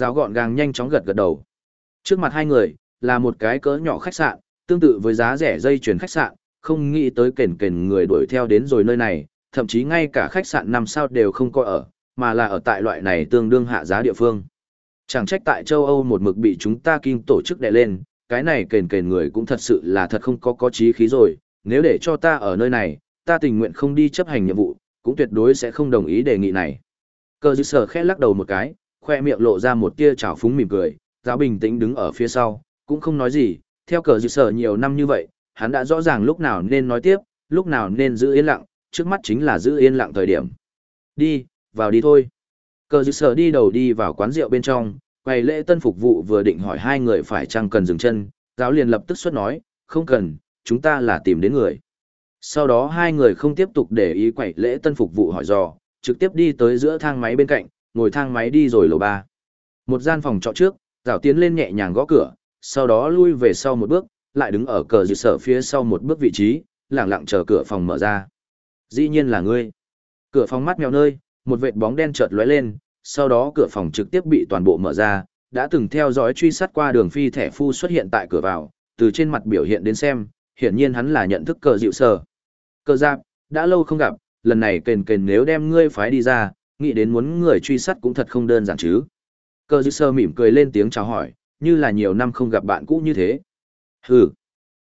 Giáo gọn gàng nhanh chóng gật gật đầu. Trước mặt hai người, là một cái cỡ nhỏ khách sạn, tương tự với giá rẻ dây chuyển khách sạn, không nghĩ tới kền kền người đuổi theo đến rồi nơi này, thậm chí ngay cả khách sạn năm sao đều không có ở, mà là ở tại loại này tương đương hạ giá địa phương. Chẳng trách tại châu Âu một mực bị chúng ta kinh tổ chức đè lên, cái này kền kền người cũng thật sự là thật không có có trí khí rồi, nếu để cho ta ở nơi này, ta tình nguyện không đi chấp hành nhiệm vụ, cũng tuyệt đối sẽ không đồng ý đề nghị này. Cơ dư sở khẽ lắc đầu một cái, khoe miệng lộ ra một tia trào phúng mỉm cười, giáo bình tĩnh đứng ở phía sau, cũng không nói gì, theo cờ dự sở nhiều năm như vậy, hắn đã rõ ràng lúc nào nên nói tiếp, lúc nào nên giữ yên lặng, trước mắt chính là giữ yên lặng thời điểm. Đi, vào đi thôi. Cờ dự sở đi đầu đi vào quán rượu bên trong, quầy lễ tân phục vụ vừa định hỏi hai người phải chăng cần dừng chân, giáo liền lập tức xuất nói, không cần, chúng ta là tìm đến người. Sau đó hai người không tiếp tục để ý quầy lễ tân phục vụ hỏi dò, trực tiếp đi tới giữa thang máy bên cạnh, ngồi thang máy đi rồi lầu ba. Một gian phòng trọ trước, rảo tiến lên nhẹ nhàng gõ cửa, sau đó lui về sau một bước, lại đứng ở cờ dự sở phía sau một bước vị trí, lặng lặng chờ cửa phòng mở ra. Dĩ nhiên là ngươi. Cửa phòng mắt mèo nơi, một vệt bóng đen chợt lóe lên, sau đó cửa phòng trực tiếp bị toàn bộ mở ra, đã từng theo dõi truy sát qua đường phi thẻ phu xuất hiện tại cửa vào, từ trên mặt biểu hiện đến xem, hiển nhiên hắn là nhận thức cờ dịu sở. Cờ giáp, đã lâu không gặp, lần này kền kền nếu đem ngươi phái đi ra, nghĩ đến muốn người truy sát cũng thật không đơn giản chứ. Cờ dư sơ mỉm cười lên tiếng chào hỏi, như là nhiều năm không gặp bạn cũ như thế. Hừ,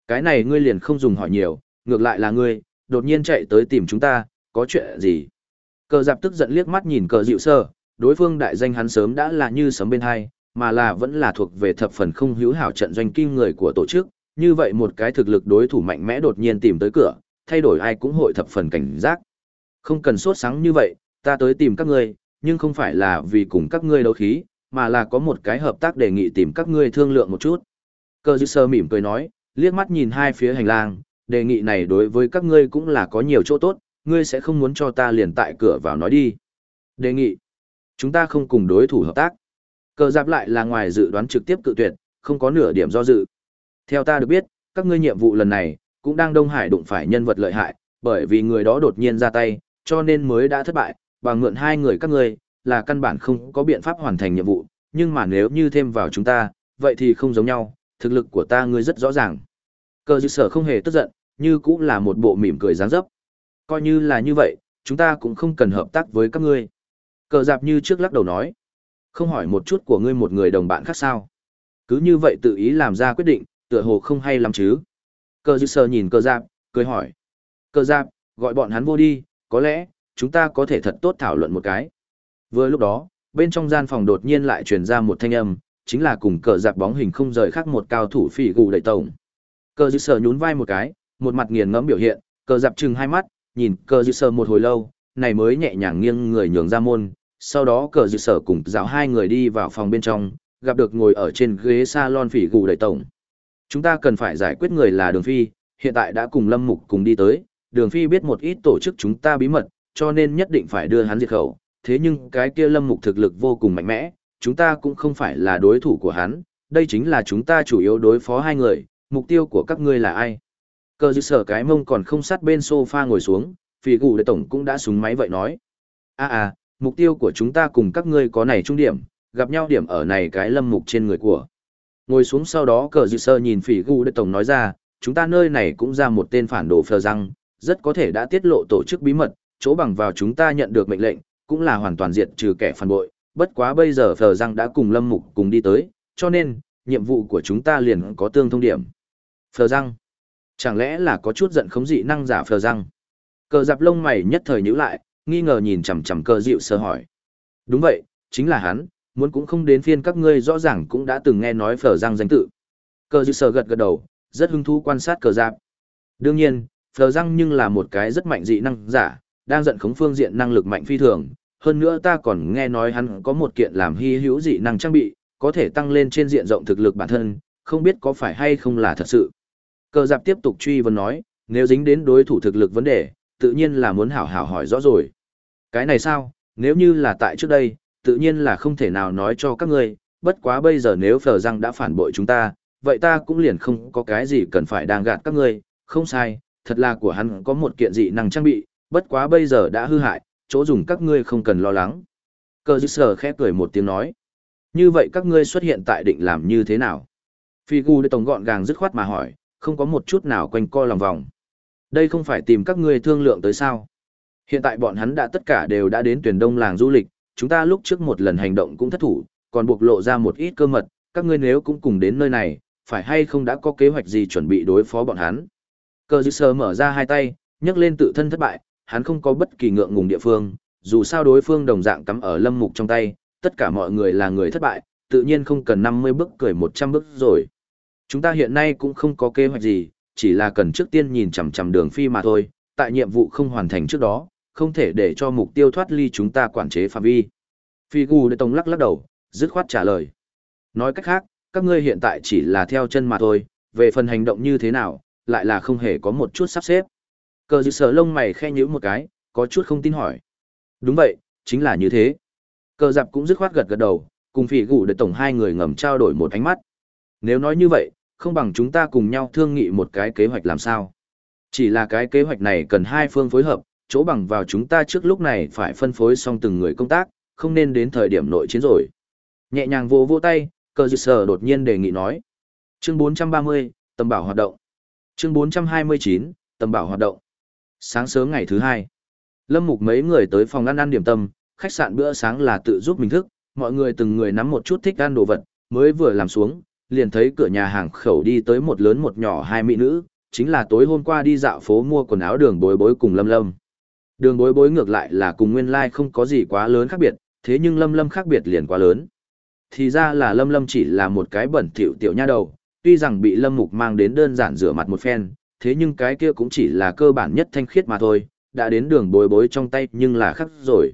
cái này ngươi liền không dùng hỏi nhiều, ngược lại là ngươi, đột nhiên chạy tới tìm chúng ta, có chuyện gì? Cờ dạp tức giận liếc mắt nhìn cờ dịu sơ, đối phương đại danh hắn sớm đã là như sấm bên hai, mà là vẫn là thuộc về thập phần không hữu hảo trận doanh kim người của tổ chức, như vậy một cái thực lực đối thủ mạnh mẽ đột nhiên tìm tới cửa, thay đổi ai cũng hội thập phần cảnh giác. Không cần sốt sáng như vậy, ta tới tìm các ngươi, nhưng không phải là vì cùng các ngươi đấu khí, mà là có một cái hợp tác đề nghị tìm các ngươi thương lượng một chút. Cơ dư sơ mỉm cười nói, liếc mắt nhìn hai phía hành lang, đề nghị này đối với các ngươi cũng là có nhiều chỗ tốt, ngươi sẽ không muốn cho ta liền tại cửa vào nói đi. Đề nghị, chúng ta không cùng đối thủ hợp tác. Cờ giáp lại là ngoài dự đoán trực tiếp cự tuyệt, không có nửa điểm do dự. Theo ta được biết, các ngươi nhiệm vụ lần này, cũng đang Đông Hải đụng phải nhân vật lợi hại, bởi vì người đó đột nhiên ra tay, cho nên mới đã thất bại, bằng mượn hai người các ngươi, là căn bản không có biện pháp hoàn thành nhiệm vụ, nhưng mà nếu như thêm vào chúng ta, vậy thì không giống nhau, thực lực của ta ngươi rất rõ ràng. Cờ dư sở không hề tức giận, như cũng là một bộ mỉm cười dáng dấp. Coi như là như vậy, chúng ta cũng không cần hợp tác với các ngươi. Cờ dạp như trước lắc đầu nói. Không hỏi một chút của ngươi một người đồng bạn khác sao. Cứ như vậy tự ý làm ra quyết định, tựa hồ không hay lắm chứ. Cờ dư sở nhìn cờ dạp, cười hỏi. Cờ dạp, gọi bọn hắn vô đi, có lẽ, chúng ta có thể thật tốt thảo luận một cái. Vừa lúc đó, bên trong gian phòng đột nhiên lại truyền ra một thanh âm, chính là cùng cờ giặc bóng hình không rời khác một cao thủ phỉ gù đầy tổng. Cờ dư sờ nhún vai một cái, một mặt nghiền ngẫm biểu hiện, cờ giặc chừng hai mắt, nhìn cờ dư sờ một hồi lâu, này mới nhẹ nhàng nghiêng người nhường ra môn, sau đó cờ dư sở cùng giáo hai người đi vào phòng bên trong, gặp được ngồi ở trên ghế salon phỉ gù đầy tổng. Chúng ta cần phải giải quyết người là Đường Phi, hiện tại đã cùng Lâm Mục cùng đi tới, Đường Phi biết một ít tổ chức chúng ta bí mật, cho nên nhất định phải đưa hắn diệt khẩu, thế nhưng cái kia Lâm Mục thực lực vô cùng mạnh mẽ, chúng ta cũng không phải là đối thủ của hắn, đây chính là chúng ta chủ yếu đối phó hai người, mục tiêu của các ngươi là ai? Cờ dư sở cái mông còn không sát bên sofa ngồi xuống, phỉ gù đệ tổng cũng đã súng máy vậy nói. a à, mục tiêu của chúng ta cùng các ngươi có này trung điểm, gặp nhau điểm ở này cái lâm mục trên người của. Ngồi xuống sau đó cờ dự sơ nhìn phỉ gù đệ tổng nói ra, chúng ta nơi này cũng ra một tên phản đồ phờ răng, rất có thể đã tiết lộ tổ chức bí mật, chỗ bằng vào chúng ta nhận được mệnh lệnh, cũng là hoàn toàn diệt trừ kẻ phản bội, bất quá bây giờ phờ răng đã cùng lâm mục cùng đi tới, cho nên, nhiệm vụ của chúng ta liền có tương thông điểm. Phờ răng, chẳng lẽ là có chút giận khống dị năng giả phờ răng? Cờ dạp lông mày nhất thời nhíu lại, nghi ngờ nhìn chằm chằm cờ dịu sơ hỏi. Đúng vậy, chính là hắn, muốn cũng không đến phiên các ngươi rõ ràng cũng đã từng nghe nói phở răng danh tự. Cờ dịu sơ gật gật đầu, rất hứng thú quan sát cờ giáp. Đương nhiên, phở răng nhưng là một cái rất mạnh dị năng giả, đang giận khống phương diện năng lực mạnh phi thường. Hơn nữa ta còn nghe nói hắn có một kiện làm hy hữu dị năng trang bị, có thể tăng lên trên diện rộng thực lực bản thân, không biết có phải hay không là thật sự. Cờ giáp tiếp tục truy vấn nói, nếu dính đến đối thủ thực lực vấn đề, tự nhiên là muốn hảo hảo hỏi rõ rồi. Cái này sao, nếu như là tại trước đây, tự nhiên là không thể nào nói cho các ngươi, bất quá bây giờ nếu phở răng đã phản bội chúng ta, vậy ta cũng liền không có cái gì cần phải đang gạt các ngươi, không sai, thật là của hắn có một kiện dị năng trang bị, bất quá bây giờ đã hư hại, chỗ dùng các ngươi không cần lo lắng. Cơ dư sở khẽ cười một tiếng nói. Như vậy các ngươi xuất hiện tại định làm như thế nào? Phi gu để tổng gọn gàng dứt khoát mà hỏi, không có một chút nào quanh co lòng vòng. Đây không phải tìm các ngươi thương lượng tới sao? Hiện tại bọn hắn đã tất cả đều đã đến tuyển đông làng du lịch, chúng ta lúc trước một lần hành động cũng thất thủ, còn buộc lộ ra một ít cơ mật, các ngươi nếu cũng cùng đến nơi này, phải hay không đã có kế hoạch gì chuẩn bị đối phó bọn hắn. Cơ dư sơ mở ra hai tay, nhấc lên tự thân thất bại, hắn không có bất kỳ ngượng ngùng địa phương, dù sao đối phương đồng dạng cắm ở lâm mục trong tay, tất cả mọi người là người thất bại, tự nhiên không cần 50 bước cười 100 bước rồi. Chúng ta hiện nay cũng không có kế hoạch gì, chỉ là cần trước tiên nhìn chằm chằm đường phi mà thôi, tại nhiệm vụ không hoàn thành trước đó, không thể để cho mục tiêu thoát ly chúng ta quản chế phạm vi. Phi Gu đệ Tông lắc lắc đầu, dứt khoát trả lời. Nói cách khác, các ngươi hiện tại chỉ là theo chân mà thôi, về phần hành động như thế nào, lại là không hề có một chút sắp xếp. Cờ dự sở lông mày khe nhíu một cái, có chút không tin hỏi. Đúng vậy, chính là như thế. Cờ dạp cũng dứt khoát gật gật đầu, cùng phỉ gủ để tổng hai người ngầm trao đổi một ánh mắt. Nếu nói như vậy, không bằng chúng ta cùng nhau thương nghị một cái kế hoạch làm sao. Chỉ là cái kế hoạch này cần hai phương phối hợp, chỗ bằng vào chúng ta trước lúc này phải phân phối xong từng người công tác, không nên đến thời điểm nội chiến rồi. Nhẹ nhàng vô vô tay, cờ dự sở đột nhiên đề nghị nói. Chương 430, tầm bảo hoạt động. Chương 429, tầm bảo hoạt động. Sáng sớm ngày thứ hai, Lâm Mục mấy người tới phòng ăn ăn điểm tâm, khách sạn bữa sáng là tự giúp mình thức, mọi người từng người nắm một chút thích ăn đồ vật, mới vừa làm xuống, liền thấy cửa nhà hàng khẩu đi tới một lớn một nhỏ hai mỹ nữ, chính là tối hôm qua đi dạo phố mua quần áo đường bối bối cùng Lâm Lâm. Đường bối bối ngược lại là cùng nguyên lai like không có gì quá lớn khác biệt, thế nhưng Lâm Lâm khác biệt liền quá lớn. Thì ra là Lâm Lâm chỉ là một cái bẩn thỉu tiểu nha đầu, tuy rằng bị Lâm Mục mang đến đơn giản rửa mặt một phen, thế nhưng cái kia cũng chỉ là cơ bản nhất thanh khiết mà thôi, đã đến đường bối bối trong tay nhưng là khắc rồi.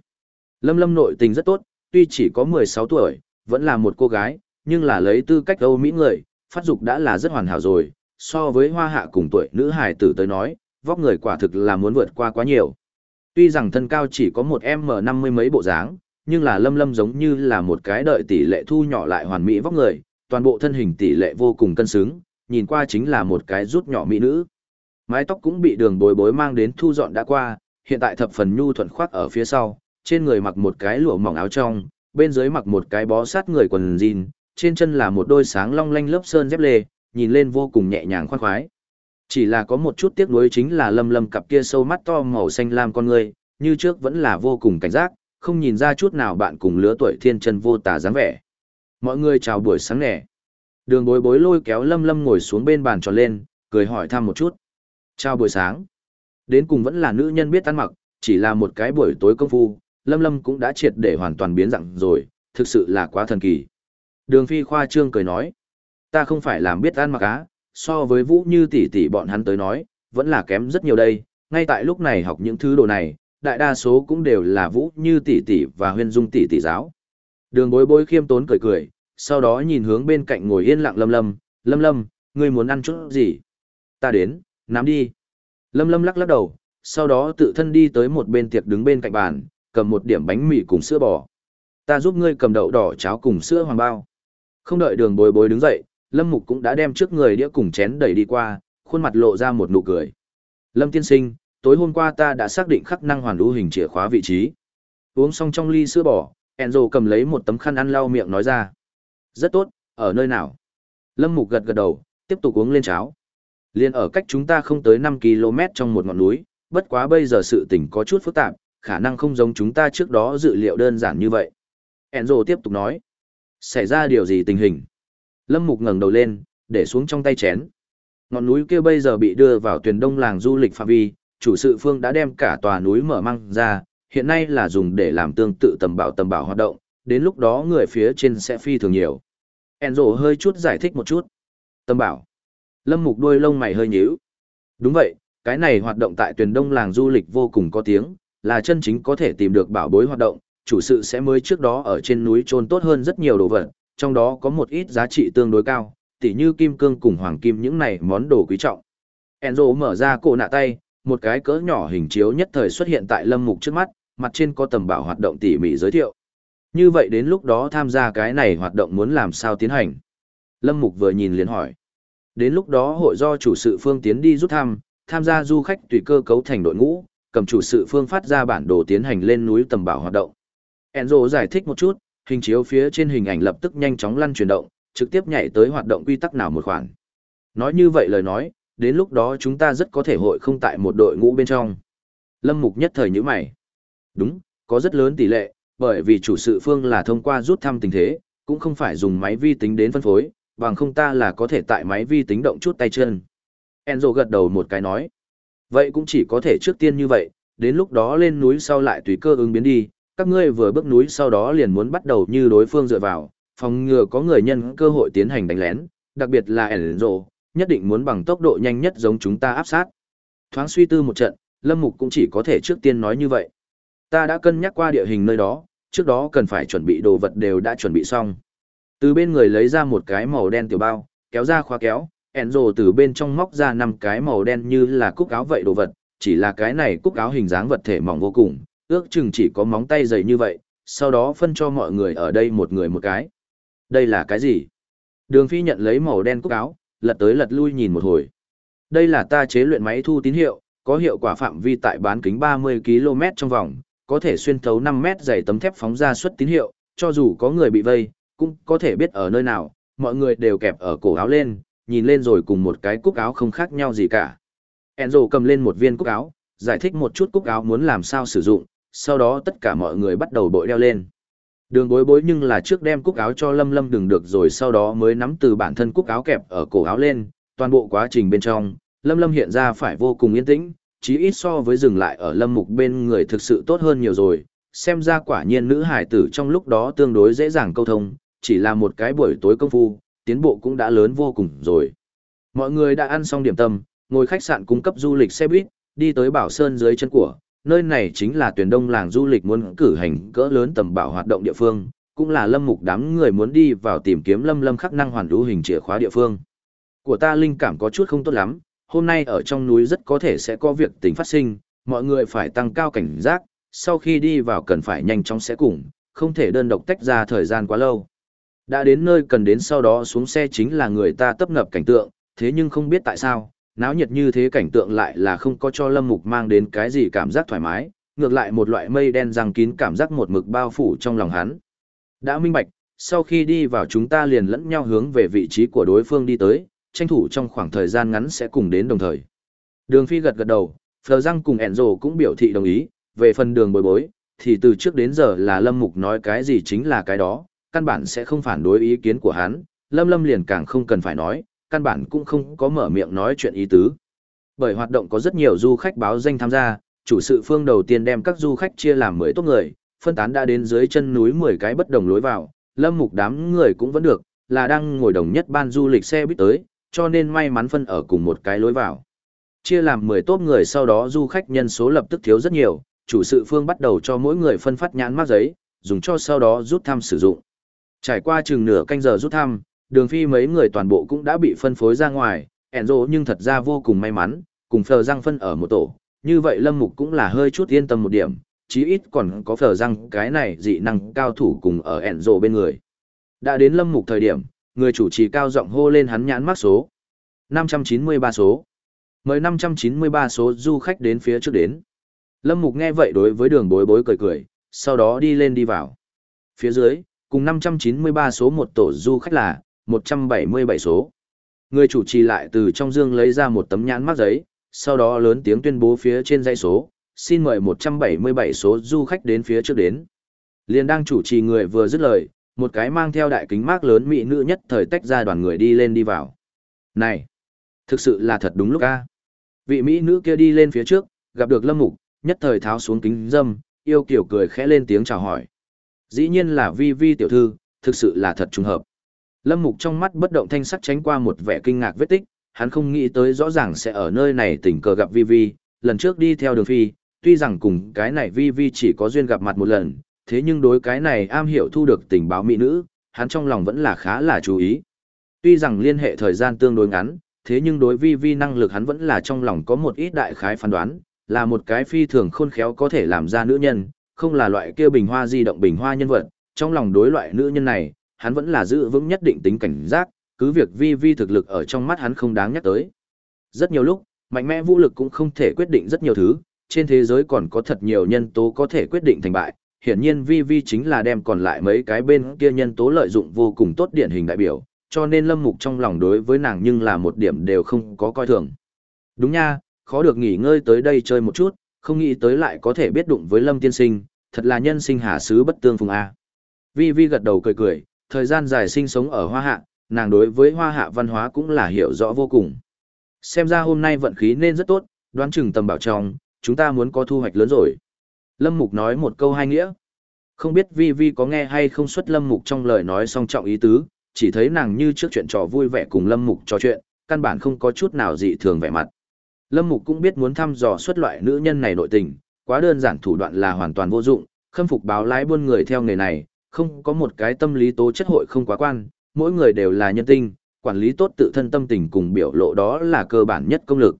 Lâm Lâm nội tình rất tốt, tuy chỉ có 16 tuổi, vẫn là một cô gái, nhưng là lấy tư cách Âu Mỹ người, phát dục đã là rất hoàn hảo rồi, so với hoa hạ cùng tuổi nữ hài tử tới nói, vóc người quả thực là muốn vượt qua quá nhiều. Tuy rằng thân cao chỉ có một m năm mươi mấy bộ dáng, nhưng là lâm lâm giống như là một cái đợi tỷ lệ thu nhỏ lại hoàn mỹ vóc người, toàn bộ thân hình tỷ lệ vô cùng cân xứng, nhìn qua chính là một cái rút nhỏ mỹ nữ. Mái tóc cũng bị đường bối bối mang đến thu dọn đã qua, hiện tại thập phần nhu thuận khoác ở phía sau, trên người mặc một cái lụa mỏng áo trong, bên dưới mặc một cái bó sát người quần jean, trên chân là một đôi sáng long lanh lớp sơn dép lê, nhìn lên vô cùng nhẹ nhàng khoan khoái. Chỉ là có một chút tiếc nuối chính là lâm lâm cặp kia sâu mắt to màu xanh lam con người, như trước vẫn là vô cùng cảnh giác, không nhìn ra chút nào bạn cùng lứa tuổi thiên chân vô tà dáng vẻ. Mọi người chào buổi sáng nè. Đường bối bối lôi kéo lâm lâm ngồi xuống bên bàn tròn lên, cười hỏi thăm một chút. Chào buổi sáng. Đến cùng vẫn là nữ nhân biết ăn mặc, chỉ là một cái buổi tối công phu, lâm lâm cũng đã triệt để hoàn toàn biến dạng rồi, thực sự là quá thần kỳ. Đường phi khoa trương cười nói. Ta không phải làm biết ăn mặc á, so với vũ như tỷ tỷ bọn hắn tới nói, vẫn là kém rất nhiều đây, ngay tại lúc này học những thứ đồ này, đại đa số cũng đều là vũ như tỷ tỷ và huyên dung tỷ tỷ giáo. Đường bối bối khiêm tốn cười cười, sau đó nhìn hướng bên cạnh ngồi yên lặng lâm lâm, lâm lâm, ngươi muốn ăn chút gì? Ta đến, nắm đi. Lâm lâm lắc lắc đầu, sau đó tự thân đi tới một bên tiệc đứng bên cạnh bàn, cầm một điểm bánh mì cùng sữa bò. Ta giúp ngươi cầm đậu đỏ cháo cùng sữa hoàng bao. Không đợi đường bối bối đứng dậy, Lâm Mục cũng đã đem trước người đĩa cùng chén đẩy đi qua, khuôn mặt lộ ra một nụ cười. Lâm tiên sinh, tối hôm qua ta đã xác định khắc năng hoàn lũ hình chìa khóa vị trí. Uống xong trong ly sữa bò, Enzo cầm lấy một tấm khăn ăn lau miệng nói ra. Rất tốt, ở nơi nào? Lâm Mục gật gật đầu, tiếp tục uống lên cháo. Liên ở cách chúng ta không tới 5 km trong một ngọn núi, bất quá bây giờ sự tình có chút phức tạp, khả năng không giống chúng ta trước đó dự liệu đơn giản như vậy. Enzo tiếp tục nói. Xảy ra điều gì tình hình? Lâm Mục ngẩng đầu lên, để xuống trong tay chén. Ngọn núi kia bây giờ bị đưa vào tuyển đông làng du lịch phạm vi, chủ sự phương đã đem cả tòa núi mở mang ra, hiện nay là dùng để làm tương tự tầm bảo tầm bảo hoạt động, đến lúc đó người phía trên sẽ phi thường nhiều. Enzo hơi chút giải thích một chút. Tầm bảo. Lâm Mục đuôi lông mày hơi nhíu. Đúng vậy, cái này hoạt động tại tuyển đông làng du lịch vô cùng có tiếng, là chân chính có thể tìm được bảo bối hoạt động, chủ sự sẽ mới trước đó ở trên núi trôn tốt hơn rất nhiều đồ vật, trong đó có một ít giá trị tương đối cao, tỉ như kim cương cùng hoàng kim những này món đồ quý trọng. Enzo mở ra cổ nạ tay, một cái cỡ nhỏ hình chiếu nhất thời xuất hiện tại lâm mục trước mắt, mặt trên có tầm bảo hoạt động tỉ mỉ giới thiệu. Như vậy đến lúc đó tham gia cái này hoạt động muốn làm sao tiến hành? Lâm mục vừa nhìn liền hỏi. Đến lúc đó hội do chủ sự phương tiến đi rút thăm, tham gia du khách tùy cơ cấu thành đội ngũ, cầm chủ sự phương phát ra bản đồ tiến hành lên núi tầm bảo hoạt động. Enzo giải thích một chút, hình chiếu phía trên hình ảnh lập tức nhanh chóng lăn chuyển động, trực tiếp nhảy tới hoạt động quy tắc nào một khoản. Nói như vậy lời nói, đến lúc đó chúng ta rất có thể hội không tại một đội ngũ bên trong. Lâm Mục nhất thời như mày. Đúng, có rất lớn tỷ lệ, bởi vì chủ sự phương là thông qua rút thăm tình thế, cũng không phải dùng máy vi tính đến phân phối, bằng không ta là có thể tại máy vi tính động chút tay chân. Enzo gật đầu một cái nói. Vậy cũng chỉ có thể trước tiên như vậy, đến lúc đó lên núi sau lại tùy cơ ứng biến đi, các ngươi vừa bước núi sau đó liền muốn bắt đầu như đối phương dựa vào, phòng ngừa có người nhân cơ hội tiến hành đánh lén, đặc biệt là Enzo, nhất định muốn bằng tốc độ nhanh nhất giống chúng ta áp sát. Thoáng suy tư một trận, Lâm Mục cũng chỉ có thể trước tiên nói như vậy. Ta đã cân nhắc qua địa hình nơi đó, trước đó cần phải chuẩn bị đồ vật đều đã chuẩn bị xong. Từ bên người lấy ra một cái màu đen tiểu bao, kéo ra khóa kéo, Enzo từ bên trong móc ra năm cái màu đen như là cúc áo vậy đồ vật, chỉ là cái này cúc áo hình dáng vật thể mỏng vô cùng, ước chừng chỉ có móng tay dày như vậy, sau đó phân cho mọi người ở đây một người một cái. Đây là cái gì? Đường Phi nhận lấy màu đen cúc áo, lật tới lật lui nhìn một hồi. Đây là ta chế luyện máy thu tín hiệu, có hiệu quả phạm vi tại bán kính 30 km trong vòng, có thể xuyên thấu 5 mét dày tấm thép phóng ra suất tín hiệu, cho dù có người bị vây, cũng có thể biết ở nơi nào, mọi người đều kẹp ở cổ áo lên, nhìn lên rồi cùng một cái cúc áo không khác nhau gì cả. Enzo cầm lên một viên cúc áo, giải thích một chút cúc áo muốn làm sao sử dụng, sau đó tất cả mọi người bắt đầu bội đeo lên. Đường bối bối nhưng là trước đem cúc áo cho lâm lâm đừng được rồi sau đó mới nắm từ bản thân cúc áo kẹp ở cổ áo lên, toàn bộ quá trình bên trong, lâm lâm hiện ra phải vô cùng yên tĩnh, chí ít so với dừng lại ở lâm mục bên người thực sự tốt hơn nhiều rồi, xem ra quả nhiên nữ hải tử trong lúc đó tương đối dễ dàng câu thông, chỉ là một cái buổi tối công phu, tiến bộ cũng đã lớn vô cùng rồi. Mọi người đã ăn xong điểm tâm, ngồi khách sạn cung cấp du lịch xe buýt, đi tới Bảo Sơn dưới chân của, nơi này chính là tuyển đông làng du lịch muốn cử hành cỡ lớn tầm bảo hoạt động địa phương, cũng là lâm mục đám người muốn đi vào tìm kiếm lâm lâm khắc năng hoàn đủ hình chìa khóa địa phương. Của ta linh cảm có chút không tốt lắm, hôm nay ở trong núi rất có thể sẽ có việc tình phát sinh, mọi người phải tăng cao cảnh giác, sau khi đi vào cần phải nhanh chóng sẽ cùng, không thể đơn độc tách ra thời gian quá lâu. Đã đến nơi cần đến sau đó xuống xe chính là người ta tấp nập cảnh tượng, thế nhưng không biết tại sao, náo nhiệt như thế cảnh tượng lại là không có cho Lâm Mục mang đến cái gì cảm giác thoải mái, ngược lại một loại mây đen răng kín cảm giác một mực bao phủ trong lòng hắn. Đã minh bạch, sau khi đi vào chúng ta liền lẫn nhau hướng về vị trí của đối phương đi tới, tranh thủ trong khoảng thời gian ngắn sẽ cùng đến đồng thời. Đường Phi gật gật đầu, Phờ Răng cùng Enzo cũng biểu thị đồng ý, về phần đường bối bối, thì từ trước đến giờ là Lâm Mục nói cái gì chính là cái đó, căn bản sẽ không phản đối ý kiến của hắn, Lâm Lâm liền càng không cần phải nói, căn bản cũng không có mở miệng nói chuyện ý tứ. Bởi hoạt động có rất nhiều du khách báo danh tham gia, chủ sự phương đầu tiên đem các du khách chia làm 10 tốt người, phân tán đã đến dưới chân núi 10 cái bất đồng lối vào, Lâm Mục đám người cũng vẫn được, là đang ngồi đồng nhất ban du lịch xe buýt tới, cho nên may mắn phân ở cùng một cái lối vào. Chia làm 10 tốt người sau đó du khách nhân số lập tức thiếu rất nhiều, chủ sự phương bắt đầu cho mỗi người phân phát nhãn mác giấy, dùng cho sau đó rút thăm sử dụng. Trải qua chừng nửa canh giờ rút thăm, đường phi mấy người toàn bộ cũng đã bị phân phối ra ngoài, Enzo nhưng thật ra vô cùng may mắn, cùng phờ răng phân ở một tổ, như vậy Lâm Mục cũng là hơi chút yên tâm một điểm, chí ít còn có phờ răng cái này dị năng cao thủ cùng ở Enzo bên người. Đã đến Lâm Mục thời điểm, người chủ trì cao giọng hô lên hắn nhãn mắc số. 593 số. Mời 593 số du khách đến phía trước đến. Lâm Mục nghe vậy đối với đường bối bối cười cười, sau đó đi lên đi vào. Phía dưới, cùng 593 số một tổ du khách là 177 số. Người chủ trì lại từ trong dương lấy ra một tấm nhãn mắc giấy, sau đó lớn tiếng tuyên bố phía trên dãy số, xin mời 177 số du khách đến phía trước đến. Liên đang chủ trì người vừa dứt lời, một cái mang theo đại kính mác lớn mỹ nữ nhất thời tách ra đoàn người đi lên đi vào. Này, thực sự là thật đúng lúc a. Vị mỹ nữ kia đi lên phía trước, gặp được Lâm Mục, nhất thời tháo xuống kính dâm, yêu kiểu cười khẽ lên tiếng chào hỏi. Dĩ nhiên là vi vi tiểu thư, thực sự là thật trùng hợp. Lâm Mục trong mắt bất động thanh sắc tránh qua một vẻ kinh ngạc vết tích, hắn không nghĩ tới rõ ràng sẽ ở nơi này tình cờ gặp vi vi, lần trước đi theo đường phi, tuy rằng cùng cái này vi vi chỉ có duyên gặp mặt một lần, thế nhưng đối cái này am hiểu thu được tình báo mỹ nữ, hắn trong lòng vẫn là khá là chú ý. Tuy rằng liên hệ thời gian tương đối ngắn, thế nhưng đối vi vi năng lực hắn vẫn là trong lòng có một ít đại khái phán đoán, là một cái phi thường khôn khéo có thể làm ra nữ nhân, không là loại kia bình hoa di động bình hoa nhân vật, trong lòng đối loại nữ nhân này, hắn vẫn là giữ vững nhất định tính cảnh giác, cứ việc vi vi thực lực ở trong mắt hắn không đáng nhắc tới. Rất nhiều lúc, mạnh mẽ vũ lực cũng không thể quyết định rất nhiều thứ, trên thế giới còn có thật nhiều nhân tố có thể quyết định thành bại, hiển nhiên vi vi chính là đem còn lại mấy cái bên kia nhân tố lợi dụng vô cùng tốt điển hình đại biểu, cho nên lâm mục trong lòng đối với nàng nhưng là một điểm đều không có coi thường. Đúng nha, khó được nghỉ ngơi tới đây chơi một chút, không nghĩ tới lại có thể biết đụng với lâm tiên sinh, thật là nhân sinh hà sứ bất tương phùng A. Vi Vi gật đầu cười cười, thời gian dài sinh sống ở hoa hạ, nàng đối với hoa hạ văn hóa cũng là hiểu rõ vô cùng. Xem ra hôm nay vận khí nên rất tốt, đoán chừng tầm bảo trong, chúng ta muốn có thu hoạch lớn rồi. Lâm Mục nói một câu hai nghĩa. Không biết Vi Vi có nghe hay không xuất Lâm Mục trong lời nói song trọng ý tứ, chỉ thấy nàng như trước chuyện trò vui vẻ cùng Lâm Mục trò chuyện, căn bản không có chút nào dị thường vẻ mặt. Lâm Mục cũng biết muốn thăm dò xuất loại nữ nhân này nội tình, quá đơn giản thủ đoạn là hoàn toàn vô dụng, khâm phục báo lái buôn người theo nghề này, không có một cái tâm lý tố chất hội không quá quan, mỗi người đều là nhân tinh, quản lý tốt tự thân tâm tình cùng biểu lộ đó là cơ bản nhất công lực.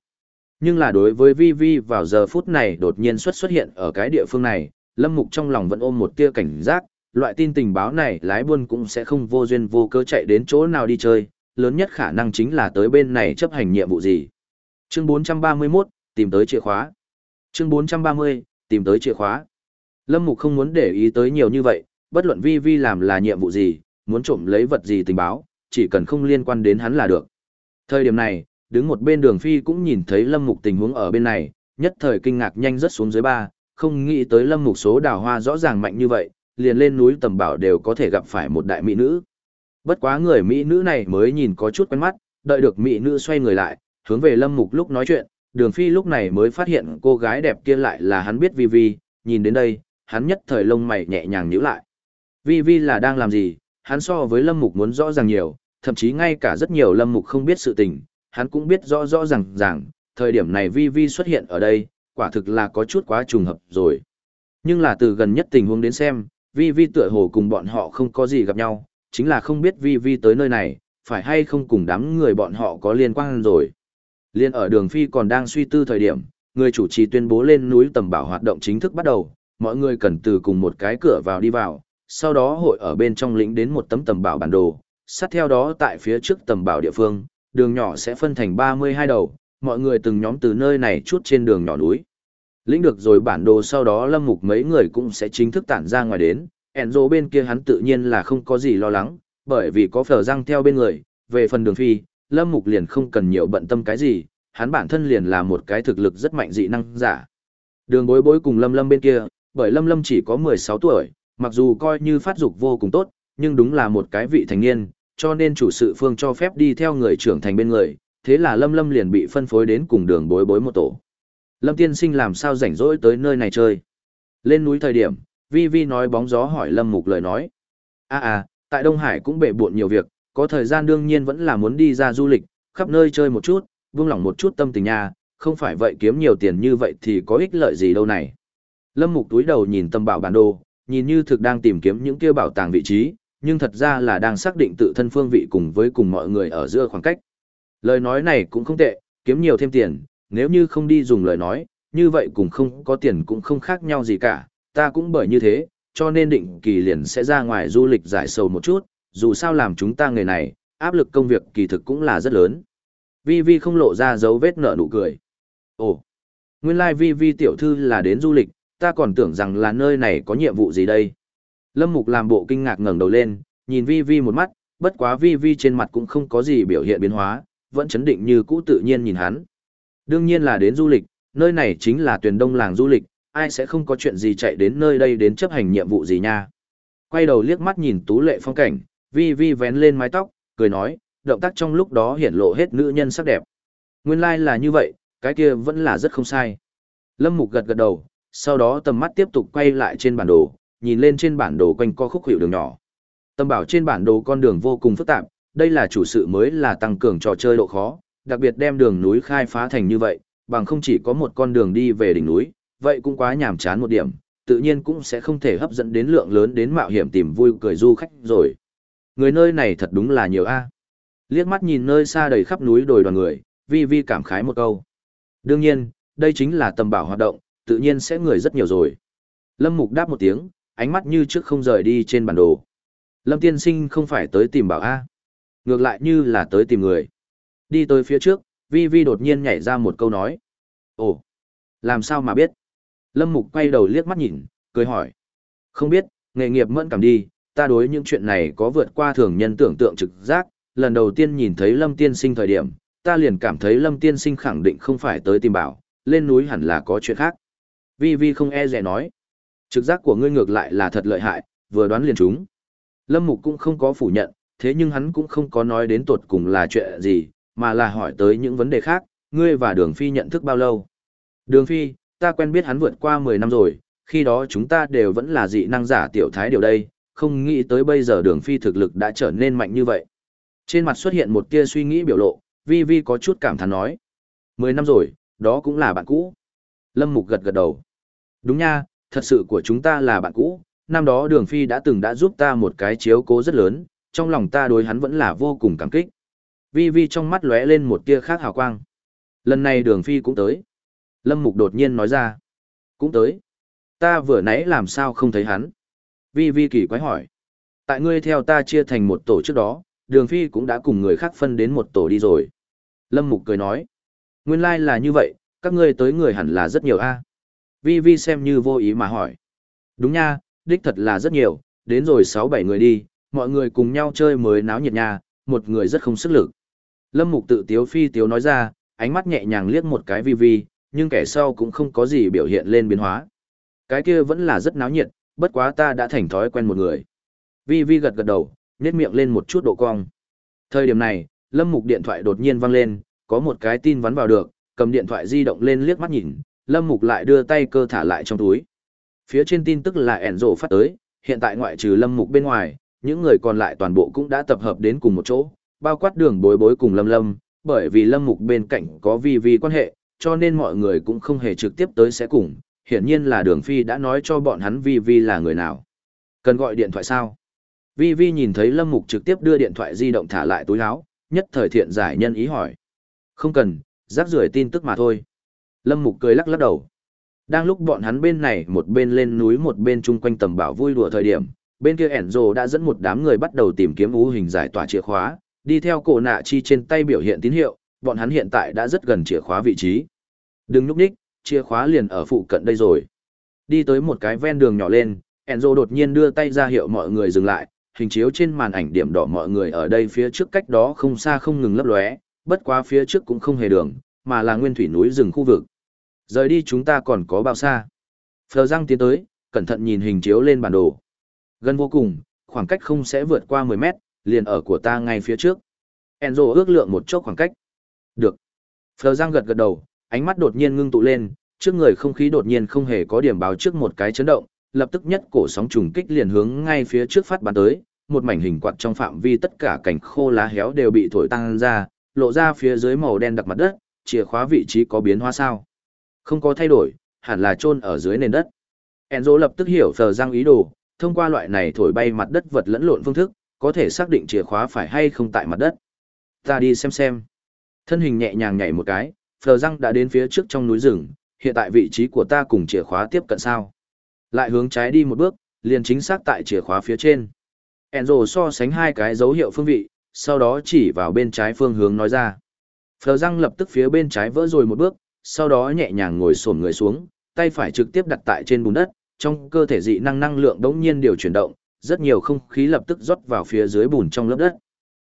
Nhưng là đối với Vi Vi vào giờ phút này đột nhiên xuất xuất hiện ở cái địa phương này, Lâm Mục trong lòng vẫn ôm một tia cảnh giác, loại tin tình báo này lái buôn cũng sẽ không vô duyên vô cớ chạy đến chỗ nào đi chơi, lớn nhất khả năng chính là tới bên này chấp hành nhiệm vụ gì. Chương 431, tìm tới chìa khóa. Chương 430, tìm tới chìa khóa. Lâm Mục không muốn để ý tới nhiều như vậy, bất luận Vi Vi làm là nhiệm vụ gì, muốn trộm lấy vật gì tình báo, chỉ cần không liên quan đến hắn là được. Thời điểm này, đứng một bên đường phi cũng nhìn thấy lâm mục tình huống ở bên này, nhất thời kinh ngạc nhanh rất xuống dưới ba, không nghĩ tới lâm mục số đào hoa rõ ràng mạnh như vậy, liền lên núi tầm bảo đều có thể gặp phải một đại mỹ nữ. Bất quá người mỹ nữ này mới nhìn có chút quen mắt, đợi được mỹ nữ xoay người lại, hướng về lâm mục lúc nói chuyện, đường phi lúc này mới phát hiện cô gái đẹp kia lại là hắn biết vi vi, nhìn đến đây, hắn nhất thời lông mày nhẹ nhàng nhíu lại. Vi vi là đang làm gì, hắn so với lâm mục muốn rõ ràng nhiều, thậm chí ngay cả rất nhiều lâm mục không biết sự tình, hắn cũng biết rõ rõ ràng ràng, thời điểm này Vi Vi xuất hiện ở đây, quả thực là có chút quá trùng hợp rồi. Nhưng là từ gần nhất tình huống đến xem, Vi Vi tựa hồ cùng bọn họ không có gì gặp nhau, chính là không biết Vi Vi tới nơi này, phải hay không cùng đám người bọn họ có liên quan rồi. Liên ở đường Phi còn đang suy tư thời điểm, người chủ trì tuyên bố lên núi tầm bảo hoạt động chính thức bắt đầu, mọi người cần từ cùng một cái cửa vào đi vào, sau đó hội ở bên trong lĩnh đến một tấm tầm bảo bản đồ, sát theo đó tại phía trước tầm bảo địa phương, đường nhỏ sẽ phân thành 32 đầu, mọi người từng nhóm từ nơi này chút trên đường nhỏ núi. Lĩnh được rồi bản đồ sau đó lâm mục mấy người cũng sẽ chính thức tản ra ngoài đến, Enzo bên kia hắn tự nhiên là không có gì lo lắng, bởi vì có phở răng theo bên người, về phần đường phi, lâm mục liền không cần nhiều bận tâm cái gì, hắn bản thân liền là một cái thực lực rất mạnh dị năng giả. Đường bối bối cùng lâm lâm bên kia, bởi lâm lâm chỉ có 16 tuổi, mặc dù coi như phát dục vô cùng tốt, nhưng đúng là một cái vị thành niên, cho nên chủ sự phương cho phép đi theo người trưởng thành bên người, thế là Lâm Lâm liền bị phân phối đến cùng đường bối bối một tổ. Lâm tiên sinh làm sao rảnh rỗi tới nơi này chơi. Lên núi thời điểm, Vi Vi nói bóng gió hỏi Lâm Mục lời nói. À à, tại Đông Hải cũng bể buộn nhiều việc, có thời gian đương nhiên vẫn là muốn đi ra du lịch, khắp nơi chơi một chút, vương lòng một chút tâm tình nha. không phải vậy kiếm nhiều tiền như vậy thì có ích lợi gì đâu này. Lâm Mục túi đầu nhìn tâm bảo bản đồ, nhìn như thực đang tìm kiếm những kia bảo tàng vị trí, nhưng thật ra là đang xác định tự thân phương vị cùng với cùng mọi người ở giữa khoảng cách. Lời nói này cũng không tệ, kiếm nhiều thêm tiền, nếu như không đi dùng lời nói, như vậy cũng không có tiền cũng không khác nhau gì cả, ta cũng bởi như thế, cho nên định kỳ liền sẽ ra ngoài du lịch giải sầu một chút, dù sao làm chúng ta người này, áp lực công việc kỳ thực cũng là rất lớn. Vi Vi không lộ ra dấu vết nở nụ cười. Ồ, nguyên lai like Vi Vi tiểu thư là đến du lịch, ta còn tưởng rằng là nơi này có nhiệm vụ gì đây. Lâm Mục làm bộ kinh ngạc ngẩng đầu lên, nhìn Vi Vi một mắt, bất quá Vi Vi trên mặt cũng không có gì biểu hiện biến hóa, vẫn chấn định như cũ tự nhiên nhìn hắn. Đương nhiên là đến du lịch, nơi này chính là tuyển đông làng du lịch, ai sẽ không có chuyện gì chạy đến nơi đây đến chấp hành nhiệm vụ gì nha. Quay đầu liếc mắt nhìn tú lệ phong cảnh, Vi Vi vén lên mái tóc, cười nói, động tác trong lúc đó hiển lộ hết nữ nhân sắc đẹp. Nguyên lai like là như vậy, cái kia vẫn là rất không sai. Lâm Mục gật gật đầu, sau đó tầm mắt tiếp tục quay lại trên bản đồ, nhìn lên trên bản đồ quanh co khúc hiệu đường nhỏ. Tâm bảo trên bản đồ con đường vô cùng phức tạp, đây là chủ sự mới là tăng cường trò chơi độ khó, đặc biệt đem đường núi khai phá thành như vậy, bằng không chỉ có một con đường đi về đỉnh núi, vậy cũng quá nhàm chán một điểm, tự nhiên cũng sẽ không thể hấp dẫn đến lượng lớn đến mạo hiểm tìm vui cười du khách rồi. Người nơi này thật đúng là nhiều a. Liếc mắt nhìn nơi xa đầy khắp núi đồi đoàn người, vi vi cảm khái một câu. Đương nhiên, đây chính là tầm bảo hoạt động, tự nhiên sẽ người rất nhiều rồi. Lâm Mục đáp một tiếng, ánh mắt như trước không rời đi trên bản đồ. Lâm tiên sinh không phải tới tìm bảo A. Ngược lại như là tới tìm người. Đi tới phía trước, Vi Vi đột nhiên nhảy ra một câu nói. Ồ, làm sao mà biết? Lâm Mục quay đầu liếc mắt nhìn, cười hỏi. Không biết, nghề nghiệp mẫn cảm đi, ta đối những chuyện này có vượt qua thường nhân tưởng tượng trực giác, lần đầu tiên nhìn thấy Lâm Tiên Sinh thời điểm, ta liền cảm thấy Lâm Tiên Sinh khẳng định không phải tới tìm bảo, lên núi hẳn là có chuyện khác. Vi Vi không e dè nói. Trực giác của ngươi ngược lại là thật lợi hại, vừa đoán liền chúng. Lâm Mục cũng không có phủ nhận, thế nhưng hắn cũng không có nói đến tột cùng là chuyện gì, mà là hỏi tới những vấn đề khác, ngươi và Đường Phi nhận thức bao lâu? Đường Phi, ta quen biết hắn vượt qua 10 năm rồi, khi đó chúng ta đều vẫn là dị năng giả tiểu thái điều đây, không nghĩ tới bây giờ Đường Phi thực lực đã trở nên mạnh như vậy. Trên mặt xuất hiện một tia suy nghĩ biểu lộ, Vi Vi có chút cảm thán nói. 10 năm rồi, đó cũng là bạn cũ. Lâm Mục gật gật đầu. Đúng nha, thật sự của chúng ta là bạn cũ, năm đó Đường Phi đã từng đã giúp ta một cái chiếu cố rất lớn, trong lòng ta đối hắn vẫn là vô cùng cảm kích. Vi Vi trong mắt lóe lên một tia khác hào quang. Lần này Đường Phi cũng tới. Lâm Mục đột nhiên nói ra. Cũng tới. Ta vừa nãy làm sao không thấy hắn? Vi Vi kỳ quái hỏi. Tại ngươi theo ta chia thành một tổ trước đó, Đường Phi cũng đã cùng người khác phân đến một tổ đi rồi. Lâm Mục cười nói. Nguyên lai like là như vậy, các ngươi tới người hẳn là rất nhiều a. Vi Vi xem như vô ý mà hỏi. Đúng nha, đích thật là rất nhiều, đến rồi 6-7 người đi, mọi người cùng nhau chơi mới náo nhiệt nha, một người rất không sức lực. Lâm Mục tự tiếu phi tiếu nói ra, ánh mắt nhẹ nhàng liếc một cái Vi Vi, nhưng kẻ sau cũng không có gì biểu hiện lên biến hóa. Cái kia vẫn là rất náo nhiệt, bất quá ta đã thành thói quen một người. Vi Vi gật gật đầu, nhếch miệng lên một chút độ cong. Thời điểm này, Lâm Mục điện thoại đột nhiên vang lên, có một cái tin vắn vào được, cầm điện thoại di động lên liếc mắt nhìn, Lâm Mục lại đưa tay cơ thả lại trong túi. Phía trên tin tức là ẻn rổ phát tới, hiện tại ngoại trừ Lâm Mục bên ngoài, những người còn lại toàn bộ cũng đã tập hợp đến cùng một chỗ, bao quát đường bối bối cùng Lâm Lâm, bởi vì Lâm Mục bên cạnh có vi vi quan hệ, cho nên mọi người cũng không hề trực tiếp tới sẽ cùng, hiển nhiên là đường phi đã nói cho bọn hắn vi vi là người nào. Cần gọi điện thoại sao? Vi vi nhìn thấy Lâm Mục trực tiếp đưa điện thoại di động thả lại túi áo, nhất thời thiện giải nhân ý hỏi. Không cần, rác rưởi tin tức mà thôi. Lâm Mục cười lắc lắc đầu. Đang lúc bọn hắn bên này một bên lên núi một bên chung quanh tầm bảo vui đùa thời điểm, bên kia Enzo đã dẫn một đám người bắt đầu tìm kiếm ú hình giải tỏa chìa khóa, đi theo cổ nạ chi trên tay biểu hiện tín hiệu, bọn hắn hiện tại đã rất gần chìa khóa vị trí. Đừng núp đích, chìa khóa liền ở phụ cận đây rồi. Đi tới một cái ven đường nhỏ lên, Enzo đột nhiên đưa tay ra hiệu mọi người dừng lại, hình chiếu trên màn ảnh điểm đỏ mọi người ở đây phía trước cách đó không xa không ngừng lấp lóe, bất quá phía trước cũng không hề đường, mà là nguyên thủy núi rừng khu vực. Rời đi chúng ta còn có bao xa? Phờ răng tiến tới, cẩn thận nhìn hình chiếu lên bản đồ. Gần vô cùng, khoảng cách không sẽ vượt qua 10 mét, liền ở của ta ngay phía trước. Enzo ước lượng một chốc khoảng cách. Được. Phờ răng gật gật đầu, ánh mắt đột nhiên ngưng tụ lên, trước người không khí đột nhiên không hề có điểm báo trước một cái chấn động, lập tức nhất cổ sóng trùng kích liền hướng ngay phía trước phát bắn tới, một mảnh hình quạt trong phạm vi tất cả cảnh khô lá héo đều bị thổi tăng ra, lộ ra phía dưới màu đen đặc mặt đất, chìa khóa vị trí có biến hóa sao? Không có thay đổi, hẳn là chôn ở dưới nền đất. Enzo lập tức hiểu phờ răng ý đồ, thông qua loại này thổi bay mặt đất vật lẫn lộn phương thức, có thể xác định chìa khóa phải hay không tại mặt đất. Ta đi xem xem. Thân hình nhẹ nhàng nhảy một cái, phờ răng đã đến phía trước trong núi rừng, hiện tại vị trí của ta cùng chìa khóa tiếp cận sao. Lại hướng trái đi một bước, liền chính xác tại chìa khóa phía trên. Enzo so sánh hai cái dấu hiệu phương vị, sau đó chỉ vào bên trái phương hướng nói ra. Phờ răng lập tức phía bên trái vỡ rồi một bước, sau đó nhẹ nhàng ngồi xổm người xuống, tay phải trực tiếp đặt tại trên bùn đất, trong cơ thể dị năng năng lượng đống nhiên điều chuyển động, rất nhiều không khí lập tức rót vào phía dưới bùn trong lớp đất.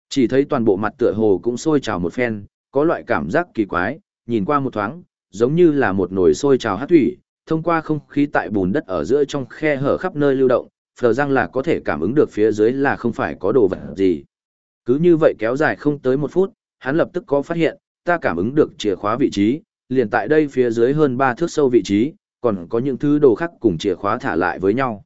Chỉ thấy toàn bộ mặt tựa hồ cũng sôi trào một phen, có loại cảm giác kỳ quái, nhìn qua một thoáng, giống như là một nồi sôi trào hát thủy, thông qua không khí tại bùn đất ở giữa trong khe hở khắp nơi lưu động, phờ răng là có thể cảm ứng được phía dưới là không phải có đồ vật gì. Cứ như vậy kéo dài không tới một phút, hắn lập tức có phát hiện, ta cảm ứng được chìa khóa vị trí, liền tại đây phía dưới hơn 3 thước sâu vị trí, còn có những thứ đồ khác cùng chìa khóa thả lại với nhau.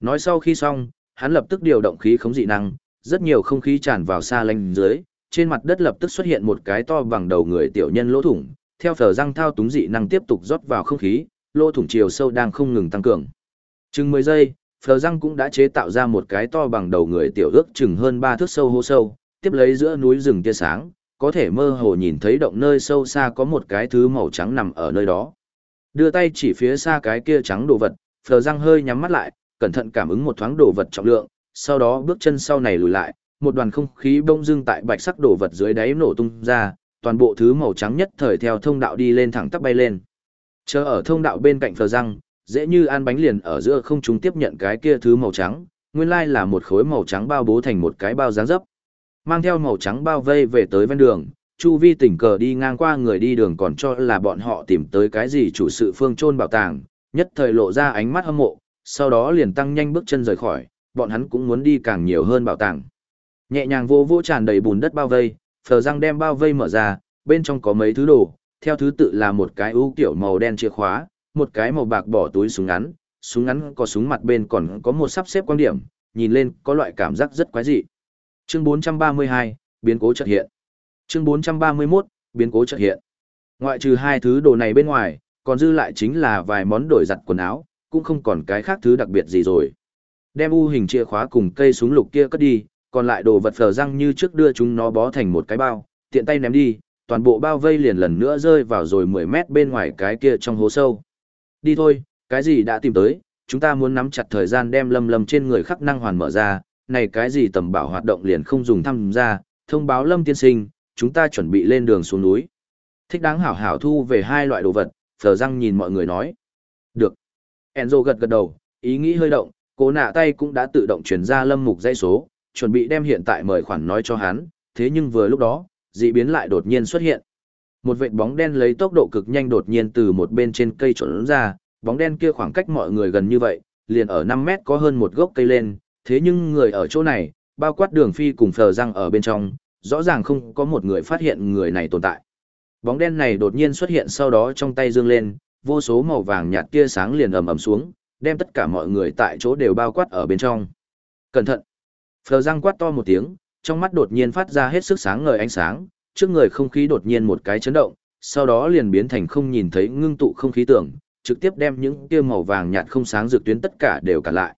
Nói sau khi xong, hắn lập tức điều động khí khống dị năng, rất nhiều không khí tràn vào xa lanh dưới, trên mặt đất lập tức xuất hiện một cái to bằng đầu người tiểu nhân lỗ thủng, theo phở răng thao túng dị năng tiếp tục rót vào không khí, lỗ thủng chiều sâu đang không ngừng tăng cường. Chừng 10 giây, phở răng cũng đã chế tạo ra một cái to bằng đầu người tiểu ước chừng hơn 3 thước sâu hô sâu, tiếp lấy giữa núi rừng tia sáng, có thể mơ hồ nhìn thấy động nơi sâu xa có một cái thứ màu trắng nằm ở nơi đó. Đưa tay chỉ phía xa cái kia trắng đồ vật, phờ răng hơi nhắm mắt lại, cẩn thận cảm ứng một thoáng đồ vật trọng lượng, sau đó bước chân sau này lùi lại, một đoàn không khí bông dưng tại bạch sắc đổ vật dưới đáy nổ tung ra, toàn bộ thứ màu trắng nhất thời theo thông đạo đi lên thẳng tắp bay lên. Chờ ở thông đạo bên cạnh phờ răng, dễ như ăn bánh liền ở giữa không chúng tiếp nhận cái kia thứ màu trắng, nguyên lai là một khối màu trắng bao bố thành một cái bao dáng dấp. Mang theo màu trắng bao vây về tới ven đường, Chu Vi tình cờ đi ngang qua người đi đường còn cho là bọn họ tìm tới cái gì chủ sự phương trôn bảo tàng, nhất thời lộ ra ánh mắt hâm mộ, sau đó liền tăng nhanh bước chân rời khỏi, bọn hắn cũng muốn đi càng nhiều hơn bảo tàng. Nhẹ nhàng vô vô tràn đầy bùn đất bao vây, phờ răng đem bao vây mở ra, bên trong có mấy thứ đồ, theo thứ tự là một cái ưu kiểu màu đen chìa khóa, một cái màu bạc bỏ túi súng ngắn, súng ngắn có súng mặt bên còn có một sắp xếp quan điểm, nhìn lên có loại cảm giác rất quái dị. Chương 432, biến cố chợt hiện. Chương 431, biến cố chợt hiện. Ngoại trừ hai thứ đồ này bên ngoài, còn dư lại chính là vài món đổi giặt quần áo, cũng không còn cái khác thứ đặc biệt gì rồi. Đem u hình chìa khóa cùng cây súng lục kia cất đi, còn lại đồ vật phờ răng như trước đưa chúng nó bó thành một cái bao, tiện tay ném đi, toàn bộ bao vây liền lần nữa rơi vào rồi 10 mét bên ngoài cái kia trong hố sâu. Đi thôi, cái gì đã tìm tới, chúng ta muốn nắm chặt thời gian đem lâm lâm trên người khắc năng hoàn mở ra, này cái gì tầm bảo hoạt động liền không dùng thăm ra, thông báo lâm tiên sinh, chúng ta chuẩn bị lên đường xuống núi. Thích đáng hảo hảo thu về hai loại đồ vật, phở răng nhìn mọi người nói. Được. Enzo gật gật đầu, ý nghĩ hơi động, cố nạ tay cũng đã tự động chuyển ra lâm mục dây số, chuẩn bị đem hiện tại mời khoản nói cho hắn, thế nhưng vừa lúc đó, dị biến lại đột nhiên xuất hiện. Một vệt bóng đen lấy tốc độ cực nhanh đột nhiên từ một bên trên cây trộn ra, bóng đen kia khoảng cách mọi người gần như vậy, liền ở 5 mét có hơn một gốc cây lên, thế nhưng người ở chỗ này, bao quát đường phi cùng phờ răng ở bên trong, rõ ràng không có một người phát hiện người này tồn tại. Bóng đen này đột nhiên xuất hiện sau đó trong tay dương lên, vô số màu vàng nhạt tia sáng liền ầm ầm xuống, đem tất cả mọi người tại chỗ đều bao quát ở bên trong. Cẩn thận! Phờ răng quát to một tiếng, trong mắt đột nhiên phát ra hết sức sáng ngời ánh sáng, trước người không khí đột nhiên một cái chấn động, sau đó liền biến thành không nhìn thấy ngưng tụ không khí tưởng, trực tiếp đem những kia màu vàng nhạt không sáng dược tuyến tất cả đều cả lại.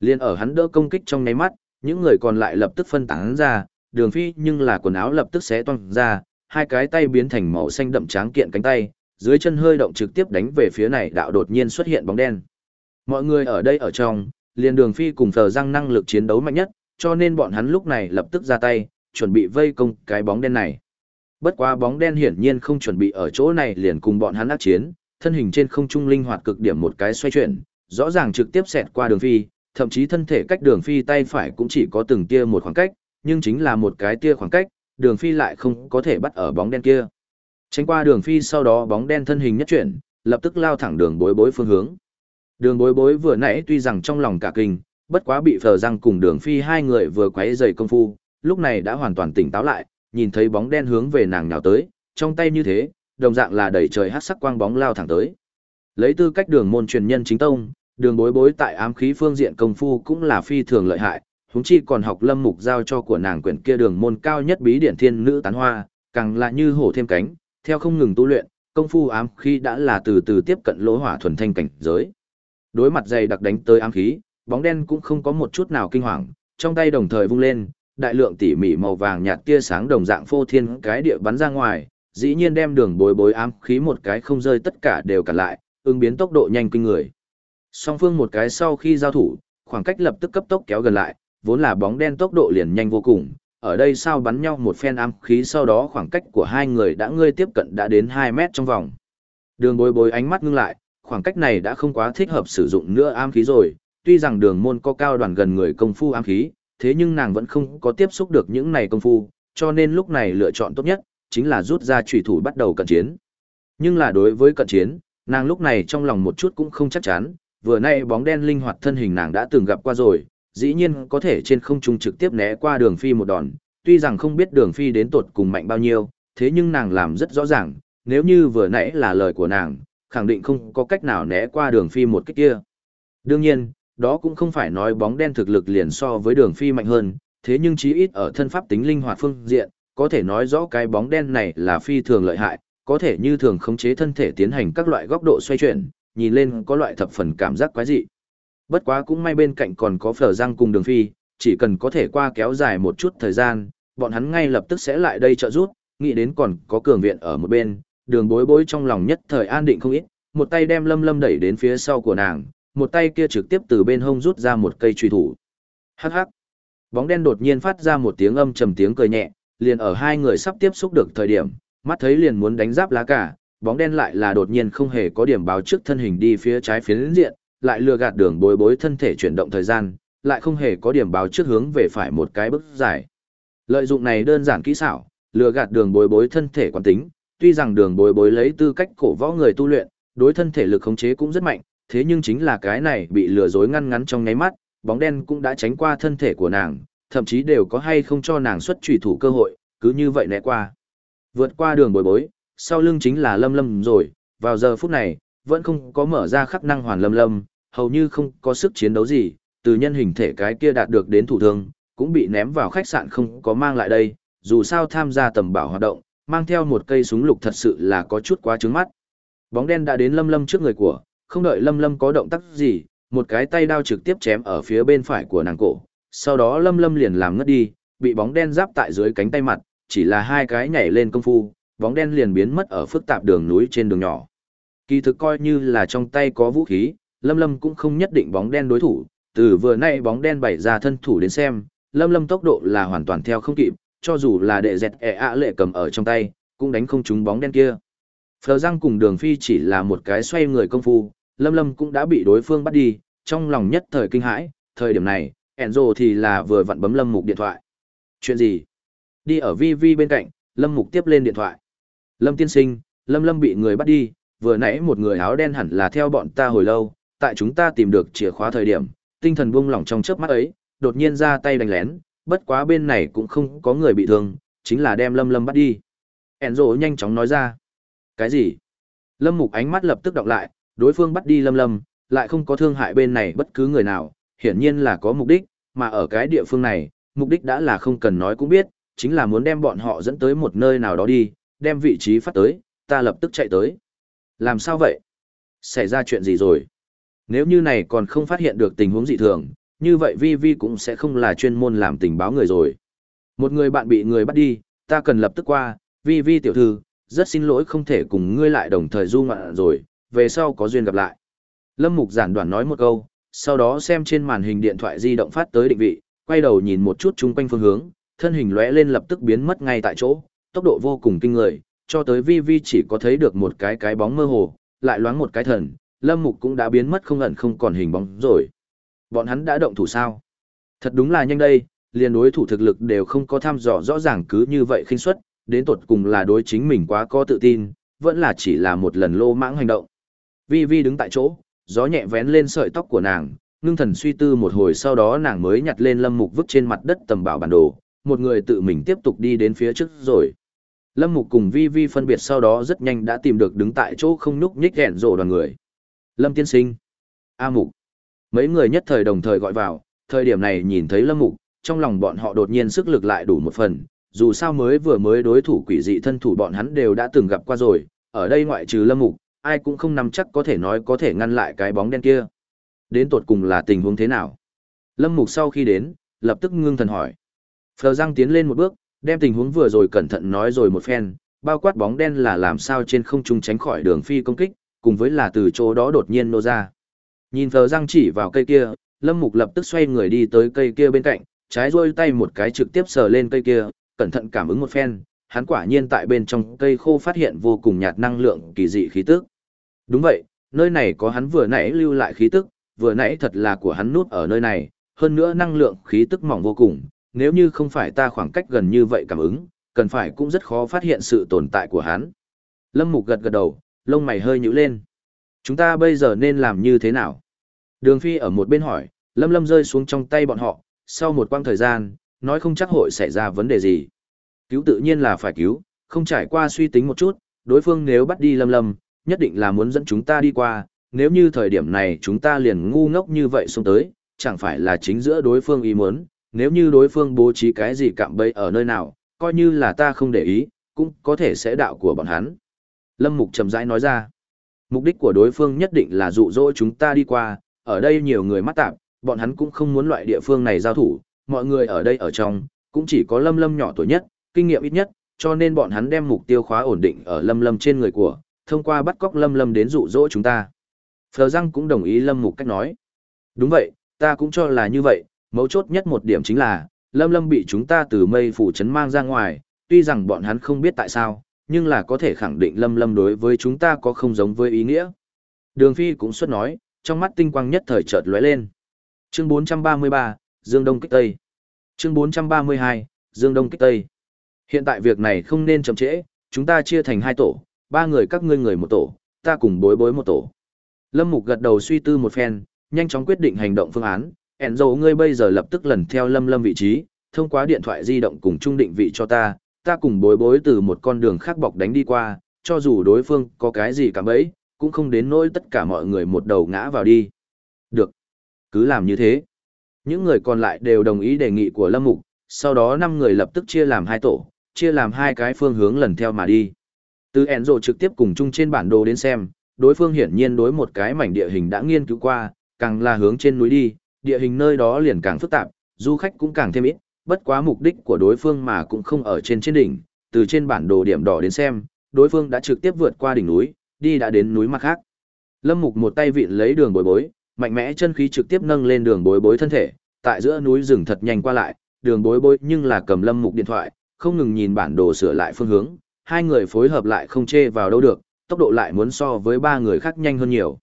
Liên ở hắn đỡ công kích trong nháy mắt, những người còn lại lập tức phân tán ra, đường phi nhưng là quần áo lập tức xé toang ra, hai cái tay biến thành màu xanh đậm tráng kiện cánh tay, dưới chân hơi động trực tiếp đánh về phía này đạo đột nhiên xuất hiện bóng đen. Mọi người ở đây ở trong, liền đường phi cùng phờ răng năng lực chiến đấu mạnh nhất, cho nên bọn hắn lúc này lập tức ra tay, chuẩn bị vây công cái bóng đen này. Bất quá bóng đen hiển nhiên không chuẩn bị ở chỗ này liền cùng bọn hắn ác chiến, thân hình trên không trung linh hoạt cực điểm một cái xoay chuyển, rõ ràng trực tiếp xẹt qua đường phi, thậm chí thân thể cách đường phi tay phải cũng chỉ có từng tia một khoảng cách, nhưng chính là một cái tia khoảng cách, đường phi lại không có thể bắt ở bóng đen kia. Tránh qua đường phi sau đó bóng đen thân hình nhất chuyển, lập tức lao thẳng đường bối bối phương hướng. Đường bối bối vừa nãy tuy rằng trong lòng cả kinh, bất quá bị phờ răng cùng đường phi hai người vừa quấy dày công phu, lúc này đã hoàn toàn tỉnh táo lại, nhìn thấy bóng đen hướng về nàng nhào tới, trong tay như thế, đồng dạng là đẩy trời hát sắc quang bóng lao thẳng tới. Lấy tư cách đường môn truyền nhân chính tông, đường bối bối tại ám khí phương diện công phu cũng là phi thường lợi hại, huống chi còn học lâm mục giao cho của nàng quyển kia đường môn cao nhất bí điển thiên nữ tán hoa, càng là như hổ thêm cánh, theo không ngừng tu luyện, công phu ám khí đã là từ từ tiếp cận lỗ hỏa thuần thanh cảnh giới. Đối mặt dày đặc đánh tới ám khí, bóng đen cũng không có một chút nào kinh hoàng, trong tay đồng thời vung lên, đại lượng tỉ mỉ màu vàng nhạt tia sáng đồng dạng phô thiên cái địa bắn ra ngoài, dĩ nhiên đem đường bối bối ám khí một cái không rơi tất cả đều cả lại, ứng biến tốc độ nhanh kinh người. Song phương một cái sau khi giao thủ, khoảng cách lập tức cấp tốc kéo gần lại, vốn là bóng đen tốc độ liền nhanh vô cùng, ở đây sao bắn nhau một phen ám khí sau đó khoảng cách của hai người đã ngươi tiếp cận đã đến 2 mét trong vòng. Đường bối bối ánh mắt ngưng lại, khoảng cách này đã không quá thích hợp sử dụng nữa ám khí rồi, tuy rằng đường môn có cao đoàn gần người công phu ám khí, thế nhưng nàng vẫn không có tiếp xúc được những này công phu, cho nên lúc này lựa chọn tốt nhất, chính là rút ra trùy thủ bắt đầu cận chiến. Nhưng là đối với cận chiến, nàng lúc này trong lòng một chút cũng không chắc chắn, vừa nay bóng đen linh hoạt thân hình nàng đã từng gặp qua rồi, dĩ nhiên có thể trên không trung trực tiếp né qua đường phi một đòn, tuy rằng không biết đường phi đến tột cùng mạnh bao nhiêu, thế nhưng nàng làm rất rõ ràng, nếu như vừa nãy là lời của nàng, khẳng định không có cách nào né qua đường phi một cách kia. Đương nhiên, đó cũng không phải nói bóng đen thực lực liền so với đường phi mạnh hơn, thế nhưng chí ít ở thân pháp tính linh hoạt phương diện, có thể nói rõ cái bóng đen này là phi thường lợi hại, có thể như thường khống chế thân thể tiến hành các loại góc độ xoay chuyển, nhìn lên có loại thập phần cảm giác quái dị. Bất quá cũng may bên cạnh còn có phở răng cùng đường phi, chỉ cần có thể qua kéo dài một chút thời gian, bọn hắn ngay lập tức sẽ lại đây trợ giúp, nghĩ đến còn có cường viện ở một bên, đường bối bối trong lòng nhất thời an định không ít, một tay đem lâm lâm đẩy đến phía sau của nàng, một tay kia trực tiếp từ bên hông rút ra một cây truy thủ. Hắc hắc. Bóng đen đột nhiên phát ra một tiếng âm trầm tiếng cười nhẹ, liền ở hai người sắp tiếp xúc được thời điểm, mắt thấy liền muốn đánh giáp lá cả, bóng đen lại là đột nhiên không hề có điểm báo trước thân hình đi phía trái phía diện, lại lừa gạt đường bối bối thân thể chuyển động thời gian, lại không hề có điểm báo trước hướng về phải một cái bước dài. Lợi dụng này đơn giản kỹ xảo, lừa gạt đường bối bối thân thể quán tính, tuy rằng đường bối bối lấy tư cách cổ võ người tu luyện, đối thân thể lực khống chế cũng rất mạnh, thế nhưng chính là cái này bị lừa dối ngăn ngắn trong nháy mắt, bóng đen cũng đã tránh qua thân thể của nàng, thậm chí đều có hay không cho nàng xuất trùy thủ cơ hội, cứ như vậy né qua. Vượt qua đường bồi bối, sau lưng chính là lâm lâm rồi, vào giờ phút này, vẫn không có mở ra khắc năng hoàn lâm lâm, hầu như không có sức chiến đấu gì, từ nhân hình thể cái kia đạt được đến thủ thương, cũng bị ném vào khách sạn không có mang lại đây, dù sao tham gia tầm bảo hoạt động, mang theo một cây súng lục thật sự là có chút quá trứng mắt. Bóng đen đã đến lâm lâm trước người của, không đợi lâm lâm có động tác gì, một cái tay đao trực tiếp chém ở phía bên phải của nàng cổ, sau đó lâm lâm liền làm ngất đi, bị bóng đen giáp tại dưới cánh tay mặt, chỉ là hai cái nhảy lên công phu, bóng đen liền biến mất ở phức tạp đường núi trên đường nhỏ. Kỳ thực coi như là trong tay có vũ khí, lâm lâm cũng không nhất định bóng đen đối thủ, từ vừa nay bóng đen bày ra thân thủ đến xem, lâm lâm tốc độ là hoàn toàn theo không kịp, cho dù là đệ dẹt ẹ ạ lệ cầm ở trong tay, cũng đánh không trúng bóng đen kia. Phờ răng cùng đường phi chỉ là một cái xoay người công phu, lâm lâm cũng đã bị đối phương bắt đi, trong lòng nhất thời kinh hãi, thời điểm này, Enzo thì là vừa vặn bấm lâm mục điện thoại. Chuyện gì? Đi ở vi vi bên cạnh, lâm mục tiếp lên điện thoại. Lâm tiên sinh, lâm lâm bị người bắt đi, vừa nãy một người áo đen hẳn là theo bọn ta hồi lâu, tại chúng ta tìm được chìa khóa thời điểm, tinh thần buông lỏng trong chớp mắt ấy, đột nhiên ra tay đánh lén, bất quá bên này cũng không có người bị thương, chính là đem lâm lâm bắt đi. Enzo nhanh chóng nói ra. Cái gì? Lâm mục ánh mắt lập tức đọc lại, đối phương bắt đi lâm lâm, lại không có thương hại bên này bất cứ người nào, hiển nhiên là có mục đích, mà ở cái địa phương này, mục đích đã là không cần nói cũng biết, chính là muốn đem bọn họ dẫn tới một nơi nào đó đi, đem vị trí phát tới, ta lập tức chạy tới. Làm sao vậy? Xảy ra chuyện gì rồi? Nếu như này còn không phát hiện được tình huống dị thường, như vậy Vi Vi cũng sẽ không là chuyên môn làm tình báo người rồi. Một người bạn bị người bắt đi, ta cần lập tức qua, Vi Vi tiểu thư, rất xin lỗi không thể cùng ngươi lại đồng thời du ngoạn rồi, về sau có duyên gặp lại. Lâm Mục giản đoạn nói một câu, sau đó xem trên màn hình điện thoại di động phát tới định vị, quay đầu nhìn một chút chung quanh phương hướng, thân hình lóe lên lập tức biến mất ngay tại chỗ, tốc độ vô cùng kinh người, cho tới vi vi chỉ có thấy được một cái cái bóng mơ hồ, lại loáng một cái thần, Lâm Mục cũng đã biến mất không ẩn không còn hình bóng rồi. Bọn hắn đã động thủ sao? Thật đúng là nhanh đây, liền đối thủ thực lực đều không có tham dò rõ ràng cứ như vậy khinh suất, đến tột cùng là đối chính mình quá có tự tin, vẫn là chỉ là một lần lô mãng hành động. Vi Vi đứng tại chỗ, gió nhẹ vén lên sợi tóc của nàng, ngưng thần suy tư một hồi sau đó nàng mới nhặt lên lâm mục vứt trên mặt đất tầm bảo bản đồ, một người tự mình tiếp tục đi đến phía trước rồi. Lâm mục cùng Vi Vi phân biệt sau đó rất nhanh đã tìm được đứng tại chỗ không núc nhích ghẹn rộ đoàn người. Lâm tiên sinh. A mục. Mấy người nhất thời đồng thời gọi vào, thời điểm này nhìn thấy lâm mục, trong lòng bọn họ đột nhiên sức lực lại đủ một phần, dù sao mới vừa mới đối thủ quỷ dị thân thủ bọn hắn đều đã từng gặp qua rồi, ở đây ngoại trừ lâm mục, ai cũng không nắm chắc có thể nói có thể ngăn lại cái bóng đen kia. Đến tột cùng là tình huống thế nào? Lâm Mục sau khi đến, lập tức ngưng thần hỏi. Phờ Giang tiến lên một bước, đem tình huống vừa rồi cẩn thận nói rồi một phen, bao quát bóng đen là làm sao trên không trung tránh khỏi đường phi công kích, cùng với là từ chỗ đó đột nhiên nô ra. Nhìn Phờ Giang chỉ vào cây kia, Lâm Mục lập tức xoay người đi tới cây kia bên cạnh, trái rôi tay một cái trực tiếp sờ lên cây kia, cẩn thận cảm ứng một phen, hắn quả nhiên tại bên trong cây khô phát hiện vô cùng nhạt năng lượng kỳ dị khí tức. Đúng vậy, nơi này có hắn vừa nãy lưu lại khí tức, vừa nãy thật là của hắn nút ở nơi này, hơn nữa năng lượng khí tức mỏng vô cùng, nếu như không phải ta khoảng cách gần như vậy cảm ứng, cần phải cũng rất khó phát hiện sự tồn tại của hắn. Lâm Mục gật gật đầu, lông mày hơi nhíu lên. Chúng ta bây giờ nên làm như thế nào? Đường Phi ở một bên hỏi, Lâm Lâm rơi xuống trong tay bọn họ, sau một quãng thời gian, nói không chắc hội xảy ra vấn đề gì. Cứu tự nhiên là phải cứu, không trải qua suy tính một chút, đối phương nếu bắt đi Lâm Lâm, nhất định là muốn dẫn chúng ta đi qua, nếu như thời điểm này chúng ta liền ngu ngốc như vậy xuống tới, chẳng phải là chính giữa đối phương ý muốn, nếu như đối phương bố trí cái gì cạm bẫy ở nơi nào, coi như là ta không để ý, cũng có thể sẽ đạo của bọn hắn. Lâm Mục chậm rãi nói ra, mục đích của đối phương nhất định là dụ dỗ chúng ta đi qua, ở đây nhiều người mắt tạp, bọn hắn cũng không muốn loại địa phương này giao thủ, mọi người ở đây ở trong, cũng chỉ có Lâm Lâm nhỏ tuổi nhất, kinh nghiệm ít nhất, cho nên bọn hắn đem mục tiêu khóa ổn định ở Lâm Lâm trên người của, thông qua bắt cóc Lâm Lâm đến dụ dỗ chúng ta. Phờ Răng cũng đồng ý Lâm Mục cách nói. Đúng vậy, ta cũng cho là như vậy, mấu chốt nhất một điểm chính là, Lâm Lâm bị chúng ta từ mây phủ trấn mang ra ngoài, tuy rằng bọn hắn không biết tại sao, nhưng là có thể khẳng định Lâm Lâm đối với chúng ta có không giống với ý nghĩa. Đường Phi cũng xuất nói, trong mắt tinh quang nhất thời chợt lóe lên. Chương 433, Dương Đông kích Tây. Chương 432, Dương Đông kích Tây. Hiện tại việc này không nên chậm trễ, chúng ta chia thành hai tổ, ba người các ngươi người một tổ, ta cùng bối bối một tổ. Lâm Mục gật đầu suy tư một phen, nhanh chóng quyết định hành động phương án, ẻn dầu ngươi bây giờ lập tức lần theo Lâm Lâm vị trí, thông qua điện thoại di động cùng trung định vị cho ta, ta cùng bối bối từ một con đường khác bọc đánh đi qua, cho dù đối phương có cái gì cả bấy, cũng không đến nỗi tất cả mọi người một đầu ngã vào đi. Được. Cứ làm như thế. Những người còn lại đều đồng ý đề nghị của Lâm Mục, sau đó năm người lập tức chia làm hai tổ, chia làm hai cái phương hướng lần theo mà đi. Từ Enzo trực tiếp cùng chung trên bản đồ đến xem, đối phương hiển nhiên đối một cái mảnh địa hình đã nghiên cứu qua, càng là hướng trên núi đi, địa hình nơi đó liền càng phức tạp, du khách cũng càng thêm ít, bất quá mục đích của đối phương mà cũng không ở trên trên đỉnh, từ trên bản đồ điểm đỏ đến xem, đối phương đã trực tiếp vượt qua đỉnh núi, đi đã đến núi mặt khác. Lâm Mục một tay vịn lấy đường bối bối, mạnh mẽ chân khí trực tiếp nâng lên đường bối bối thân thể, tại giữa núi rừng thật nhanh qua lại, đường bối bối nhưng là cầm Lâm Mục điện thoại, không ngừng nhìn bản đồ sửa lại phương hướng, hai người phối hợp lại không chê vào đâu được, tốc độ lại muốn so với ba người khác nhanh hơn nhiều.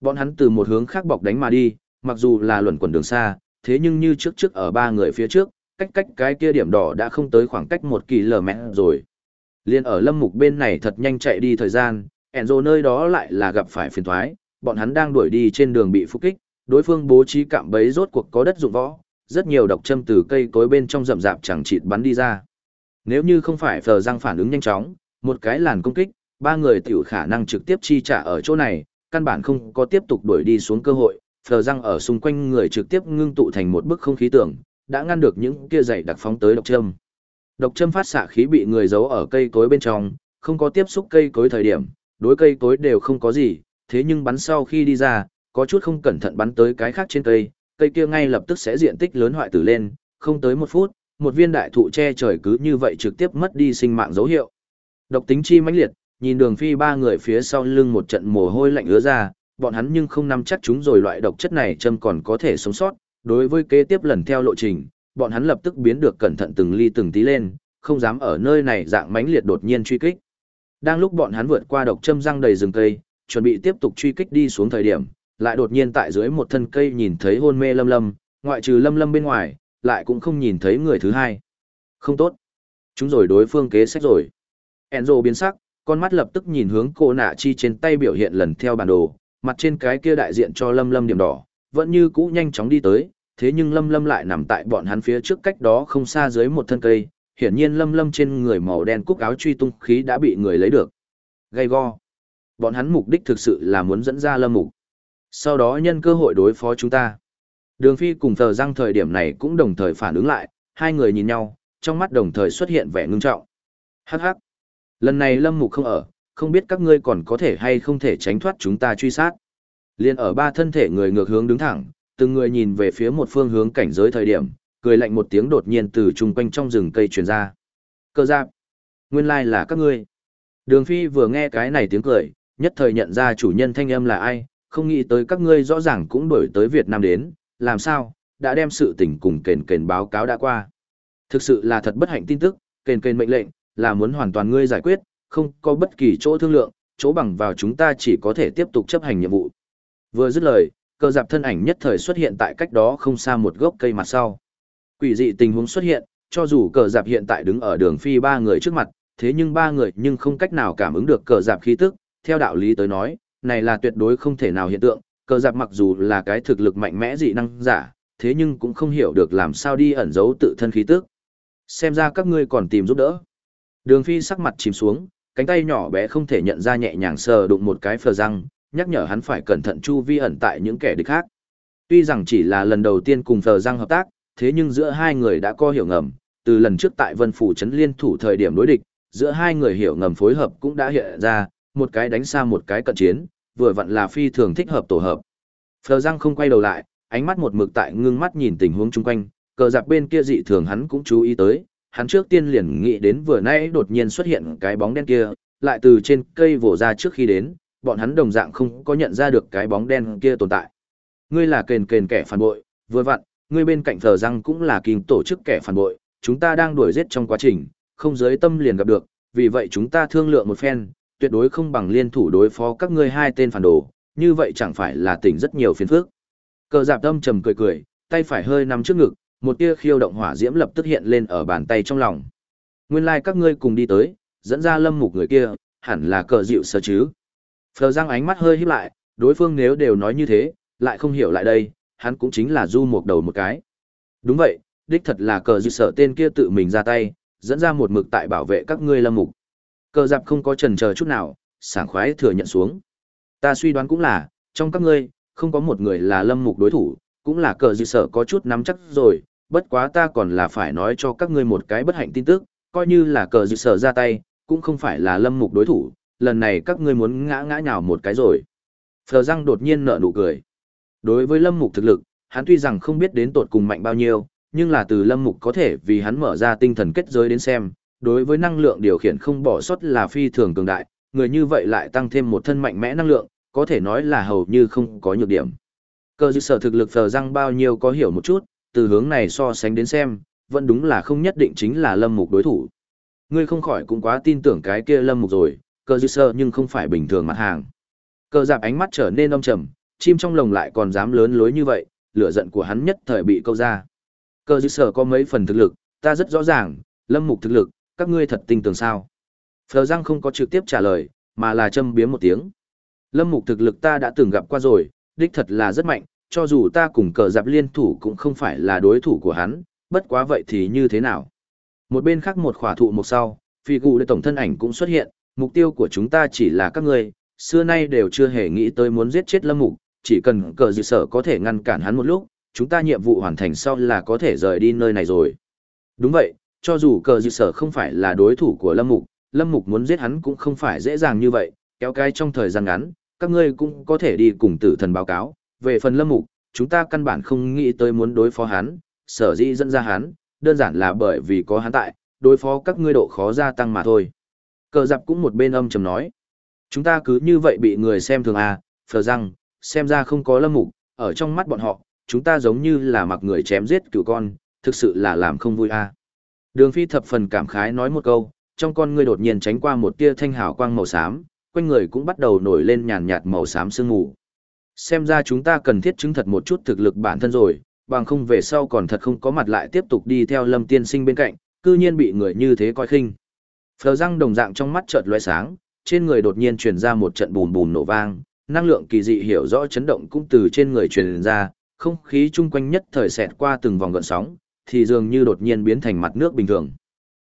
Bọn hắn từ một hướng khác bọc đánh mà đi, mặc dù là luẩn quẩn đường xa, thế nhưng như trước trước ở ba người phía trước, cách cách cái kia điểm đỏ đã không tới khoảng cách một km rồi. Liên ở lâm mục bên này thật nhanh chạy đi thời gian, Enzo nơi đó lại là gặp phải phiền thoái, bọn hắn đang đuổi đi trên đường bị phục kích, đối phương bố trí cạm bẫy rốt cuộc có đất dụng võ, rất nhiều độc châm từ cây cối bên trong rậm rạp chẳng chịt bắn đi ra. Nếu như không phải phờ răng phản ứng nhanh chóng, một cái làn công kích, ba người tiểu khả năng trực tiếp chi trả ở chỗ này, căn bản không có tiếp tục đuổi đi xuống cơ hội, phờ răng ở xung quanh người trực tiếp ngưng tụ thành một bức không khí tưởng, đã ngăn được những kia dày đặc phóng tới độc châm. Độc châm phát xạ khí bị người giấu ở cây cối bên trong, không có tiếp xúc cây cối thời điểm, đối cây cối đều không có gì, thế nhưng bắn sau khi đi ra, có chút không cẩn thận bắn tới cái khác trên cây, cây kia ngay lập tức sẽ diện tích lớn hoại tử lên, không tới một phút, một viên đại thụ che trời cứ như vậy trực tiếp mất đi sinh mạng dấu hiệu. Độc tính chi mãnh liệt, nhìn đường phi ba người phía sau lưng một trận mồ hôi lạnh ứa ra, bọn hắn nhưng không nắm chắc chúng rồi loại độc chất này châm còn có thể sống sót, đối với kế tiếp lần theo lộ trình, bọn hắn lập tức biến được cẩn thận từng ly từng tí lên, không dám ở nơi này dạng mãnh liệt đột nhiên truy kích. Đang lúc bọn hắn vượt qua độc châm răng đầy rừng cây, chuẩn bị tiếp tục truy kích đi xuống thời điểm, lại đột nhiên tại dưới một thân cây nhìn thấy hôn mê lâm lâm, ngoại trừ lâm lâm bên ngoài, lại cũng không nhìn thấy người thứ hai. Không tốt. Chúng rồi đối phương kế sách rồi. Enzo biến sắc, con mắt lập tức nhìn hướng cô nạ chi trên tay biểu hiện lần theo bản đồ, mặt trên cái kia đại diện cho lâm lâm điểm đỏ, vẫn như cũ nhanh chóng đi tới, thế nhưng lâm lâm lại nằm tại bọn hắn phía trước cách đó không xa dưới một thân cây, hiển nhiên lâm lâm trên người màu đen cúc áo truy tung khí đã bị người lấy được. Gây go. Bọn hắn mục đích thực sự là muốn dẫn ra lâm mục. Sau đó nhân cơ hội đối phó chúng ta. Đường Phi cùng thờ răng thời điểm này cũng đồng thời phản ứng lại, hai người nhìn nhau, trong mắt đồng thời xuất hiện vẻ ngưng trọng. Hắc hắc. Lần này lâm mục không ở, không biết các ngươi còn có thể hay không thể tránh thoát chúng ta truy sát. Liên ở ba thân thể người ngược hướng đứng thẳng, từng người nhìn về phía một phương hướng cảnh giới thời điểm, cười lạnh một tiếng đột nhiên từ chung quanh trong rừng cây truyền ra. Cơ giáp, nguyên lai là các ngươi. Đường Phi vừa nghe cái này tiếng cười, nhất thời nhận ra chủ nhân thanh âm là ai, không nghĩ tới các ngươi rõ ràng cũng đổi tới Việt Nam đến, làm sao, đã đem sự tình cùng kền kền báo cáo đã qua. Thực sự là thật bất hạnh tin tức, kền kền mệnh lệnh, là muốn hoàn toàn ngươi giải quyết, không có bất kỳ chỗ thương lượng, chỗ bằng vào chúng ta chỉ có thể tiếp tục chấp hành nhiệm vụ. Vừa dứt lời, cơ giạp thân ảnh nhất thời xuất hiện tại cách đó không xa một gốc cây mặt sau. Quỷ dị tình huống xuất hiện, cho dù cờ giạp hiện tại đứng ở đường phi ba người trước mặt, thế nhưng ba người nhưng không cách nào cảm ứng được cờ giạp khí tức, theo đạo lý tới nói, này là tuyệt đối không thể nào hiện tượng, cờ giặc mặc dù là cái thực lực mạnh mẽ dị năng giả, thế nhưng cũng không hiểu được làm sao đi ẩn giấu tự thân khí tức. Xem ra các ngươi còn tìm giúp đỡ. Đường phi sắc mặt chìm xuống, cánh tay nhỏ bé không thể nhận ra nhẹ nhàng sờ đụng một cái phờ răng, nhắc nhở hắn phải cẩn thận chu vi ẩn tại những kẻ địch khác. Tuy rằng chỉ là lần đầu tiên cùng phờ răng hợp tác, thế nhưng giữa hai người đã có hiểu ngầm, từ lần trước tại Vân Phủ Trấn Liên thủ thời điểm đối địch, giữa hai người hiểu ngầm phối hợp cũng đã hiện ra, một cái đánh xa một cái cận chiến, vừa vặn là phi thường thích hợp tổ hợp. Phờ răng không quay đầu lại, ánh mắt một mực tại ngưng mắt nhìn tình huống chung quanh, cờ giặc bên kia dị thường hắn cũng chú ý tới, hắn trước tiên liền nghĩ đến vừa nãy đột nhiên xuất hiện cái bóng đen kia, lại từ trên cây vồ ra trước khi đến, bọn hắn đồng dạng không có nhận ra được cái bóng đen kia tồn tại. Ngươi là kền kền kẻ phản bội, vừa vặn, ngươi bên cạnh thờ răng cũng là kinh tổ chức kẻ phản bội, chúng ta đang đuổi giết trong quá trình, không giới tâm liền gặp được, vì vậy chúng ta thương lượng một phen, tuyệt đối không bằng liên thủ đối phó các ngươi hai tên phản đồ, như vậy chẳng phải là tỉnh rất nhiều phiền phức. Cờ Dạp Tâm trầm cười cười, tay phải hơi nắm trước ngực, một tia khiêu động hỏa diễm lập tức hiện lên ở bàn tay trong lòng. Nguyên lai like các ngươi cùng đi tới, dẫn ra lâm mục người kia, hẳn là cờ dịu sơ chứ. Phờ Giang ánh mắt hơi híp lại, đối phương nếu đều nói như thế, lại không hiểu lại đây, hắn cũng chính là du một đầu một cái. Đúng vậy, đích thật là cờ dịu sợ tên kia tự mình ra tay, dẫn ra một mực tại bảo vệ các ngươi lâm mục. Cờ dạp không có chần chờ chút nào, sảng khoái thừa nhận xuống. Ta suy đoán cũng là, trong các ngươi, không có một người là lâm mục đối thủ, cũng là cờ dự sở có chút nắm chắc rồi, bất quá ta còn là phải nói cho các ngươi một cái bất hạnh tin tức, coi như là cờ dự sở ra tay, cũng không phải là lâm mục đối thủ, lần này các ngươi muốn ngã ngã nhào một cái rồi. Phờ răng đột nhiên nở nụ cười. Đối với lâm mục thực lực, hắn tuy rằng không biết đến tột cùng mạnh bao nhiêu, nhưng là từ lâm mục có thể vì hắn mở ra tinh thần kết giới đến xem, đối với năng lượng điều khiển không bỏ sót là phi thường cường đại, người như vậy lại tăng thêm một thân mạnh mẽ năng lượng, có thể nói là hầu như không có nhược điểm. Cơ dư sở thực lực phờ răng bao nhiêu có hiểu một chút, từ hướng này so sánh đến xem, vẫn đúng là không nhất định chính là lâm mục đối thủ. Ngươi không khỏi cũng quá tin tưởng cái kia lâm mục rồi, cơ dư sơ nhưng không phải bình thường mặt hàng. Cơ dạp ánh mắt trở nên âm trầm, chim trong lồng lại còn dám lớn lối như vậy, lửa giận của hắn nhất thời bị câu ra. Cơ dư sở có mấy phần thực lực, ta rất rõ ràng, lâm mục thực lực, các ngươi thật tin tưởng sao. Phờ răng không có trực tiếp trả lời, mà là châm biếm một tiếng. Lâm mục thực lực ta đã từng gặp qua rồi, đích thật là rất mạnh, cho dù ta cùng cờ dạp liên thủ cũng không phải là đối thủ của hắn, bất quá vậy thì như thế nào. Một bên khác một khỏa thụ một sau, phi cụ để tổng thân ảnh cũng xuất hiện, mục tiêu của chúng ta chỉ là các ngươi, xưa nay đều chưa hề nghĩ tới muốn giết chết lâm mục, chỉ cần cờ dự sở có thể ngăn cản hắn một lúc, chúng ta nhiệm vụ hoàn thành sau là có thể rời đi nơi này rồi. Đúng vậy, cho dù cờ dự sở không phải là đối thủ của lâm mục, lâm mục muốn giết hắn cũng không phải dễ dàng như vậy, kéo cái trong thời gian ngắn, các ngươi cũng có thể đi cùng tử thần báo cáo, về phần lâm mục, chúng ta căn bản không nghĩ tới muốn đối phó hắn, sở dĩ dẫn ra hắn, đơn giản là bởi vì có hắn tại, đối phó các ngươi độ khó gia tăng mà thôi. Cờ giặc cũng một bên âm trầm nói. Chúng ta cứ như vậy bị người xem thường à, phờ răng, xem ra không có lâm mục, ở trong mắt bọn họ, chúng ta giống như là mặc người chém giết cựu con, thực sự là làm không vui à. Đường phi thập phần cảm khái nói một câu, trong con ngươi đột nhiên tránh qua một tia thanh hào quang màu xám, quanh người cũng bắt đầu nổi lên nhàn nhạt màu xám sương mù. Xem ra chúng ta cần thiết chứng thật một chút thực lực bản thân rồi, bằng không về sau còn thật không có mặt lại tiếp tục đi theo lâm tiên sinh bên cạnh, cư nhiên bị người như thế coi khinh. Phờ răng đồng dạng trong mắt chợt lóe sáng, trên người đột nhiên truyền ra một trận bùm bùm nổ vang, năng lượng kỳ dị hiểu rõ chấn động cũng từ trên người truyền ra, không khí chung quanh nhất thời xẹt qua từng vòng gợn sóng, thì dường như đột nhiên biến thành mặt nước bình thường.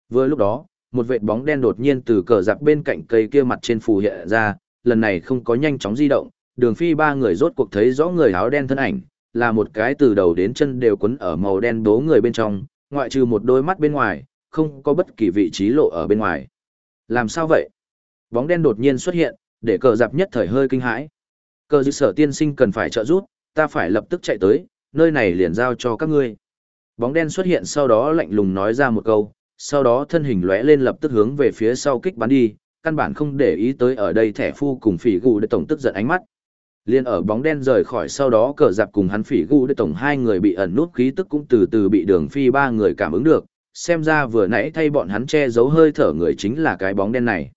Vừa lúc đó, một vệt bóng đen đột nhiên từ cờ giặc bên cạnh cây kia mặt trên phù hiện ra, lần này không có nhanh chóng di động, đường phi ba người rốt cuộc thấy rõ người áo đen thân ảnh, là một cái từ đầu đến chân đều quấn ở màu đen đố người bên trong, ngoại trừ một đôi mắt bên ngoài, không có bất kỳ vị trí lộ ở bên ngoài. Làm sao vậy? Bóng đen đột nhiên xuất hiện, để cờ giặc nhất thời hơi kinh hãi. Cờ dự sở tiên sinh cần phải trợ giúp, ta phải lập tức chạy tới, nơi này liền giao cho các ngươi. Bóng đen xuất hiện sau đó lạnh lùng nói ra một câu, sau đó thân hình lóe lên lập tức hướng về phía sau kích bắn đi, căn bản không để ý tới ở đây thẻ phu cùng phỉ gù để tổng tức giận ánh mắt. Liên ở bóng đen rời khỏi sau đó cờ dạp cùng hắn phỉ gu để tổng hai người bị ẩn nút khí tức cũng từ từ bị đường phi ba người cảm ứng được, xem ra vừa nãy thay bọn hắn che giấu hơi thở người chính là cái bóng đen này.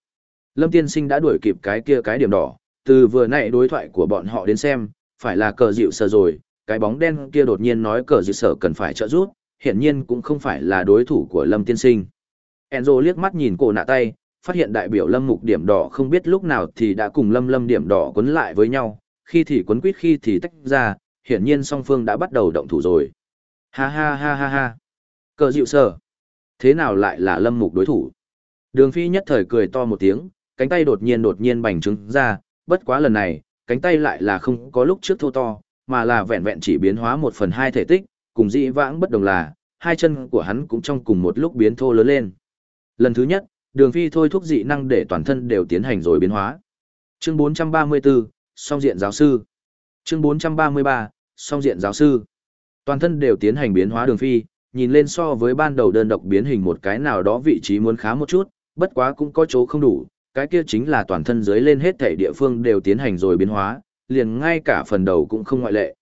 Lâm tiên sinh đã đuổi kịp cái kia cái điểm đỏ, từ vừa nãy đối thoại của bọn họ đến xem, phải là cờ dịu sở rồi, cái bóng đen kia đột nhiên nói cờ dịu sở cần phải trợ giúp, hiển nhiên cũng không phải là đối thủ của Lâm tiên sinh. Enzo liếc mắt nhìn cổ nạ tay, phát hiện đại biểu Lâm mục điểm đỏ không biết lúc nào thì đã cùng Lâm Lâm điểm đỏ quấn lại với nhau, khi thì quấn quýt khi thì tách ra, hiển nhiên song phương đã bắt đầu động thủ rồi. Ha ha ha ha ha. Cờ dịu sở. Thế nào lại là lâm mục đối thủ? Đường phi nhất thời cười to một tiếng, cánh tay đột nhiên đột nhiên bành trướng ra, bất quá lần này, cánh tay lại là không có lúc trước thô to, mà là vẹn vẹn chỉ biến hóa một phần hai thể tích, cùng dị vãng bất đồng là, hai chân của hắn cũng trong cùng một lúc biến thô lớn lên. Lần thứ nhất, đường phi thôi thúc dị năng để toàn thân đều tiến hành rồi biến hóa. Chương 434, song diện giáo sư. Chương 433, song diện giáo sư. Toàn thân đều tiến hành biến hóa đường phi, nhìn lên so với ban đầu đơn độc biến hình một cái nào đó vị trí muốn khá một chút, bất quá cũng có chỗ không đủ, cái kia chính là toàn thân dưới lên hết thể địa phương đều tiến hành rồi biến hóa, liền ngay cả phần đầu cũng không ngoại lệ.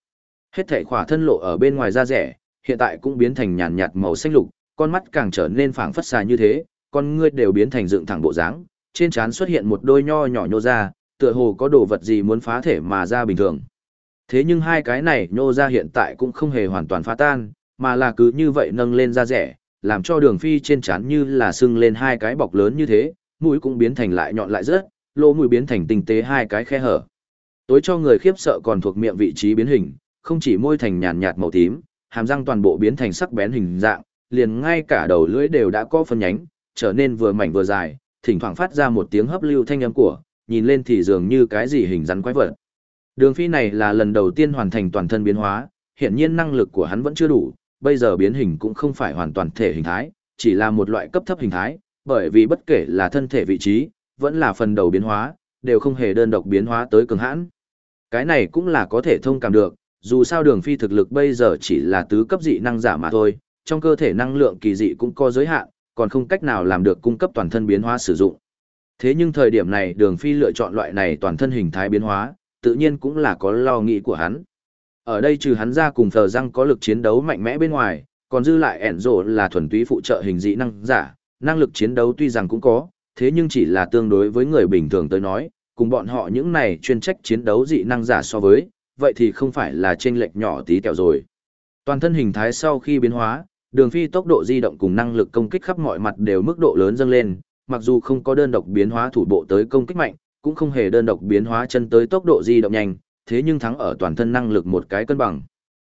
Hết thể khỏa thân lộ ở bên ngoài da rẻ, hiện tại cũng biến thành nhàn nhạt màu xanh lục, con mắt càng trở nên phảng phất xà như thế, con ngươi đều biến thành dựng thẳng bộ dáng, trên trán xuất hiện một đôi nho nhỏ nhô ra, tựa hồ có đồ vật gì muốn phá thể mà ra bình thường. Thế nhưng hai cái này nhô ra hiện tại cũng không hề hoàn toàn phá tan, mà là cứ như vậy nâng lên da rẻ, làm cho đường phi trên trán như là sưng lên hai cái bọc lớn như thế, mũi cũng biến thành lại nhọn lại rớt, lỗ mũi biến thành tinh tế hai cái khe hở. Tối cho người khiếp sợ còn thuộc miệng vị trí biến hình, không chỉ môi thành nhàn nhạt màu tím, hàm răng toàn bộ biến thành sắc bén hình dạng, liền ngay cả đầu lưỡi đều đã có phân nhánh, trở nên vừa mảnh vừa dài, thỉnh thoảng phát ra một tiếng hấp lưu thanh âm của, nhìn lên thì dường như cái gì hình rắn quái vật. Đường phi này là lần đầu tiên hoàn thành toàn thân biến hóa, hiện nhiên năng lực của hắn vẫn chưa đủ, bây giờ biến hình cũng không phải hoàn toàn thể hình thái, chỉ là một loại cấp thấp hình thái, bởi vì bất kể là thân thể vị trí, vẫn là phần đầu biến hóa, đều không hề đơn độc biến hóa tới cường hãn. Cái này cũng là có thể thông cảm được, dù sao đường phi thực lực bây giờ chỉ là tứ cấp dị năng giả mà thôi, trong cơ thể năng lượng kỳ dị cũng có giới hạn, còn không cách nào làm được cung cấp toàn thân biến hóa sử dụng. Thế nhưng thời điểm này đường phi lựa chọn loại này toàn thân hình thái biến hóa, tự nhiên cũng là có lo nghĩ của hắn. Ở đây trừ hắn ra cùng thờ răng có lực chiến đấu mạnh mẽ bên ngoài, còn dư lại ẻn rổ là thuần túy phụ trợ hình dị năng giả, năng lực chiến đấu tuy rằng cũng có, thế nhưng chỉ là tương đối với người bình thường tới nói, cùng bọn họ những này chuyên trách chiến đấu dị năng giả so với, vậy thì không phải là chênh lệch nhỏ tí tẹo rồi. Toàn thân hình thái sau khi biến hóa, đường phi tốc độ di động cùng năng lực công kích khắp mọi mặt đều mức độ lớn dâng lên, mặc dù không có đơn độc biến hóa thủ bộ tới công kích mạnh, cũng không hề đơn độc biến hóa chân tới tốc độ di động nhanh, thế nhưng thắng ở toàn thân năng lực một cái cân bằng.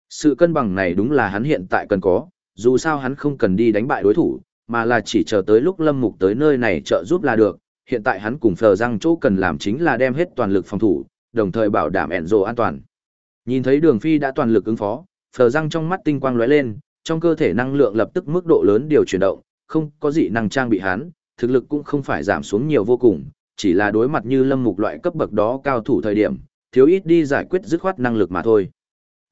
Sự cân bằng này đúng là hắn hiện tại cần có, dù sao hắn không cần đi đánh bại đối thủ, mà là chỉ chờ tới lúc Lâm Mục tới nơi này trợ giúp là được. Hiện tại hắn cùng Phờ Răng chỗ cần làm chính là đem hết toàn lực phòng thủ, đồng thời bảo đảm Enzo an toàn. Nhìn thấy Đường Phi đã toàn lực ứng phó, Phờ Răng trong mắt tinh quang lóe lên, trong cơ thể năng lượng lập tức mức độ lớn điều chuyển động, không có dị năng trang bị hắn, thực lực cũng không phải giảm xuống nhiều vô cùng, chỉ là đối mặt như Lâm Mục loại cấp bậc đó cao thủ thời điểm, thiếu ít đi giải quyết dứt khoát năng lực mà thôi.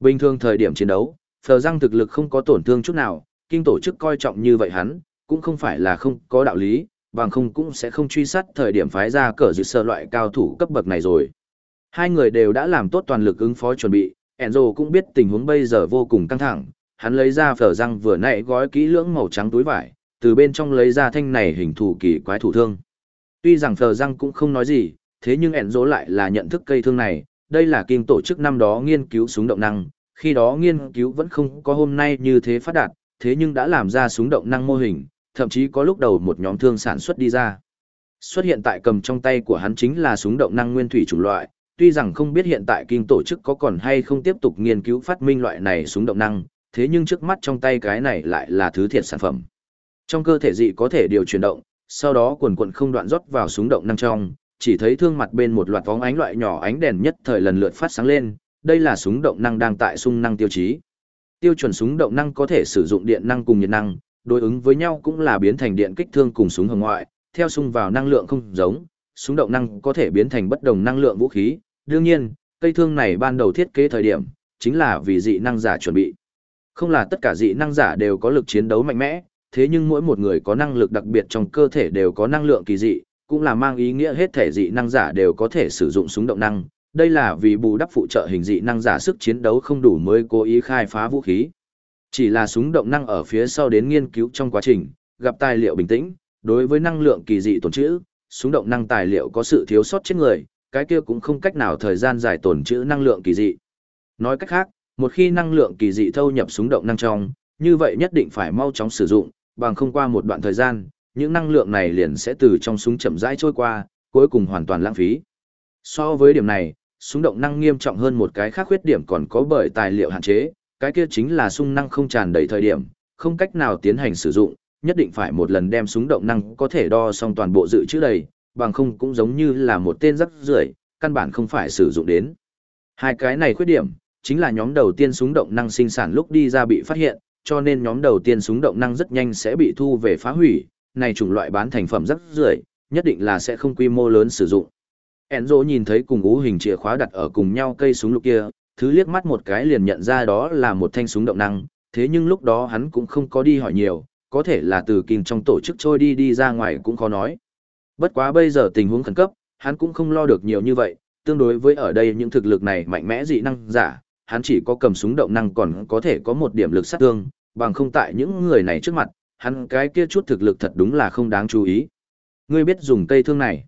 Bình thường thời điểm chiến đấu, Phờ Răng thực lực không có tổn thương chút nào, kinh tổ chức coi trọng như vậy hắn, cũng không phải là không có đạo lý, bằng không cũng sẽ không truy sát thời điểm phái ra cờ dự sơ loại cao thủ cấp bậc này rồi. Hai người đều đã làm tốt toàn lực ứng phó chuẩn bị, Enzo cũng biết tình huống bây giờ vô cùng căng thẳng, hắn lấy ra phở răng vừa nãy gói kỹ lưỡng màu trắng túi vải, từ bên trong lấy ra thanh này hình thù kỳ quái thủ thương. Tuy rằng phở răng cũng không nói gì, thế nhưng Enzo lại là nhận thức cây thương này, đây là kinh tổ chức năm đó nghiên cứu súng động năng, khi đó nghiên cứu vẫn không có hôm nay như thế phát đạt, thế nhưng đã làm ra súng động năng mô hình, thậm chí có lúc đầu một nhóm thương sản xuất đi ra. Xuất hiện tại cầm trong tay của hắn chính là súng động năng nguyên thủy chủng loại, tuy rằng không biết hiện tại kinh tổ chức có còn hay không tiếp tục nghiên cứu phát minh loại này súng động năng, thế nhưng trước mắt trong tay cái này lại là thứ thiệt sản phẩm. Trong cơ thể dị có thể điều chuyển động, sau đó quần quần không đoạn rót vào súng động năng trong, chỉ thấy thương mặt bên một loạt vóng ánh loại nhỏ ánh đèn nhất thời lần lượt phát sáng lên, đây là súng động năng đang tại sung năng tiêu chí. Tiêu chuẩn súng động năng có thể sử dụng điện năng cùng nhiệt năng, đối ứng với nhau cũng là biến thành điện kích thương cùng súng hồng ngoại, theo xung vào năng lượng không giống, súng động năng có thể biến thành bất đồng năng lượng vũ khí. Đương nhiên, cây thương này ban đầu thiết kế thời điểm, chính là vì dị năng giả chuẩn bị. Không là tất cả dị năng giả đều có lực chiến đấu mạnh mẽ, thế nhưng mỗi một người có năng lực đặc biệt trong cơ thể đều có năng lượng kỳ dị, cũng là mang ý nghĩa hết thể dị năng giả đều có thể sử dụng súng động năng. Đây là vì bù đắp phụ trợ hình dị năng giả sức chiến đấu không đủ mới cố ý khai phá vũ khí. Chỉ là súng động năng ở phía sau đến nghiên cứu trong quá trình, gặp tài liệu bình tĩnh, đối với năng lượng kỳ dị tồn trữ, súng động năng tài liệu có sự thiếu sót chết người, cái kia cũng không cách nào thời gian dài tồn trữ năng lượng kỳ dị. Nói cách khác, một khi năng lượng kỳ dị thâu nhập súng động năng trong, như vậy nhất định phải mau chóng sử dụng, bằng không qua một đoạn thời gian, những năng lượng này liền sẽ từ trong súng chậm rãi trôi qua, cuối cùng hoàn toàn lãng phí. So với điểm này, súng động năng nghiêm trọng hơn một cái khác khuyết điểm còn có bởi tài liệu hạn chế, cái kia chính là sung năng không tràn đầy thời điểm, không cách nào tiến hành sử dụng, nhất định phải một lần đem súng động năng có thể đo xong toàn bộ dự trữ đầy, bằng không cũng giống như là một tên rắc rưởi, căn bản không phải sử dụng đến. Hai cái này khuyết điểm, chính là nhóm đầu tiên súng động năng sinh sản lúc đi ra bị phát hiện, cho nên nhóm đầu tiên súng động năng rất nhanh sẽ bị thu về phá hủy, này chủng loại bán thành phẩm rắc rưởi, nhất định là sẽ không quy mô lớn sử dụng. Enzo nhìn thấy cùng ú hình chìa khóa đặt ở cùng nhau cây súng lục kia, thứ liếc mắt một cái liền nhận ra đó là một thanh súng động năng, thế nhưng lúc đó hắn cũng không có đi hỏi nhiều, có thể là từ kinh trong tổ chức trôi đi đi ra ngoài cũng khó nói. Bất quá bây giờ tình huống khẩn cấp, hắn cũng không lo được nhiều như vậy, tương đối với ở đây những thực lực này mạnh mẽ dị năng giả, hắn chỉ có cầm súng động năng còn có thể có một điểm lực sát thương, bằng không tại những người này trước mặt, hắn cái kia chút thực lực thật đúng là không đáng chú ý. Ngươi biết dùng cây thương này.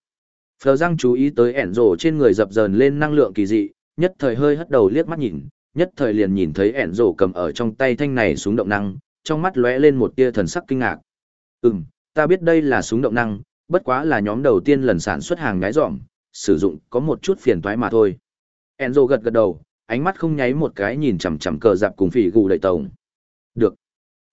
Phờ răng chú ý tới ẻn rổ trên người dập dờn lên năng lượng kỳ dị, nhất thời hơi hất đầu liếc mắt nhìn, nhất thời liền nhìn thấy ẻn rổ cầm ở trong tay thanh này súng động năng, trong mắt lóe lên một tia thần sắc kinh ngạc. Ừm, ta biết đây là súng động năng, bất quá là nhóm đầu tiên lần sản xuất hàng ngái dọm, sử dụng có một chút phiền toái mà thôi. Enzo gật gật đầu, ánh mắt không nháy một cái nhìn chằm chằm cờ dạp cùng phỉ gù đầy tổng. Được.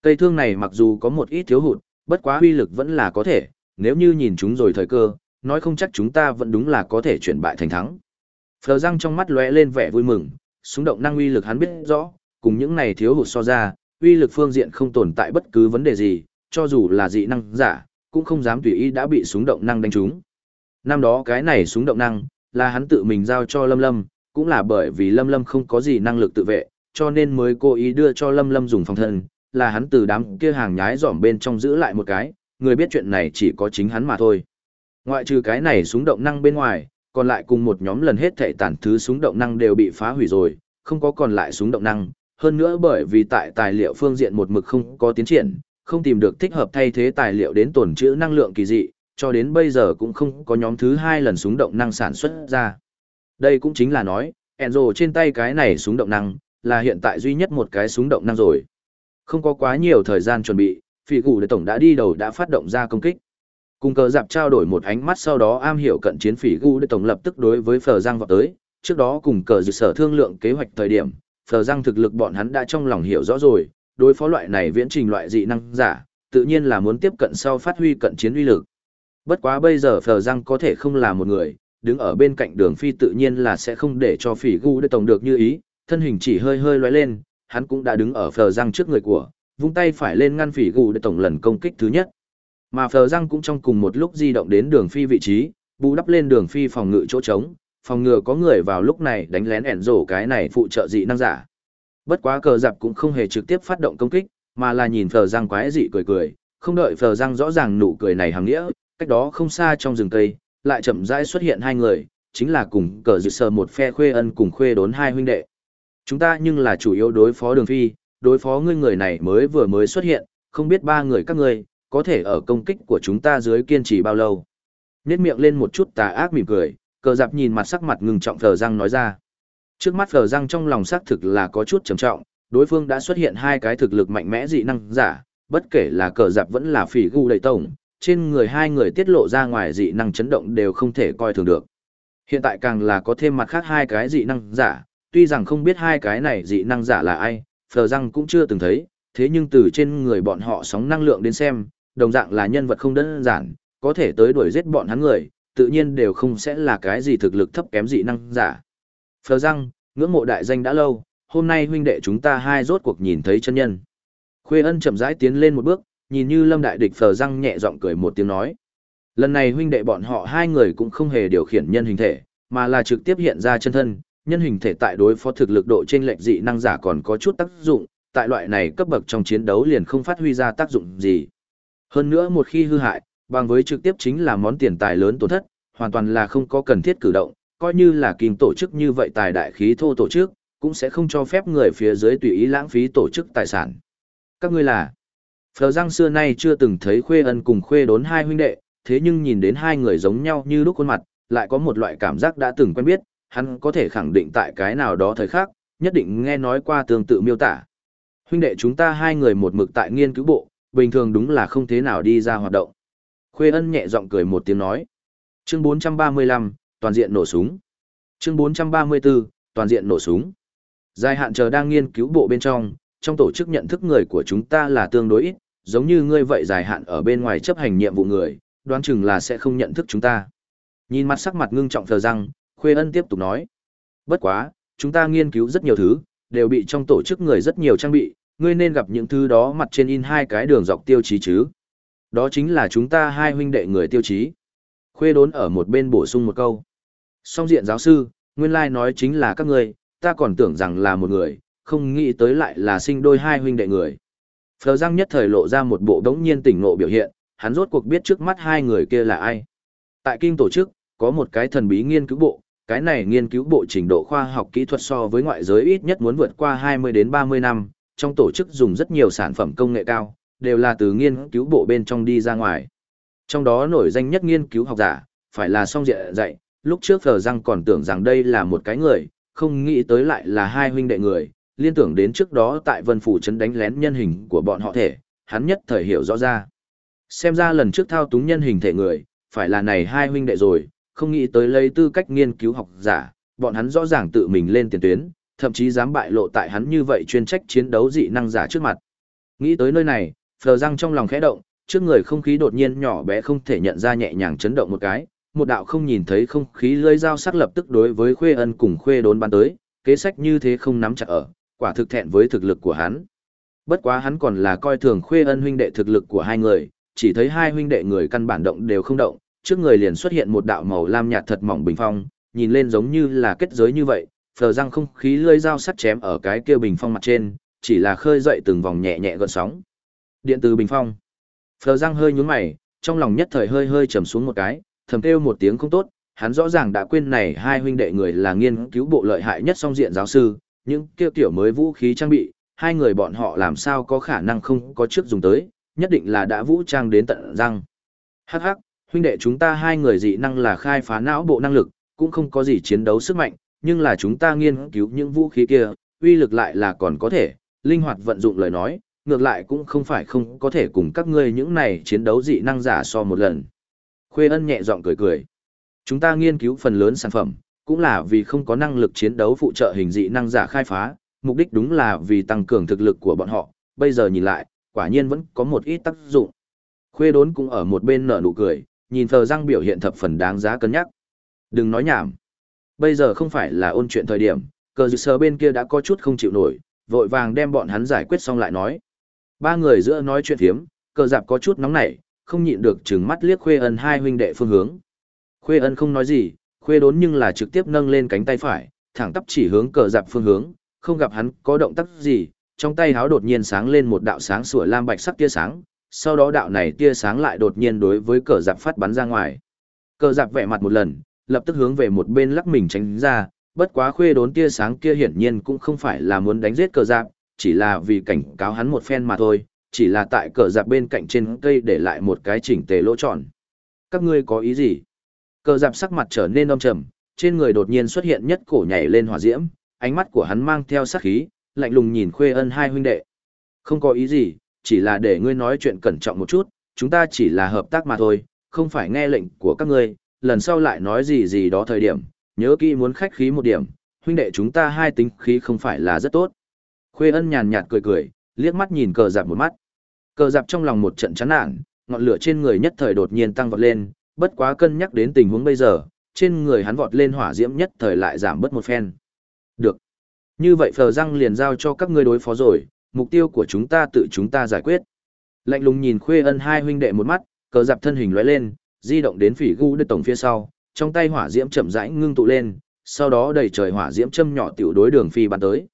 Cây thương này mặc dù có một ít thiếu hụt, bất quá uy lực vẫn là có thể, nếu như nhìn chúng rồi thời cơ, nói không chắc chúng ta vẫn đúng là có thể chuyển bại thành thắng. Phờ răng trong mắt lóe lên vẻ vui mừng, súng động năng uy lực hắn biết rõ, cùng những này thiếu hụt so ra, uy lực phương diện không tồn tại bất cứ vấn đề gì, cho dù là dị năng giả, cũng không dám tùy ý đã bị súng động năng đánh trúng. Năm đó cái này súng động năng, là hắn tự mình giao cho Lâm Lâm, cũng là bởi vì Lâm Lâm không có gì năng lực tự vệ, cho nên mới cố ý đưa cho Lâm Lâm dùng phòng thân, là hắn từ đám kia hàng nhái dỏm bên trong giữ lại một cái, người biết chuyện này chỉ có chính hắn mà thôi. Ngoại trừ cái này súng động năng bên ngoài, còn lại cùng một nhóm lần hết thảy tản thứ súng động năng đều bị phá hủy rồi, không có còn lại súng động năng, hơn nữa bởi vì tại tài liệu phương diện một mực không có tiến triển, không tìm được thích hợp thay thế tài liệu đến tổn trữ năng lượng kỳ dị, cho đến bây giờ cũng không có nhóm thứ hai lần súng động năng sản xuất ra. Đây cũng chính là nói, Enzo trên tay cái này súng động năng, là hiện tại duy nhất một cái súng động năng rồi. Không có quá nhiều thời gian chuẩn bị, phi cụ đệ tổng đã đi đầu đã phát động ra công kích. Cùng cờ dạp trao đổi một ánh mắt sau đó am hiểu cận chiến phỉ gu để tổng lập tức đối với phờ giang vào tới, trước đó cùng cờ dự sở thương lượng kế hoạch thời điểm, phờ giang thực lực bọn hắn đã trong lòng hiểu rõ rồi, đối phó loại này viễn trình loại dị năng giả, tự nhiên là muốn tiếp cận sau phát huy cận chiến uy lực. Bất quá bây giờ phờ giang có thể không là một người, đứng ở bên cạnh đường phi tự nhiên là sẽ không để cho phỉ gu để tổng được như ý, thân hình chỉ hơi hơi lóe lên, hắn cũng đã đứng ở phờ giang trước người của, vung tay phải lên ngăn phỉ gu để tổng lần công kích thứ nhất. Mà phờ giang cũng trong cùng một lúc di động đến đường phi vị trí, bù đắp lên đường phi phòng ngự chỗ trống, phòng ngừa có người vào lúc này đánh lén ẻn rổ cái này phụ trợ dị năng giả. Bất quá cờ giặc cũng không hề trực tiếp phát động công kích, mà là nhìn phờ giang quái dị cười cười, không đợi phờ giang rõ ràng nụ cười này hàng nghĩa, cách đó không xa trong rừng cây, lại chậm rãi xuất hiện hai người, chính là cùng cờ dự sờ một phe khuê ân cùng khuê đốn hai huynh đệ. Chúng ta nhưng là chủ yếu đối phó đường phi, đối phó ngươi người này mới vừa mới xuất hiện, không biết ba người các ngươi, có thể ở công kích của chúng ta dưới kiên trì bao lâu. Nét miệng lên một chút tà ác mỉm cười, cờ dạp nhìn mặt sắc mặt ngừng trọng phờ răng nói ra. Trước mắt phờ răng trong lòng xác thực là có chút trầm trọng, đối phương đã xuất hiện hai cái thực lực mạnh mẽ dị năng giả, bất kể là cờ dạp vẫn là phỉ gu đầy tổng, trên người hai người tiết lộ ra ngoài dị năng chấn động đều không thể coi thường được. Hiện tại càng là có thêm mặt khác hai cái dị năng giả, tuy rằng không biết hai cái này dị năng giả là ai, phờ răng cũng chưa từng thấy, thế nhưng từ trên người bọn họ sóng năng lượng đến xem, đồng dạng là nhân vật không đơn giản, có thể tới đuổi giết bọn hắn người, tự nhiên đều không sẽ là cái gì thực lực thấp kém dị năng giả. Phờ răng, ngưỡng mộ đại danh đã lâu, hôm nay huynh đệ chúng ta hai rốt cuộc nhìn thấy chân nhân. Khuê ân chậm rãi tiến lên một bước, nhìn như lâm đại địch phờ răng nhẹ giọng cười một tiếng nói. Lần này huynh đệ bọn họ hai người cũng không hề điều khiển nhân hình thể, mà là trực tiếp hiện ra chân thân, nhân hình thể tại đối phó thực lực độ trên lệch dị năng giả còn có chút tác dụng, tại loại này cấp bậc trong chiến đấu liền không phát huy ra tác dụng gì. Hơn nữa một khi hư hại, bằng với trực tiếp chính là món tiền tài lớn tổn thất, hoàn toàn là không có cần thiết cử động, coi như là kinh tổ chức như vậy tài đại khí thô tổ chức, cũng sẽ không cho phép người phía dưới tùy ý lãng phí tổ chức tài sản. Các ngươi là Phờ Giang xưa nay chưa từng thấy Khuê Ân cùng Khuê Đốn hai huynh đệ, thế nhưng nhìn đến hai người giống nhau như lúc khuôn mặt, lại có một loại cảm giác đã từng quen biết, hắn có thể khẳng định tại cái nào đó thời khác, nhất định nghe nói qua tương tự miêu tả. Huynh đệ chúng ta hai người một mực tại nghiên cứu bộ, bình thường đúng là không thế nào đi ra hoạt động. Khuê Ân nhẹ giọng cười một tiếng nói. Chương 435, toàn diện nổ súng. Chương 434, toàn diện nổ súng. Dài hạn chờ đang nghiên cứu bộ bên trong, trong tổ chức nhận thức người của chúng ta là tương đối ít, giống như ngươi vậy dài hạn ở bên ngoài chấp hành nhiệm vụ người, đoán chừng là sẽ không nhận thức chúng ta. Nhìn mặt sắc mặt ngưng trọng thờ răng, Khuê Ân tiếp tục nói. Bất quá, chúng ta nghiên cứu rất nhiều thứ, đều bị trong tổ chức người rất nhiều trang bị, ngươi nên gặp những thứ đó mặt trên in hai cái đường dọc tiêu chí chứ. Đó chính là chúng ta hai huynh đệ người tiêu chí. Khuê đốn ở một bên bổ sung một câu. Song diện giáo sư, nguyên lai nói chính là các ngươi, ta còn tưởng rằng là một người, không nghĩ tới lại là sinh đôi hai huynh đệ người. Phờ Giang nhất thời lộ ra một bộ đống nhiên tỉnh ngộ biểu hiện, hắn rốt cuộc biết trước mắt hai người kia là ai. Tại kinh tổ chức, có một cái thần bí nghiên cứu bộ, cái này nghiên cứu bộ trình độ khoa học kỹ thuật so với ngoại giới ít nhất muốn vượt qua 20 đến 30 năm, trong tổ chức dùng rất nhiều sản phẩm công nghệ cao, đều là từ nghiên cứu bộ bên trong đi ra ngoài. Trong đó nổi danh nhất nghiên cứu học giả, phải là song dạy dạy, lúc trước Phờ Răng còn tưởng rằng đây là một cái người, không nghĩ tới lại là hai huynh đệ người, liên tưởng đến trước đó tại Vân Phủ Trấn đánh lén nhân hình của bọn họ thể, hắn nhất thời hiểu rõ ra. Xem ra lần trước thao túng nhân hình thể người, phải là này hai huynh đệ rồi, không nghĩ tới lấy tư cách nghiên cứu học giả, bọn hắn rõ ràng tự mình lên tiền tuyến, thậm chí dám bại lộ tại hắn như vậy chuyên trách chiến đấu dị năng giả trước mặt. Nghĩ tới nơi này, Phờ Răng trong lòng khẽ động, trước người không khí đột nhiên nhỏ bé không thể nhận ra nhẹ nhàng chấn động một cái, một đạo không nhìn thấy không khí lưỡi dao sắc lập tức đối với Khuê Ân cùng Khuê Đốn bắn tới, kế sách như thế không nắm chặt ở, quả thực thẹn với thực lực của hắn. Bất quá hắn còn là coi thường Khuê Ân huynh đệ thực lực của hai người, chỉ thấy hai huynh đệ người căn bản động đều không động, trước người liền xuất hiện một đạo màu lam nhạt thật mỏng bình phong, nhìn lên giống như là kết giới như vậy, phờ răng không khí lưỡi dao sắt chém ở cái kia bình phong mặt trên, chỉ là khơi dậy từng vòng nhẹ nhẹ gợn sóng. Điện từ bình phong. Phờ răng hơi nhún mày, trong lòng nhất thời hơi hơi trầm xuống một cái, thầm kêu một tiếng không tốt, hắn rõ ràng đã quên này hai huynh đệ người là nghiên cứu bộ lợi hại nhất song diện giáo sư, những kia tiểu mới vũ khí trang bị, hai người bọn họ làm sao có khả năng không có trước dùng tới, nhất định là đã vũ trang đến tận răng. Hắc hắc, huynh đệ chúng ta hai người dị năng là khai phá não bộ năng lực, cũng không có gì chiến đấu sức mạnh, nhưng là chúng ta nghiên cứu những vũ khí kia, uy lực lại là còn có thể, linh hoạt vận dụng lời nói, ngược lại cũng không phải không có thể cùng các ngươi những này chiến đấu dị năng giả so một lần. Khuê ân nhẹ giọng cười cười. Chúng ta nghiên cứu phần lớn sản phẩm, cũng là vì không có năng lực chiến đấu phụ trợ hình dị năng giả khai phá, mục đích đúng là vì tăng cường thực lực của bọn họ, bây giờ nhìn lại, quả nhiên vẫn có một ít tác dụng. Khuê đốn cũng ở một bên nở nụ cười, nhìn thờ răng biểu hiện thập phần đáng giá cân nhắc. Đừng nói nhảm. Bây giờ không phải là ôn chuyện thời điểm, cờ dự sờ bên kia đã có chút không chịu nổi, vội vàng đem bọn hắn giải quyết xong lại nói. Ba người giữa nói chuyện thiếm, cờ dạp có chút nóng nảy, không nhịn được chừng mắt liếc khuê ân hai huynh đệ phương hướng. Khuê ân không nói gì, khuê đốn nhưng là trực tiếp nâng lên cánh tay phải, thẳng tắp chỉ hướng cờ dạp phương hướng, không gặp hắn có động tác gì, trong tay háo đột nhiên sáng lên một đạo sáng sủa lam bạch sắc tia sáng, sau đó đạo này tia sáng lại đột nhiên đối với cờ dạp phát bắn ra ngoài. Cờ dạp vẻ mặt một lần, lập tức hướng về một bên lắc mình tránh ra, bất quá khuê đốn tia sáng kia hiển nhiên cũng không phải là muốn đánh giết cờ dạp, chỉ là vì cảnh cáo hắn một phen mà thôi, chỉ là tại cờ dạp bên cạnh trên cây để lại một cái chỉnh tề lỗ tròn. Các ngươi có ý gì? Cờ dạp sắc mặt trở nên âm trầm, trên người đột nhiên xuất hiện nhất cổ nhảy lên hỏa diễm, ánh mắt của hắn mang theo sát khí, lạnh lùng nhìn khuê ân hai huynh đệ. Không có ý gì, chỉ là để ngươi nói chuyện cẩn trọng một chút, chúng ta chỉ là hợp tác mà thôi, không phải nghe lệnh của các ngươi, lần sau lại nói gì gì đó thời điểm, nhớ kỹ muốn khách khí một điểm, huynh đệ chúng ta hai tính khí không phải là rất tốt. Khuê ân nhàn nhạt cười cười, liếc mắt nhìn cờ dạp một mắt. Cờ dạp trong lòng một trận chán nản, ngọn lửa trên người nhất thời đột nhiên tăng vọt lên, bất quá cân nhắc đến tình huống bây giờ, trên người hắn vọt lên hỏa diễm nhất thời lại giảm bớt một phen. Được. Như vậy phờ răng liền giao cho các ngươi đối phó rồi, mục tiêu của chúng ta tự chúng ta giải quyết. Lạnh lùng nhìn khuê ân hai huynh đệ một mắt, cờ dạp thân hình lóe lên, di động đến phỉ gu đất tổng phía sau, trong tay hỏa diễm chậm rãi ngưng tụ lên, sau đó đầy trời hỏa diễm châm nhỏ tiểu đối đường phi bắn tới.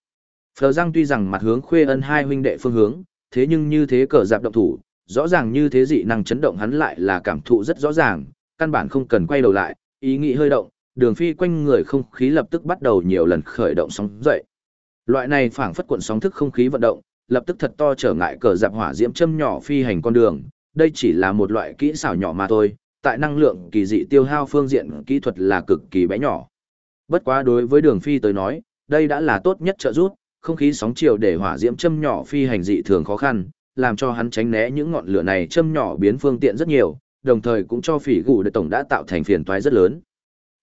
Phờ răng tuy rằng mặt hướng khuê ân hai huynh đệ phương hướng, thế nhưng như thế cờ dạp động thủ, rõ ràng như thế dị năng chấn động hắn lại là cảm thụ rất rõ ràng, căn bản không cần quay đầu lại, ý nghĩ hơi động, đường phi quanh người không khí lập tức bắt đầu nhiều lần khởi động sóng dậy. Loại này phảng phất cuộn sóng thức không khí vận động, lập tức thật to trở ngại cờ dạp hỏa diễm châm nhỏ phi hành con đường, đây chỉ là một loại kỹ xảo nhỏ mà thôi, tại năng lượng kỳ dị tiêu hao phương diện kỹ thuật là cực kỳ bé nhỏ. Bất quá đối với đường phi tới nói, đây đã là tốt nhất trợ giúp, không khí sóng chiều để hỏa diễm châm nhỏ phi hành dị thường khó khăn, làm cho hắn tránh né những ngọn lửa này châm nhỏ biến phương tiện rất nhiều, đồng thời cũng cho phỉ gù đệ tổng đã tạo thành phiền toái rất lớn.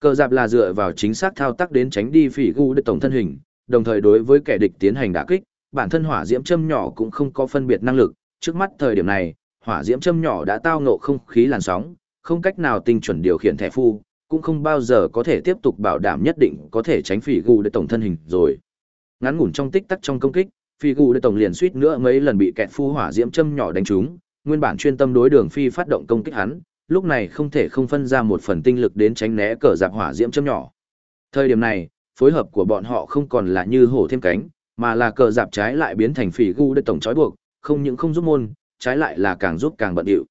Cờ dạp là dựa vào chính xác thao tác đến tránh đi phỉ gù đệ tổng thân hình, đồng thời đối với kẻ địch tiến hành đả kích, bản thân hỏa diễm châm nhỏ cũng không có phân biệt năng lực, trước mắt thời điểm này, hỏa diễm châm nhỏ đã tao ngộ không khí làn sóng, không cách nào tinh chuẩn điều khiển thẻ phu, cũng không bao giờ có thể tiếp tục bảo đảm nhất định có thể tránh phỉ gù để tổng thân hình rồi. Ngắn ngủn trong tích tắc trong công kích, phỉ gù để tổng liền suýt nữa mấy lần bị kẹt phu hỏa diễm châm nhỏ đánh trúng, nguyên bản chuyên tâm đối đường phi phát động công kích hắn, lúc này không thể không phân ra một phần tinh lực đến tránh né cờ giặc hỏa diễm châm nhỏ. Thời điểm này, phối hợp của bọn họ không còn là như hổ thêm cánh, mà là cờ giặc trái lại biến thành phỉ gu để tổng trói buộc, không những không giúp môn, trái lại là càng giúp càng bận điệu.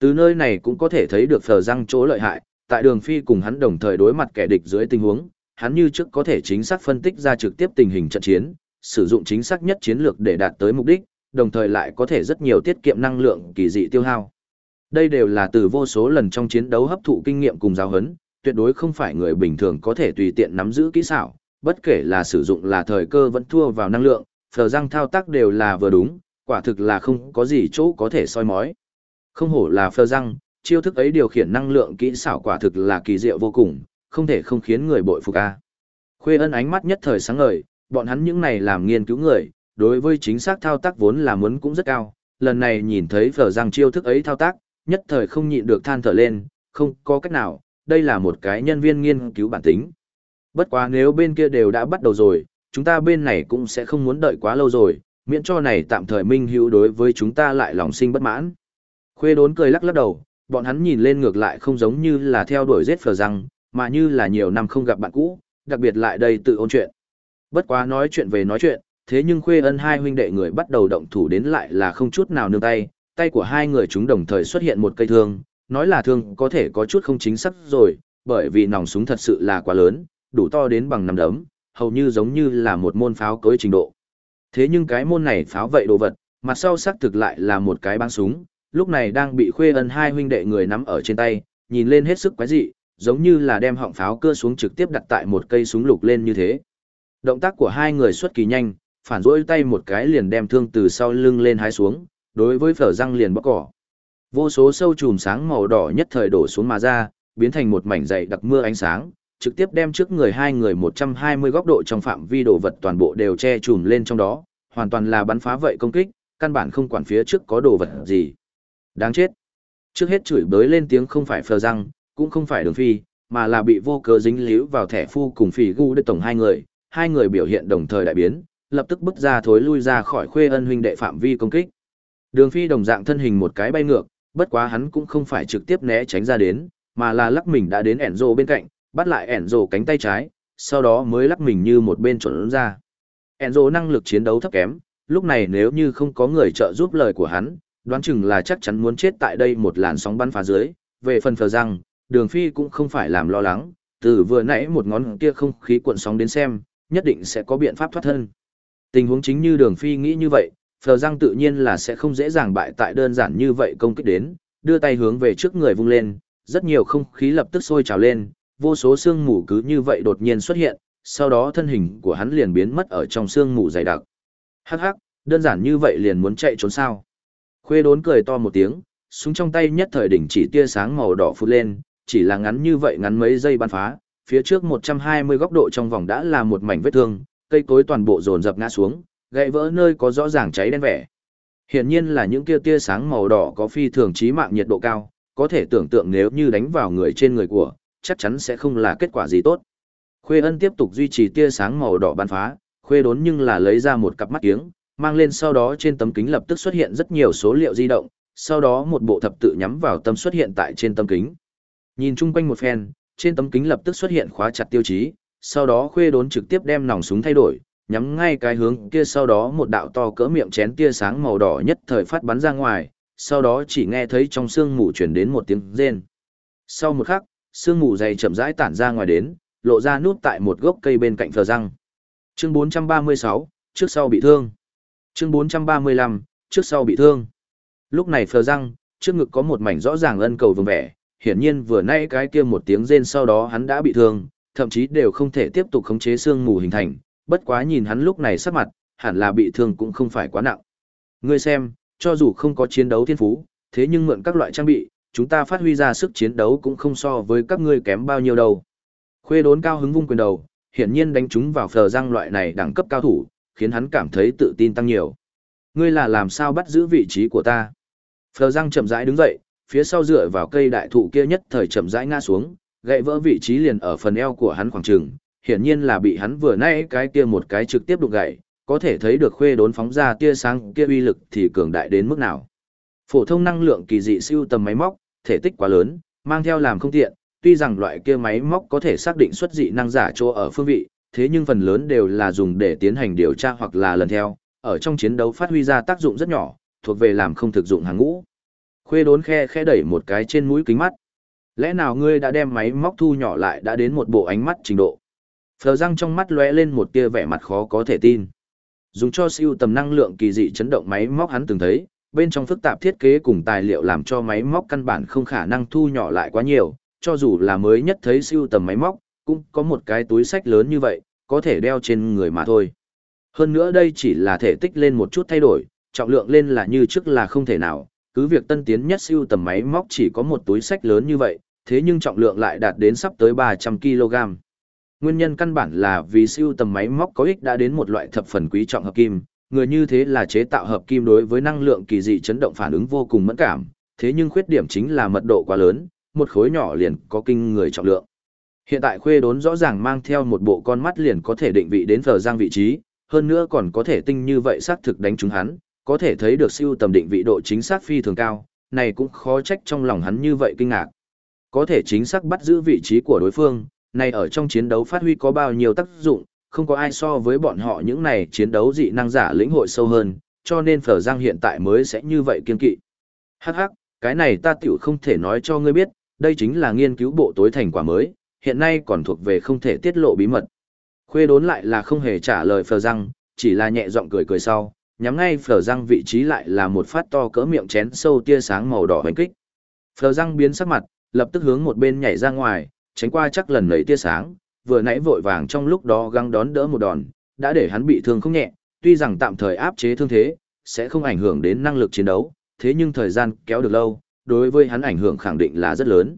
Từ nơi này cũng có thể thấy được phở răng chỗ lợi hại, tại đường phi cùng hắn đồng thời đối mặt kẻ địch dưới tình huống, hắn như trước có thể chính xác phân tích ra trực tiếp tình hình trận chiến, sử dụng chính xác nhất chiến lược để đạt tới mục đích, đồng thời lại có thể rất nhiều tiết kiệm năng lượng kỳ dị tiêu hao. Đây đều là từ vô số lần trong chiến đấu hấp thụ kinh nghiệm cùng giáo huấn, tuyệt đối không phải người bình thường có thể tùy tiện nắm giữ kỹ xảo, bất kể là sử dụng là thời cơ vẫn thua vào năng lượng, phờ răng thao tác đều là vừa đúng, quả thực là không có gì chỗ có thể soi mói. Không hổ là phơ răng, chiêu thức ấy điều khiển năng lượng kỹ xảo quả thực là kỳ diệu vô cùng, không thể không khiến người bội phục a. Khuê ân ánh mắt nhất thời sáng ngời, bọn hắn những này làm nghiên cứu người, đối với chính xác thao tác vốn là muốn cũng rất cao, lần này nhìn thấy phở răng chiêu thức ấy thao tác, nhất thời không nhịn được than thở lên, không có cách nào, đây là một cái nhân viên nghiên cứu bản tính. Bất quá nếu bên kia đều đã bắt đầu rồi, chúng ta bên này cũng sẽ không muốn đợi quá lâu rồi, miễn cho này tạm thời minh hữu đối với chúng ta lại lòng sinh bất mãn. Khuê đốn cười lắc lắc đầu, bọn hắn nhìn lên ngược lại không giống như là theo đuổi giết phở răng, mà như là nhiều năm không gặp bạn cũ, đặc biệt lại đây tự ôn chuyện. Bất quá nói chuyện về nói chuyện, thế nhưng khuê ân hai huynh đệ người bắt đầu động thủ đến lại là không chút nào nương tay, tay của hai người chúng đồng thời xuất hiện một cây thương, nói là thương có thể có chút không chính xác rồi, bởi vì nòng súng thật sự là quá lớn, đủ to đến bằng nằm đấm, hầu như giống như là một môn pháo cối trình độ. Thế nhưng cái môn này pháo vậy đồ vật, mặt sau xác thực lại là một cái băng súng, lúc này đang bị khuê ân hai huynh đệ người nắm ở trên tay, nhìn lên hết sức quái dị, giống như là đem họng pháo cưa xuống trực tiếp đặt tại một cây súng lục lên như thế. Động tác của hai người xuất kỳ nhanh, phản rỗi tay một cái liền đem thương từ sau lưng lên hái xuống, đối với phở răng liền bóc cỏ. Vô số sâu chùm sáng màu đỏ nhất thời đổ xuống mà ra, biến thành một mảnh dày đặc mưa ánh sáng, trực tiếp đem trước người hai người 120 góc độ trong phạm vi đồ vật toàn bộ đều che chùm lên trong đó, hoàn toàn là bắn phá vậy công kích, căn bản không quản phía trước có đồ vật gì. Đáng chết. Trước hết chửi bới lên tiếng không phải phờ răng, cũng không phải đường phi, mà là bị vô cớ dính líu vào thẻ phu cùng phỉ gu để tổng hai người, hai người biểu hiện đồng thời đại biến, lập tức bước ra thối lui ra khỏi khuê ân huynh đệ phạm vi công kích. Đường phi đồng dạng thân hình một cái bay ngược, bất quá hắn cũng không phải trực tiếp né tránh ra đến, mà là lắc mình đã đến ẻn rồ bên cạnh, bắt lại ẻn rồ cánh tay trái, sau đó mới lắc mình như một bên trốn ra. ẻn rồ năng lực chiến đấu thấp kém, lúc này nếu như không có người trợ giúp lời của hắn, đoán chừng là chắc chắn muốn chết tại đây một làn sóng bắn phá dưới, về phần phờ rằng, đường phi cũng không phải làm lo lắng, từ vừa nãy một ngón kia không khí cuộn sóng đến xem, nhất định sẽ có biện pháp thoát thân. Tình huống chính như đường phi nghĩ như vậy, phờ rằng tự nhiên là sẽ không dễ dàng bại tại đơn giản như vậy công kích đến, đưa tay hướng về trước người vung lên, rất nhiều không khí lập tức sôi trào lên, vô số xương mù cứ như vậy đột nhiên xuất hiện, sau đó thân hình của hắn liền biến mất ở trong xương mù dày đặc. Hắc hắc, đơn giản như vậy liền muốn chạy trốn sao? Khuê đốn cười to một tiếng, súng trong tay nhất thời đỉnh chỉ tia sáng màu đỏ phụt lên, chỉ là ngắn như vậy ngắn mấy giây bắn phá, phía trước 120 góc độ trong vòng đã là một mảnh vết thương, cây cối toàn bộ dồn dập ngã xuống, gãy vỡ nơi có rõ ràng cháy đen vẻ. Hiển nhiên là những kia tia sáng màu đỏ có phi thường chí mạng nhiệt độ cao, có thể tưởng tượng nếu như đánh vào người trên người của, chắc chắn sẽ không là kết quả gì tốt. Khuê Ân tiếp tục duy trì tia sáng màu đỏ bắn phá, Khuê đốn nhưng là lấy ra một cặp mắt kiếng, mang lên sau đó trên tấm kính lập tức xuất hiện rất nhiều số liệu di động, sau đó một bộ thập tự nhắm vào tâm xuất hiện tại trên tấm kính. Nhìn chung quanh một phen, trên tấm kính lập tức xuất hiện khóa chặt tiêu chí, sau đó khuê đốn trực tiếp đem nòng súng thay đổi, nhắm ngay cái hướng kia sau đó một đạo to cỡ miệng chén tia sáng màu đỏ nhất thời phát bắn ra ngoài, sau đó chỉ nghe thấy trong sương mù chuyển đến một tiếng rên. Sau một khắc, sương mù dày chậm rãi tản ra ngoài đến, lộ ra nút tại một gốc cây bên cạnh phờ răng. Chương 436, trước sau bị thương. Chương 435, trước sau bị thương. Lúc này phờ răng, trước ngực có một mảnh rõ ràng ân cầu vùng vẻ, hiển nhiên vừa nãy cái kia một tiếng rên sau đó hắn đã bị thương, thậm chí đều không thể tiếp tục khống chế xương mù hình thành, bất quá nhìn hắn lúc này sắc mặt, hẳn là bị thương cũng không phải quá nặng. Ngươi xem, cho dù không có chiến đấu thiên phú, thế nhưng mượn các loại trang bị, chúng ta phát huy ra sức chiến đấu cũng không so với các ngươi kém bao nhiêu đâu. Khuê đốn cao hứng vung quyền đầu, hiển nhiên đánh chúng vào phờ răng loại này đẳng cấp cao thủ, khiến hắn cảm thấy tự tin tăng nhiều. Ngươi là làm sao bắt giữ vị trí của ta? Phờ răng chậm rãi đứng dậy, phía sau dựa vào cây đại thụ kia nhất thời chậm rãi ngã xuống, gãy vỡ vị trí liền ở phần eo của hắn khoảng trường, hiển nhiên là bị hắn vừa nãy cái kia một cái trực tiếp đụng gãy, có thể thấy được khuê đốn phóng ra tia sáng kia uy lực thì cường đại đến mức nào. Phổ thông năng lượng kỳ dị siêu tầm máy móc, thể tích quá lớn, mang theo làm không tiện, tuy rằng loại kia máy móc có thể xác định xuất dị năng giả chỗ ở phương vị, thế nhưng phần lớn đều là dùng để tiến hành điều tra hoặc là lần theo, ở trong chiến đấu phát huy ra tác dụng rất nhỏ, thuộc về làm không thực dụng hàng ngũ. Khuê đốn khe khe đẩy một cái trên mũi kính mắt. Lẽ nào ngươi đã đem máy móc thu nhỏ lại đã đến một bộ ánh mắt trình độ? Phờ răng trong mắt lóe lên một tia vẻ mặt khó có thể tin. dùng cho siêu tầm năng lượng kỳ dị chấn động máy móc hắn từng thấy, bên trong phức tạp thiết kế cùng tài liệu làm cho máy móc căn bản không khả năng thu nhỏ lại quá nhiều, cho dù là mới nhất thấy siêu tầm máy móc, cũng có một cái túi sách lớn như vậy, có thể đeo trên người mà thôi. Hơn nữa đây chỉ là thể tích lên một chút thay đổi, trọng lượng lên là như trước là không thể nào, cứ việc tân tiến nhất siêu tầm máy móc chỉ có một túi sách lớn như vậy, thế nhưng trọng lượng lại đạt đến sắp tới 300 kg. Nguyên nhân căn bản là vì siêu tầm máy móc có ích đã đến một loại thập phần quý trọng hợp kim, người như thế là chế tạo hợp kim đối với năng lượng kỳ dị chấn động phản ứng vô cùng mẫn cảm, thế nhưng khuyết điểm chính là mật độ quá lớn, một khối nhỏ liền có kinh người trọng lượng. Hiện tại khuê đốn rõ ràng mang theo một bộ con mắt liền có thể định vị đến phở giang vị trí, hơn nữa còn có thể tinh như vậy xác thực đánh trúng hắn, có thể thấy được siêu tầm định vị độ chính xác phi thường cao, này cũng khó trách trong lòng hắn như vậy kinh ngạc. Có thể chính xác bắt giữ vị trí của đối phương, này ở trong chiến đấu phát huy có bao nhiêu tác dụng, không có ai so với bọn họ những này chiến đấu dị năng giả lĩnh hội sâu hơn, cho nên Phở Giang hiện tại mới sẽ như vậy kiên kỵ. Hắc hắc, cái này ta tiểu không thể nói cho ngươi biết, đây chính là nghiên cứu bộ tối thành quả mới, hiện nay còn thuộc về không thể tiết lộ bí mật. Khuê đốn lại là không hề trả lời Phở răng, chỉ là nhẹ giọng cười cười sau, nhắm ngay Phở răng vị trí lại là một phát to cỡ miệng chén sâu tia sáng màu đỏ hoành kích. Phở răng biến sắc mặt, lập tức hướng một bên nhảy ra ngoài, tránh qua chắc lần lấy tia sáng, vừa nãy vội vàng trong lúc đó găng đón đỡ một đòn, đã để hắn bị thương không nhẹ, tuy rằng tạm thời áp chế thương thế, sẽ không ảnh hưởng đến năng lực chiến đấu, thế nhưng thời gian kéo được lâu, đối với hắn ảnh hưởng khẳng định là rất lớn.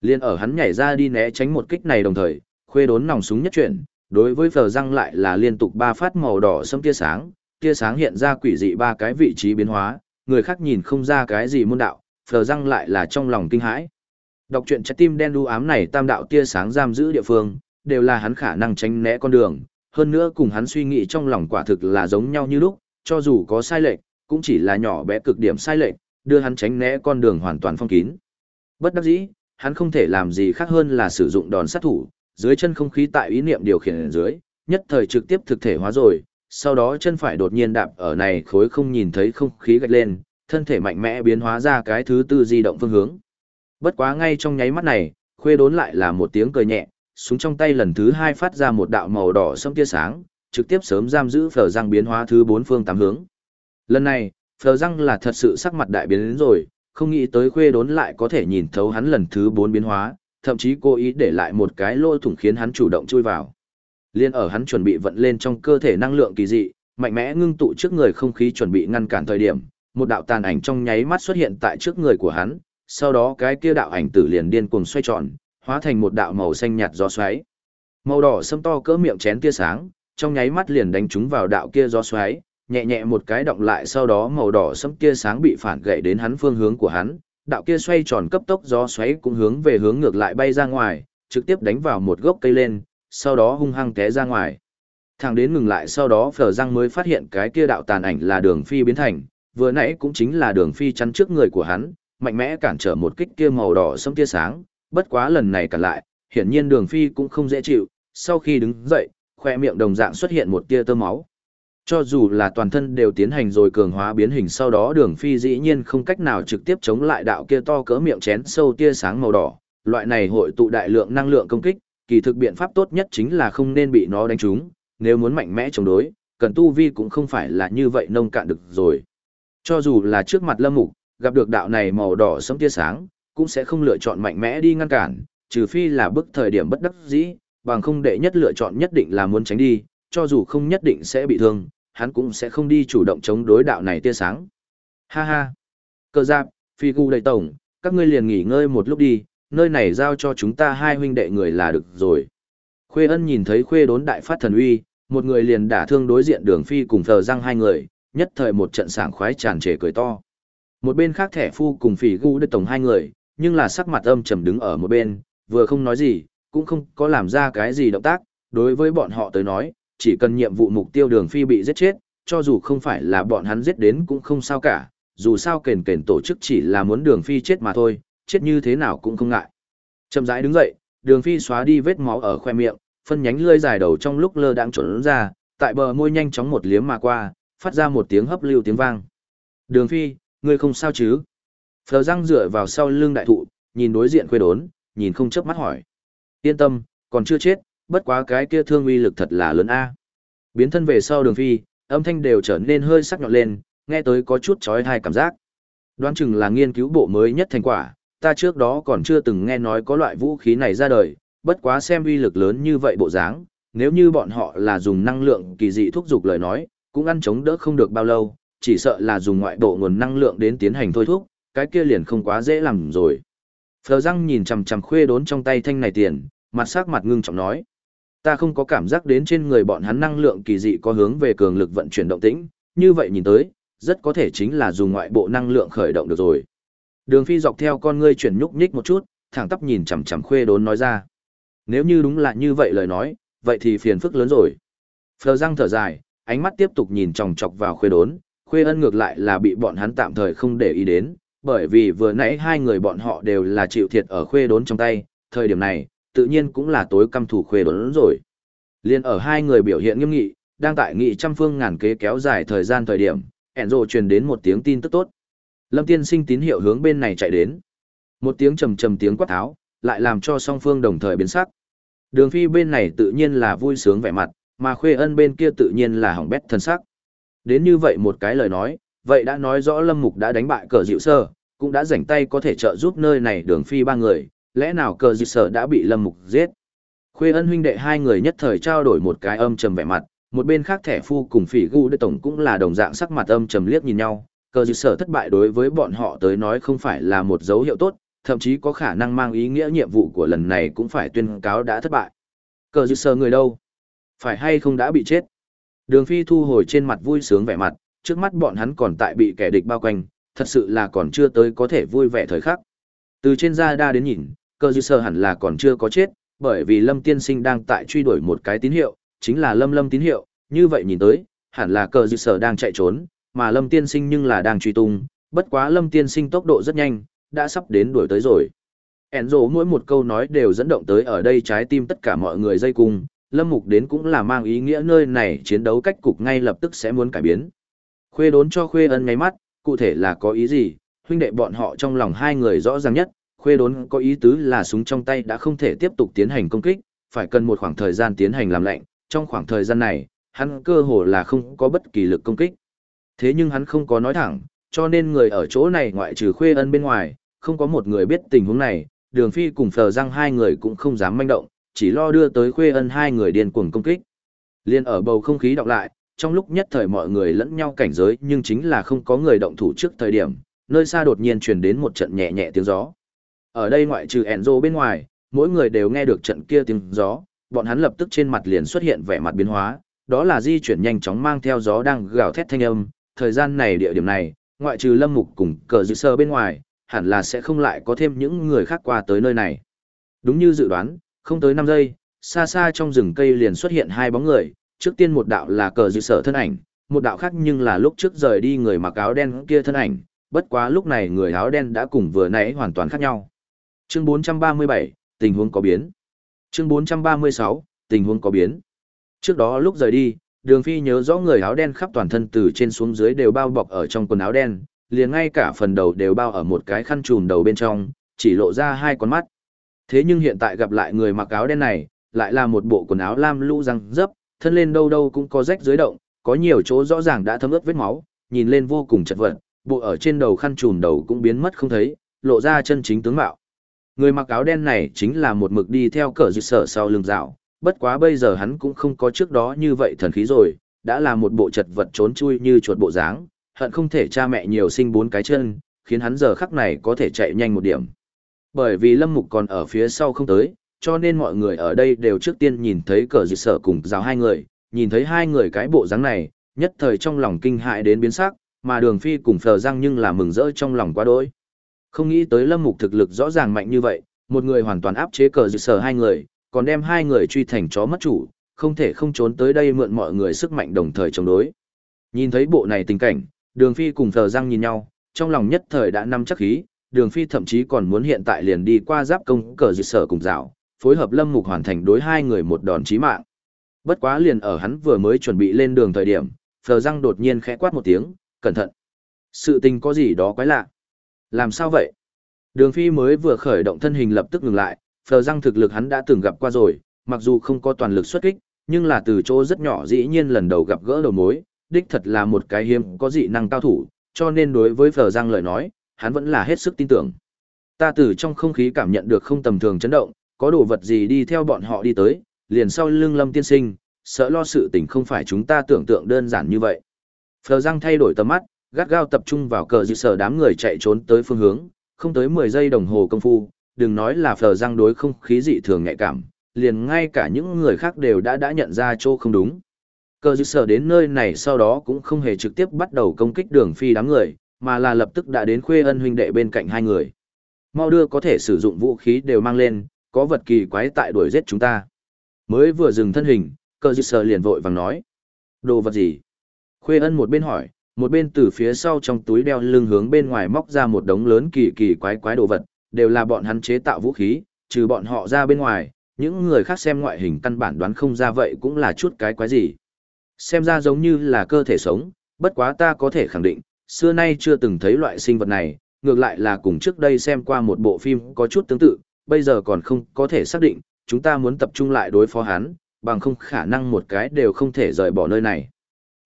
Liên ở hắn nhảy ra đi né tránh một kích này đồng thời, khuê đốn nòng súng nhất chuyển, đối với phờ răng lại là liên tục ba phát màu đỏ sâm tia sáng, tia sáng hiện ra quỷ dị ba cái vị trí biến hóa, người khác nhìn không ra cái gì môn đạo, phờ răng lại là trong lòng kinh hãi. Đọc truyện trái tim đen đu ám này tam đạo tia sáng giam giữ địa phương, đều là hắn khả năng tránh né con đường, hơn nữa cùng hắn suy nghĩ trong lòng quả thực là giống nhau như lúc, cho dù có sai lệch, cũng chỉ là nhỏ bé cực điểm sai lệch, đưa hắn tránh né con đường hoàn toàn phong kín. Bất đắc dĩ, hắn không thể làm gì khác hơn là sử dụng đòn sát thủ, dưới chân không khí tại ý niệm điều khiển dưới, nhất thời trực tiếp thực thể hóa rồi, sau đó chân phải đột nhiên đạp ở này khối không nhìn thấy không khí gạch lên, thân thể mạnh mẽ biến hóa ra cái thứ tư di động phương hướng. Bất quá ngay trong nháy mắt này, khuê đốn lại là một tiếng cười nhẹ, súng trong tay lần thứ hai phát ra một đạo màu đỏ sẫm tia sáng, trực tiếp sớm giam giữ phở răng biến hóa thứ bốn phương tám hướng. Lần này, phở răng là thật sự sắc mặt đại biến đến rồi, không nghĩ tới khuê đốn lại có thể nhìn thấu hắn lần thứ bốn biến hóa, thậm chí cố ý để lại một cái lỗ thủng khiến hắn chủ động chui vào. Liên ở hắn chuẩn bị vận lên trong cơ thể năng lượng kỳ dị, mạnh mẽ ngưng tụ trước người không khí chuẩn bị ngăn cản thời điểm, một đạo tàn ảnh trong nháy mắt xuất hiện tại trước người của hắn, sau đó cái kia đạo ảnh tử liền điên cuồng xoay tròn, hóa thành một đạo màu xanh nhạt gió xoáy. Màu đỏ sâm to cỡ miệng chén tia sáng, trong nháy mắt liền đánh trúng vào đạo kia gió xoáy, nhẹ nhẹ một cái động lại sau đó màu đỏ sẫm kia sáng bị phản gậy đến hắn phương hướng của hắn, đạo kia xoay tròn cấp tốc gió xoáy cũng hướng về hướng ngược lại bay ra ngoài, trực tiếp đánh vào một gốc cây lên, sau đó hung hăng té ra ngoài. Thẳng đến ngừng lại sau đó Phở Giang mới phát hiện cái kia đạo tàn ảnh là đường phi biến thành, vừa nãy cũng chính là đường phi chắn trước người của hắn, mạnh mẽ cản trở một kích kia màu đỏ sẫm tia sáng, bất quá lần này cản lại, hiển nhiên đường phi cũng không dễ chịu, sau khi đứng dậy, khoe miệng đồng dạng xuất hiện một tia tơ máu. Cho dù là toàn thân đều tiến hành rồi cường hóa biến hình sau đó đường phi dĩ nhiên không cách nào trực tiếp chống lại đạo kia to cỡ miệng chén sâu tia sáng màu đỏ, loại này hội tụ đại lượng năng lượng công kích, kỳ thực biện pháp tốt nhất chính là không nên bị nó đánh trúng, nếu muốn mạnh mẽ chống đối, cần tu vi cũng không phải là như vậy nông cạn được rồi. Cho dù là trước mặt lâm mục, gặp được đạo này màu đỏ sẫm tia sáng, cũng sẽ không lựa chọn mạnh mẽ đi ngăn cản, trừ phi là bức thời điểm bất đắc dĩ, bằng không đệ nhất lựa chọn nhất định là muốn tránh đi, cho dù không nhất định sẽ bị thương, hắn cũng sẽ không đi chủ động chống đối đạo này tia sáng. Ha ha! Cơ giáp, phi gu đầy tổng, các ngươi liền nghỉ ngơi một lúc đi, nơi này giao cho chúng ta hai huynh đệ người là được rồi. Khuê ân nhìn thấy khuê đốn đại phát thần uy, một người liền đả thương đối diện đường phi cùng thờ răng hai người, nhất thời một trận sảng khoái tràn trề cười to. Một bên khác thẻ phu cùng phỉ gu đầy tổng hai người, nhưng là sắc mặt âm trầm đứng ở một bên, vừa không nói gì, cũng không có làm ra cái gì động tác, đối với bọn họ tới nói, chỉ cần nhiệm vụ mục tiêu đường phi bị giết chết, cho dù không phải là bọn hắn giết đến cũng không sao cả, dù sao kền kền tổ chức chỉ là muốn đường phi chết mà thôi, chết như thế nào cũng không ngại. Chậm rãi đứng dậy, đường phi xóa đi vết máu ở khoe miệng, phân nhánh lưỡi dài đầu trong lúc lơ đang trốn ra, tại bờ môi nhanh chóng một liếm mà qua, phát ra một tiếng hấp lưu tiếng vang. Đường phi, ngươi không sao chứ? Phờ răng dựa vào sau lưng đại thụ, nhìn đối diện khuê đốn, nhìn không chớp mắt hỏi. Yên tâm, còn chưa chết, bất quá cái kia thương uy lực thật là lớn a. Biến thân về sau đường phi, âm thanh đều trở nên hơi sắc nhọn lên, nghe tới có chút chói tai cảm giác. Đoán chừng là nghiên cứu bộ mới nhất thành quả, ta trước đó còn chưa từng nghe nói có loại vũ khí này ra đời, bất quá xem uy lực lớn như vậy bộ dáng, nếu như bọn họ là dùng năng lượng kỳ dị thúc giục lời nói, cũng ăn chống đỡ không được bao lâu, chỉ sợ là dùng ngoại bộ nguồn năng lượng đến tiến hành thôi thúc, cái kia liền không quá dễ làm rồi. Phờ răng nhìn chằm chằm khuê đốn trong tay thanh này tiền, mặt sắc mặt ngưng trọng nói. Ta không có cảm giác đến trên người bọn hắn năng lượng kỳ dị có hướng về cường lực vận chuyển động tĩnh, như vậy nhìn tới, rất có thể chính là dùng ngoại bộ năng lượng khởi động được rồi. Đường phi dọc theo con ngươi chuyển nhúc nhích một chút, thẳng tắp nhìn chằm chằm khuê đốn nói ra. Nếu như đúng là như vậy lời nói, vậy thì phiền phức lớn rồi. Phờ răng thở dài, ánh mắt tiếp tục nhìn chòng chọc vào khuê đốn, khuê ân ngược lại là bị bọn hắn tạm thời không để ý đến, bởi vì vừa nãy hai người bọn họ đều là chịu thiệt ở khuê đốn trong tay, thời điểm này, tự nhiên cũng là tối căm thủ khuê đốn rồi. Liên ở hai người biểu hiện nghiêm nghị, đang tại nghị trăm phương ngàn kế kéo dài thời gian thời điểm, Enzo truyền đến một tiếng tin tức tốt. Lâm Tiên Sinh tín hiệu hướng bên này chạy đến. Một tiếng trầm trầm tiếng quát tháo, lại làm cho song phương đồng thời biến sắc. Đường Phi bên này tự nhiên là vui sướng vẻ mặt, mà Khuê Ân bên kia tự nhiên là hỏng bét thân sắc. Đến như vậy một cái lời nói, vậy đã nói rõ Lâm Mục đã đánh bại cờ dịu sơ, cũng đã rảnh tay có thể trợ giúp nơi này đường phi ba người, lẽ nào cờ dịu sở đã bị Lâm Mục giết. Khuê ân huynh đệ hai người nhất thời trao đổi một cái âm trầm vẻ mặt, một bên khác thẻ phu cùng phỉ gu đệ tổng cũng là đồng dạng sắc mặt âm trầm liếc nhìn nhau, cờ dịu sở thất bại đối với bọn họ tới nói không phải là một dấu hiệu tốt, thậm chí có khả năng mang ý nghĩa nhiệm vụ của lần này cũng phải tuyên cáo đã thất bại. Cờ dịu sở người đâu? Phải hay không đã bị chết? Đường phi thu hồi trên mặt vui sướng vẻ mặt, trước mắt bọn hắn còn tại bị kẻ địch bao quanh, thật sự là còn chưa tới có thể vui vẻ thời khắc. Từ trên ra đa đến nhìn, cơ dư sơ hẳn là còn chưa có chết, bởi vì Lâm Tiên Sinh đang tại truy đuổi một cái tín hiệu, chính là Lâm Lâm tín hiệu, như vậy nhìn tới, hẳn là cơ dư sơ đang chạy trốn, mà Lâm Tiên Sinh nhưng là đang truy tung, bất quá Lâm Tiên Sinh tốc độ rất nhanh, đã sắp đến đuổi tới rồi. Enzo mỗi một câu nói đều dẫn động tới ở đây trái tim tất cả mọi người dây cung, Lâm Mục đến cũng là mang ý nghĩa nơi này chiến đấu cách cục ngay lập tức sẽ muốn cải biến. Khuê đốn cho Khuê ân ngáy mắt, cụ thể là có ý gì, huynh đệ bọn họ trong lòng hai người rõ ràng nhất, Khuê đốn có ý tứ là súng trong tay đã không thể tiếp tục tiến hành công kích, phải cần một khoảng thời gian tiến hành làm lạnh, trong khoảng thời gian này, hắn cơ hồ là không có bất kỳ lực công kích. Thế nhưng hắn không có nói thẳng, cho nên người ở chỗ này ngoại trừ Khuê ân bên ngoài, không có một người biết tình huống này, Đường Phi cùng Phờ Răng hai người cũng không dám manh động, chỉ lo đưa tới Khuê ân hai người điên cuồng công kích. Liên ở bầu không khí đọc lại, trong lúc nhất thời mọi người lẫn nhau cảnh giới nhưng chính là không có người động thủ trước thời điểm, nơi xa đột nhiên truyền đến một trận nhẹ nhẹ tiếng gió. Ở đây ngoại trừ Enzo bên ngoài, mỗi người đều nghe được trận kia tiếng gió, bọn hắn lập tức trên mặt liền xuất hiện vẻ mặt biến hóa, đó là di chuyển nhanh chóng mang theo gió đang gào thét thanh âm, thời gian này địa điểm này, ngoại trừ Lâm Mục cùng cờ dự sơ bên ngoài, hẳn là sẽ không lại có thêm những người khác qua tới nơi này. Đúng như dự đoán, không tới 5 giây, xa xa trong rừng cây liền xuất hiện hai bóng người, trước tiên một đạo là cờ dự sở thân ảnh, một đạo khác nhưng là lúc trước rời đi người mặc áo đen kia thân ảnh, bất quá lúc này người áo đen đã cùng vừa nãy hoàn toàn khác nhau. Chương 437, tình huống có biến. Chương 436, tình huống có biến. Trước đó lúc rời đi, Đường Phi nhớ rõ người áo đen khắp toàn thân từ trên xuống dưới đều bao bọc ở trong quần áo đen, liền ngay cả phần đầu đều bao ở một cái khăn trùm đầu bên trong, chỉ lộ ra hai con mắt. Thế nhưng hiện tại gặp lại người mặc áo đen này, lại là một bộ quần áo lam lũ răng dấp, thân lên đâu đâu cũng có rách dưới động, có nhiều chỗ rõ ràng đã thấm ướt vết máu, nhìn lên vô cùng chật vật, bộ ở trên đầu khăn trùm đầu cũng biến mất không thấy, lộ ra chân chính tướng mạo. Người mặc áo đen này chính là một mực đi theo cờ dự sở sau lưng dạo, bất quá bây giờ hắn cũng không có trước đó như vậy thần khí rồi, đã là một bộ chật vật trốn chui như chuột bộ dáng, hận không thể cha mẹ nhiều sinh bốn cái chân, khiến hắn giờ khắc này có thể chạy nhanh một điểm. Bởi vì Lâm Mục còn ở phía sau không tới, cho nên mọi người ở đây đều trước tiên nhìn thấy cờ dịch sở cùng rào hai người, nhìn thấy hai người cái bộ dáng này, nhất thời trong lòng kinh hại đến biến sắc, mà đường phi cùng phờ răng nhưng là mừng rỡ trong lòng quá đỗi. Không nghĩ tới lâm mục thực lực rõ ràng mạnh như vậy, một người hoàn toàn áp chế cờ dự sở hai người, còn đem hai người truy thành chó mất chủ, không thể không trốn tới đây mượn mọi người sức mạnh đồng thời chống đối. Nhìn thấy bộ này tình cảnh, đường phi cùng phờ răng nhìn nhau, trong lòng nhất thời đã nắm chắc khí, đường phi thậm chí còn muốn hiện tại liền đi qua giáp công cờ dự sở cùng dạo, phối hợp Lâm Mục hoàn thành đối hai người một đòn chí mạng. Bất quá liền ở hắn vừa mới chuẩn bị lên đường thời điểm, Phờ răng đột nhiên khẽ quát một tiếng, cẩn thận. Sự tình có gì đó quái lạ. Làm sao vậy? Đường Phi mới vừa khởi động thân hình lập tức ngừng lại, Phờ răng thực lực hắn đã từng gặp qua rồi, mặc dù không có toàn lực xuất kích, nhưng là từ chỗ rất nhỏ dĩ nhiên lần đầu gặp gỡ đầu mối, đích thật là một cái hiếm có dị năng cao thủ, cho nên đối với Phở Giang lời nói, hắn vẫn là hết sức tin tưởng. Ta từ trong không khí cảm nhận được không tầm thường chấn động, có đồ vật gì đi theo bọn họ đi tới, liền sau lưng Lâm Tiên Sinh, sợ lo sự tình không phải chúng ta tưởng tượng đơn giản như vậy. Phờ Giang thay đổi tầm mắt, gắt gao tập trung vào cờ dự sở đám người chạy trốn tới phương hướng, không tới 10 giây đồng hồ công phu, đừng nói là Phờ Giang đối không khí dị thường nhạy cảm, liền ngay cả những người khác đều đã đã nhận ra chỗ không đúng. Cờ dự sở đến nơi này sau đó cũng không hề trực tiếp bắt đầu công kích đường phi đám người, mà là lập tức đã đến khuê ân huynh đệ bên cạnh hai người. Mau đưa có thể sử dụng vũ khí đều mang lên, có vật kỳ quái tại đuổi giết chúng ta. Mới vừa dừng thân hình, cờ dự sở liền vội vàng nói. Đồ vật gì? Khuê ân một bên hỏi, một bên từ phía sau trong túi đeo lưng hướng bên ngoài móc ra một đống lớn kỳ kỳ quái quái đồ vật, đều là bọn hắn chế tạo vũ khí, trừ bọn họ ra bên ngoài, những người khác xem ngoại hình căn bản đoán không ra vậy cũng là chút cái quái gì. Xem ra giống như là cơ thể sống, bất quá ta có thể khẳng định, xưa nay chưa từng thấy loại sinh vật này, ngược lại là cùng trước đây xem qua một bộ phim có chút tương tự, bây giờ còn không có thể xác định, chúng ta muốn tập trung lại đối phó hắn, bằng không khả năng một cái đều không thể rời bỏ nơi này.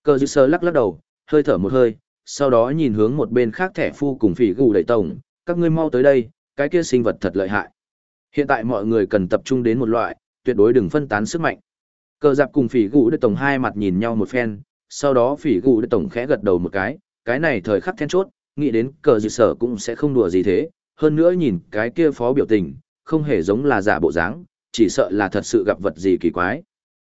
Cờ dư sơ lắc lắc đầu, hơi thở một hơi, sau đó nhìn hướng một bên khác thẻ phu cùng phỉ gù đầy tổng, các ngươi mau tới đây, cái kia sinh vật thật lợi hại. Hiện tại mọi người cần tập trung đến một loại, tuyệt đối đừng phân tán sức mạnh. Cờ giặc cùng phỉ gù đầy tổng hai mặt nhìn nhau một phen, sau đó phỉ gù đầy tổng khẽ gật đầu một cái, cái này thời khắc then chốt, nghĩ đến cờ dư sở cũng sẽ không đùa gì thế, hơn nữa nhìn cái kia phó biểu tình, không hề giống là giả bộ dáng, chỉ sợ là thật sự gặp vật gì kỳ quái.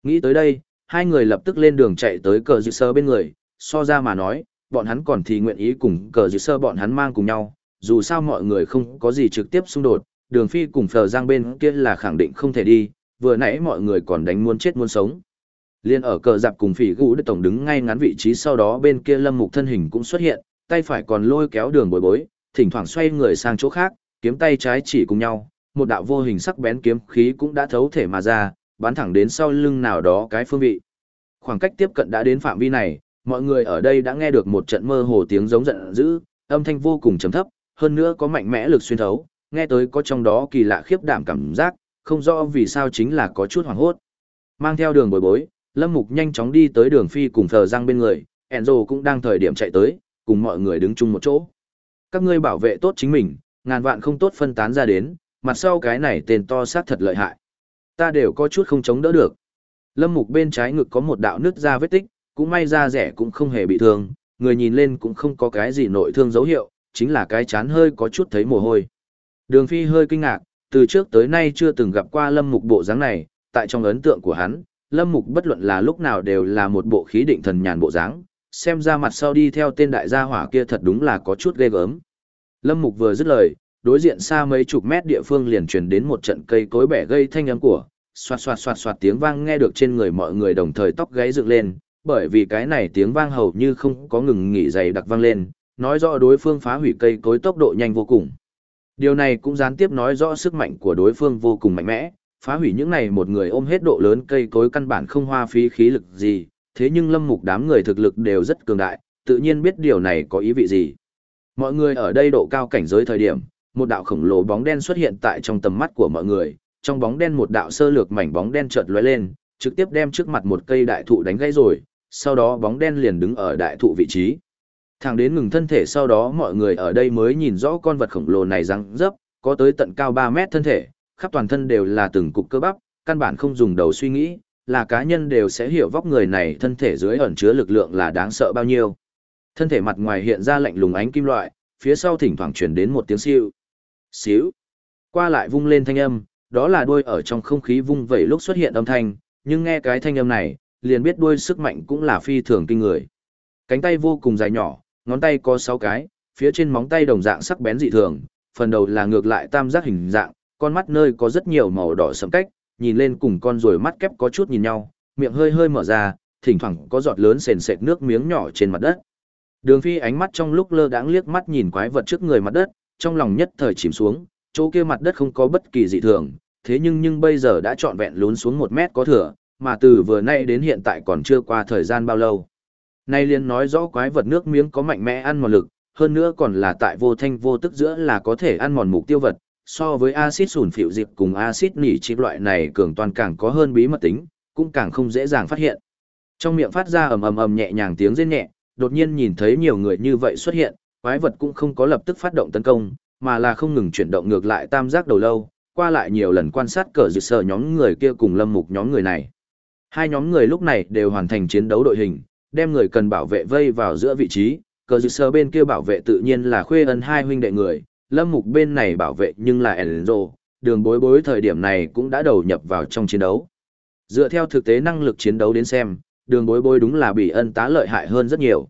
Nghĩ tới đây, hai người lập tức lên đường chạy tới cờ dư sơ bên người, so ra mà nói, bọn hắn còn thì nguyện ý cùng cờ dư sơ bọn hắn mang cùng nhau, dù sao mọi người không có gì trực tiếp xung đột, đường phi cùng phờ giang bên kia là khẳng định không thể đi, vừa nãy mọi người còn đánh muốn chết muốn sống. Liên ở cờ dạp cùng phỉ gũ được tổng đứng ngay ngắn vị trí sau đó bên kia lâm mục thân hình cũng xuất hiện, tay phải còn lôi kéo đường bối bối, thỉnh thoảng xoay người sang chỗ khác, kiếm tay trái chỉ cùng nhau, một đạo vô hình sắc bén kiếm khí cũng đã thấu thể mà ra, bắn thẳng đến sau lưng nào đó cái phương vị. Khoảng cách tiếp cận đã đến phạm vi này, mọi người ở đây đã nghe được một trận mơ hồ tiếng giống giận dữ, âm thanh vô cùng trầm thấp, hơn nữa có mạnh mẽ lực xuyên thấu, nghe tới có trong đó kỳ lạ khiếp đảm cảm giác, không rõ vì sao chính là có chút hoảng hốt. Mang theo đường bồi bối, Lâm Mục nhanh chóng đi tới đường phi cùng thờ răng bên người, Enzo cũng đang thời điểm chạy tới, cùng mọi người đứng chung một chỗ. Các ngươi bảo vệ tốt chính mình, ngàn vạn không tốt phân tán ra đến, mặt sau cái này tên to sát thật lợi hại. Ta đều có chút không chống đỡ được. Lâm mục bên trái ngực có một đạo nứt ra vết tích, cũng may ra rẻ cũng không hề bị thương, người nhìn lên cũng không có cái gì nội thương dấu hiệu, chính là cái chán hơi có chút thấy mồ hôi. Đường Phi hơi kinh ngạc, từ trước tới nay chưa từng gặp qua Lâm Mục bộ dáng này, tại trong ấn tượng của hắn, Lâm Mục bất luận là lúc nào đều là một bộ khí định thần nhàn bộ dáng, xem ra mặt sau đi theo tên đại gia hỏa kia thật đúng là có chút ghê gớm. Lâm Mục vừa dứt lời, đối diện xa mấy chục mét địa phương liền truyền đến một trận cây cối bẻ gây thanh âm của, xoạt xoạt xoạt xoạt tiếng vang nghe được trên người mọi người đồng thời tóc gáy dựng lên, bởi vì cái này tiếng vang hầu như không có ngừng nghỉ dày đặc vang lên, nói rõ đối phương phá hủy cây cối tốc độ nhanh vô cùng. Điều này cũng gián tiếp nói rõ sức mạnh của đối phương vô cùng mạnh mẽ, phá hủy những này một người ôm hết độ lớn cây cối căn bản không hoa phí khí lực gì, thế nhưng lâm mục đám người thực lực đều rất cường đại, tự nhiên biết điều này có ý vị gì. Mọi người ở đây độ cao cảnh giới thời điểm, một đạo khổng lồ bóng đen xuất hiện tại trong tầm mắt của mọi người, trong bóng đen một đạo sơ lược mảnh bóng đen chợt lóe lên, trực tiếp đem trước mặt một cây đại thụ đánh gãy rồi, sau đó bóng đen liền đứng ở đại thụ vị trí. Thẳng đến ngừng thân thể sau đó mọi người ở đây mới nhìn rõ con vật khổng lồ này răng dấp, có tới tận cao 3 mét thân thể, khắp toàn thân đều là từng cục cơ bắp, căn bản không dùng đầu suy nghĩ, là cá nhân đều sẽ hiểu vóc người này thân thể dưới ẩn chứa lực lượng là đáng sợ bao nhiêu. Thân thể mặt ngoài hiện ra lạnh lùng ánh kim loại, phía sau thỉnh thoảng truyền đến một tiếng siêu. Xíu. Qua lại vung lên thanh âm, đó là đuôi ở trong không khí vung vẩy lúc xuất hiện âm thanh, nhưng nghe cái thanh âm này, liền biết đuôi sức mạnh cũng là phi thường kinh người. Cánh tay vô cùng dài nhỏ, ngón tay có 6 cái, phía trên móng tay đồng dạng sắc bén dị thường, phần đầu là ngược lại tam giác hình dạng, con mắt nơi có rất nhiều màu đỏ sẫm cách, nhìn lên cùng con rồi mắt kép có chút nhìn nhau, miệng hơi hơi mở ra, thỉnh thoảng có giọt lớn sền sệt nước miếng nhỏ trên mặt đất. Đường Phi ánh mắt trong lúc lơ đãng liếc mắt nhìn quái vật trước người mặt đất, trong lòng nhất thời chìm xuống, chỗ kia mặt đất không có bất kỳ dị thường, thế nhưng nhưng bây giờ đã trọn vẹn lún xuống một mét có thừa, mà từ vừa nay đến hiện tại còn chưa qua thời gian bao lâu. Nay liền nói rõ quái vật nước miếng có mạnh mẽ ăn mòn lực, hơn nữa còn là tại vô thanh vô tức giữa là có thể ăn mòn mục tiêu vật, so với axit sủn phịu dịp cùng axit nỉ chip loại này cường toàn càng có hơn bí mật tính, cũng càng không dễ dàng phát hiện. Trong miệng phát ra ầm ầm ầm nhẹ nhàng tiếng rên nhẹ, đột nhiên nhìn thấy nhiều người như vậy xuất hiện, quái vật cũng không có lập tức phát động tấn công, mà là không ngừng chuyển động ngược lại tam giác đầu lâu, qua lại nhiều lần quan sát cờ dự sở nhóm người kia cùng lâm mục nhóm người này. Hai nhóm người lúc này đều hoàn thành chiến đấu đội hình, đem người cần bảo vệ vây vào giữa vị trí, cờ dự sở bên kia bảo vệ tự nhiên là khuê ân hai huynh đệ người, lâm mục bên này bảo vệ nhưng là Enzo, đường bối bối thời điểm này cũng đã đầu nhập vào trong chiến đấu. Dựa theo thực tế năng lực chiến đấu đến xem, đường bối bối đúng là bị ân tá lợi hại hơn rất nhiều.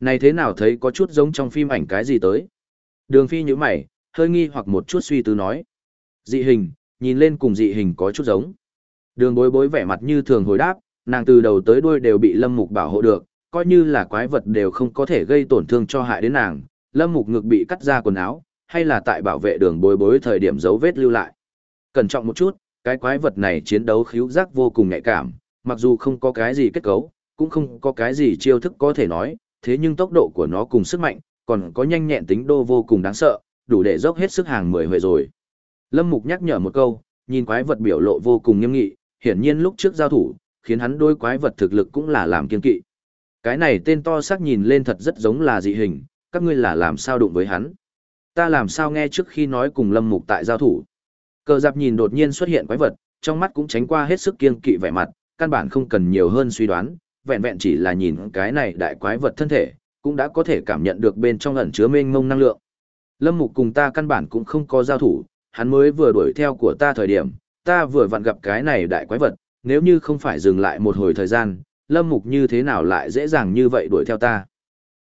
Này thế nào thấy có chút giống trong phim ảnh cái gì tới? Đường phi nhíu mày, hơi nghi hoặc một chút suy tư nói. Dị hình, nhìn lên cùng dị hình có chút giống. Đường bối bối vẻ mặt như thường hồi đáp, nàng từ đầu tới đuôi đều bị lâm mục bảo hộ được, coi như là quái vật đều không có thể gây tổn thương cho hại đến nàng. Lâm mục ngực bị cắt ra quần áo, hay là tại bảo vệ đường bối bối thời điểm dấu vết lưu lại. Cẩn trọng một chút, cái quái vật này chiến đấu khíu giác vô cùng nhạy cảm, mặc dù không có cái gì kết cấu, cũng không có cái gì chiêu thức có thể nói, thế nhưng tốc độ của nó cùng sức mạnh, còn có nhanh nhẹn tính đô vô cùng đáng sợ, đủ để dốc hết sức hàng mười huệ rồi. Lâm Mục nhắc nhở một câu, nhìn quái vật biểu lộ vô cùng nghiêm nghị, hiển nhiên lúc trước giao thủ, khiến hắn đôi quái vật thực lực cũng là làm kiên kỵ. Cái này tên to xác nhìn lên thật rất giống là dị hình, các ngươi là làm sao đụng với hắn. Ta làm sao nghe trước khi nói cùng Lâm Mục tại giao thủ. Cờ giáp nhìn đột nhiên xuất hiện quái vật, trong mắt cũng tránh qua hết sức kiên kỵ vẻ mặt, căn bản không cần nhiều hơn suy đoán, vẹn vẹn chỉ là nhìn cái này đại quái vật thân thể, cũng đã có thể cảm nhận được bên trong ẩn chứa mênh mông năng lượng. Lâm Mục cùng ta căn bản cũng không có giao thủ, hắn mới vừa đuổi theo của ta thời điểm, ta vừa vặn gặp cái này đại quái vật, nếu như không phải dừng lại một hồi thời gian, Lâm Mục như thế nào lại dễ dàng như vậy đuổi theo ta.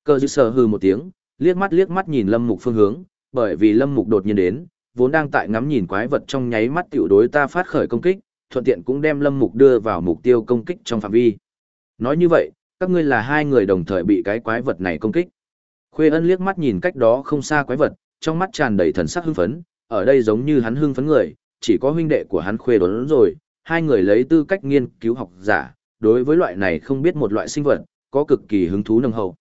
Cơ dư sờ hư một tiếng, liếc mắt liếc mắt nhìn Lâm Mục phương hướng, bởi vì Lâm Mục đột nhiên đến, vốn đang tại ngắm nhìn quái vật trong nháy mắt tiểu đối ta phát khởi công kích, thuận tiện cũng đem Lâm Mục đưa vào mục tiêu công kích trong phạm vi. Nói như vậy, các ngươi là hai người đồng thời bị cái quái vật này công kích. Khuê ân liếc mắt nhìn cách đó không xa quái vật, trong mắt tràn đầy thần sắc hưng phấn, ở đây giống như hắn hưng phấn người, chỉ có huynh đệ của hắn khuê đốn rồi, hai người lấy tư cách nghiên cứu học giả, đối với loại này không biết một loại sinh vật, có cực kỳ hứng thú nâng hậu.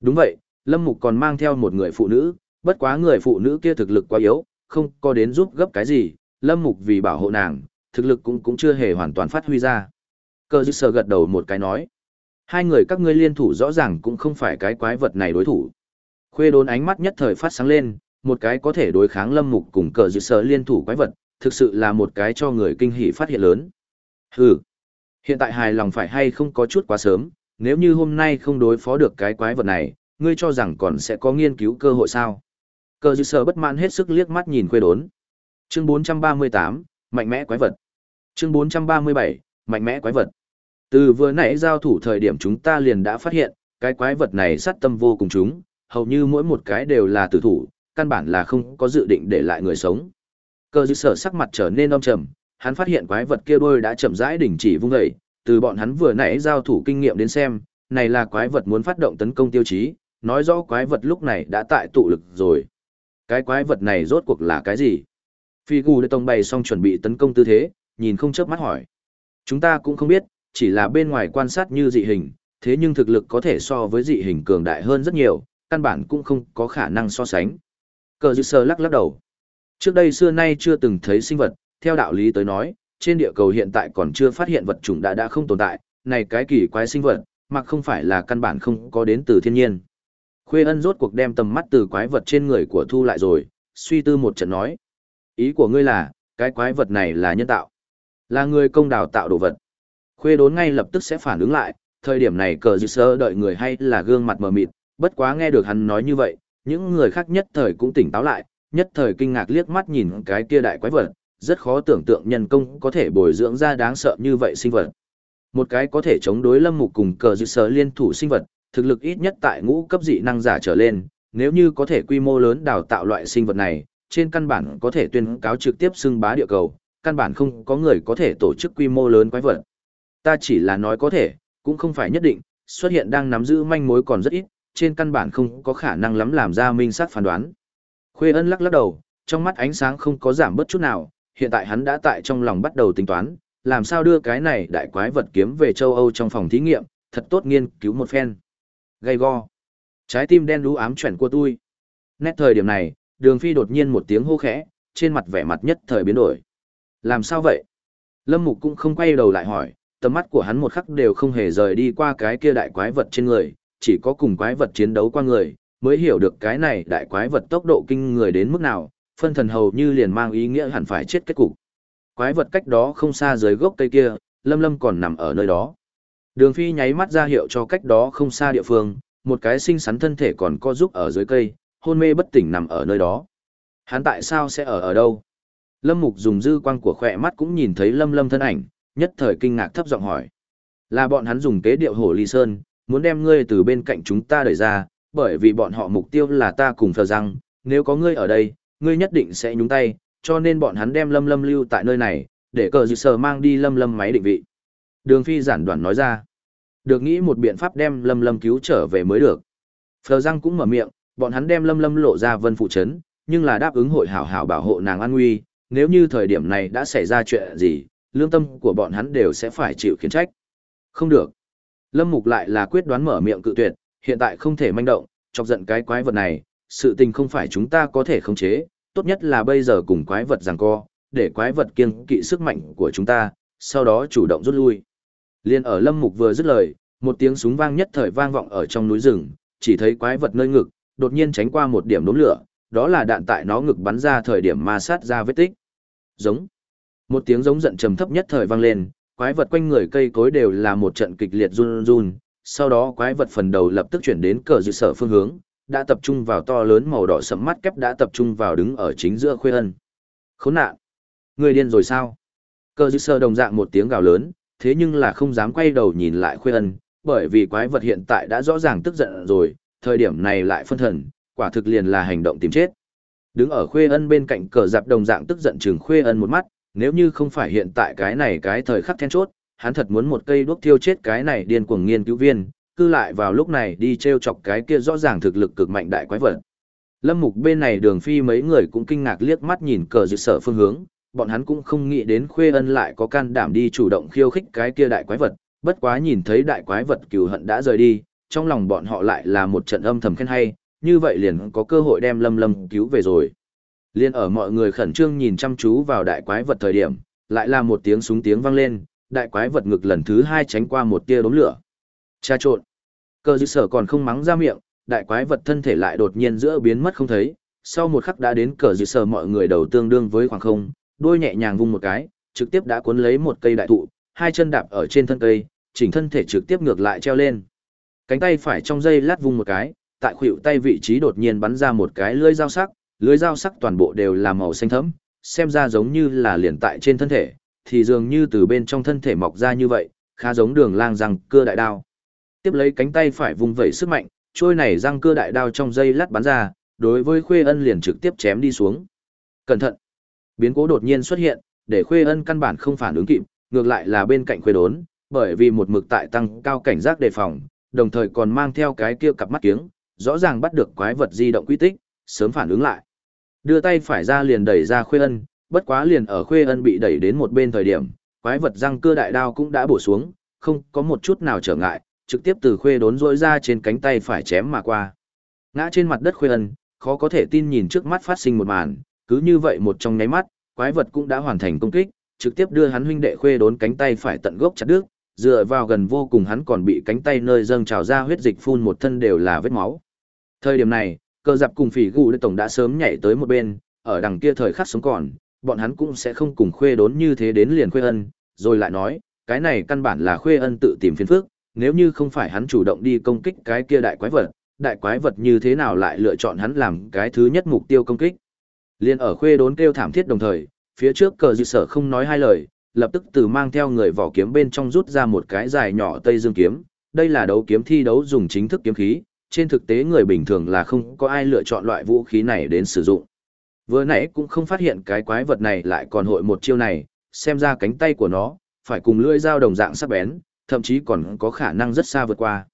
Đúng vậy, Lâm Mục còn mang theo một người phụ nữ, bất quá người phụ nữ kia thực lực quá yếu, không có đến giúp gấp cái gì, Lâm Mục vì bảo hộ nàng, thực lực cũng cũng chưa hề hoàn toàn phát huy ra. Cơ dư sờ gật đầu một cái nói. Hai người các ngươi liên thủ rõ ràng cũng không phải cái quái vật này đối thủ. Khuê đốn ánh mắt nhất thời phát sáng lên, một cái có thể đối kháng lâm mục cùng cờ dự sở liên thủ quái vật, thực sự là một cái cho người kinh hỉ phát hiện lớn. Hừ, hiện tại hài lòng phải hay không có chút quá sớm, nếu như hôm nay không đối phó được cái quái vật này, ngươi cho rằng còn sẽ có nghiên cứu cơ hội sao? Cờ dự sở bất mãn hết sức liếc mắt nhìn khuê đốn. Chương 438, mạnh mẽ quái vật. Chương 437, mạnh mẽ quái vật. Từ vừa nãy giao thủ thời điểm chúng ta liền đã phát hiện, cái quái vật này sát tâm vô cùng chúng, hầu như mỗi một cái đều là tử thủ, căn bản là không có dự định để lại người sống. Cơ dư sở sắc mặt trở nên âm trầm, hắn phát hiện quái vật kia đôi đã chậm rãi đình chỉ vung dậy, từ bọn hắn vừa nãy giao thủ kinh nghiệm đến xem, này là quái vật muốn phát động tấn công tiêu chí, nói rõ quái vật lúc này đã tại tụ lực rồi. Cái quái vật này rốt cuộc là cái gì? Phi gù để tông bày xong chuẩn bị tấn công tư thế, nhìn không chớp mắt hỏi. Chúng ta cũng không biết, chỉ là bên ngoài quan sát như dị hình, thế nhưng thực lực có thể so với dị hình cường đại hơn rất nhiều, căn bản cũng không có khả năng so sánh. Cờ dư sơ lắc lắc đầu. Trước đây xưa nay chưa từng thấy sinh vật, theo đạo lý tới nói, trên địa cầu hiện tại còn chưa phát hiện vật chủng đã đã không tồn tại, này cái kỳ quái sinh vật, mặc không phải là căn bản không có đến từ thiên nhiên. Khuê ân rốt cuộc đem tầm mắt từ quái vật trên người của thu lại rồi, suy tư một trận nói. Ý của ngươi là, cái quái vật này là nhân tạo, là người công đào tạo đồ vật. Khuê đốn ngay lập tức sẽ phản ứng lại, thời điểm này cờ dư sơ đợi người hay là gương mặt mờ mịt, bất quá nghe được hắn nói như vậy, những người khác nhất thời cũng tỉnh táo lại, nhất thời kinh ngạc liếc mắt nhìn cái kia đại quái vật, rất khó tưởng tượng nhân công có thể bồi dưỡng ra đáng sợ như vậy sinh vật. Một cái có thể chống đối lâm mục cùng cờ dư sơ liên thủ sinh vật, thực lực ít nhất tại ngũ cấp dị năng giả trở lên, nếu như có thể quy mô lớn đào tạo loại sinh vật này, trên căn bản có thể tuyên cáo trực tiếp xưng bá địa cầu, căn bản không có người có thể tổ chức quy mô lớn quái vật. Ta chỉ là nói có thể, cũng không phải nhất định, xuất hiện đang nắm giữ manh mối còn rất ít, trên căn bản không có khả năng lắm làm ra minh sát phán đoán. Khuê ân lắc lắc đầu, trong mắt ánh sáng không có giảm bớt chút nào, hiện tại hắn đã tại trong lòng bắt đầu tính toán, làm sao đưa cái này đại quái vật kiếm về châu Âu trong phòng thí nghiệm, thật tốt nghiên cứu một phen. Gây go. Trái tim đen đú ám chuyển của tôi. Nét thời điểm này, đường phi đột nhiên một tiếng hô khẽ, trên mặt vẻ mặt nhất thời biến đổi. Làm sao vậy? Lâm Mục cũng không quay đầu lại hỏi, tầm mắt của hắn một khắc đều không hề rời đi qua cái kia đại quái vật trên người, chỉ có cùng quái vật chiến đấu qua người, mới hiểu được cái này đại quái vật tốc độ kinh người đến mức nào, phân thần hầu như liền mang ý nghĩa hẳn phải chết kết cục. Quái vật cách đó không xa dưới gốc cây kia, Lâm Lâm còn nằm ở nơi đó. Đường Phi nháy mắt ra hiệu cho cách đó không xa địa phương, một cái xinh xắn thân thể còn co giúp ở dưới cây, hôn mê bất tỉnh nằm ở nơi đó. Hắn tại sao sẽ ở ở đâu? Lâm Mục dùng dư quang của khỏe mắt cũng nhìn thấy Lâm Lâm thân ảnh, nhất thời kinh ngạc thấp giọng hỏi. Là bọn hắn dùng kế điệu hổ ly sơn, muốn đem ngươi từ bên cạnh chúng ta đẩy ra, bởi vì bọn họ mục tiêu là ta cùng phờ răng, nếu có ngươi ở đây, ngươi nhất định sẽ nhúng tay, cho nên bọn hắn đem Lâm Lâm lưu tại nơi này, để cờ dự sờ mang đi Lâm Lâm máy định vị. Đường Phi giản đoạn nói ra. Được nghĩ một biện pháp đem Lâm Lâm cứu trở về mới được. Phờ răng cũng mở miệng, bọn hắn đem Lâm Lâm lộ ra vân phụ trấn, nhưng là đáp ứng hội hảo hảo bảo hộ nàng an nguy, nếu như thời điểm này đã xảy ra chuyện gì, lương tâm của bọn hắn đều sẽ phải chịu khiển trách. Không được. Lâm Mục lại là quyết đoán mở miệng cự tuyệt, hiện tại không thể manh động, chọc giận cái quái vật này, sự tình không phải chúng ta có thể khống chế, tốt nhất là bây giờ cùng quái vật giằng co, để quái vật kiêng kỵ sức mạnh của chúng ta, sau đó chủ động rút lui. Liên ở Lâm Mục vừa dứt lời, một tiếng súng vang nhất thời vang vọng ở trong núi rừng, chỉ thấy quái vật nơi ngực, đột nhiên tránh qua một điểm đốm lửa, đó là đạn tại nó ngực bắn ra thời điểm ma sát ra vết tích. Giống. Một tiếng giống giận trầm thấp nhất thời vang lên, quái vật quanh người cây cối đều là một trận kịch liệt run run, sau đó quái vật phần đầu lập tức chuyển đến cờ dự sở phương hướng, đã tập trung vào to lớn màu đỏ sẫm mắt kép đã tập trung vào đứng ở chính giữa khuê ân. Khốn nạn! Người điên rồi sao? Cờ dự sở đồng dạng một tiếng gào lớn, thế nhưng là không dám quay đầu nhìn lại khuê ân, bởi vì quái vật hiện tại đã rõ ràng tức giận rồi, thời điểm này lại phân thần, quả thực liền là hành động tìm chết. Đứng ở khuê ân bên cạnh cờ dạp đồng dạng tức giận chừng khuê ân một mắt, nếu như không phải hiện tại cái này cái thời khắc then chốt, hắn thật muốn một cây đuốc thiêu chết cái này điên cuồng nghiên cứu viên, cư lại vào lúc này đi treo chọc cái kia rõ ràng thực lực cực mạnh đại quái vật. Lâm Mục bên này đường phi mấy người cũng kinh ngạc liếc mắt nhìn cờ dự sở phương hướng, bọn hắn cũng không nghĩ đến Khuê Ân lại có can đảm đi chủ động khiêu khích cái kia đại quái vật, bất quá nhìn thấy đại quái vật cừu hận đã rời đi, trong lòng bọn họ lại là một trận âm thầm khen hay, như vậy liền có cơ hội đem Lâm Lâm cứu về rồi. Liên ở mọi người khẩn trương nhìn chăm chú vào đại quái vật thời điểm, lại là một tiếng súng tiếng vang lên, đại quái vật ngực lần thứ hai tránh qua một tia đốm lửa. Cha trộn. Cơ dư sở còn không mắng ra miệng, đại quái vật thân thể lại đột nhiên giữa biến mất không thấy, sau một khắc đã đến cờ dư sở mọi người đầu tương đương với khoảng không, đôi nhẹ nhàng vung một cái, trực tiếp đã cuốn lấy một cây đại thụ, hai chân đạp ở trên thân cây, chỉnh thân thể trực tiếp ngược lại treo lên. Cánh tay phải trong dây lát vung một cái, tại khuỷu tay vị trí đột nhiên bắn ra một cái lưỡi dao sắc, lưới dao sắc toàn bộ đều là màu xanh thẫm, xem ra giống như là liền tại trên thân thể, thì dường như từ bên trong thân thể mọc ra như vậy, khá giống đường lang răng cưa đại đao. Tiếp lấy cánh tay phải vùng vẩy sức mạnh, trôi này răng cưa đại đao trong dây lát bắn ra, đối với Khuê Ân liền trực tiếp chém đi xuống. Cẩn thận! Biến cố đột nhiên xuất hiện, để Khuê Ân căn bản không phản ứng kịp, ngược lại là bên cạnh Khuê Đốn, bởi vì một mực tại tăng cao cảnh giác đề phòng, đồng thời còn mang theo cái kia cặp mắt kiếng, rõ ràng bắt được quái vật di động quy tích, sớm phản ứng lại. Đưa tay phải ra liền đẩy ra Khuê Ân, bất quá liền ở Khuê Ân bị đẩy đến một bên thời điểm, quái vật răng cưa đại đao cũng đã bổ xuống, không có một chút nào trở ngại, trực tiếp từ Khuê đốn rỗi ra trên cánh tay phải chém mà qua. Ngã trên mặt đất Khuê Ân, khó có thể tin nhìn trước mắt phát sinh một màn, cứ như vậy một trong nháy mắt, quái vật cũng đã hoàn thành công kích, trực tiếp đưa hắn huynh đệ Khuê đốn cánh tay phải tận gốc chặt đứt, dựa vào gần vô cùng hắn còn bị cánh tay nơi dâng trào ra huyết dịch phun một thân đều là vết máu. Thời điểm này, cờ dạp cùng phỉ gù tổng đã sớm nhảy tới một bên, ở đằng kia thời khắc sống còn, bọn hắn cũng sẽ không cùng khuê đốn như thế đến liền khuê ân, rồi lại nói, cái này căn bản là khuê ân tự tìm phiền phức, nếu như không phải hắn chủ động đi công kích cái kia đại quái vật, đại quái vật như thế nào lại lựa chọn hắn làm cái thứ nhất mục tiêu công kích. Liên ở khuê đốn kêu thảm thiết đồng thời, phía trước cờ dư sở không nói hai lời, lập tức từ mang theo người vỏ kiếm bên trong rút ra một cái dài nhỏ tây dương kiếm, đây là đấu kiếm thi đấu dùng chính thức kiếm khí, trên thực tế người bình thường là không có ai lựa chọn loại vũ khí này đến sử dụng. Vừa nãy cũng không phát hiện cái quái vật này lại còn hội một chiêu này, xem ra cánh tay của nó, phải cùng lưỡi dao đồng dạng sắc bén, thậm chí còn có khả năng rất xa vượt qua.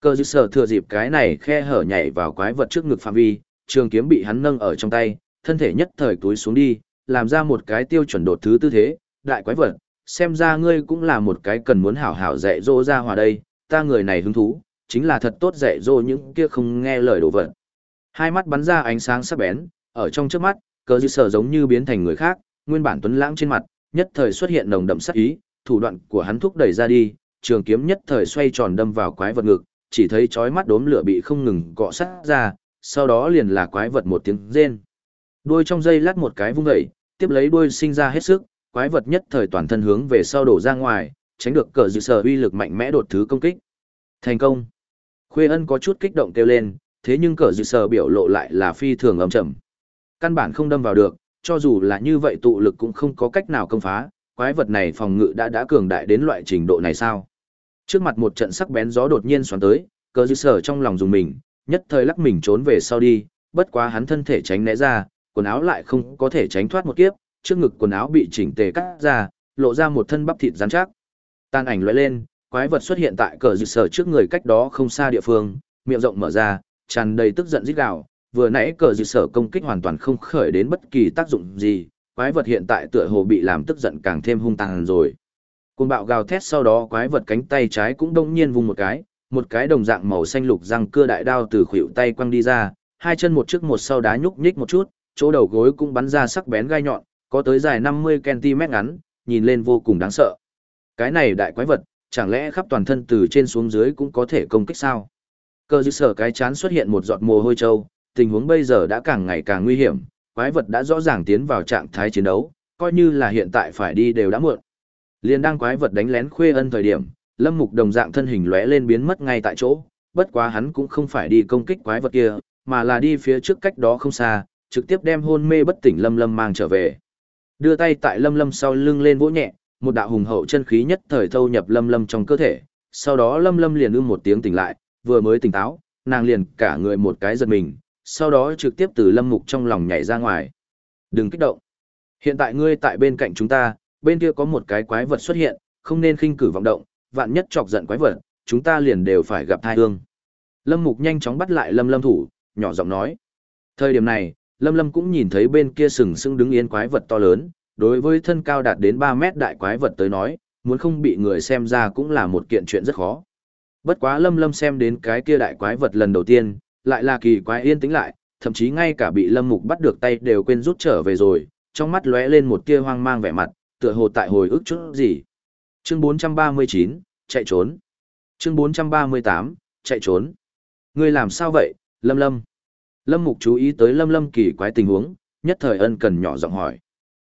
Cơ dư sở thừa dịp cái này khe hở nhảy vào quái vật trước ngực phạm vi, trường kiếm bị hắn nâng ở trong tay, thân thể nhất thời túi xuống đi, làm ra một cái tiêu chuẩn đột thứ tư thế, đại quái vật, xem ra ngươi cũng là một cái cần muốn hảo hảo dạy dỗ ra hòa đây, ta người này hứng thú, chính là thật tốt dạy dỗ những kia không nghe lời đồ vật. Hai mắt bắn ra ánh sáng sắc bén, ở trong trước mắt, cờ dư sở giống như biến thành người khác, nguyên bản tuấn lãng trên mặt, nhất thời xuất hiện nồng đậm sát ý, thủ đoạn của hắn thúc đẩy ra đi, trường kiếm nhất thời xoay tròn đâm vào quái vật ngực, chỉ thấy chói mắt đốm lửa bị không ngừng cọ sát ra, sau đó liền là quái vật một tiếng rên. Đuôi trong dây lát một cái vung dậy, tiếp lấy đuôi sinh ra hết sức, quái vật nhất thời toàn thân hướng về sau đổ ra ngoài, tránh được cờ dự sở uy lực mạnh mẽ đột thứ công kích. Thành công. Khuê ân có chút kích động kêu lên, thế nhưng cờ dự sờ biểu lộ lại là phi thường ấm chậm. Căn bản không đâm vào được, cho dù là như vậy tụ lực cũng không có cách nào công phá, quái vật này phòng ngự đã đã cường đại đến loại trình độ này sao? Trước mặt một trận sắc bén gió đột nhiên xoắn tới, cờ dư sờ trong lòng dùng mình, nhất thời lắc mình trốn về sau đi, bất quá hắn thân thể tránh né ra, quần áo lại không có thể tránh thoát một kiếp, trước ngực quần áo bị chỉnh tề cắt ra, lộ ra một thân bắp thịt rắn chắc. Tàn ảnh lóe lên, quái vật xuất hiện tại cờ dự sở trước người cách đó không xa địa phương, miệng rộng mở ra, tràn đầy tức giận rít gào, vừa nãy cờ dự sở công kích hoàn toàn không khởi đến bất kỳ tác dụng gì, quái vật hiện tại tựa hồ bị làm tức giận càng thêm hung tàn rồi. Côn bạo gào thét sau đó quái vật cánh tay trái cũng đông nhiên vùng một cái, một cái đồng dạng màu xanh lục răng cưa đại đao từ khuỷu tay quăng đi ra, hai chân một trước một sau đá nhúc nhích một chút, chỗ đầu gối cũng bắn ra sắc bén gai nhọn, có tới dài 50cm ngắn, nhìn lên vô cùng đáng sợ. Cái này đại quái vật, chẳng lẽ khắp toàn thân từ trên xuống dưới cũng có thể công kích sao? Cơ dư sở cái chán xuất hiện một giọt mồ hôi trâu, tình huống bây giờ đã càng ngày càng nguy hiểm, quái vật đã rõ ràng tiến vào trạng thái chiến đấu, coi như là hiện tại phải đi đều đã muộn. Liên đang quái vật đánh lén khuê ân thời điểm, lâm mục đồng dạng thân hình lóe lên biến mất ngay tại chỗ, bất quá hắn cũng không phải đi công kích quái vật kia, mà là đi phía trước cách đó không xa, trực tiếp đem hôn mê bất tỉnh lâm lâm mang trở về. Đưa tay tại lâm lâm sau lưng lên vỗ nhẹ, một đạo hùng hậu chân khí nhất thời thâu nhập lâm lâm trong cơ thể, sau đó lâm lâm liền ưm một tiếng tỉnh lại, vừa mới tỉnh táo, nàng liền cả người một cái giật mình, sau đó trực tiếp từ lâm mục trong lòng nhảy ra ngoài. Đừng kích động. Hiện tại ngươi tại bên cạnh chúng ta, bên kia có một cái quái vật xuất hiện, không nên khinh cử vọng động, vạn nhất chọc giận quái vật, chúng ta liền đều phải gặp thai hương. Lâm mục nhanh chóng bắt lại lâm lâm thủ, nhỏ giọng nói. Thời điểm này, lâm lâm cũng nhìn thấy bên kia sừng sững đứng yên quái vật to lớn, đối với thân cao đạt đến 3 mét đại quái vật tới nói, muốn không bị người xem ra cũng là một kiện chuyện rất khó. Bất quá lâm lâm xem đến cái kia đại quái vật lần đầu tiên, lại là kỳ quái yên tĩnh lại, thậm chí ngay cả bị Lâm Mục bắt được tay đều quên rút trở về rồi, trong mắt lóe lên một tia hoang mang vẻ mặt, tựa hồ tại hồi ức chút gì. Chương 439, chạy trốn. Chương 438, chạy trốn. Ngươi làm sao vậy, Lâm Lâm? Lâm Mục chú ý tới Lâm Lâm kỳ quái tình huống, nhất thời ân cần nhỏ giọng hỏi.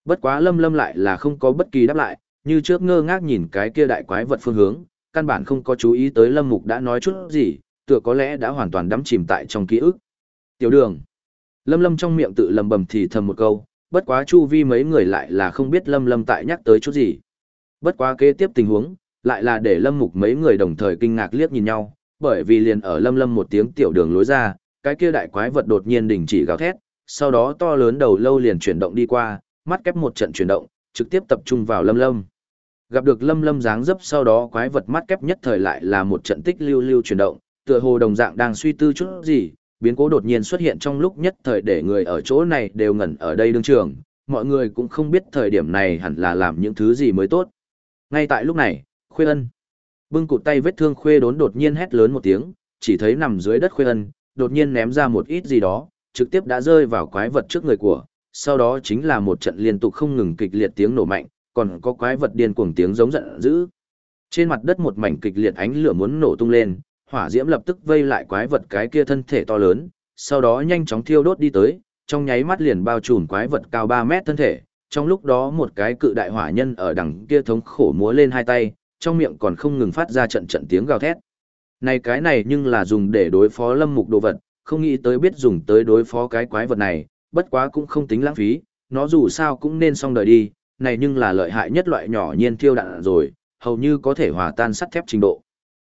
Bất quá Lâm Lâm lại là không có bất kỳ đáp lại, như trước ngơ ngác nhìn cái kia đại quái vật phương hướng, căn bản không có chú ý tới Lâm Mục đã nói chút gì, tựa có lẽ đã hoàn toàn đắm chìm tại trong ký ức. Tiểu đường. Lâm lâm trong miệng tự lầm bầm thì thầm một câu, bất quá chu vi mấy người lại là không biết lâm lâm tại nhắc tới chút gì. Bất quá kế tiếp tình huống, lại là để lâm mục mấy người đồng thời kinh ngạc liếc nhìn nhau, bởi vì liền ở lâm lâm một tiếng tiểu đường lối ra, cái kia đại quái vật đột nhiên đình chỉ gào thét, sau đó to lớn đầu lâu liền chuyển động đi qua, mắt kép một trận chuyển động, trực tiếp tập trung vào lâm lâm. Gặp được lâm lâm dáng dấp sau đó quái vật mắt kép nhất thời lại là một trận tích lưu lưu chuyển động, tựa hồ đồng dạng đang suy tư chút gì, biến cố đột nhiên xuất hiện trong lúc nhất thời để người ở chỗ này đều ngẩn ở đây đương trường, mọi người cũng không biết thời điểm này hẳn là làm những thứ gì mới tốt. Ngay tại lúc này, Khuê Ân bưng cụt tay vết thương Khuê đốn đột nhiên hét lớn một tiếng, chỉ thấy nằm dưới đất Khuê Ân, đột nhiên ném ra một ít gì đó, trực tiếp đã rơi vào quái vật trước người của, sau đó chính là một trận liên tục không ngừng kịch liệt tiếng nổ mạnh, còn có quái vật điên cuồng tiếng giống giận dữ. Trên mặt đất một mảnh kịch liệt ánh lửa muốn nổ tung lên, hỏa diễm lập tức vây lại quái vật cái kia thân thể to lớn, sau đó nhanh chóng thiêu đốt đi tới, trong nháy mắt liền bao trùm quái vật cao 3 mét thân thể. Trong lúc đó một cái cự đại hỏa nhân ở đằng kia thống khổ múa lên hai tay, trong miệng còn không ngừng phát ra trận trận tiếng gào thét. Này cái này nhưng là dùng để đối phó lâm mục đồ vật, không nghĩ tới biết dùng tới đối phó cái quái vật này, bất quá cũng không tính lãng phí, nó dù sao cũng nên xong đời đi, này nhưng là lợi hại nhất loại nhỏ nhiên thiêu đạn rồi, hầu như có thể hòa tan sắt thép trình độ.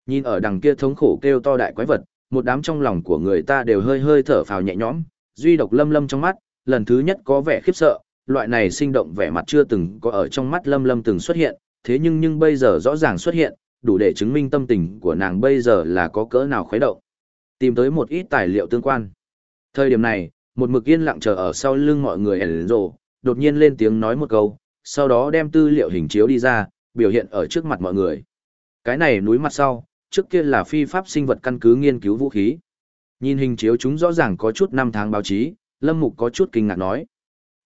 Nhìn ở đằng kia thống khổ kêu to đại quái vật, một đám trong lòng của người ta đều hơi hơi thở phào nhẹ nhõm, duy độc lâm lâm trong mắt, lần thứ nhất có vẻ khiếp sợ, loại này sinh động vẻ mặt chưa từng có ở trong mắt lâm lâm từng xuất hiện, thế nhưng nhưng bây giờ rõ ràng xuất hiện, đủ để chứng minh tâm tình của nàng bây giờ là có cỡ nào khuấy động. Tìm tới một ít tài liệu tương quan. Thời điểm này, một mực yên lặng chờ ở sau lưng mọi người ẩn rồ, đột nhiên lên tiếng nói một câu, sau đó đem tư liệu hình chiếu đi ra, biểu hiện ở trước mặt mọi người. Cái này núi mặt sau, trước kia là phi pháp sinh vật căn cứ nghiên cứu vũ khí. Nhìn hình chiếu chúng rõ ràng có chút năm tháng báo chí, Lâm Mục có chút kinh ngạc nói.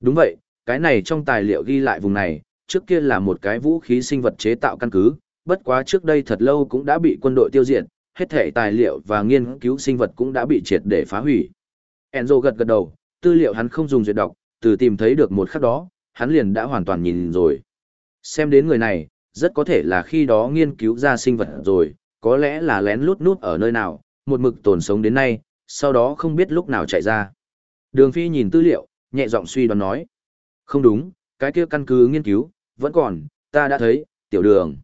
Đúng vậy, cái này trong tài liệu ghi lại vùng này, trước kia là một cái vũ khí sinh vật chế tạo căn cứ, bất quá trước đây thật lâu cũng đã bị quân đội tiêu diệt, hết thể tài liệu và nghiên cứu sinh vật cũng đã bị triệt để phá hủy. Enzo gật gật đầu, tư liệu hắn không dùng duyệt đọc, từ tìm thấy được một khắc đó, hắn liền đã hoàn toàn nhìn rồi. Xem đến người này, rất có thể là khi đó nghiên cứu ra sinh vật rồi, có lẽ là lén lút nút ở nơi nào, một mực tồn sống đến nay, sau đó không biết lúc nào chạy ra. Đường Phi nhìn tư liệu, nhẹ giọng suy đoán nói. Không đúng, cái kia căn cứ nghiên cứu, vẫn còn, ta đã thấy, tiểu đường.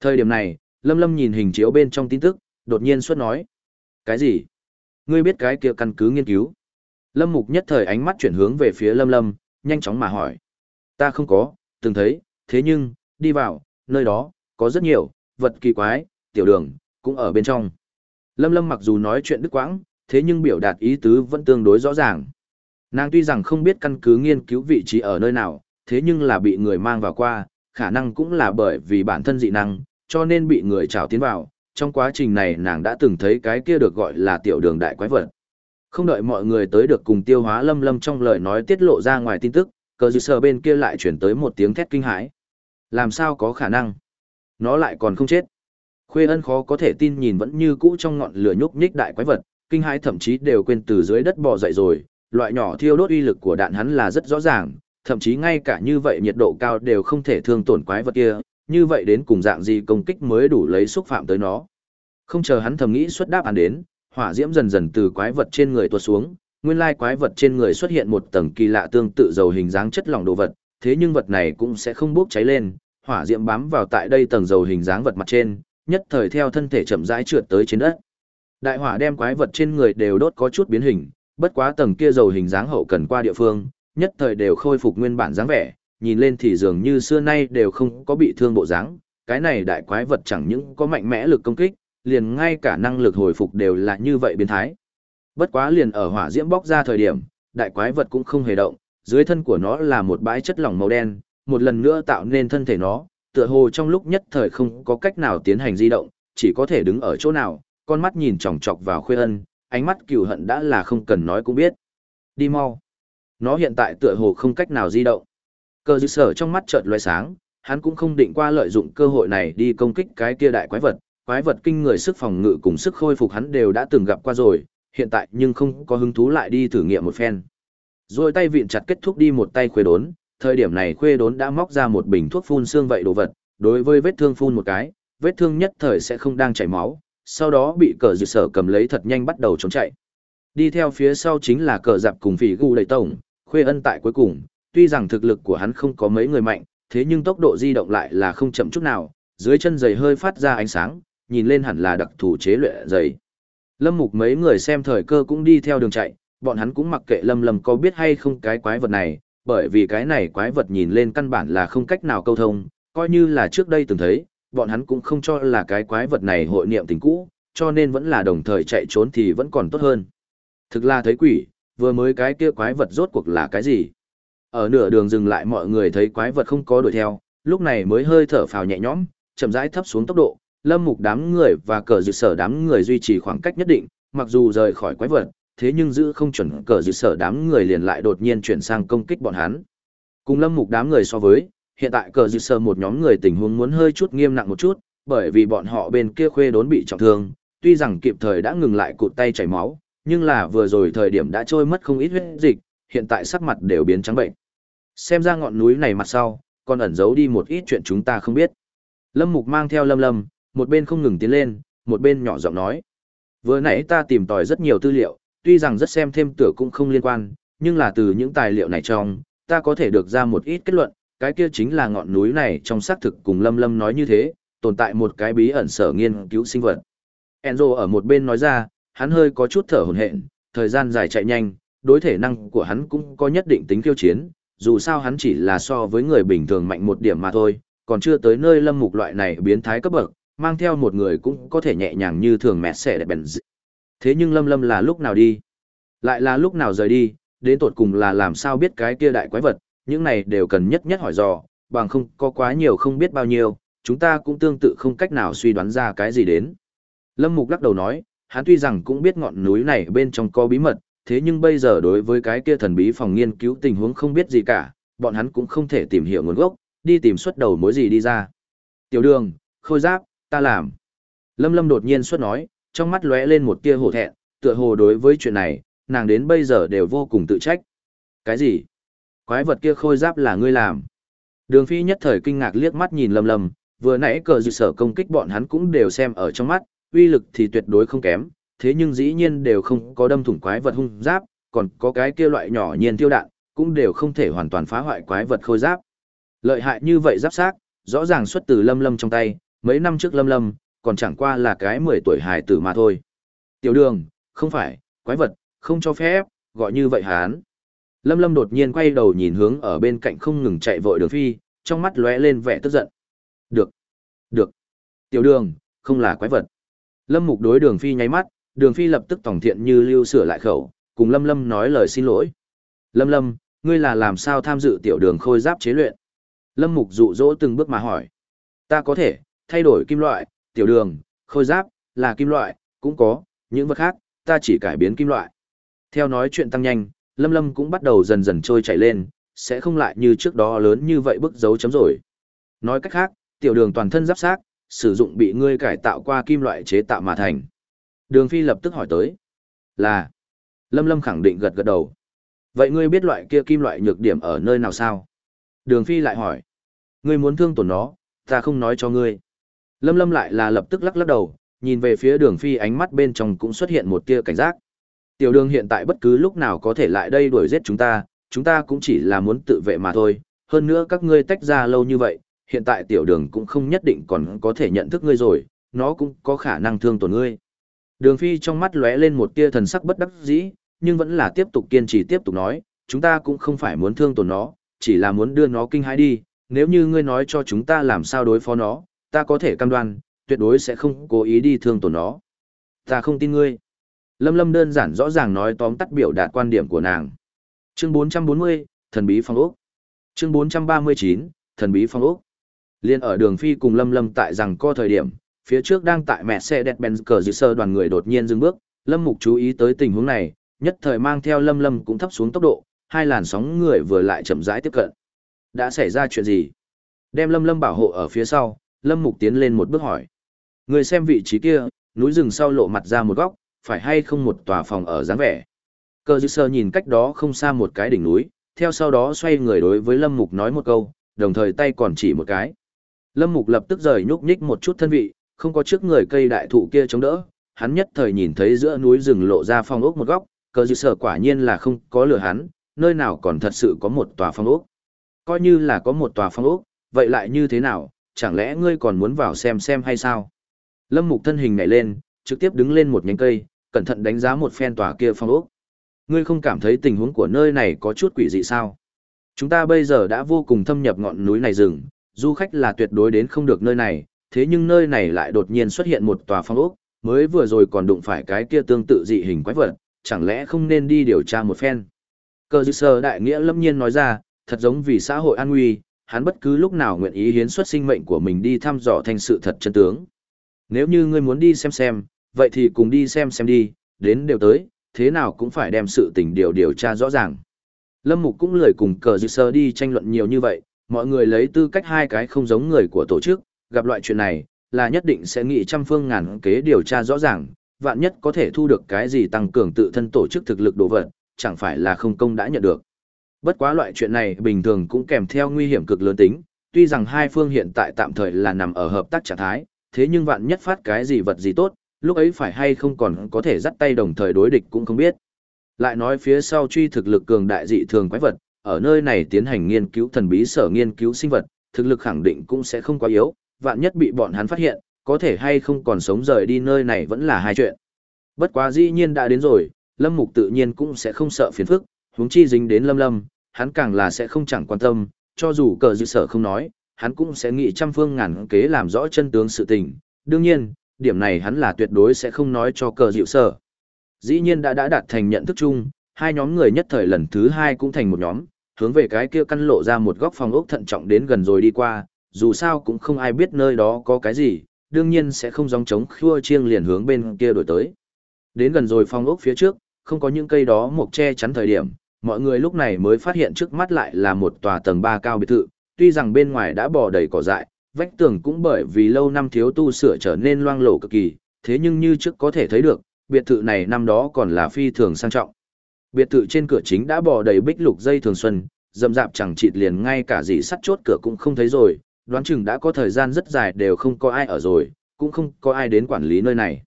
Thời điểm này, Lâm Lâm nhìn hình chiếu bên trong tin tức, đột nhiên xuất nói. Cái gì? Ngươi biết cái kia căn cứ nghiên cứu? Lâm Mục nhất thời ánh mắt chuyển hướng về phía Lâm Lâm, nhanh chóng mà hỏi. Ta không có, từng thấy, thế nhưng, đi vào, nơi đó, có rất nhiều, vật kỳ quái, tiểu đường, cũng ở bên trong. Lâm Lâm mặc dù nói chuyện đứt quãng, thế nhưng biểu đạt ý tứ vẫn tương đối rõ ràng. Nàng tuy rằng không biết căn cứ nghiên cứu vị trí ở nơi nào, thế nhưng là bị người mang vào qua, khả năng cũng là bởi vì bản thân dị năng, cho nên bị người trào tiến vào. Trong quá trình này nàng đã từng thấy cái kia được gọi là tiểu đường đại quái vật. Không đợi mọi người tới được cùng tiêu hóa lâm lâm trong lời nói tiết lộ ra ngoài tin tức, cờ dư sờ bên kia lại chuyển tới một tiếng thét kinh hãi. Làm sao có khả năng? Nó lại còn không chết. Khuê ân khó có thể tin nhìn vẫn như cũ trong ngọn lửa nhúc nhích đại quái vật, kinh hãi thậm chí đều quên từ dưới đất bò dậy rồi, loại nhỏ thiêu đốt uy lực của đạn hắn là rất rõ ràng, thậm chí ngay cả như vậy nhiệt độ cao đều không thể thương tổn quái vật kia, như vậy đến cùng dạng gì công kích mới đủ lấy xúc phạm tới nó. Không chờ hắn thầm nghĩ xuất đáp án đến, hỏa diễm dần dần từ quái vật trên người tuột xuống, nguyên lai quái vật trên người xuất hiện một tầng kỳ lạ tương tự dầu hình dáng chất lỏng đồ vật, thế nhưng vật này cũng sẽ không bốc cháy lên, hỏa diễm bám vào tại đây tầng dầu hình dáng vật mặt trên, nhất thời theo thân thể chậm rãi trượt tới trên đất. Đại hỏa đem quái vật trên người đều đốt có chút biến hình, bất quá tầng kia dầu hình dáng hậu cần qua địa phương, nhất thời đều khôi phục nguyên bản dáng vẻ, nhìn lên thì dường như xưa nay đều không có bị thương bộ dáng. Cái này đại quái vật chẳng những có mạnh mẽ lực công kích, liền ngay cả năng lực hồi phục đều là như vậy biến thái. Bất quá liền ở hỏa diễm bóc ra thời điểm, đại quái vật cũng không hề động, dưới thân của nó là một bãi chất lỏng màu đen, một lần nữa tạo nên thân thể nó, tựa hồ trong lúc nhất thời không có cách nào tiến hành di động, chỉ có thể đứng ở chỗ nào, con mắt nhìn chòng chọc vào khuê ân, ánh mắt cừu hận đã là không cần nói cũng biết. Đi mau. Nó hiện tại tựa hồ không cách nào di động. Cơ dư sở trong mắt chợt loe sáng, hắn cũng không định qua lợi dụng cơ hội này đi công kích cái kia đại quái vật. Quái vật kinh người sức phòng ngự cùng sức khôi phục hắn đều đã từng gặp qua rồi, hiện tại nhưng không có hứng thú lại đi thử nghiệm một phen. Rồi tay vịn chặt kết thúc đi một tay khuê đốn, thời điểm này khuê đốn đã móc ra một bình thuốc phun xương vậy đồ vật, đối với vết thương phun một cái, vết thương nhất thời sẽ không đang chảy máu, sau đó bị cờ dự sở cầm lấy thật nhanh bắt đầu trốn chạy. Đi theo phía sau chính là cờ dạp cùng phỉ gu đầy tổng, khuê ân tại cuối cùng, tuy rằng thực lực của hắn không có mấy người mạnh, thế nhưng tốc độ di động lại là không chậm chút nào, dưới chân giày hơi phát ra ánh sáng, nhìn lên hẳn là đặc thù chế luyện giày. Lâm mục mấy người xem thời cơ cũng đi theo đường chạy, bọn hắn cũng mặc kệ lâm lâm có biết hay không cái quái vật này, bởi vì cái này quái vật nhìn lên căn bản là không cách nào câu thông, coi như là trước đây từng thấy, bọn hắn cũng không cho là cái quái vật này hội niệm tình cũ, cho nên vẫn là đồng thời chạy trốn thì vẫn còn tốt hơn. Thực là thấy quỷ, vừa mới cái kia quái vật rốt cuộc là cái gì? Ở nửa đường dừng lại mọi người thấy quái vật không có đuổi theo, lúc này mới hơi thở phào nhẹ nhõm, chậm rãi thấp xuống tốc độ, lâm mục đám người và cờ dự sở đám người duy trì khoảng cách nhất định, mặc dù rời khỏi quái vật, thế nhưng giữ không chuẩn cờ dự sở đám người liền lại đột nhiên chuyển sang công kích bọn hắn. Cùng lâm mục đám người so với, hiện tại cờ dự sở một nhóm người tình huống muốn hơi chút nghiêm nặng một chút, bởi vì bọn họ bên kia khuê đốn bị trọng thương, tuy rằng kịp thời đã ngừng lại cụt tay chảy máu, nhưng là vừa rồi thời điểm đã trôi mất không ít huyết dịch, hiện tại sắc mặt đều biến trắng bệnh. Xem ra ngọn núi này mặt sau, còn ẩn giấu đi một ít chuyện chúng ta không biết. Lâm Mục mang theo Lâm Lâm, một bên không ngừng tiến lên, một bên nhỏ giọng nói. Vừa nãy ta tìm tòi rất nhiều tư liệu, tuy rằng rất xem thêm tựa cũng không liên quan, nhưng là từ những tài liệu này trong, ta có thể được ra một ít kết luận, cái kia chính là ngọn núi này trong xác thực cùng Lâm Lâm nói như thế, tồn tại một cái bí ẩn sở nghiên cứu sinh vật. Enzo ở một bên nói ra, hắn hơi có chút thở hổn hển, thời gian dài chạy nhanh, đối thể năng của hắn cũng có nhất định tính khiêu chiến, dù sao hắn chỉ là so với người bình thường mạnh một điểm mà thôi, còn chưa tới nơi lâm mục loại này biến thái cấp bậc, mang theo một người cũng có thể nhẹ nhàng như thường mẹ sẽ đẹp bèn dị. Thế nhưng lâm lâm là lúc nào đi? Lại là lúc nào rời đi, đến tột cùng là làm sao biết cái kia đại quái vật, những này đều cần nhất nhất hỏi dò, bằng không có quá nhiều không biết bao nhiêu, chúng ta cũng tương tự không cách nào suy đoán ra cái gì đến. Lâm Mục lắc đầu nói, hắn tuy rằng cũng biết ngọn núi này bên trong có bí mật, thế nhưng bây giờ đối với cái kia thần bí phòng nghiên cứu tình huống không biết gì cả, bọn hắn cũng không thể tìm hiểu nguồn gốc, đi tìm xuất đầu mối gì đi ra. Tiểu đường, khôi giáp, ta làm. Lâm Lâm đột nhiên xuất nói, trong mắt lóe lên một tia hổ thẹn, tựa hồ đối với chuyện này, nàng đến bây giờ đều vô cùng tự trách. Cái gì? Quái vật kia khôi giáp là ngươi làm. Đường Phi nhất thời kinh ngạc liếc mắt nhìn Lâm Lâm, vừa nãy cờ dự sở công kích bọn hắn cũng đều xem ở trong mắt, uy lực thì tuyệt đối không kém, thế nhưng dĩ nhiên đều không có đâm thủng quái vật hung giáp, còn có cái kia loại nhỏ nhiên tiêu đạn, cũng đều không thể hoàn toàn phá hoại quái vật khôi giáp. Lợi hại như vậy giáp xác, rõ ràng xuất từ Lâm Lâm trong tay, mấy năm trước Lâm Lâm, còn chẳng qua là cái 10 tuổi hài tử mà thôi. Tiểu đường, không phải, quái vật, không cho phép, gọi như vậy hán. Lâm Lâm đột nhiên quay đầu nhìn hướng ở bên cạnh không ngừng chạy vội đường phi, trong mắt lóe lên vẻ tức giận. Được, được. Tiểu đường, không là quái vật. Lâm Mục đối đường phi nháy mắt, đường phi lập tức tổng thiện như lưu sửa lại khẩu, cùng Lâm Lâm nói lời xin lỗi. Lâm Lâm, ngươi là làm sao tham dự tiểu đường khôi giáp chế luyện? Lâm Mục dụ dỗ từng bước mà hỏi. Ta có thể, thay đổi kim loại, tiểu đường, khôi giáp, là kim loại, cũng có, những vật khác, ta chỉ cải biến kim loại. Theo nói chuyện tăng nhanh, Lâm Lâm cũng bắt đầu dần dần trôi chảy lên, sẽ không lại như trước đó lớn như vậy bức dấu chấm rồi. Nói cách khác, tiểu đường toàn thân giáp xác, sử dụng bị ngươi cải tạo qua kim loại chế tạo mà thành. Đường Phi lập tức hỏi tới. Là. Lâm Lâm khẳng định gật gật đầu. Vậy ngươi biết loại kia kim loại nhược điểm ở nơi nào sao? Đường Phi lại hỏi. Ngươi muốn thương tổn nó, ta không nói cho ngươi. Lâm Lâm lại là lập tức lắc lắc đầu, nhìn về phía đường Phi ánh mắt bên trong cũng xuất hiện một tia cảnh giác. Tiểu đường hiện tại bất cứ lúc nào có thể lại đây đuổi giết chúng ta, chúng ta cũng chỉ là muốn tự vệ mà thôi. Hơn nữa các ngươi tách ra lâu như vậy, hiện tại tiểu đường cũng không nhất định còn có thể nhận thức ngươi rồi, nó cũng có khả năng thương tổn ngươi. Đường Phi trong mắt lóe lên một tia thần sắc bất đắc dĩ, nhưng vẫn là tiếp tục kiên trì tiếp tục nói, chúng ta cũng không phải muốn thương tổn nó, chỉ là muốn đưa nó kinh hãi đi, nếu như ngươi nói cho chúng ta làm sao đối phó nó, ta có thể cam đoan, tuyệt đối sẽ không cố ý đi thương tổn nó. Ta không tin ngươi. Lâm Lâm đơn giản rõ ràng nói tóm tắt biểu đạt quan điểm của nàng. Chương 440, Thần bí phong ốc. Chương 439, Thần bí phong ốc. Liên ở đường phi cùng Lâm Lâm tại rằng co thời điểm, phía trước đang tại mẹ xe đẹp Benz cờ dự sơ đoàn người đột nhiên dừng bước, Lâm Mục chú ý tới tình huống này, nhất thời mang theo Lâm Lâm cũng thấp xuống tốc độ, hai làn sóng người vừa lại chậm rãi tiếp cận. Đã xảy ra chuyện gì? Đem Lâm Lâm bảo hộ ở phía sau, Lâm Mục tiến lên một bước hỏi. Người xem vị trí kia, núi rừng sau lộ mặt ra một góc, phải hay không một tòa phòng ở dáng vẻ. Cơ dư sơ nhìn cách đó không xa một cái đỉnh núi, theo sau đó xoay người đối với Lâm Mục nói một câu, đồng thời tay còn chỉ một cái. Lâm Mục lập tức rời nhúc nhích một chút thân vị, không có trước người cây đại thụ kia chống đỡ, hắn nhất thời nhìn thấy giữa núi rừng lộ ra phong ốc một góc, cơ dư sơ quả nhiên là không có lừa hắn, nơi nào còn thật sự có một tòa phong ốc. Coi như là có một tòa phong ốc, vậy lại như thế nào, chẳng lẽ ngươi còn muốn vào xem xem hay sao? Lâm Mục thân hình nhảy lên, trực tiếp đứng lên một nhánh cây, cẩn thận đánh giá một phen tòa kia phong ốc. Ngươi không cảm thấy tình huống của nơi này có chút quỷ dị sao? Chúng ta bây giờ đã vô cùng thâm nhập ngọn núi này rừng, du khách là tuyệt đối đến không được nơi này, thế nhưng nơi này lại đột nhiên xuất hiện một tòa phong ốc, mới vừa rồi còn đụng phải cái kia tương tự dị hình quái vật, chẳng lẽ không nên đi điều tra một phen? Cơ dư sơ đại nghĩa lâm nhiên nói ra, thật giống vì xã hội an nguy, hắn bất cứ lúc nào nguyện ý hiến xuất sinh mệnh của mình đi thăm dò thành sự thật chân tướng. Nếu như ngươi muốn đi xem xem, vậy thì cùng đi xem xem đi, đến đều tới, thế nào cũng phải đem sự tình điều điều tra rõ ràng. Lâm Mục cũng lười cùng cờ dự sơ đi tranh luận nhiều như vậy, mọi người lấy tư cách hai cái không giống người của tổ chức, gặp loại chuyện này, là nhất định sẽ nghĩ trăm phương ngàn kế điều tra rõ ràng, vạn nhất có thể thu được cái gì tăng cường tự thân tổ chức thực lực đồ vật, chẳng phải là không công đã nhận được. Bất quá loại chuyện này bình thường cũng kèm theo nguy hiểm cực lớn tính, tuy rằng hai phương hiện tại tạm thời là nằm ở hợp tác trạng thái, thế nhưng vạn nhất phát cái gì vật gì tốt, lúc ấy phải hay không còn có thể dắt tay đồng thời đối địch cũng không biết. Lại nói phía sau truy thực lực cường đại dị thường quái vật, ở nơi này tiến hành nghiên cứu thần bí sở nghiên cứu sinh vật, thực lực khẳng định cũng sẽ không quá yếu, vạn nhất bị bọn hắn phát hiện, có thể hay không còn sống rời đi nơi này vẫn là hai chuyện. Bất quá dĩ nhiên đã đến rồi, Lâm Mục tự nhiên cũng sẽ không sợ phiền phức, huống chi dính đến Lâm Lâm, hắn càng là sẽ không chẳng quan tâm, cho dù cờ dự sở không nói, hắn cũng sẽ nghĩ trăm phương ngàn kế làm rõ chân tướng sự tình. Đương nhiên, điểm này hắn là tuyệt đối sẽ không nói cho cờ dịu sở. Dĩ nhiên đã đã đạt thành nhận thức chung, hai nhóm người nhất thời lần thứ hai cũng thành một nhóm, hướng về cái kia căn lộ ra một góc phòng ốc thận trọng đến gần rồi đi qua, dù sao cũng không ai biết nơi đó có cái gì, đương nhiên sẽ không gióng trống khua chiêng liền hướng bên kia đổi tới. Đến gần rồi phòng ốc phía trước, không có những cây đó mộc che chắn thời điểm, mọi người lúc này mới phát hiện trước mắt lại là một tòa tầng 3 cao biệt thự, tuy rằng bên ngoài đã bò đầy cỏ dại, vách tường cũng bởi vì lâu năm thiếu tu sửa trở nên loang lổ cực kỳ, thế nhưng như trước có thể thấy được, biệt thự này năm đó còn là phi thường sang trọng. Biệt thự trên cửa chính đã bò đầy bích lục dây thường xuân, dầm dạp chẳng chịt liền ngay cả gì sắt chốt cửa cũng không thấy rồi, đoán chừng đã có thời gian rất dài đều không có ai ở rồi, cũng không có ai đến quản lý nơi này.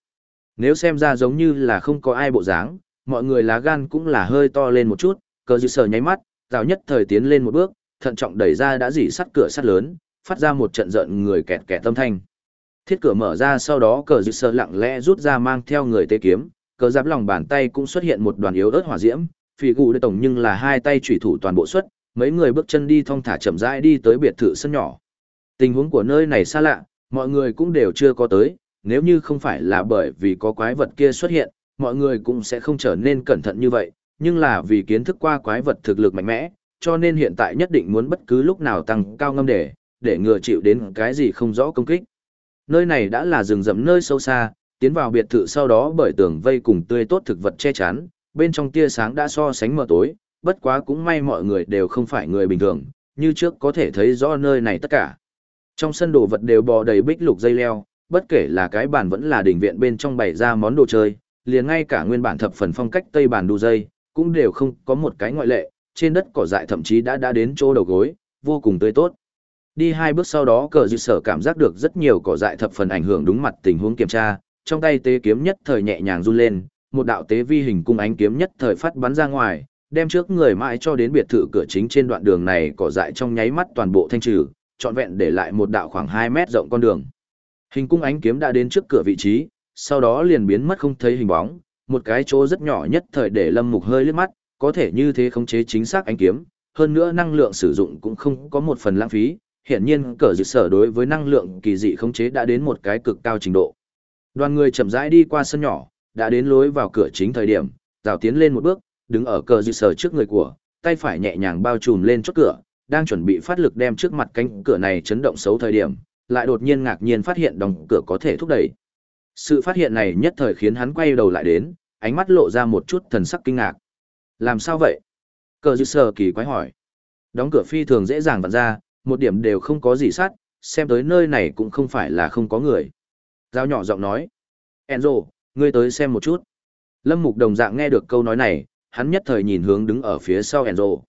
Nếu xem ra giống như là không có ai bộ dáng, mọi người lá gan cũng là hơi to lên một chút, cờ dư sờ nháy mắt, rào nhất thời tiến lên một bước, thận trọng đẩy ra đã dỉ sắt cửa sắt lớn, phát ra một trận giận người kẹt kẹt tâm thanh. Thiết cửa mở ra sau đó cờ dư sờ lặng lẽ rút ra mang theo người tế kiếm, cờ giáp lòng bàn tay cũng xuất hiện một đoàn yếu ớt hỏa diễm, phi gù đệ tổng nhưng là hai tay chủy thủ toàn bộ xuất, mấy người bước chân đi thong thả chậm rãi đi tới biệt thự sân nhỏ. Tình huống của nơi này xa lạ, mọi người cũng đều chưa có tới, nếu như không phải là bởi vì có quái vật kia xuất hiện, mọi người cũng sẽ không trở nên cẩn thận như vậy, nhưng là vì kiến thức qua quái vật thực lực mạnh mẽ, cho nên hiện tại nhất định muốn bất cứ lúc nào tăng cao ngâm để, để ngừa chịu đến cái gì không rõ công kích. Nơi này đã là rừng rậm nơi sâu xa, tiến vào biệt thự sau đó bởi tường vây cùng tươi tốt thực vật che chắn, bên trong tia sáng đã so sánh mờ tối, bất quá cũng may mọi người đều không phải người bình thường, như trước có thể thấy rõ nơi này tất cả. Trong sân đồ vật đều bò đầy bích lục dây leo, bất kể là cái bàn vẫn là đỉnh viện bên trong bày ra món đồ chơi, liền ngay cả nguyên bản thập phần phong cách tây bàn đu dây, cũng đều không có một cái ngoại lệ, trên đất cỏ dại thậm chí đã đã đến chỗ đầu gối, vô cùng tươi tốt. Đi hai bước sau đó cờ dự sở cảm giác được rất nhiều cỏ dại thập phần ảnh hưởng đúng mặt tình huống kiểm tra, trong tay tế kiếm nhất thời nhẹ nhàng run lên, một đạo tế vi hình cung ánh kiếm nhất thời phát bắn ra ngoài, đem trước người mãi cho đến biệt thự cửa chính trên đoạn đường này cỏ dại trong nháy mắt toàn bộ thanh trừ, trọn vẹn để lại một đạo khoảng 2 mét rộng con đường. Hình cung ánh kiếm đã đến trước cửa vị trí, sau đó liền biến mất không thấy hình bóng, một cái chỗ rất nhỏ nhất thời để Lâm Mục hơi liếc mắt, có thể như thế khống chế chính xác ánh kiếm, hơn nữa năng lượng sử dụng cũng không có một phần lãng phí, hiển nhiên cờ dự sở đối với năng lượng kỳ dị khống chế đã đến một cái cực cao trình độ. Đoàn người chậm rãi đi qua sân nhỏ, đã đến lối vào cửa chính thời điểm, rào tiến lên một bước, đứng ở cờ dự sở trước người của, tay phải nhẹ nhàng bao trùm lên chốt cửa, đang chuẩn bị phát lực đem trước mặt cánh cửa này chấn động xấu thời điểm, lại đột nhiên ngạc nhiên phát hiện đóng cửa có thể thúc đẩy. Sự phát hiện này nhất thời khiến hắn quay đầu lại đến, ánh mắt lộ ra một chút thần sắc kinh ngạc. Làm sao vậy? Cờ dư sờ kỳ quái hỏi. Đóng cửa phi thường dễ dàng vặn ra, một điểm đều không có gì sát, xem tới nơi này cũng không phải là không có người. Giao nhỏ giọng nói. Enzo, ngươi tới xem một chút. Lâm Mục đồng dạng nghe được câu nói này, hắn nhất thời nhìn hướng đứng ở phía sau Enzo.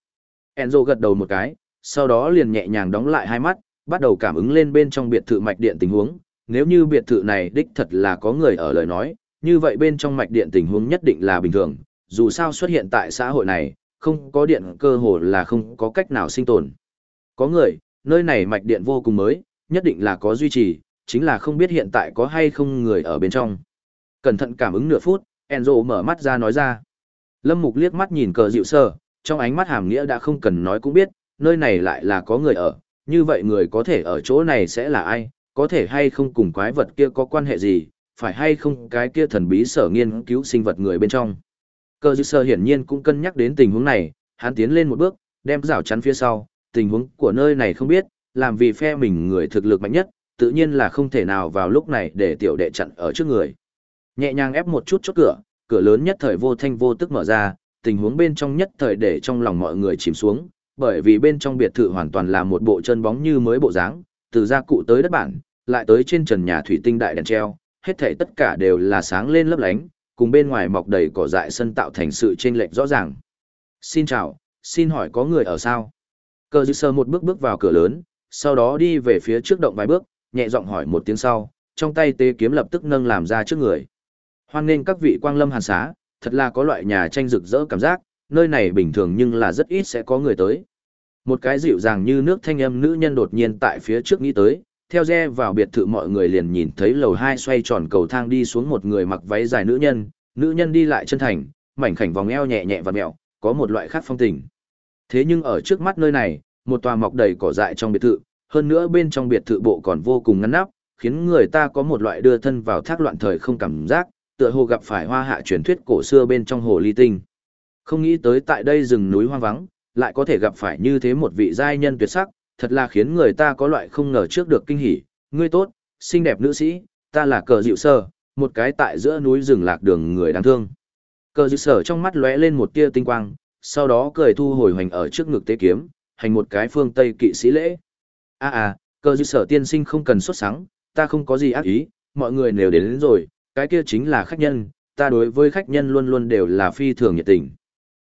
Enzo gật đầu một cái, sau đó liền nhẹ nhàng đóng lại hai mắt, bắt đầu cảm ứng lên bên trong biệt thự mạch điện tình huống. Nếu như biệt thự này đích thật là có người ở lời nói, như vậy bên trong mạch điện tình huống nhất định là bình thường, dù sao xuất hiện tại xã hội này, không có điện cơ hồ là không có cách nào sinh tồn. Có người, nơi này mạch điện vô cùng mới, nhất định là có duy trì, chính là không biết hiện tại có hay không người ở bên trong. Cẩn thận cảm ứng nửa phút, Enzo mở mắt ra nói ra. Lâm Mục liếc mắt nhìn cờ dịu sơ, trong ánh mắt hàm nghĩa đã không cần nói cũng biết, nơi này lại là có người ở, như vậy người có thể ở chỗ này sẽ là ai, có thể hay không cùng quái vật kia có quan hệ gì, phải hay không cái kia thần bí sở nghiên cứu sinh vật người bên trong. Cơ dư sơ hiển nhiên cũng cân nhắc đến tình huống này, hắn tiến lên một bước, đem rào chắn phía sau, tình huống của nơi này không biết, làm vì phe mình người thực lực mạnh nhất, tự nhiên là không thể nào vào lúc này để tiểu đệ chặn ở trước người. Nhẹ nhàng ép một chút chốt cửa, cửa lớn nhất thời vô thanh vô tức mở ra, tình huống bên trong nhất thời để trong lòng mọi người chìm xuống, bởi vì bên trong biệt thự hoàn toàn là một bộ chân bóng như mới bộ dáng, từ gia cụ tới đất bản, lại tới trên trần nhà thủy tinh đại đèn treo, hết thảy tất cả đều là sáng lên lấp lánh, cùng bên ngoài mọc đầy cỏ dại sân tạo thành sự chênh lệch rõ ràng. Xin chào, xin hỏi có người ở sao? Cờ dư sơ một bước bước vào cửa lớn, sau đó đi về phía trước động vài bước, nhẹ giọng hỏi một tiếng sau, trong tay tế kiếm lập tức nâng làm ra trước người. Hoan nghênh các vị quang lâm hàn xá, thật là có loại nhà tranh rực rỡ cảm giác, nơi này bình thường nhưng là rất ít sẽ có người tới. Một cái dịu dàng như nước thanh âm nữ nhân đột nhiên tại phía trước nghĩ tới, theo re vào biệt thự mọi người liền nhìn thấy lầu hai xoay tròn cầu thang đi xuống một người mặc váy dài nữ nhân, nữ nhân đi lại chân thành, mảnh khảnh vòng eo nhẹ nhẹ và mẹo, có một loại khác phong tình. Thế nhưng ở trước mắt nơi này, một tòa mọc đầy cỏ dại trong biệt thự, hơn nữa bên trong biệt thự bộ còn vô cùng ngăn nắp, khiến người ta có một loại đưa thân vào thác loạn thời không cảm giác, tựa hồ gặp phải hoa hạ truyền thuyết cổ xưa bên trong hồ ly tinh. Không nghĩ tới tại đây rừng núi hoang vắng, lại có thể gặp phải như thế một vị giai nhân tuyệt sắc, thật là khiến người ta có loại không ngờ trước được kinh hỉ. Ngươi tốt, xinh đẹp nữ sĩ, ta là cờ dịu sơ, một cái tại giữa núi rừng lạc đường người đáng thương. Cờ dịu sở trong mắt lóe lên một tia tinh quang, sau đó cười thu hồi hoành ở trước ngực tế kiếm, hành một cái phương Tây kỵ sĩ lễ. a a cờ dịu sở tiên sinh không cần xuất sáng, ta không có gì ác ý, mọi người đều đến, đến rồi, cái kia chính là khách nhân, ta đối với khách nhân luôn luôn đều là phi thường nhiệt tình.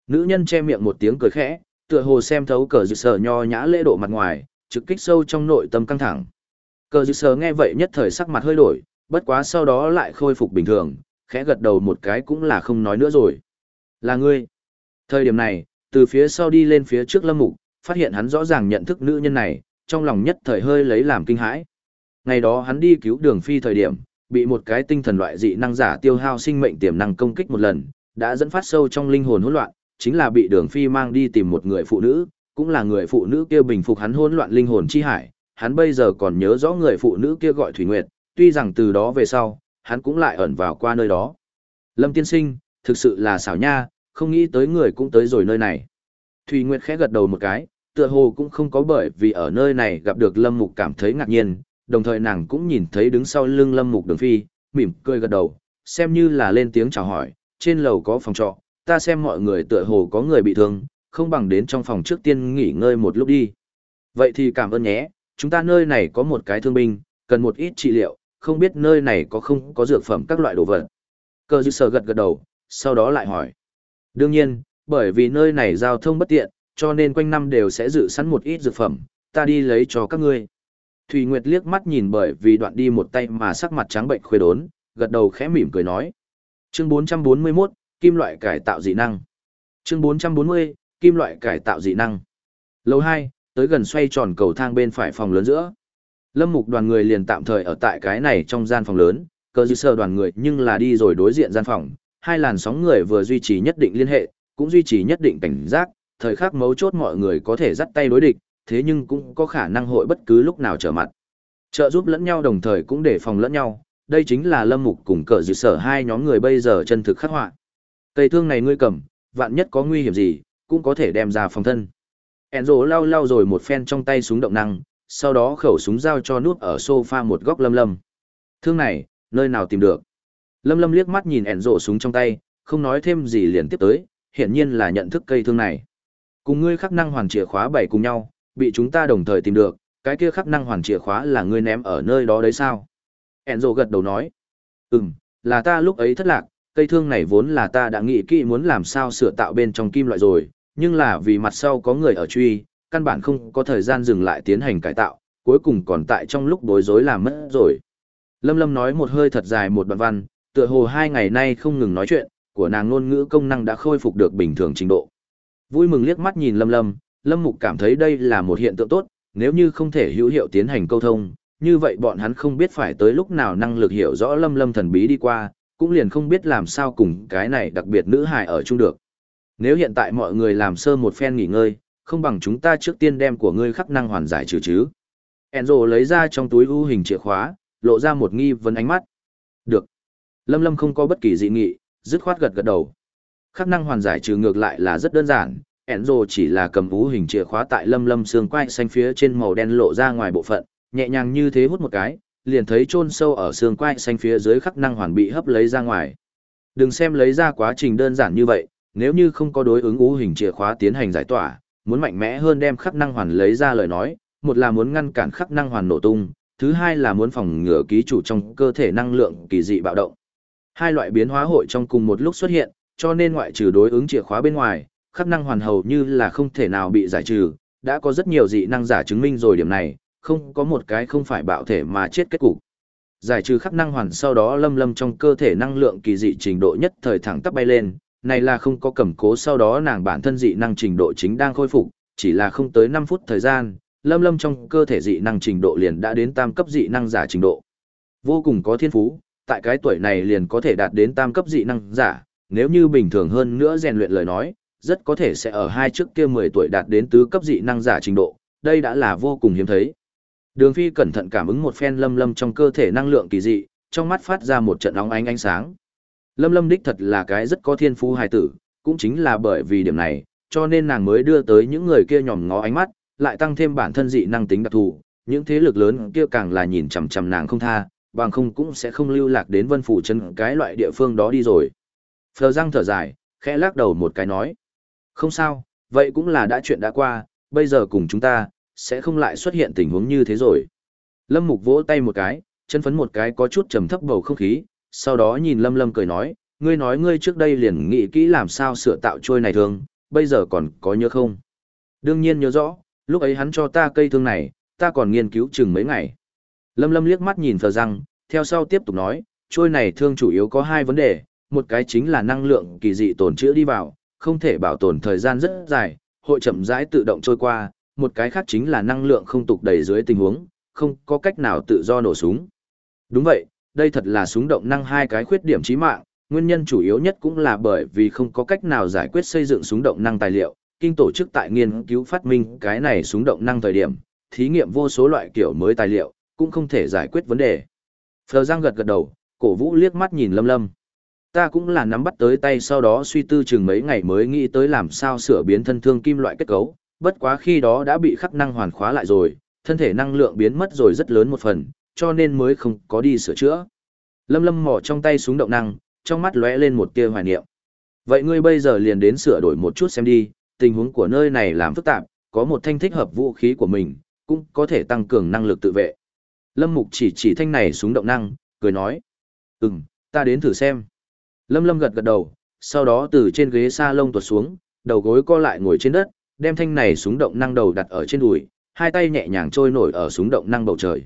Nữ nhân che miệng một tiếng cười khẽ, tựa hồ xem thấu cờ dự sở nho nhã lễ độ mặt ngoài, trực kích sâu trong nội tâm căng thẳng. Cờ dự sở nghe vậy nhất thời sắc mặt hơi đổi, bất quá sau đó lại khôi phục bình thường, khẽ gật đầu một cái cũng là không nói nữa rồi. Là ngươi. Thời điểm này, từ phía sau đi lên phía trước lâm mục, phát hiện hắn rõ ràng nhận thức nữ nhân này, trong lòng nhất thời hơi lấy làm kinh hãi. Ngày đó hắn đi cứu đường phi thời điểm, bị một cái tinh thần loại dị năng giả tiêu hao sinh mệnh tiềm năng công kích một lần, đã dẫn phát sâu trong linh hồn hỗn loạn, chính là bị đường phi mang đi tìm một người phụ nữ, cũng là người phụ nữ kia bình phục hắn hỗn loạn linh hồn chi hải. Hắn bây giờ còn nhớ rõ người phụ nữ kia gọi Thủy Nguyệt, tuy rằng từ đó về sau, hắn cũng lại ẩn vào qua nơi đó. Lâm tiên sinh, thực sự là xảo nha, không nghĩ tới người cũng tới rồi nơi này. Thủy Nguyệt khẽ gật đầu một cái, tựa hồ cũng không có bởi vì ở nơi này gặp được Lâm Mục cảm thấy ngạc nhiên, đồng thời nàng cũng nhìn thấy đứng sau lưng Lâm Mục Đường Phi, mỉm cười gật đầu, xem như là lên tiếng chào hỏi, trên lầu có phòng trọ, ta xem mọi người tựa hồ có người bị thương, không bằng đến trong phòng trước tiên nghỉ ngơi một lúc đi. Vậy thì cảm ơn nhé, chúng ta nơi này có một cái thương binh, cần một ít trị liệu, không biết nơi này có không có dược phẩm các loại đồ vật. Cơ dư sở gật gật đầu, sau đó lại hỏi. Đương nhiên, bởi vì nơi này giao thông bất tiện, cho nên quanh năm đều sẽ dự sẵn một ít dược phẩm, ta đi lấy cho các ngươi. Thủy Nguyệt liếc mắt nhìn bởi vì đoạn đi một tay mà sắc mặt trắng bệnh khuê đốn, gật đầu khẽ mỉm cười nói. Chương 441, Kim loại cải tạo dị năng. Chương 440, Kim loại cải tạo dị năng. Lầu 2, tới gần xoay tròn cầu thang bên phải phòng lớn giữa. Lâm mục đoàn người liền tạm thời ở tại cái này trong gian phòng lớn, cơ dư sơ đoàn người nhưng là đi rồi đối diện gian phòng, hai làn sóng người vừa duy trì nhất định liên hệ, cũng duy trì nhất định cảnh giác, thời khắc mấu chốt mọi người có thể dắt tay đối địch, thế nhưng cũng có khả năng hội bất cứ lúc nào trở mặt. Trợ giúp lẫn nhau đồng thời cũng để phòng lẫn nhau, đây chính là lâm mục cùng cờ dự sở hai nhóm người bây giờ chân thực khắc họa. Cây thương này ngươi cầm, vạn nhất có nguy hiểm gì, cũng có thể đem ra phòng thân. Enzo lau lau rồi một phen trong tay súng động năng, sau đó khẩu súng giao cho nút ở sofa một góc lâm lâm. Thương này, nơi nào tìm được? Lâm lâm liếc mắt nhìn Enzo súng trong tay, không nói thêm gì liền tiếp tới, hiển nhiên là nhận thức cây thương này. Cùng ngươi khắc năng hoàn chìa khóa bảy cùng nhau, bị chúng ta đồng thời tìm được, cái kia khắc năng hoàn chìa khóa là ngươi ném ở nơi đó đấy sao? Enzo gật đầu nói. Ừm, là ta lúc ấy thất lạc, cây thương này vốn là ta đã nghĩ kỹ muốn làm sao sửa tạo bên trong kim loại rồi, nhưng là vì mặt sau có người ở truy, căn bản không có thời gian dừng lại tiến hành cải tạo, cuối cùng còn tại trong lúc bối rối làm mất rồi. Lâm Lâm nói một hơi thật dài một đoạn văn, tựa hồ hai ngày nay không ngừng nói chuyện, của nàng ngôn ngữ công năng đã khôi phục được bình thường trình độ. Vui mừng liếc mắt nhìn Lâm Lâm, Lâm Mục cảm thấy đây là một hiện tượng tốt, nếu như không thể hữu hiệu tiến hành câu thông, như vậy bọn hắn không biết phải tới lúc nào năng lực hiểu rõ Lâm Lâm thần bí đi qua, cũng liền không biết làm sao cùng cái này đặc biệt nữ hài ở chung được. Nếu hiện tại mọi người làm sơ một phen nghỉ ngơi, không bằng chúng ta trước tiên đem của ngươi khắc năng hoàn giải trừ chứ. Enzo lấy ra trong túi u hình chìa khóa, lộ ra một nghi vấn ánh mắt. Được. Lâm Lâm không có bất kỳ dị nghị, dứt khoát gật gật đầu. Khắc năng hoàn giải trừ ngược lại là rất đơn giản, Enzo chỉ là cầm u hình chìa khóa tại Lâm Lâm xương quai xanh phía trên màu đen lộ ra ngoài bộ phận, nhẹ nhàng như thế hút một cái, liền thấy chôn sâu ở xương quai xanh phía dưới khắc năng hoàn bị hấp lấy ra ngoài. Đừng xem lấy ra quá trình đơn giản như vậy, nếu như không có đối ứng ú hình chìa khóa tiến hành giải tỏa, muốn mạnh mẽ hơn đem khắc năng hoàn lấy ra lời nói, một là muốn ngăn cản khắc năng hoàn nổ tung, thứ hai là muốn phòng ngừa ký chủ trong cơ thể năng lượng kỳ dị bạo động. Hai loại biến hóa hội trong cùng một lúc xuất hiện, cho nên ngoại trừ đối ứng chìa khóa bên ngoài, khắc năng hoàn hầu như là không thể nào bị giải trừ, đã có rất nhiều dị năng giả chứng minh rồi điểm này, không có một cái không phải bạo thể mà chết kết cục. Giải trừ khắc năng hoàn sau đó lâm lâm trong cơ thể năng lượng kỳ dị trình độ nhất thời thẳng tắp bay lên, này là không có cầm cố sau đó nàng bản thân dị năng trình độ chính đang khôi phục, chỉ là không tới 5 phút thời gian, lâm lâm trong cơ thể dị năng trình độ liền đã đến tam cấp dị năng giả trình độ. Vô cùng có thiên phú, tại cái tuổi này liền có thể đạt đến tam cấp dị năng giả, nếu như bình thường hơn nữa rèn luyện lời nói, rất có thể sẽ ở hai trước kia 10 tuổi đạt đến tứ cấp dị năng giả trình độ, đây đã là vô cùng hiếm thấy. Đường Phi cẩn thận cảm ứng một phen lâm lâm trong cơ thể năng lượng kỳ dị, trong mắt phát ra một trận óng ánh ánh sáng. Lâm Lâm đích thật là cái rất có thiên phú hài tử, cũng chính là bởi vì điểm này, cho nên nàng mới đưa tới những người kia nhòm ngó ánh mắt, lại tăng thêm bản thân dị năng tính đặc thù, những thế lực lớn kia càng là nhìn chằm chằm nàng không tha, bằng không cũng sẽ không lưu lạc đến Vân phủ chân cái loại địa phương đó đi rồi. Phờ răng thở dài, khẽ lắc đầu một cái nói. Không sao, vậy cũng là đã chuyện đã qua, bây giờ cùng chúng ta, sẽ không lại xuất hiện tình huống như thế rồi. Lâm Mục vỗ tay một cái, chân phấn một cái có chút trầm thấp bầu không khí, sau đó nhìn Lâm Lâm cười nói, ngươi nói ngươi trước đây liền nghĩ kỹ làm sao sửa tạo trôi này thương, bây giờ còn có nhớ không? Đương nhiên nhớ rõ, lúc ấy hắn cho ta cây thương này, ta còn nghiên cứu chừng mấy ngày. Lâm Lâm liếc mắt nhìn Phờ Răng, theo sau tiếp tục nói, trôi này thương chủ yếu có hai vấn đề, một cái chính là năng lượng kỳ dị tồn trữ đi vào, không thể bảo tồn thời gian rất dài, hội chậm rãi tự động trôi qua, một cái khác chính là năng lượng không tục đầy dưới tình huống, không có cách nào tự do nổ súng. Đúng vậy, đây thật là súng động năng hai cái khuyết điểm chí mạng, nguyên nhân chủ yếu nhất cũng là bởi vì không có cách nào giải quyết xây dựng súng động năng tài liệu. Kinh tổ chức tại nghiên cứu phát minh cái này súng động năng thời điểm, thí nghiệm vô số loại kiểu mới tài liệu, cũng không thể giải quyết vấn đề. Phờ Giang gật gật đầu, cổ vũ liếc mắt nhìn Lâm Lâm. Ta cũng là nắm bắt tới tay sau đó suy tư chừng mấy ngày mới nghĩ tới làm sao sửa biến thân thương kim loại kết cấu, bất quá khi đó đã bị khắc năng hoàn khóa lại rồi, thân thể năng lượng biến mất rồi rất lớn một phần, cho nên mới không có đi sửa chữa. Lâm Lâm mò trong tay súng động năng, trong mắt lóe lên một tia hoài niệm. Vậy ngươi bây giờ liền đến sửa đổi một chút xem đi, tình huống của nơi này làm phức tạp, có một thanh thích hợp vũ khí của mình, cũng có thể tăng cường năng lực tự vệ. Lâm Mục chỉ chỉ thanh này súng động năng, cười nói. Ừm, ta đến thử xem. Lâm Lâm gật gật đầu, sau đó từ trên ghế sa lông tuột xuống, đầu gối co lại ngồi trên đất, đem thanh này súng động năng đầu đặt ở trên đùi, hai tay nhẹ nhàng trôi nổi ở súng động năng bầu trời.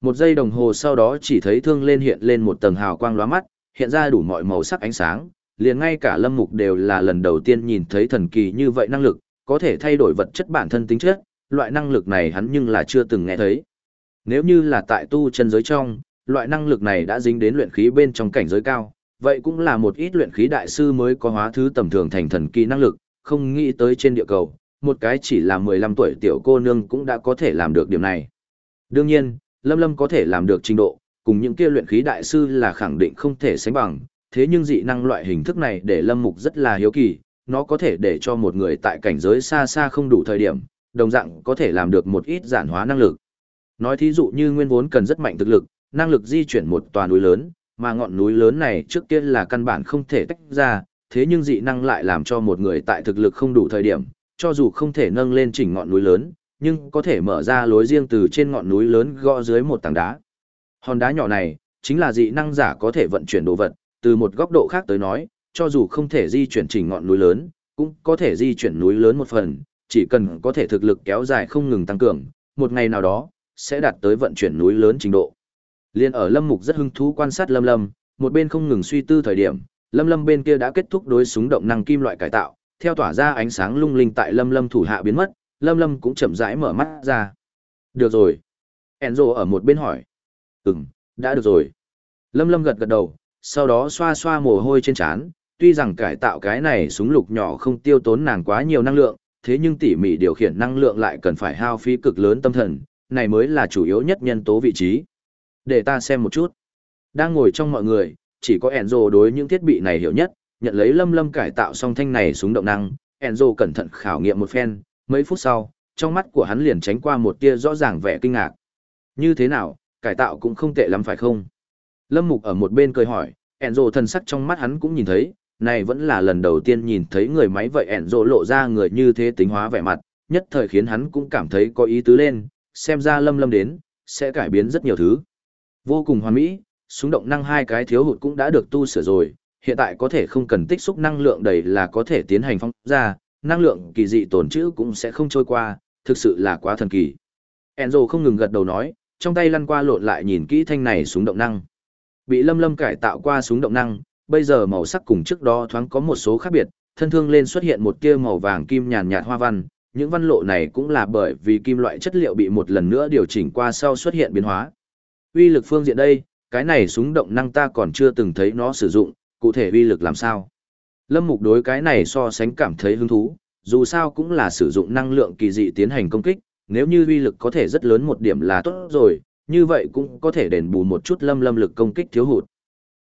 Một giây đồng hồ sau đó chỉ thấy thương lên hiện lên một tầng hào quang lóa mắt, hiện ra đủ mọi màu sắc ánh sáng, liền ngay cả Lâm Mục đều là lần đầu tiên nhìn thấy thần kỳ như vậy năng lực, có thể thay đổi vật chất bản thân tính chất, loại năng lực này hắn nhưng là chưa từng nghe thấy. Nếu như là tại tu chân giới trong, loại năng lực này đã dính đến luyện khí bên trong cảnh giới cao, vậy cũng là một ít luyện khí đại sư mới có hóa thứ tầm thường thành thần kỳ năng lực, không nghĩ tới trên địa cầu, một cái chỉ là 15 tuổi tiểu cô nương cũng đã có thể làm được điểm này. Đương nhiên, Lâm Lâm có thể làm được trình độ, cùng những kia luyện khí đại sư là khẳng định không thể sánh bằng, thế nhưng dị năng loại hình thức này để Lâm Mục rất là hiếu kỳ, nó có thể để cho một người tại cảnh giới xa xa không đủ thời điểm, đồng dạng có thể làm được một ít giản hóa năng lực. Nói thí dụ như nguyên vốn cần rất mạnh thực lực, năng lực di chuyển một tòa núi lớn, mà ngọn núi lớn này trước kia là căn bản không thể tách ra, thế nhưng dị năng lại làm cho một người tại thực lực không đủ thời điểm, cho dù không thể nâng lên chỉnh ngọn núi lớn, nhưng có thể mở ra lối riêng từ trên ngọn núi lớn gõ dưới một tảng đá. Hòn đá nhỏ này, chính là dị năng giả có thể vận chuyển đồ vật, từ một góc độ khác tới nói, cho dù không thể di chuyển chỉnh ngọn núi lớn, cũng có thể di chuyển núi lớn một phần, chỉ cần có thể thực lực kéo dài không ngừng tăng cường, một ngày nào đó, sẽ đạt tới vận chuyển núi lớn trình độ. Liên ở Lâm Mục rất hứng thú quan sát Lâm Lâm, một bên không ngừng suy tư thời điểm, Lâm Lâm bên kia đã kết thúc đối súng động năng kim loại cải tạo, theo tỏa ra ánh sáng lung linh tại Lâm Lâm thủ hạ biến mất, Lâm Lâm cũng chậm rãi mở mắt ra. Được rồi. Enzo ở một bên hỏi. Ừm, đã được rồi. Lâm Lâm gật gật đầu, sau đó xoa xoa mồ hôi trên trán. Tuy rằng cải tạo cái này súng lục nhỏ không tiêu tốn nàng quá nhiều năng lượng, thế nhưng tỉ mỉ điều khiển năng lượng lại cần phải hao phí cực lớn tâm thần, này mới là chủ yếu nhất nhân tố vị trí. Để ta xem một chút. Đang ngồi trong mọi người, chỉ có Enzo đối những thiết bị này hiểu nhất, nhận lấy lâm lâm cải tạo xong thanh này súng động năng, Enzo cẩn thận khảo nghiệm một phen, mấy phút sau, trong mắt của hắn liền tránh qua một tia rõ ràng vẻ kinh ngạc. Như thế nào, cải tạo cũng không tệ lắm phải không? Lâm Mục ở một bên cười hỏi, Enzo thần sắc trong mắt hắn cũng nhìn thấy, này vẫn là lần đầu tiên nhìn thấy người máy vậy Enzo lộ ra người như thế tính hóa vẻ mặt, nhất thời khiến hắn cũng cảm thấy có ý tứ lên, xem ra Lâm Lâm đến, sẽ cải biến rất nhiều thứ. Vô cùng hoàn mỹ, súng động năng hai cái thiếu hụt cũng đã được tu sửa rồi, hiện tại có thể không cần tích xúc năng lượng đầy là có thể tiến hành phóng ra, năng lượng kỳ dị tồn trữ cũng sẽ không trôi qua, thực sự là quá thần kỳ. Enzo không ngừng gật đầu nói, trong tay lăn qua lộn lại nhìn kỹ thanh này súng động năng. Bị lâm lâm cải tạo qua súng động năng, bây giờ màu sắc cùng trước đó thoáng có một số khác biệt, thân thương lên xuất hiện một tia màu vàng kim nhàn nhạt hoa văn, những văn lộ này cũng là bởi vì kim loại chất liệu bị một lần nữa điều chỉnh qua sau xuất hiện biến hóa. Uy lực phương diện đây, cái này súng động năng ta còn chưa từng thấy nó sử dụng, cụ thể uy lực làm sao. Lâm Mục đối cái này so sánh cảm thấy hứng thú, dù sao cũng là sử dụng năng lượng kỳ dị tiến hành công kích, nếu như uy lực có thể rất lớn một điểm là tốt rồi, như vậy cũng có thể đền bù một chút lâm lâm lực công kích thiếu hụt.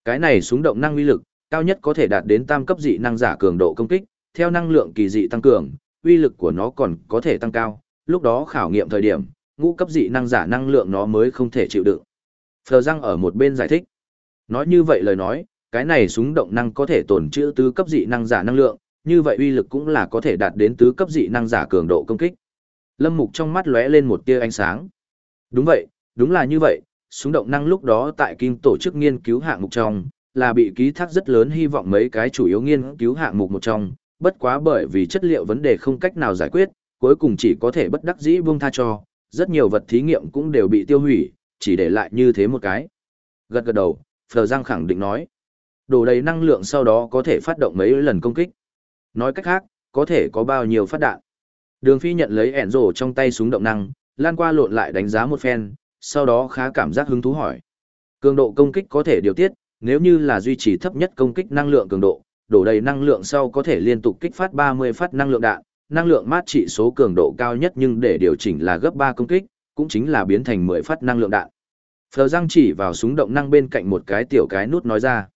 Cái này súng động năng uy lực, cao nhất có thể đạt đến tam cấp dị năng giả cường độ công kích, theo năng lượng kỳ dị tăng cường, uy lực của nó còn có thể tăng cao, lúc đó khảo nghiệm thời điểm, ngũ cấp dị năng giả năng lượng nó mới không thể chịu đựng. Phờ răng ở một bên giải thích. Nói như vậy lời nói, cái này súng động năng có thể tổn trữ tứ cấp dị năng giả năng lượng, như vậy uy lực cũng là có thể đạt đến tứ cấp dị năng giả cường độ công kích. Lâm Mục trong mắt lóe lên một tia ánh sáng. Đúng vậy, đúng là như vậy, súng động năng lúc đó tại kim tổ chức nghiên cứu hạng mục trong, là bị ký thác rất lớn hy vọng mấy cái chủ yếu nghiên cứu hạng mục một trong, bất quá bởi vì chất liệu vấn đề không cách nào giải quyết, cuối cùng chỉ có thể bất đắc dĩ buông tha cho, rất nhiều vật thí nghiệm cũng đều bị tiêu hủy, chỉ để lại như thế một cái. Gật gật đầu, Phờ Giang khẳng định nói, đổ đầy năng lượng sau đó có thể phát động mấy lần công kích. Nói cách khác, có thể có bao nhiêu phát đạn. Đường Phi nhận lấy ẻn rổ trong tay súng động năng, lan qua lộn lại đánh giá một phen, sau đó khá cảm giác hứng thú hỏi. Cường độ công kích có thể điều tiết, nếu như là duy trì thấp nhất công kích năng lượng cường độ, đổ đầy năng lượng sau có thể liên tục kích phát 30 phát năng lượng đạn, năng lượng mát trị số cường độ cao nhất nhưng để điều chỉnh là gấp 3 công kích, cũng chính là biến thành 10 phát năng lượng đạn. Phờ răng chỉ vào súng động năng bên cạnh một cái tiểu cái nút nói ra.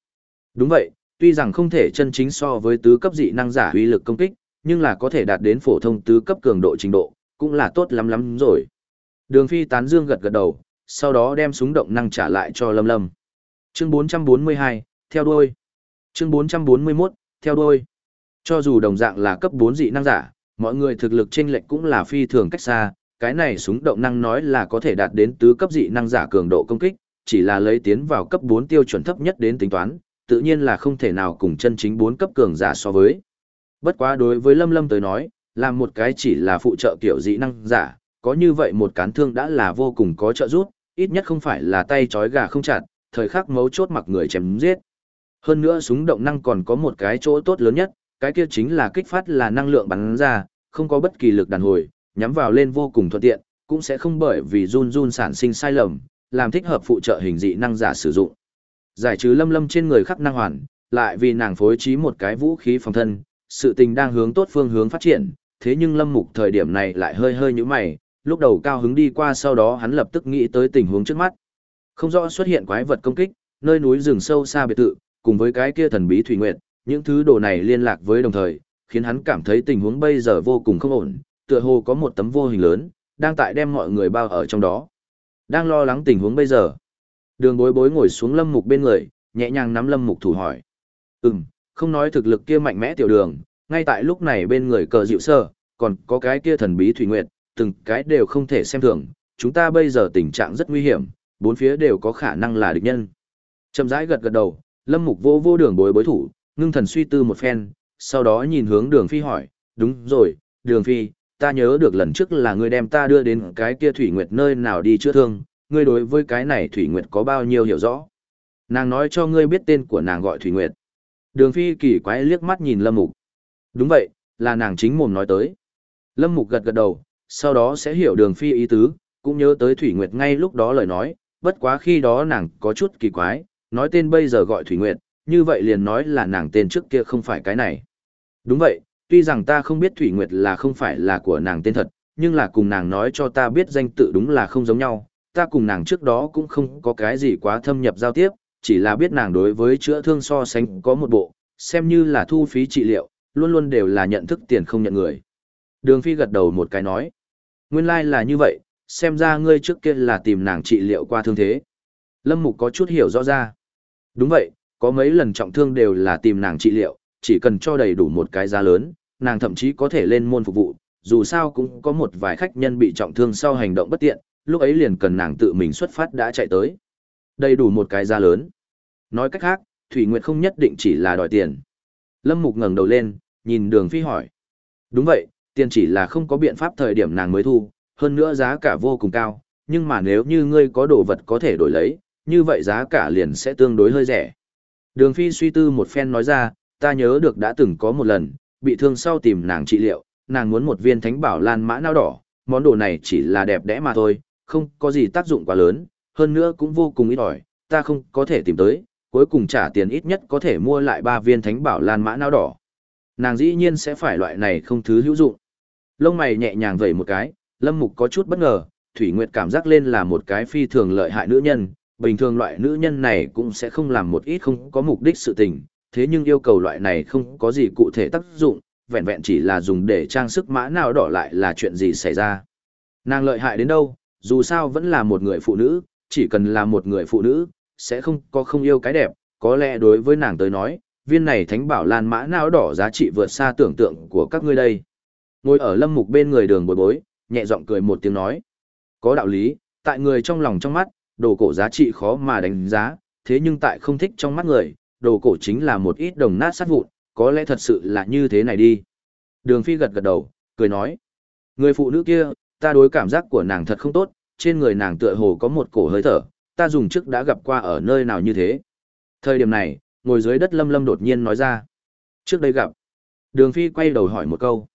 Đúng vậy, tuy rằng không thể chân chính so với tứ cấp dị năng giả uy lực công kích, nhưng là có thể đạt đến phổ thông tứ cấp cường độ trình độ, cũng là tốt lắm lắm rồi. Đường Phi tán dương gật gật đầu, sau đó đem súng động năng trả lại cho Lâm Lâm. Chương 442, theo đuôi. Chương 441, theo đuôi. Cho dù đồng dạng là cấp 4 dị năng giả, mọi người thực lực chênh lệch cũng là phi thường cách xa, cái này súng động năng nói là có thể đạt đến tứ cấp dị năng giả cường độ công kích, chỉ là lấy tiến vào cấp 4 tiêu chuẩn thấp nhất đến tính toán, tự nhiên là không thể nào cùng chân chính 4 cấp cường giả so với. Bất quá đối với Lâm Lâm tới nói, làm một cái chỉ là phụ trợ kiểu dị năng giả, có như vậy một cán thương đã là vô cùng có trợ giúp, ít nhất không phải là tay trói gà không chặt, thời khắc mấu chốt mặc người chém giết. Hơn nữa súng động năng còn có một cái chỗ tốt lớn nhất, cái kia chính là kích phát là năng lượng bắn ra, không có bất kỳ lực đàn hồi, nhắm vào lên vô cùng thuận tiện, cũng sẽ không bởi vì run run sản sinh sai lầm, làm thích hợp phụ trợ hình dị năng giả sử dụng. Giải trừ lâm lâm trên người khắc năng hoàn, lại vì nàng phối trí một cái vũ khí phòng thân, sự tình đang hướng tốt phương hướng phát triển, thế nhưng lâm mục thời điểm này lại hơi hơi như mày, lúc đầu cao hứng đi qua sau đó hắn lập tức nghĩ tới tình huống trước mắt. Không rõ xuất hiện quái vật công kích, nơi núi rừng sâu xa biệt thự, cùng với cái kia thần bí thủy nguyệt, những thứ đồ này liên lạc với đồng thời, khiến hắn cảm thấy tình huống bây giờ vô cùng không ổn, tựa hồ có một tấm vô hình lớn, đang tại đem mọi người bao ở trong đó. Đang lo lắng tình huống bây giờ. Đường bối bối ngồi xuống lâm mục bên người, nhẹ nhàng nắm lâm mục thủ hỏi. Ừm, không nói thực lực kia mạnh mẽ tiểu đường, ngay tại lúc này bên người cờ dịu sơ, còn có cái kia thần bí thủy nguyệt, từng cái đều không thể xem thường, chúng ta bây giờ tình trạng rất nguy hiểm, bốn phía đều có khả năng là địch nhân. Chậm rãi gật gật đầu, Lâm Mục vô vô đường bối bối thủ, ngưng thần suy tư một phen, sau đó nhìn hướng đường phi hỏi, đúng rồi, đường phi, ta nhớ được lần trước là ngươi đem ta đưa đến cái kia thủy nguyệt nơi nào đi chữa thương, ngươi đối với cái này thủy nguyệt có bao nhiêu hiểu rõ. Nàng nói cho ngươi biết tên của nàng gọi thủy nguyệt. Đường phi kỳ quái liếc mắt nhìn Lâm Mục. Đúng vậy, là nàng chính mồm nói tới. Lâm Mục gật gật đầu, sau đó sẽ hiểu đường phi ý tứ, cũng nhớ tới Thủy Nguyệt ngay lúc đó lời nói, bất quá khi đó nàng có chút kỳ quái, nói tên bây giờ gọi Thủy Nguyệt, như vậy liền nói là nàng tên trước kia không phải cái này. Đúng vậy, tuy rằng ta không biết Thủy Nguyệt là không phải là của nàng tên thật, nhưng là cùng nàng nói cho ta biết danh tự đúng là không giống nhau, ta cùng nàng trước đó cũng không có cái gì quá thâm nhập giao tiếp, chỉ là biết nàng đối với chữa thương so sánh có một bộ, xem như là thu phí trị liệu, luôn luôn đều là nhận thức tiền không nhận người. Đường Phi gật đầu một cái nói, nguyên lai like là như vậy, xem ra ngươi trước kia là tìm nàng trị liệu qua thương thế. Lâm Mục có chút hiểu rõ ra. Đúng vậy, có mấy lần trọng thương đều là tìm nàng trị liệu, chỉ cần cho đầy đủ một cái giá lớn, nàng thậm chí có thể lên môn phục vụ, dù sao cũng có một vài khách nhân bị trọng thương sau hành động bất tiện, lúc ấy liền cần nàng tự mình xuất phát đã chạy tới. Đầy đủ một cái giá lớn. Nói cách khác, Thủy Nguyệt không nhất định chỉ là đòi tiền. Lâm Mục ngẩng đầu lên, nhìn Đường Phi hỏi. Đúng vậy, tiền chỉ là không có biện pháp thời điểm nàng mới thu, hơn nữa giá cả vô cùng cao, nhưng mà nếu như ngươi có đồ vật có thể đổi lấy, như vậy giá cả liền sẽ tương đối hơi rẻ. Đường Phi suy tư một phen nói ra, ta nhớ được đã từng có một lần, bị thương sau tìm nàng trị liệu, nàng muốn một viên thánh bảo lan mã não đỏ, món đồ này chỉ là đẹp đẽ mà thôi, không có gì tác dụng quá lớn, hơn nữa cũng vô cùng ít ỏi, ta không có thể tìm tới, cuối cùng trả tiền ít nhất có thể mua lại ba viên thánh bảo lan mã não đỏ. Nàng dĩ nhiên sẽ phải loại này không thứ hữu dụng. Lông mày nhẹ nhàng vẩy một cái, Lâm Mục có chút bất ngờ, Thủy Nguyệt cảm giác lên là một cái phi thường lợi hại nữ nhân, bình thường loại nữ nhân này cũng sẽ không làm một ít không có mục đích sự tình, thế nhưng yêu cầu loại này không có gì cụ thể tác dụng, vẹn vẹn chỉ là dùng để trang sức mã nào đỏ lại là chuyện gì xảy ra. Nàng lợi hại đến đâu, dù sao vẫn là một người phụ nữ, chỉ cần là một người phụ nữ, sẽ không có không yêu cái đẹp, có lẽ đối với nàng tới nói, viên này thánh bảo lan mã não đỏ giá trị vượt xa tưởng tượng của các ngươi đây. Ngồi ở lâm mục bên người đường bồi bối, nhẹ giọng cười một tiếng nói. Có đạo lý, tại người trong lòng trong mắt, đồ cổ giá trị khó mà đánh giá, thế nhưng tại không thích trong mắt người, đồ cổ chính là một ít đồng nát sát vụn, có lẽ thật sự là như thế này đi. Đường Phi gật gật đầu, cười nói. Người phụ nữ kia, ta đối cảm giác của nàng thật không tốt, trên người nàng tựa hồ có một cổ hơi thở, ta dùng trước đã gặp qua ở nơi nào như thế. Thời điểm này, ngồi dưới đất lâm lâm đột nhiên nói ra. Trước đây gặp. Đường Phi quay đầu hỏi một câu.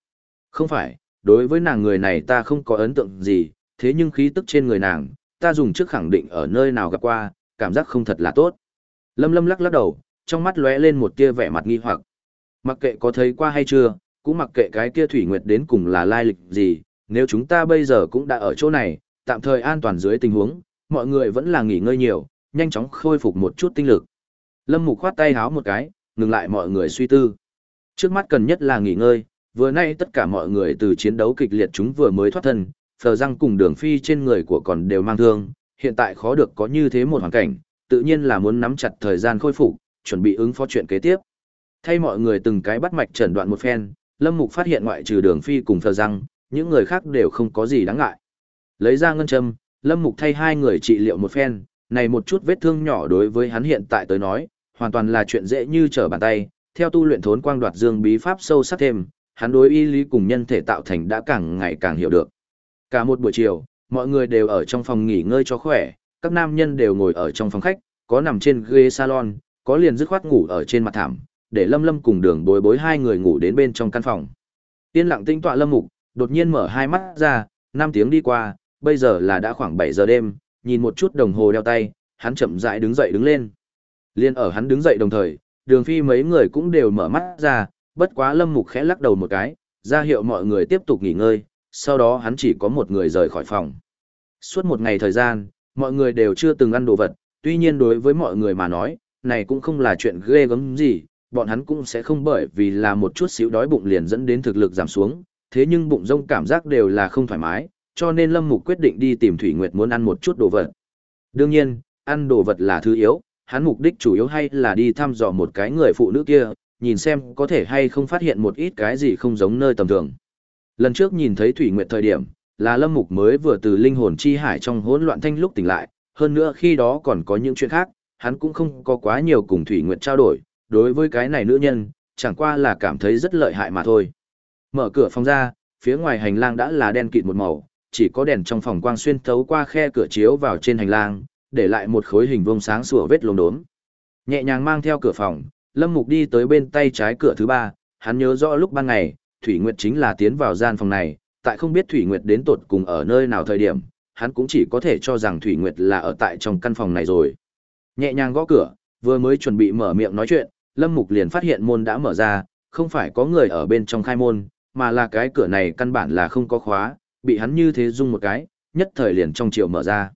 Không phải, đối với nàng người này ta không có ấn tượng gì, thế nhưng khí tức trên người nàng, ta dùng trước khẳng định ở nơi nào gặp qua, cảm giác không thật là tốt. Lâm lâm lắc lắc đầu, trong mắt lóe lên một tia vẻ mặt nghi hoặc. Mặc kệ có thấy qua hay chưa, cũng mặc kệ cái kia Thủy Nguyệt đến cùng là lai lịch gì, nếu chúng ta bây giờ cũng đã ở chỗ này, tạm thời an toàn dưới tình huống, mọi người vẫn là nghỉ ngơi nhiều, nhanh chóng khôi phục một chút tinh lực. Lâm Mục khoát tay háo một cái, ngừng lại mọi người suy tư. Trước mắt cần nhất là nghỉ ngơi, vừa nay tất cả mọi người từ chiến đấu kịch liệt chúng vừa mới thoát thân, phờ răng cùng đường phi trên người của còn đều mang thương, hiện tại khó được có như thế một hoàn cảnh, tự nhiên là muốn nắm chặt thời gian khôi phục, chuẩn bị ứng phó chuyện kế tiếp. Thay mọi người từng cái bắt mạch chẩn đoạn một phen, Lâm Mục phát hiện ngoại trừ đường phi cùng phờ răng, những người khác đều không có gì đáng ngại. Lấy ra ngân châm, Lâm Mục thay hai người trị liệu một phen, này một chút vết thương nhỏ đối với hắn hiện tại tới nói, hoàn toàn là chuyện dễ như trở bàn tay, theo tu luyện thốn quang đoạt dương bí pháp sâu sắc thêm, hắn đối y lý cùng nhân thể tạo thành đã càng ngày càng hiểu được. Cả một buổi chiều, mọi người đều ở trong phòng nghỉ ngơi cho khỏe, các nam nhân đều ngồi ở trong phòng khách, có nằm trên ghế salon, có liền dứt khoát ngủ ở trên mặt thảm, để Lâm Lâm cùng đường bối bối hai người ngủ đến bên trong căn phòng. Yên lặng tinh tọa Lâm Mục, đột nhiên mở hai mắt ra, 5 tiếng đi qua, bây giờ là đã khoảng 7 giờ đêm, nhìn một chút đồng hồ đeo tay, hắn chậm rãi đứng dậy đứng lên. Liên ở hắn đứng dậy đồng thời, đường phi mấy người cũng đều mở mắt ra, bất quá lâm mục khẽ lắc đầu một cái, ra hiệu mọi người tiếp tục nghỉ ngơi, sau đó hắn chỉ có một người rời khỏi phòng. Suốt một ngày thời gian, mọi người đều chưa từng ăn đồ vật, tuy nhiên đối với mọi người mà nói, này cũng không là chuyện ghê gớm gì, bọn hắn cũng sẽ không bởi vì là một chút xíu đói bụng liền dẫn đến thực lực giảm xuống, thế nhưng bụng rông cảm giác đều là không thoải mái, cho nên Lâm Mục quyết định đi tìm Thủy Nguyệt muốn ăn một chút đồ vật. Đương nhiên, ăn đồ vật là thứ yếu, hắn mục đích chủ yếu hay là đi thăm dò một cái người phụ nữ kia, nhìn xem có thể hay không phát hiện một ít cái gì không giống nơi tầm thường. Lần trước nhìn thấy Thủy Nguyệt thời điểm, là Lâm Mục mới vừa từ linh hồn chi hải trong hỗn loạn thanh lúc tỉnh lại, hơn nữa khi đó còn có những chuyện khác, hắn cũng không có quá nhiều cùng Thủy Nguyệt trao đổi, đối với cái này nữ nhân, chẳng qua là cảm thấy rất lợi hại mà thôi. Mở cửa phòng ra, phía ngoài hành lang đã là đen kịt một màu, chỉ có đèn trong phòng quang xuyên thấu qua khe cửa chiếu vào trên hành lang, để lại một khối hình vuông sáng sủa vết lốm đốm. Nhẹ nhàng mang theo cửa phòng, Lâm Mục đi tới bên tay trái cửa thứ ba, hắn nhớ rõ lúc ban ngày, Thủy Nguyệt chính là tiến vào gian phòng này, tại không biết Thủy Nguyệt đến tột cùng ở nơi nào thời điểm, hắn cũng chỉ có thể cho rằng Thủy Nguyệt là ở tại trong căn phòng này rồi. Nhẹ nhàng gõ cửa, vừa mới chuẩn bị mở miệng nói chuyện, Lâm Mục liền phát hiện môn đã mở ra, không phải có người ở bên trong khai môn, mà là cái cửa này căn bản là không có khóa, bị hắn như thế rung một cái, nhất thời liền trong chiều mở ra.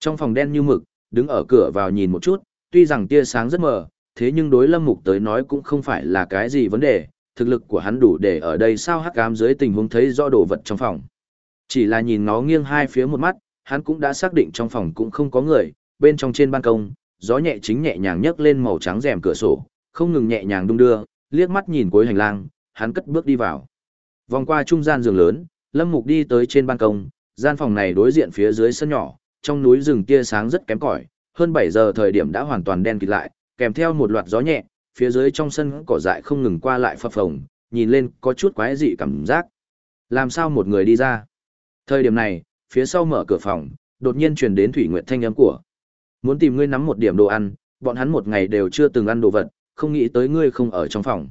Trong phòng đen như mực, đứng ở cửa vào nhìn một chút, tuy rằng tia sáng rất mờ, thế nhưng đối Lâm Mục tới nói cũng không phải là cái gì vấn đề, thực lực của hắn đủ để ở đây sao hắc ám dưới tình huống thấy rõ đồ vật trong phòng. Chỉ là nhìn nó nghiêng hai phía một mắt, hắn cũng đã xác định trong phòng cũng không có người, bên trong trên ban công, gió nhẹ chính nhẹ nhàng nhấc lên màu trắng rèm cửa sổ, không ngừng nhẹ nhàng đung đưa, liếc mắt nhìn cuối hành lang, hắn cất bước đi vào. Vòng qua trung gian giường lớn, Lâm Mục đi tới trên ban công, gian phòng này đối diện phía dưới sân nhỏ, trong núi rừng tia sáng rất kém cỏi, hơn 7 giờ thời điểm đã hoàn toàn đen kịt lại, kèm theo một loạt gió nhẹ, phía dưới trong sân cỏ dại không ngừng qua lại phập phồng, nhìn lên có chút quái dị cảm giác. Làm sao một người đi ra? Thời điểm này, phía sau mở cửa phòng, đột nhiên truyền đến Thủy Nguyệt thanh âm của. Muốn tìm ngươi nắm một điểm đồ ăn, bọn hắn một ngày đều chưa từng ăn đồ vật, không nghĩ tới ngươi không ở trong phòng.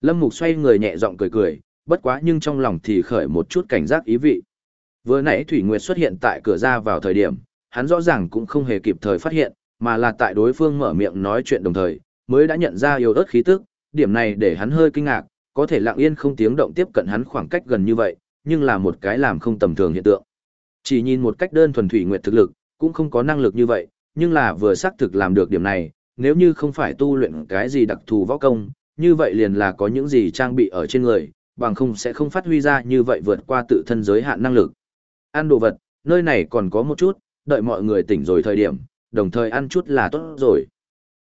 Lâm Mục xoay người nhẹ giọng cười cười, bất quá nhưng trong lòng thì khởi một chút cảnh giác ý vị. Vừa nãy Thủy Nguyệt xuất hiện tại cửa ra vào thời điểm, hắn rõ ràng cũng không hề kịp thời phát hiện, mà là tại đối phương mở miệng nói chuyện đồng thời, mới đã nhận ra yêu ớt khí tức, điểm này để hắn hơi kinh ngạc, có thể lặng yên không tiếng động tiếp cận hắn khoảng cách gần như vậy, nhưng là một cái làm không tầm thường hiện tượng. Chỉ nhìn một cách đơn thuần Thủy Nguyệt thực lực, cũng không có năng lực như vậy, nhưng là vừa xác thực làm được điểm này, nếu như không phải tu luyện cái gì đặc thù võ công, như vậy liền là có những gì trang bị ở trên người, bằng không sẽ không phát huy ra như vậy vượt qua tự thân giới hạn năng lực. Ăn đồ vật, nơi này còn có một chút, đợi mọi người tỉnh rồi thời điểm, đồng thời ăn chút là tốt rồi.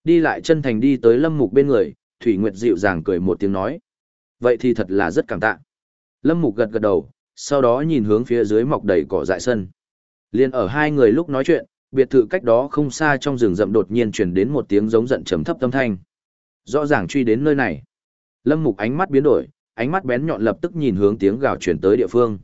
Đi lại chân thành đi tới Lâm Mục bên người, Thủy Nguyệt dịu dàng cười một tiếng nói. Vậy thì thật là rất cảm tạ. Lâm Mục gật gật đầu, sau đó nhìn hướng phía dưới mọc đầy cỏ dại sân. Liên ở hai người lúc nói chuyện, biệt thự cách đó không xa trong rừng rậm đột nhiên truyền đến một tiếng giống giận trầm thấp âm thanh. Rõ ràng truy đến nơi này. Lâm Mục ánh mắt biến đổi, ánh mắt bén nhọn lập tức nhìn hướng tiếng gào truyền tới địa phương.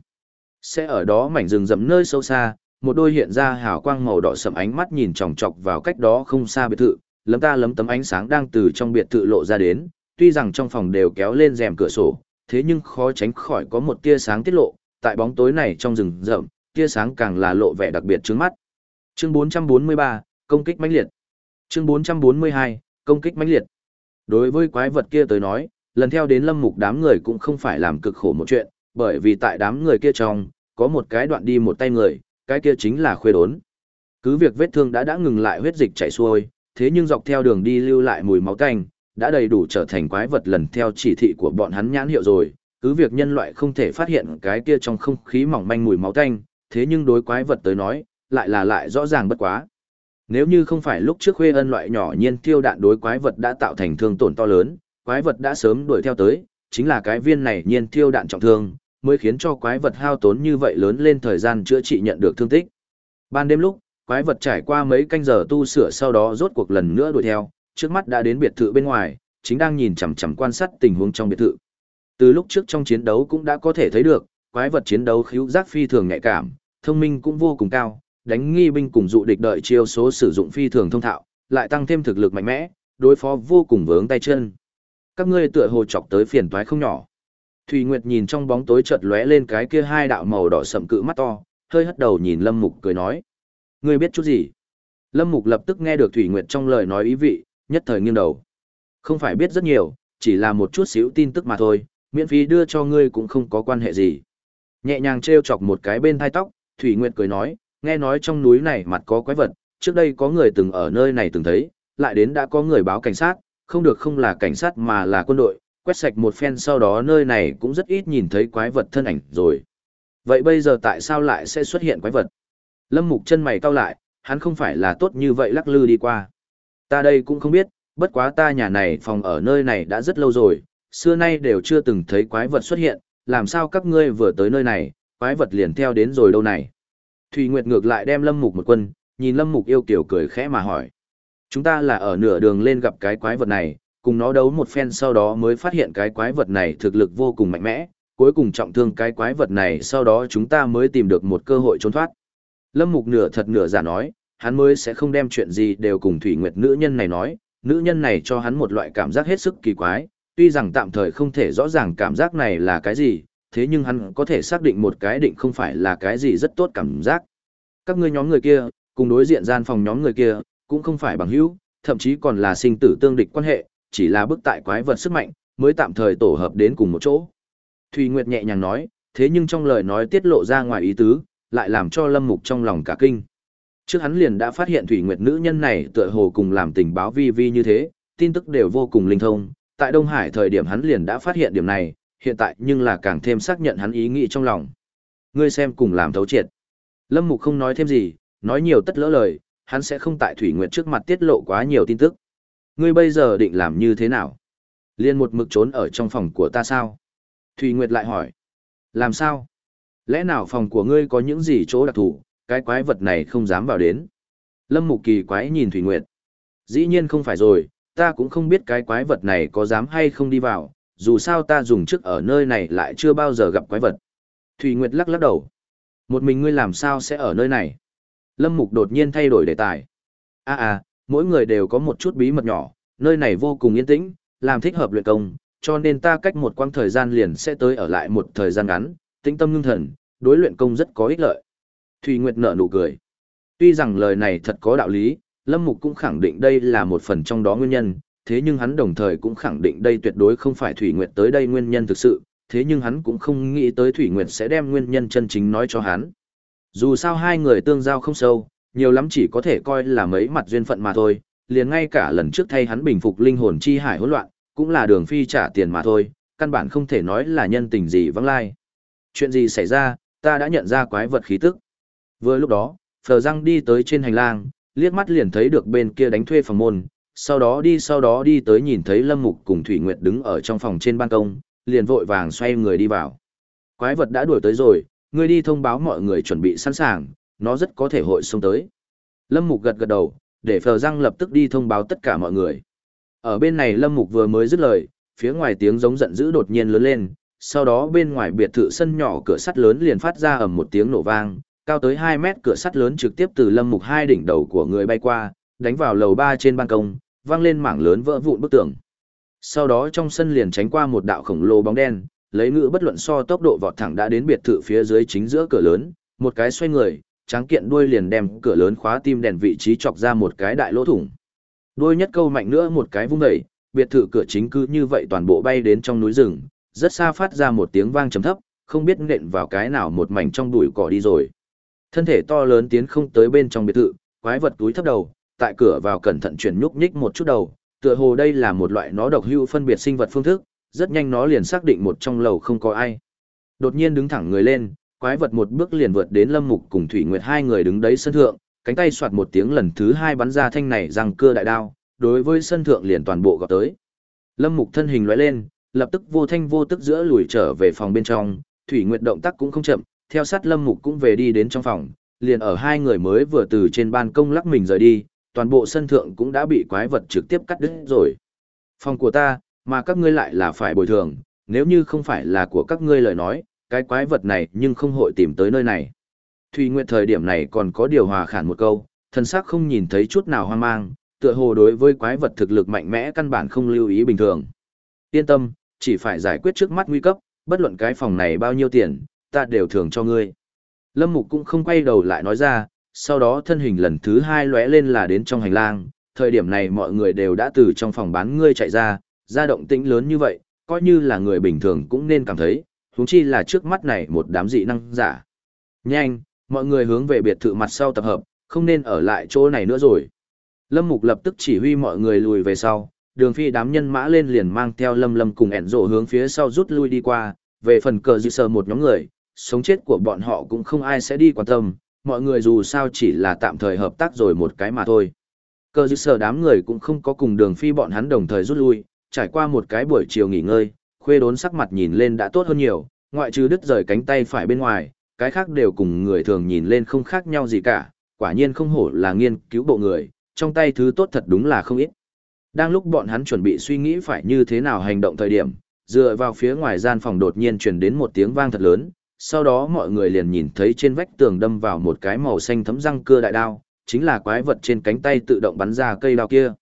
Sẽ ở đó mảnh rừng rậm nơi sâu xa, một đôi hiện ra hào quang màu đỏ sẫm ánh mắt nhìn chòng chọc vào cách đó không xa biệt thự, lấm ta lấm tấm ánh sáng đang từ trong biệt thự lộ ra đến, tuy rằng trong phòng đều kéo lên rèm cửa sổ, thế nhưng khó tránh khỏi có một tia sáng tiết lộ, tại bóng tối này trong rừng rậm, tia sáng càng là lộ vẻ đặc biệt trước mắt. Chương 443, công kích mãnh liệt. Chương 442, công kích mãnh liệt. Đối với quái vật kia tới nói, lần theo đến lâm mục đám người cũng không phải làm cực khổ một chuyện, bởi vì tại đám người kia trong, có một cái đoạn đi một tay người, cái kia chính là khuê đốn. Cứ việc vết thương đã đã ngừng lại huyết dịch chảy xuôi, thế nhưng dọc theo đường đi lưu lại mùi máu tanh, đã đầy đủ trở thành quái vật lần theo chỉ thị của bọn hắn nhãn hiệu rồi, cứ việc nhân loại không thể phát hiện cái kia trong không khí mỏng manh mùi máu tanh, thế nhưng đối quái vật tới nói, lại là lại rõ ràng bất quá. Nếu như không phải lúc trước khuê ân loại nhỏ nhiên tiêu đạn đối quái vật đã tạo thành thương tổn to lớn, quái vật đã sớm đuổi theo tới, chính là cái viên này nhiên tiêu đạn trọng thương, mới khiến cho quái vật hao tốn như vậy lớn lên thời gian chữa trị nhận được thương tích. Ban đêm lúc, quái vật trải qua mấy canh giờ tu sửa sau đó rốt cuộc lần nữa đuổi theo, trước mắt đã đến biệt thự bên ngoài, chính đang nhìn chằm chằm quan sát tình huống trong biệt thự. Từ lúc trước trong chiến đấu cũng đã có thể thấy được, quái vật chiến đấu khiếu giác phi thường nhạy cảm, thông minh cũng vô cùng cao, đánh nghi binh cùng dụ địch đợi chiêu số sử dụng phi thường thông thạo, lại tăng thêm thực lực mạnh mẽ, đối phó vô cùng vướng tay chân. Các ngươi tựa hồ chọc tới phiền toái không nhỏ. Thủy Nguyệt nhìn trong bóng tối chợt lóe lên cái kia hai đạo màu đỏ sậm cự mắt to, hơi hất đầu nhìn Lâm Mục cười nói: "Ngươi biết chút gì?" Lâm Mục lập tức nghe được Thủy Nguyệt trong lời nói ý vị, nhất thời nghiêng đầu. "Không phải biết rất nhiều, chỉ là một chút xíu tin tức mà thôi, miễn phí đưa cho ngươi cũng không có quan hệ gì." Nhẹ nhàng trêu chọc một cái bên thai tóc, Thủy Nguyệt cười nói: "Nghe nói trong núi này mặt có quái vật, trước đây có người từng ở nơi này từng thấy, lại đến đã có người báo cảnh sát, không được không là cảnh sát mà là quân đội, quét sạch một phen sau đó nơi này cũng rất ít nhìn thấy quái vật thân ảnh rồi. Vậy bây giờ tại sao lại sẽ xuất hiện quái vật? Lâm Mục chân mày cau lại, hắn không phải là tốt như vậy lắc lư đi qua. Ta đây cũng không biết, bất quá ta nhà này phòng ở nơi này đã rất lâu rồi, xưa nay đều chưa từng thấy quái vật xuất hiện, làm sao các ngươi vừa tới nơi này, quái vật liền theo đến rồi đâu này. Thủy Nguyệt ngược lại đem Lâm Mục một quân, nhìn Lâm Mục yêu kiểu cười khẽ mà hỏi. Chúng ta là ở nửa đường lên gặp cái quái vật này, cùng nó đấu một phen sau đó mới phát hiện cái quái vật này thực lực vô cùng mạnh mẽ, cuối cùng trọng thương cái quái vật này sau đó chúng ta mới tìm được một cơ hội trốn thoát. Lâm Mục nửa thật nửa giả nói, hắn mới sẽ không đem chuyện gì đều cùng Thủy Nguyệt nữ nhân này nói, nữ nhân này cho hắn một loại cảm giác hết sức kỳ quái, tuy rằng tạm thời không thể rõ ràng cảm giác này là cái gì, thế nhưng hắn có thể xác định một cái định không phải là cái gì rất tốt cảm giác. Các ngươi nhóm người kia, cùng đối diện gian phòng nhóm người kia, cũng không phải bằng hữu, thậm chí còn là sinh tử tương địch quan hệ, chỉ là bức tại quái vật sức mạnh, mới tạm thời tổ hợp đến cùng một chỗ. Thùy Nguyệt nhẹ nhàng nói, thế nhưng trong lời nói tiết lộ ra ngoài ý tứ, lại làm cho Lâm Mục trong lòng cả kinh. Trước hắn liền đã phát hiện Thủy Nguyệt nữ nhân này tựa hồ cùng làm tình báo vi vi như thế, tin tức đều vô cùng linh thông. Tại Đông Hải thời điểm hắn liền đã phát hiện điểm này, hiện tại nhưng là càng thêm xác nhận hắn ý nghĩ trong lòng. Ngươi xem cùng làm thấu triệt. Lâm Mục không nói thêm gì, nói nhiều tất lỡ lời, hắn sẽ không tại Thủy Nguyệt trước mặt tiết lộ quá nhiều tin tức. Ngươi bây giờ định làm như thế nào? Liên một mực trốn ở trong phòng của ta sao? Thủy Nguyệt lại hỏi. Làm sao? Lẽ nào phòng của ngươi có những gì chỗ đặc thù, cái quái vật này không dám vào đến? Lâm Mục Kỳ quái nhìn Thủy Nguyệt. Dĩ nhiên không phải rồi, ta cũng không biết cái quái vật này có dám hay không đi vào, dù sao ta dùng trước ở nơi này lại chưa bao giờ gặp quái vật. Thủy Nguyệt lắc lắc đầu. Một mình ngươi làm sao sẽ ở nơi này? Lâm Mục đột nhiên thay đổi đề tài. À à, mỗi người đều có một chút bí mật nhỏ, nơi này vô cùng yên tĩnh, làm thích hợp luyện công, cho nên ta cách một quãng thời gian liền sẽ tới ở lại một thời gian ngắn, tĩnh tâm ngưng thần, đối luyện công rất có ích lợi. Thùy Nguyệt nở nụ cười. Tuy rằng lời này thật có đạo lý, Lâm Mục cũng khẳng định đây là một phần trong đó nguyên nhân, thế nhưng hắn đồng thời cũng khẳng định đây tuyệt đối không phải Thủy Nguyệt tới đây nguyên nhân thực sự, thế nhưng hắn cũng không nghĩ tới Thủy Nguyệt sẽ đem nguyên nhân chân chính nói cho hắn. Dù sao hai người tương giao không sâu, nhiều lắm chỉ có thể coi là mấy mặt duyên phận mà thôi, liền ngay cả lần trước thay hắn bình phục linh hồn chi hải hỗn loạn, cũng là đường phi trả tiền mà thôi, căn bản không thể nói là nhân tình gì vắng lai. Chuyện gì xảy ra, ta đã nhận ra quái vật khí tức. Vừa lúc đó, Phờ Răng đi tới trên hành lang, liếc mắt liền thấy được bên kia đánh thuê phòng môn, sau đó đi sau đó đi tới nhìn thấy Lâm Mục cùng Thủy Nguyệt đứng ở trong phòng trên ban công, liền vội vàng xoay người đi vào. Quái vật đã đuổi tới rồi, ngươi đi thông báo mọi người chuẩn bị sẵn sàng, nó rất có thể hội xông tới. Lâm Mục gật gật đầu, để Phờ Răng lập tức đi thông báo tất cả mọi người. Ở bên này Lâm Mục vừa mới dứt lời, phía ngoài tiếng giống giận dữ đột nhiên lớn lên, sau đó bên ngoài biệt thự sân nhỏ cửa sắt lớn liền phát ra ầm một tiếng nổ vang, cao tới 2 mét cửa sắt lớn trực tiếp từ Lâm Mục hai đỉnh đầu của người bay qua, đánh vào lầu ba trên ban công, vang lên mảng lớn vỡ vụn bức tường. Sau đó trong sân liền tránh qua một đạo khổng lồ bóng đen, lấy ngữ bất luận so tốc độ vọt thẳng đã đến biệt thự phía dưới chính giữa cửa lớn, một cái xoay người, tráng kiện đuôi liền đem cửa lớn khóa tim đèn vị trí chọc ra một cái đại lỗ thủng. Đuôi nhất câu mạnh nữa một cái vung đẩy, biệt thự cửa chính cứ như vậy toàn bộ bay đến trong núi rừng, rất xa phát ra một tiếng vang trầm thấp, không biết nện vào cái nào một mảnh trong bụi cỏ đi rồi. Thân thể to lớn tiến không tới bên trong biệt thự, quái vật túi thấp đầu, tại cửa vào cẩn thận chuyển nhúc nhích một chút đầu, tựa hồ đây là một loại nó độc hữu phân biệt sinh vật phương thức, rất nhanh nó liền xác định một trong lầu không có ai. Đột nhiên đứng thẳng người lên, quái vật một bước liền vượt đến Lâm Mục cùng Thủy Nguyệt hai người đứng đấy sân thượng, cánh tay xoạt một tiếng lần thứ hai bắn ra thanh này răng cưa đại đao, đối với sân thượng liền toàn bộ gọt tới. Lâm Mục thân hình lóe lên, lập tức vô thanh vô tức giữa lùi trở về phòng bên trong, Thủy Nguyệt động tác cũng không chậm, theo sát Lâm Mục cũng về đi đến trong phòng, liền ở hai người mới vừa từ trên ban công lắc mình rời đi, toàn bộ sân thượng cũng đã bị quái vật trực tiếp cắt đứt rồi. Phòng của ta, mà các ngươi lại là phải bồi thường, nếu như không phải là của các ngươi lời nói, cái quái vật này nhưng không hội tìm tới nơi này. Thùy Nguyệt thời điểm này còn có điều hòa khản một câu, thân xác không nhìn thấy chút nào hoang mang, tựa hồ đối với quái vật thực lực mạnh mẽ căn bản không lưu ý bình thường. Yên tâm, chỉ phải giải quyết trước mắt nguy cấp, bất luận cái phòng này bao nhiêu tiền, ta đều thưởng cho ngươi. Lâm Mục cũng không quay đầu lại nói ra, sau đó thân hình lần thứ hai lóe lên là đến trong hành lang, thời điểm này mọi người đều đã từ trong phòng bán ngươi chạy ra, ra động tĩnh lớn như vậy, coi như là người bình thường cũng nên cảm thấy, huống chi là trước mắt này một đám dị năng giả. Nhanh, mọi người hướng về biệt thự mặt sau tập hợp, không nên ở lại chỗ này nữa rồi. Lâm Mục lập tức chỉ huy mọi người lùi về sau, đường phi đám nhân mã lên liền mang theo Lâm Lâm cùng ẻn rộ hướng phía sau rút lui đi qua, về phần cờ dư sờ một nhóm người, sống chết của bọn họ cũng không ai sẽ đi quan tâm, mọi người dù sao chỉ là tạm thời hợp tác rồi một cái mà thôi. Cơ dư sở đám người cũng không có cùng đường phi bọn hắn đồng thời rút lui, trải qua một cái buổi chiều nghỉ ngơi, khuê đốn sắc mặt nhìn lên đã tốt hơn nhiều, ngoại trừ đứt rời cánh tay phải bên ngoài, cái khác đều cùng người thường nhìn lên không khác nhau gì cả, quả nhiên không hổ là nghiên cứu bộ người, trong tay thứ tốt thật đúng là không ít. Đang lúc bọn hắn chuẩn bị suy nghĩ phải như thế nào hành động thời điểm, dựa vào phía ngoài gian phòng đột nhiên truyền đến một tiếng vang thật lớn, sau đó mọi người liền nhìn thấy trên vách tường đâm vào một cái màu xanh thấm răng cưa đại đao, chính là quái vật trên cánh tay tự động bắn ra cây đao kia.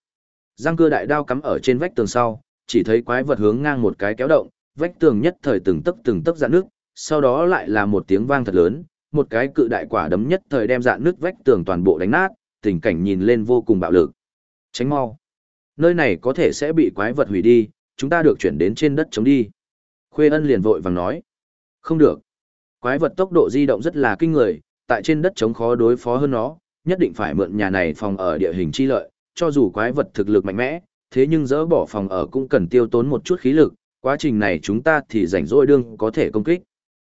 Răng cưa đại đao cắm ở trên vách tường sau, chỉ thấy quái vật hướng ngang một cái kéo động, vách tường nhất thời từng tấc từng tấc dạn nước, sau đó lại là một tiếng vang thật lớn, một cái cự đại quả đấm nhất thời đem dạn nước vách tường toàn bộ đánh nát, tình cảnh nhìn lên vô cùng bạo lực. Tránh mau. Nơi này có thể sẽ bị quái vật hủy đi, chúng ta được chuyển đến trên đất chống đi. Khuê ân liền vội vàng nói. Không được. Quái vật tốc độ di động rất là kinh người, tại trên đất chống khó đối phó hơn nó, nhất định phải mượn nhà này phòng ở địa hình chi lợi, cho dù quái vật thực lực mạnh mẽ, thế nhưng dỡ bỏ phòng ở cũng cần tiêu tốn một chút khí lực, quá trình này chúng ta thì rảnh rỗi đương có thể công kích.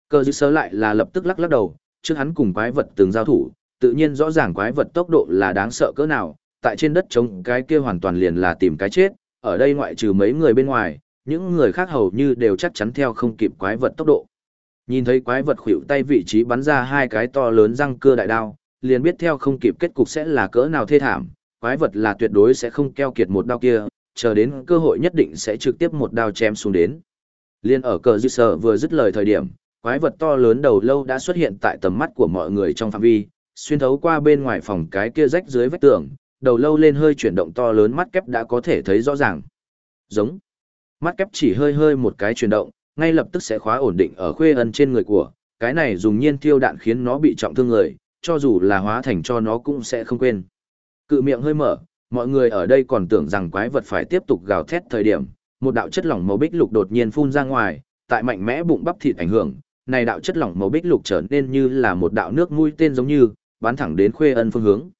Cơ dư sớ lại là lập tức lắc lắc đầu, trước hắn cùng quái vật từng giao thủ, tự nhiên rõ ràng quái vật tốc độ là đáng sợ cỡ nào, tại trên đất trống cái kia hoàn toàn liền là tìm cái chết, ở đây ngoại trừ mấy người bên ngoài, những người khác hầu như đều chắc chắn theo không kịp quái vật tốc độ. Nhìn thấy quái vật khuỷu tay vị trí bắn ra hai cái to lớn răng cưa đại đao, liền biết theo không kịp kết cục sẽ là cỡ nào thê thảm, quái vật là tuyệt đối sẽ không keo kiệt một đao kia, chờ đến cơ hội nhất định sẽ trực tiếp một đao chém xuống đến. Liên ở cờ dư sở vừa dứt lời thời điểm, quái vật to lớn đầu lâu đã xuất hiện tại tầm mắt của mọi người trong phạm vi, xuyên thấu qua bên ngoài phòng cái kia rách dưới vách tường, đầu lâu lên hơi chuyển động to lớn mắt kép đã có thể thấy rõ ràng. Giống. Mắt kép chỉ hơi hơi một cái chuyển động, ngay lập tức sẽ khóa ổn định ở khuê ân trên người của, cái này dùng nhiên tiêu đạn khiến nó bị trọng thương người, cho dù là hóa thành cho nó cũng sẽ không quên. Cự miệng hơi mở, mọi người ở đây còn tưởng rằng quái vật phải tiếp tục gào thét thời điểm, một đạo chất lỏng màu bích lục đột nhiên phun ra ngoài, tại mạnh mẽ bụng bắp thịt ảnh hưởng, này đạo chất lỏng màu bích lục trở nên như là một đạo nước mũi tên giống như, bắn thẳng đến khuê ân phương hướng.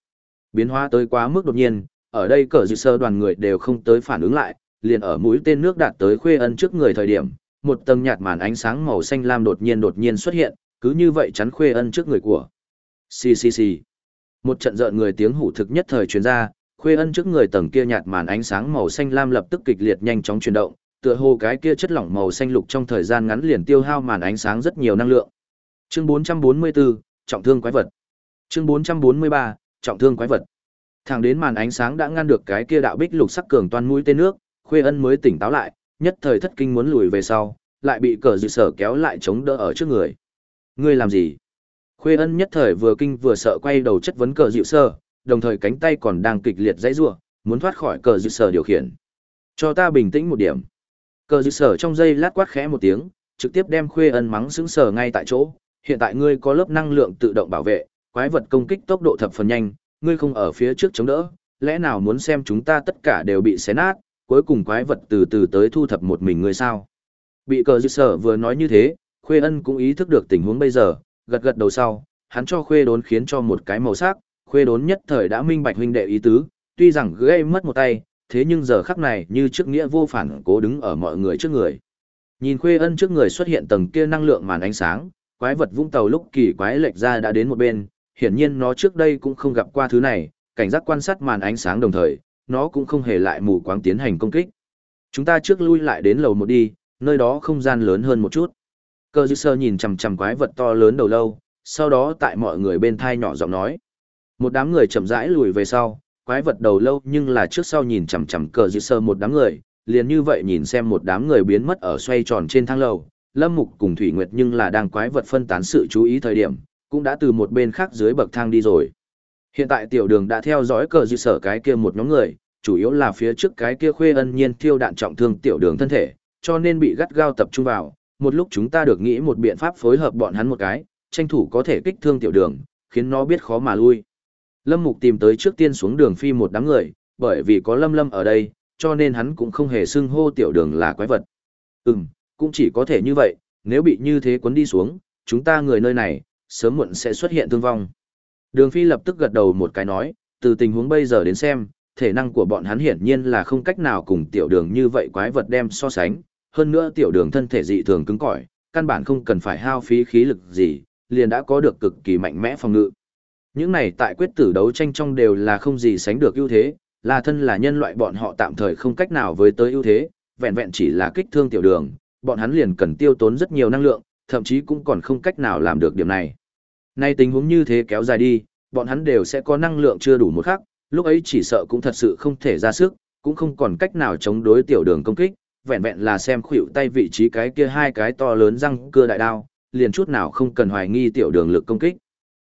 Biến hóa tới quá mức đột nhiên, ở đây cờ dự sơ đoàn người đều không tới phản ứng lại, liền ở mũi tên nước đạt tới khuê ân trước người thời điểm, một tầng nhạt màn ánh sáng màu xanh lam đột nhiên đột nhiên xuất hiện, cứ như vậy chắn khuê ân trước người của. Xì xì xì. Một trận rợn người tiếng hủ thực nhất thời truyền ra, khuê ân trước người tầng kia nhạt màn ánh sáng màu xanh lam lập tức kịch liệt nhanh chóng chuyển động, Tựa hồ cái kia chất lỏng màu xanh lục trong thời gian ngắn liền tiêu hao màn ánh sáng rất nhiều năng lượng. Chương 444, trọng thương quái vật. Chương 443, trọng thương quái vật. Thẳng đến màn ánh sáng đã ngăn được cái kia đạo bích lục sắc cường toàn mũi tên nước, Khuê Ân mới tỉnh táo lại, nhất thời thất kinh muốn lùi về sau, lại bị cờ dự sở kéo lại chống đỡ ở trước người. Ngươi làm gì? Khuê Ân nhất thời vừa kinh vừa sợ quay đầu chất vấn cờ dịu sơ, đồng thời cánh tay còn đang kịch liệt dãy rủa, muốn thoát khỏi cờ dịu sở điều khiển. Cho ta bình tĩnh một điểm. Cờ dịu sở trong giây lát quát khẽ một tiếng, trực tiếp đem Khuê Ân mắng sững sờ ngay tại chỗ. Hiện tại ngươi có lớp năng lượng tự động bảo vệ, quái vật công kích tốc độ thập phần nhanh, ngươi không ở phía trước chống đỡ, lẽ nào muốn xem chúng ta tất cả đều bị xé nát, cuối cùng quái vật từ từ tới thu thập một mình ngươi sao? Bị cờ dư sở vừa nói như thế, Khuê Ân cũng ý thức được tình huống bây giờ, gật gật đầu sau, hắn cho Khuê Đốn khiến cho một cái màu sắc, Khuê Đốn nhất thời đã minh bạch huynh đệ ý tứ, tuy rằng gây mất một tay, thế nhưng giờ khắc này như trước nghĩa vô phản cố đứng ở mọi người trước người. Nhìn Khuê Ân trước người xuất hiện tầng kia năng lượng màn ánh sáng, quái vật vũng tàu lúc kỳ quái lệch ra đã đến một bên, hiển nhiên nó trước đây cũng không gặp qua thứ này, cảnh giác quan sát màn ánh sáng đồng thời, nó cũng không hề lại mù quáng tiến hành công kích. Chúng ta trước lui lại đến lầu một đi, nơi đó không gian lớn hơn một chút. Cơ dư sơ nhìn chằm chằm quái vật to lớn đầu lâu, sau đó tại mọi người bên thai nhỏ giọng nói. Một đám người chậm rãi lùi về sau, quái vật đầu lâu nhưng là trước sau nhìn chằm chằm cờ dư sơ một đám người, liền như vậy nhìn xem một đám người biến mất ở xoay tròn trên thang lầu. Lâm Mục cùng Thủy Nguyệt nhưng là đang quái vật phân tán sự chú ý thời điểm, cũng đã từ một bên khác dưới bậc thang đi rồi. Hiện tại tiểu đường đã theo dõi cờ dư sở cái kia một nhóm người, chủ yếu là phía trước cái kia khuê ân nhiên thiêu đạn trọng thương tiểu đường thân thể, cho nên bị gắt gao tập trung vào. Một lúc chúng ta được nghĩ một biện pháp phối hợp bọn hắn một cái, tranh thủ có thể kích thương tiểu đường, khiến nó biết khó mà lui. Lâm Mục tìm tới trước tiên xuống đường phi một đám người, bởi vì có Lâm Lâm ở đây, cho nên hắn cũng không hề xưng hô tiểu đường là quái vật. Ừm, cũng chỉ có thể như vậy, nếu bị như thế cuốn đi xuống, chúng ta người nơi này, sớm muộn sẽ xuất hiện thương vong. Đường Phi lập tức gật đầu một cái nói, từ tình huống bây giờ đến xem, thể năng của bọn hắn hiển nhiên là không cách nào cùng tiểu đường như vậy quái vật đem so sánh, hơn nữa tiểu đường thân thể dị thường cứng cỏi, căn bản không cần phải hao phí khí lực gì, liền đã có được cực kỳ mạnh mẽ phòng ngự. Những này tại quyết tử đấu tranh trong đều là không gì sánh được ưu thế, là thân là nhân loại bọn họ tạm thời không cách nào với tới ưu thế, vẹn vẹn chỉ là kích thương tiểu đường, bọn hắn liền cần tiêu tốn rất nhiều năng lượng, thậm chí cũng còn không cách nào làm được điểm này. Nay tình huống như thế kéo dài đi, bọn hắn đều sẽ có năng lượng chưa đủ một khắc, lúc ấy chỉ sợ cũng thật sự không thể ra sức, cũng không còn cách nào chống đối tiểu đường công kích, vẹn vẹn là xem khuỷu tay vị trí cái kia hai cái to lớn răng cưa đại đao, liền chút nào không cần hoài nghi tiểu đường lực công kích.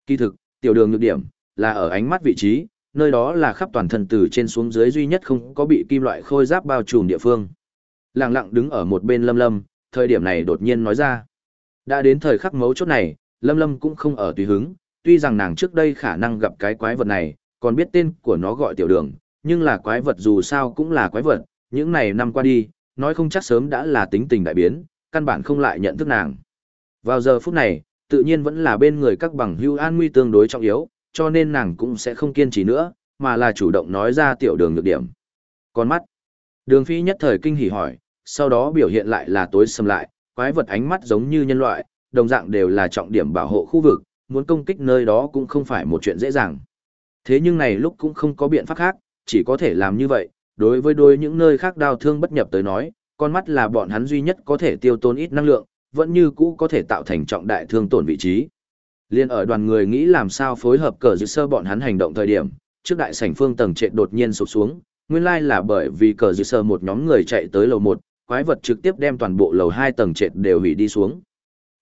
Kỳ thực, tiểu đường nhược điểm là ở ánh mắt vị trí, nơi đó là khắp toàn thân từ trên xuống dưới duy nhất không có bị kim loại khôi giáp bao trùm địa phương. Lặng lặng đứng ở một bên Lâm Lâm, thời điểm này đột nhiên nói ra. Đã đến thời khắc mấu chốt này, Lâm Lâm cũng không ở tùy hứng, tuy rằng nàng trước đây khả năng gặp cái quái vật này, còn biết tên của nó gọi tiểu đường, nhưng là quái vật dù sao cũng là quái vật, những này năm qua đi, nói không chắc sớm đã là tính tình đại biến, căn bản không lại nhận thức nàng. Vào giờ phút này, tự nhiên vẫn là bên người các bằng hưu an nguy tương đối trọng yếu, cho nên nàng cũng sẽ không kiên trì nữa, mà là chủ động nói ra tiểu đường nhược điểm. Con mắt. Đường phi nhất thời kinh hỉ hỏi, sau đó biểu hiện lại là tối sầm lại, quái vật ánh mắt giống như nhân loại, đồng dạng đều là trọng điểm bảo hộ khu vực, muốn công kích nơi đó cũng không phải một chuyện dễ dàng. Thế nhưng này lúc cũng không có biện pháp khác, chỉ có thể làm như vậy, đối với đôi những nơi khác đau thương bất nhập tới nói, con mắt là bọn hắn duy nhất có thể tiêu tốn ít năng lượng, vẫn như cũ có thể tạo thành trọng đại thương tổn vị trí. Liên ở đoàn người nghĩ làm sao phối hợp cờ dự sơ bọn hắn hành động thời điểm, trước đại sảnh phương tầng trệt đột nhiên sụp xuống, nguyên lai là bởi vì cờ dự sơ một nhóm người chạy tới lầu 1, quái vật trực tiếp đem toàn bộ lầu 2 tầng trệt đều hủy đi xuống.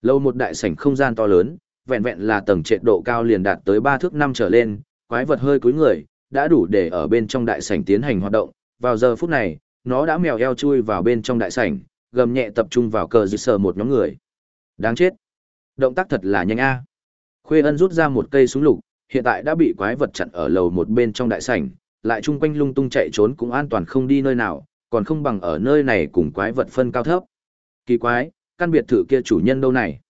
Lầu một đại sảnh không gian to lớn, vẹn vẹn là tầng trệt độ cao liền đạt tới 3 thước 5 trở lên, quái vật hơi cúi người, đã đủ để ở bên trong đại sảnh tiến hành hoạt động. Vào giờ phút này, nó đã mèo eo chui vào bên trong đại sảnh, gầm nhẹ tập trung vào cờ dư sờ một nhóm người. Đáng chết. Động tác thật là nhanh a. Khuê Ân rút ra một cây súng lục, hiện tại đã bị quái vật chặn ở lầu một bên trong đại sảnh, lại chung quanh lung tung chạy trốn cũng an toàn không đi nơi nào, còn không bằng ở nơi này cùng quái vật phân cao thấp. Kỳ quái, căn biệt thự kia chủ nhân đâu này?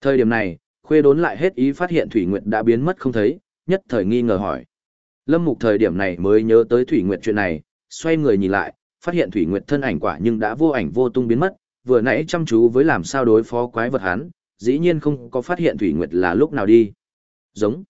Thời điểm này, Khuê đốn lại hết ý phát hiện Thủy Nguyệt đã biến mất không thấy, nhất thời nghi ngờ hỏi. Lâm Mục thời điểm này mới nhớ tới Thủy Nguyệt chuyện này, xoay người nhìn lại, phát hiện Thủy Nguyệt thân ảnh quả nhưng đã vô ảnh vô tung biến mất, vừa nãy chăm chú với làm sao đối phó quái vật hắn, dĩ nhiên không có phát hiện Thủy Nguyệt là lúc nào đi. Giống.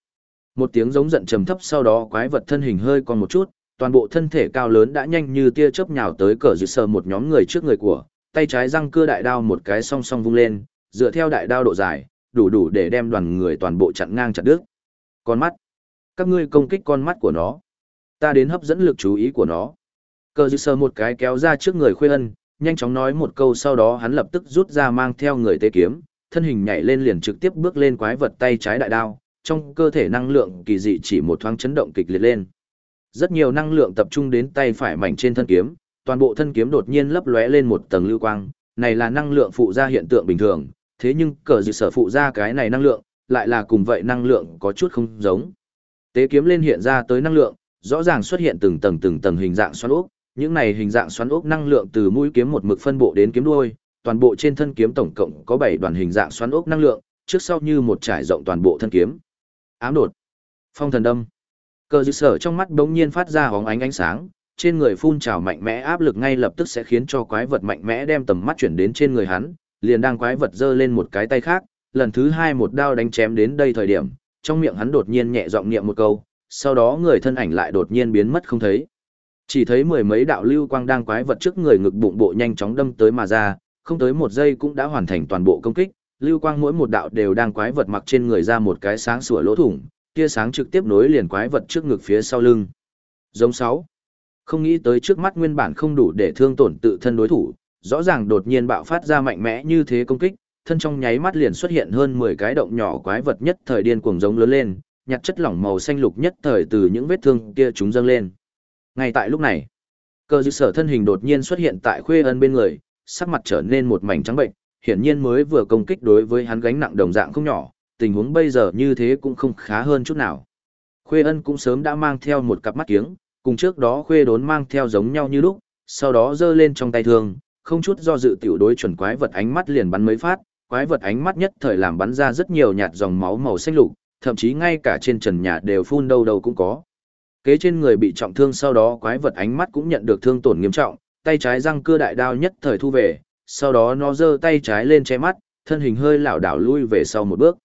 Một tiếng giống giận trầm thấp sau đó quái vật thân hình hơi còn một chút, toàn bộ thân thể cao lớn đã nhanh như tia chớp nhào tới cờ dự sờ một nhóm người trước người của, tay trái răng cưa đại đao một cái song song vung lên, dựa theo đại đao độ dài, đủ đủ để đem đoàn người toàn bộ chặn ngang chặt đứt. Con mắt. Các ngươi công kích con mắt của nó. Ta đến hấp dẫn lực chú ý của nó. Cờ dư sờ một cái kéo ra trước người khuê ân, nhanh chóng nói một câu sau đó hắn lập tức rút ra mang theo người tế kiếm, thân hình nhảy lên liền trực tiếp bước lên quái vật tay trái đại đao, trong cơ thể năng lượng kỳ dị chỉ một thoáng chấn động kịch liệt lên. Rất nhiều năng lượng tập trung đến tay phải mảnh trên thân kiếm, toàn bộ thân kiếm đột nhiên lấp lóe lên một tầng lưu quang, này là năng lượng phụ ra hiện tượng bình thường, thế nhưng cờ dự sở phụ ra cái này năng lượng, lại là cùng vậy năng lượng có chút không giống. Tế kiếm lên hiện ra tới năng lượng, rõ ràng xuất hiện từng tầng từng tầng hình dạng xoắn ốc, những này hình dạng xoắn ốc năng lượng từ mũi kiếm một mực phân bộ đến kiếm đuôi, toàn bộ trên thân kiếm tổng cộng có 7 đoàn hình dạng xoắn ốc năng lượng, trước sau như một trải rộng toàn bộ thân kiếm. Ám đột, phong thần đâm. Cờ dư sở trong mắt bỗng nhiên phát ra hóng ánh ánh sáng, trên người phun trào mạnh mẽ áp lực ngay lập tức sẽ khiến cho quái vật mạnh mẽ đem tầm mắt chuyển đến trên người hắn, liền đang quái vật giơ lên một cái tay khác, lần thứ hai một đao đánh chém đến đây thời điểm, trong miệng hắn đột nhiên nhẹ giọng niệm một câu, sau đó người thân ảnh lại đột nhiên biến mất không thấy. Chỉ thấy mười mấy đạo lưu quang đang quái vật trước người ngực bụng bộ nhanh chóng đâm tới mà ra, không tới một giây cũng đã hoàn thành toàn bộ công kích, lưu quang mỗi một đạo đều đang quái vật mặc trên người ra một cái sáng sủa lỗ thủng, tia sáng trực tiếp nối liền quái vật trước ngực phía sau lưng. Giống 6. Không nghĩ tới trước mắt nguyên bản không đủ để thương tổn tự thân đối thủ, rõ ràng đột nhiên bạo phát ra mạnh mẽ như thế công kích, thân trong nháy mắt liền xuất hiện hơn 10 cái động nhỏ quái vật nhất thời điên cuồng giống lớn lên, nhặt chất lỏng màu xanh lục nhất thời từ những vết thương kia chúng dâng lên. Ngay tại lúc này, cơ dư sở thân hình đột nhiên xuất hiện tại khuê ân bên người, sắc mặt trở nên một mảnh trắng bệnh, hiển nhiên mới vừa công kích đối với hắn gánh nặng đồng dạng không nhỏ, tình huống bây giờ như thế cũng không khá hơn chút nào. Khuê ân cũng sớm đã mang theo một cặp mắt kiếng, cùng trước đó khuê đốn mang theo giống nhau như lúc, sau đó giơ lên trong tay thương, không chút do dự tiểu đối chuẩn quái vật ánh mắt liền bắn mấy phát, quái vật ánh mắt nhất thời làm bắn ra rất nhiều nhạt dòng máu màu xanh lục, thậm chí ngay cả trên trần nhà đều phun đâu đâu cũng có. Kế trên người bị trọng thương sau đó quái vật ánh mắt cũng nhận được thương tổn nghiêm trọng, tay trái răng cưa đại đao nhất thời thu về, sau đó nó giơ tay trái lên che mắt, thân hình hơi lảo đảo lui về sau một bước.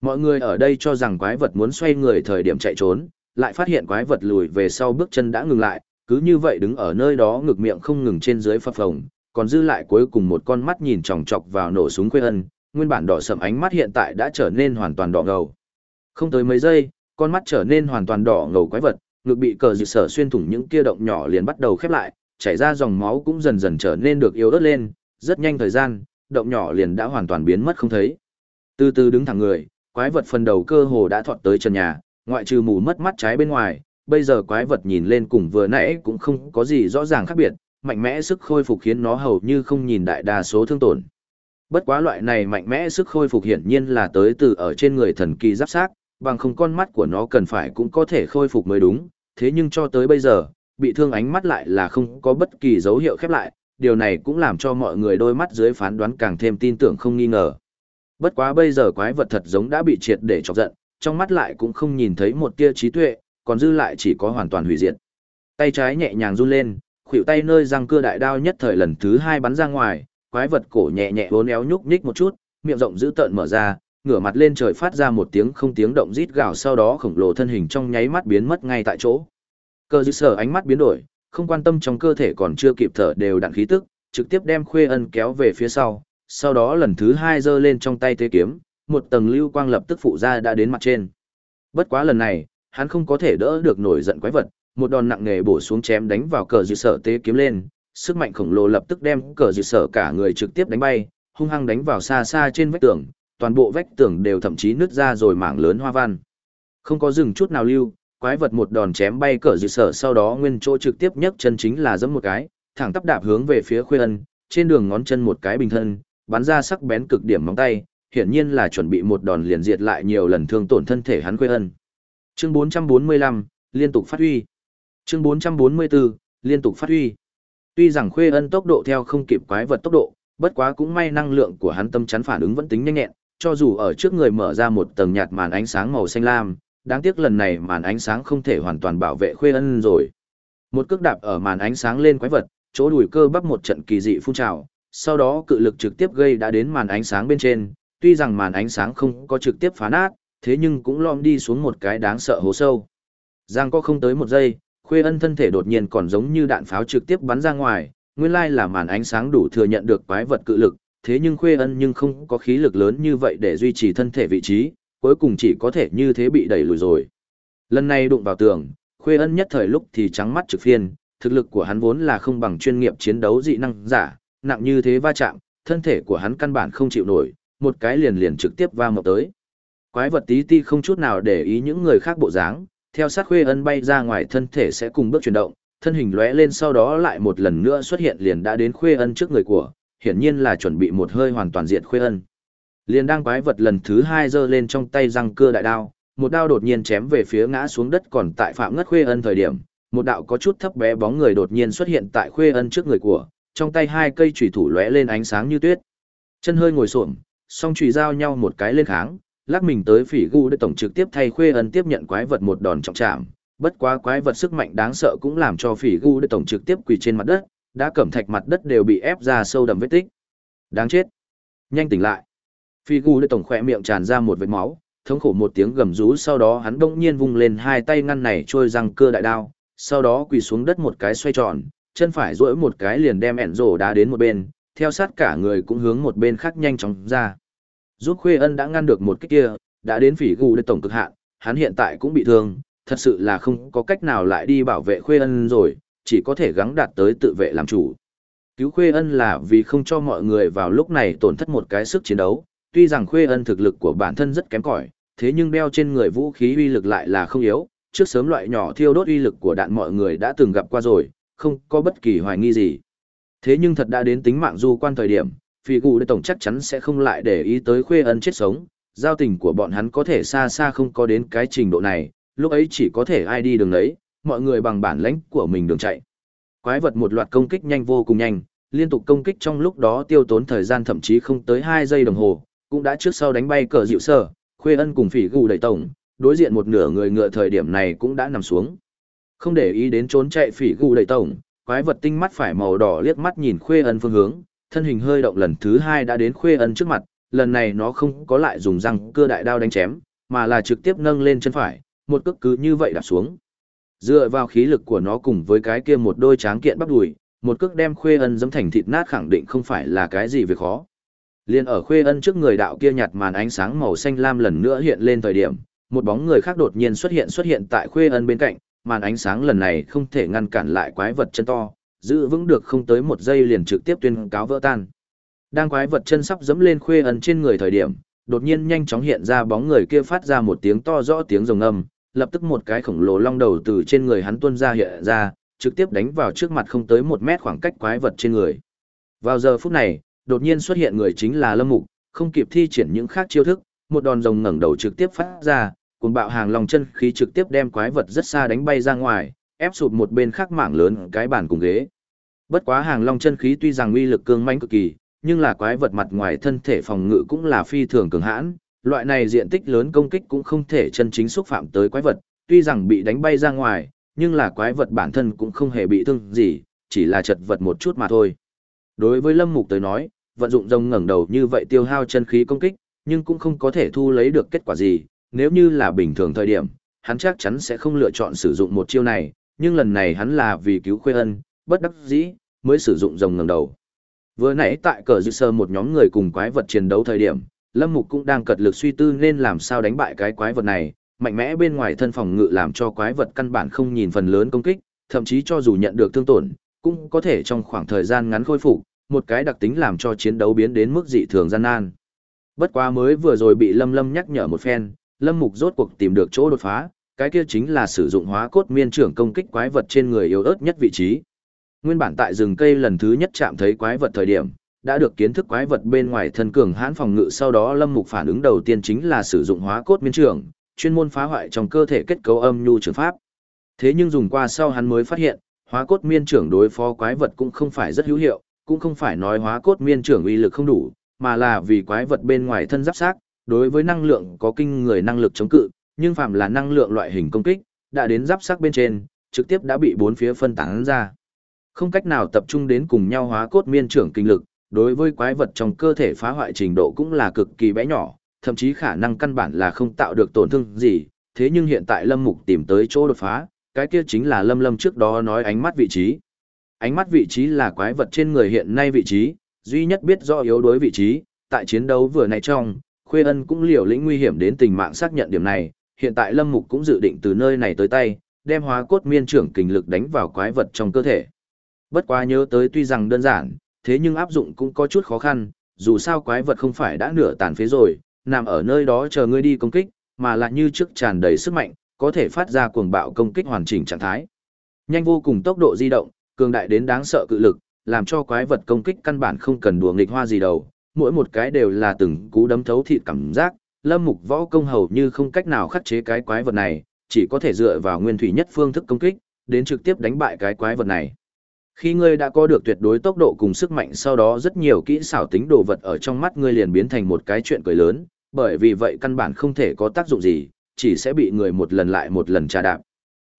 Mọi người ở đây cho rằng quái vật muốn xoay người thời điểm chạy trốn, lại phát hiện quái vật lùi về sau bước chân đã ngừng lại, cứ như vậy đứng ở nơi đó ngực miệng không ngừng trên dưới phập phồng, còn dư lại cuối cùng một con mắt nhìn chòng chọc vào nổ súng quê ân, nguyên bản đỏ sậm ánh mắt hiện tại đã trở nên hoàn toàn đỏ ngầu. Không tới mấy giây, con mắt trở nên hoàn toàn đỏ ngầu quái vật, ngực bị cờ dị sở xuyên thủng những kia động nhỏ liền bắt đầu khép lại, chảy ra dòng máu cũng dần dần trở nên được yếu ớt lên, rất nhanh thời gian, động nhỏ liền đã hoàn toàn biến mất không thấy. Từ từ đứng thẳng người, quái vật phần đầu cơ hồ đã thọt tới chân nhà, ngoại trừ mù mất mắt trái bên ngoài, bây giờ quái vật nhìn lên cùng vừa nãy cũng không có gì rõ ràng khác biệt, mạnh mẽ sức khôi phục khiến nó hầu như không nhìn đại đa số thương tổn. Bất quá loại này mạnh mẽ sức khôi phục hiển nhiên là tới từ ở trên người thần kỳ giáp sát, bằng không con mắt của nó cần phải cũng có thể khôi phục mới đúng, thế nhưng cho tới bây giờ, bị thương ánh mắt lại là không có bất kỳ dấu hiệu khép lại, điều này cũng làm cho mọi người đôi mắt dưới phán đoán càng thêm tin tưởng không nghi ngờ. Bất quá bây giờ quái vật thật giống đã bị triệt để chọc giận, trong mắt lại cũng không nhìn thấy một tia trí tuệ, còn dư lại chỉ có hoàn toàn hủy diệt. Tay trái nhẹ nhàng run lên, khuỷu tay nơi răng cưa đại đao nhất thời lần thứ hai bắn ra ngoài, quái vật cổ nhẹ nhẹ uốn éo nhúc nhích một chút, miệng rộng dữ tợn mở ra, ngửa mặt lên trời phát ra một tiếng không tiếng động rít gào sau đó khổng lồ thân hình trong nháy mắt biến mất ngay tại chỗ. Cơ dư sở ánh mắt biến đổi, không quan tâm trong cơ thể còn chưa kịp thở đều đặn khí tức, trực tiếp đem khuê ân kéo về phía sau, sau đó lần thứ hai giơ lên trong tay thế kiếm, một tầng lưu quang lập tức phụ ra đã đến mặt trên. Bất quá lần này, hắn không có thể đỡ được nổi giận quái vật, một đòn nặng nề bổ xuống chém đánh vào cờ dư sở tế kiếm lên, sức mạnh khổng lồ lập tức đem cờ dư sở cả người trực tiếp đánh bay, hung hăng đánh vào xa xa trên vách tường, toàn bộ vách tường đều thậm chí nứt ra rồi mảng lớn hoa văn. Không có dừng chút nào lưu, quái vật một đòn chém bay cờ dư sở sau đó nguyên chỗ trực tiếp nhấc chân chính là giẫm một cái, thẳng tắp đạp hướng về phía Khuê Ân, trên đường ngón chân một cái bình thân, bắn ra sắc bén cực điểm móng tay, hiển nhiên là chuẩn bị một đòn liền diệt lại nhiều lần thương tổn thân thể hắn Khuê Ân. Chương 445, liên tục phát huy. Chương 444, liên tục phát huy. Tuy rằng Khuê Ân tốc độ theo không kịp quái vật tốc độ, bất quá cũng may năng lượng của hắn tâm chắn phản ứng vẫn tính nhanh nhẹn, cho dù ở trước người mở ra một tầng nhạt màn ánh sáng màu xanh lam, đáng tiếc lần này màn ánh sáng không thể hoàn toàn bảo vệ Khuê Ân rồi. Một cước đạp ở màn ánh sáng lên quái vật, chỗ đùi cơ bắp một trận kỳ dị phun trào, sau đó cự lực trực tiếp gây đã đến màn ánh sáng bên trên, tuy rằng màn ánh sáng không có trực tiếp phá nát, thế nhưng cũng lom đi xuống một cái đáng sợ hố sâu. Giang có không tới một giây, Khuê ân thân thể đột nhiên còn giống như đạn pháo trực tiếp bắn ra ngoài, nguyên lai là màn ánh sáng đủ thừa nhận được quái vật cự lực, thế nhưng Khuê ân nhưng không có khí lực lớn như vậy để duy trì thân thể vị trí, cuối cùng chỉ có thể như thế bị đẩy lùi rồi. Lần này đụng vào tường, Khuê ân nhất thời lúc thì trắng mắt trực phiên, thực lực của hắn vốn là không bằng chuyên nghiệp chiến đấu dị năng giả, nặng như thế va chạm, thân thể của hắn căn bản không chịu nổi, một cái liền liền trực tiếp va mọc tới. Quái vật tí ti không chút nào để ý những người khác bộ dáng, theo sát khuê ân bay ra ngoài thân thể sẽ cùng bước chuyển động, thân hình lóe lên sau đó lại một lần nữa xuất hiện liền đã đến khuê ân trước người của, hiển nhiên là chuẩn bị một hơi hoàn toàn diệt khuê ân. Liền đang quái vật lần thứ hai giơ lên trong tay răng cưa đại đao, một đao đột nhiên chém về phía ngã xuống đất còn tại phạm ngất khuê ân thời điểm, một đạo có chút thấp bé bóng người đột nhiên xuất hiện tại khuê ân trước người của, trong tay hai cây chùy thủ lóe lên ánh sáng như tuyết. Chân hơi ngồi xổm, song chùy giao nhau một cái lên kháng, lắc mình tới phỉ gu để tổng trực tiếp thay khuê ân tiếp nhận quái vật một đòn trọng trảm. Bất quá quái vật sức mạnh đáng sợ cũng làm cho phỉ gu để tổng trực tiếp quỳ trên mặt đất, đã cẩm thạch mặt đất đều bị ép ra sâu đậm vết tích. Đáng chết. Nhanh tỉnh lại. Phỉ gu để tổng khỏe miệng tràn ra một vết máu, thống khổ một tiếng gầm rú sau đó hắn bỗng nhiên vung lên hai tay ngăn này trôi răng cưa đại đao, sau đó quỳ xuống đất một cái xoay tròn, chân phải duỗi một cái liền đem ẻn rổ đá đến một bên, theo sát cả người cũng hướng một bên khác nhanh chóng ra. Giúp Khuê Ân đã ngăn được một cái kia, đã đến phỉ gù để tổng cực hạn, hắn hiện tại cũng bị thương, thật sự là không có cách nào lại đi bảo vệ Khuê Ân rồi, chỉ có thể gắng đạt tới tự vệ làm chủ. Cứu Khuê Ân là vì không cho mọi người vào lúc này tổn thất một cái sức chiến đấu, tuy rằng Khuê Ân thực lực của bản thân rất kém cỏi, thế nhưng đeo trên người vũ khí uy lực lại là không yếu, trước sớm loại nhỏ thiêu đốt uy lực của đạn mọi người đã từng gặp qua rồi, không có bất kỳ hoài nghi gì. Thế nhưng thật đã đến tính mạng du quan thời điểm, phi cụ tổng chắc chắn sẽ không lại để ý tới khuê ân chết sống, giao tình của bọn hắn có thể xa xa không có đến cái trình độ này, lúc ấy chỉ có thể ai đi đường đấy, mọi người bằng bản lãnh của mình đường chạy. Quái vật một loạt công kích nhanh vô cùng nhanh, liên tục công kích trong lúc đó tiêu tốn thời gian thậm chí không tới hai giây đồng hồ, cũng đã trước sau đánh bay cờ dịu sơ, khuê ân cùng phỉ gù đẩy tổng, đối diện một nửa người ngựa thời điểm này cũng đã nằm xuống. Không để ý đến trốn chạy phỉ gù đẩy tổng, quái vật tinh mắt phải màu đỏ liếc mắt nhìn khuê ân phương hướng, thân hình hơi động lần thứ hai đã đến khuê ân trước mặt, lần này nó không có lại dùng răng cưa đại đao đánh chém, mà là trực tiếp nâng lên chân phải, một cước cứ như vậy đạp xuống. Dựa vào khí lực của nó cùng với cái kia một đôi tráng kiện bắp đùi, một cước đem khuê ân dẫm thành thịt nát khẳng định không phải là cái gì việc khó. Liên ở khuê ân trước người đạo kia nhạt màn ánh sáng màu xanh lam lần nữa hiện lên thời điểm, một bóng người khác đột nhiên xuất hiện xuất hiện tại khuê ân bên cạnh, màn ánh sáng lần này không thể ngăn cản lại quái vật chân to, giữ vững được không tới một giây liền trực tiếp tuyên cáo vỡ tan. Đang quái vật chân sắp dẫm lên khuê ẩn trên người thời điểm, đột nhiên nhanh chóng hiện ra bóng người kia phát ra một tiếng to rõ tiếng rồng âm, lập tức một cái khổng lồ long đầu từ trên người hắn tuôn ra hiện ra, trực tiếp đánh vào trước mặt không tới một mét khoảng cách quái vật trên người. Vào giờ phút này, đột nhiên xuất hiện người chính là Lâm Mục, không kịp thi triển những khác chiêu thức, một đòn rồng ngẩng đầu trực tiếp phát ra, cùng bạo hàng lòng chân khí trực tiếp đem quái vật rất xa đánh bay ra ngoài, ép sụp một bên khác mảng lớn cái bàn cùng ghế. Bất quá hàng long chân khí tuy rằng uy lực cương mãnh cực kỳ, nhưng là quái vật mặt ngoài thân thể phòng ngự cũng là phi thường cường hãn, loại này diện tích lớn công kích cũng không thể chân chính xúc phạm tới quái vật, tuy rằng bị đánh bay ra ngoài, nhưng là quái vật bản thân cũng không hề bị thương gì, chỉ là chật vật một chút mà thôi. Đối với Lâm Mục tới nói, vận dụng rồng ngẩng đầu như vậy tiêu hao chân khí công kích, nhưng cũng không có thể thu lấy được kết quả gì, nếu như là bình thường thời điểm, hắn chắc chắn sẽ không lựa chọn sử dụng một chiêu này, nhưng lần này hắn là vì cứu Khuê Ân, bất đắc dĩ, mới sử dụng rồng ngẩng đầu. Vừa nãy tại cờ dự sơ một nhóm người cùng quái vật chiến đấu thời điểm, Lâm Mục cũng đang cật lực suy tư nên làm sao đánh bại cái quái vật này, mạnh mẽ bên ngoài thân phòng ngự làm cho quái vật căn bản không nhìn phần lớn công kích, thậm chí cho dù nhận được thương tổn, cũng có thể trong khoảng thời gian ngắn khôi phục, một cái đặc tính làm cho chiến đấu biến đến mức dị thường gian nan. Bất quá mới vừa rồi bị Lâm Lâm nhắc nhở một phen, Lâm Mục rốt cuộc tìm được chỗ đột phá, cái kia chính là sử dụng hóa cốt miên trưởng công kích quái vật trên người yếu ớt nhất vị trí. Nguyên bản tại rừng cây lần thứ nhất chạm thấy quái vật thời điểm, đã được kiến thức quái vật bên ngoài thân cường hãn phòng ngự sau đó Lâm Mục phản ứng đầu tiên chính là sử dụng hóa cốt miên trưởng, chuyên môn phá hoại trong cơ thể kết cấu âm nhu trường pháp. Thế nhưng dùng qua sau hắn mới phát hiện, hóa cốt miên trưởng đối phó quái vật cũng không phải rất hữu hiệu, cũng không phải nói hóa cốt miên trưởng uy lực không đủ, mà là vì quái vật bên ngoài thân giáp xác, đối với năng lượng có kinh người năng lực chống cự, nhưng phạm là năng lượng loại hình công kích, đã đến giáp sắc bên trên, trực tiếp đã bị bốn phía phân tán ra. Không cách nào tập trung đến cùng nhau hóa cốt miên trưởng kinh lực, đối với quái vật trong cơ thể phá hoại trình độ cũng là cực kỳ bé nhỏ, thậm chí khả năng căn bản là không tạo được tổn thương gì, thế nhưng hiện tại Lâm Mục tìm tới chỗ đột phá, cái kia chính là lâm lâm trước đó nói ánh mắt vị trí. Ánh mắt vị trí là quái vật trên người hiện nay vị trí, duy nhất biết rõ yếu đối vị trí, tại chiến đấu vừa nãy trong, Khuê Ân cũng liều lĩnh nguy hiểm đến tình mạng xác nhận điểm này, hiện tại Lâm Mục cũng dự định từ nơi này tới tay, đem hóa cốt miên trưởng kình lực đánh vào quái vật trong cơ thể. Bất quá nhớ tới tuy rằng đơn giản, thế nhưng áp dụng cũng có chút khó khăn, dù sao quái vật không phải đã nửa tàn phế rồi, nằm ở nơi đó chờ ngươi đi công kích, mà là như trước tràn đầy sức mạnh, có thể phát ra cuồng bạo công kích hoàn chỉnh trạng thái. Nhanh vô cùng tốc độ di động, cường đại đến đáng sợ cự lực, làm cho quái vật công kích căn bản không cần đùa nghịch hoa gì đâu, mỗi một cái đều là từng cú đấm thấu thịt cảm giác, Lâm Mục võ công hầu như không cách nào khắc chế cái quái vật này, chỉ có thể dựa vào nguyên thủy nhất phương thức công kích, đến trực tiếp đánh bại cái quái vật này. Khi ngươi đã có được tuyệt đối tốc độ cùng sức mạnh sau đó rất nhiều kỹ xảo tính đồ vật ở trong mắt ngươi liền biến thành một cái chuyện cười lớn, bởi vì vậy căn bản không thể có tác dụng gì, chỉ sẽ bị người một lần lại một lần trà đạp.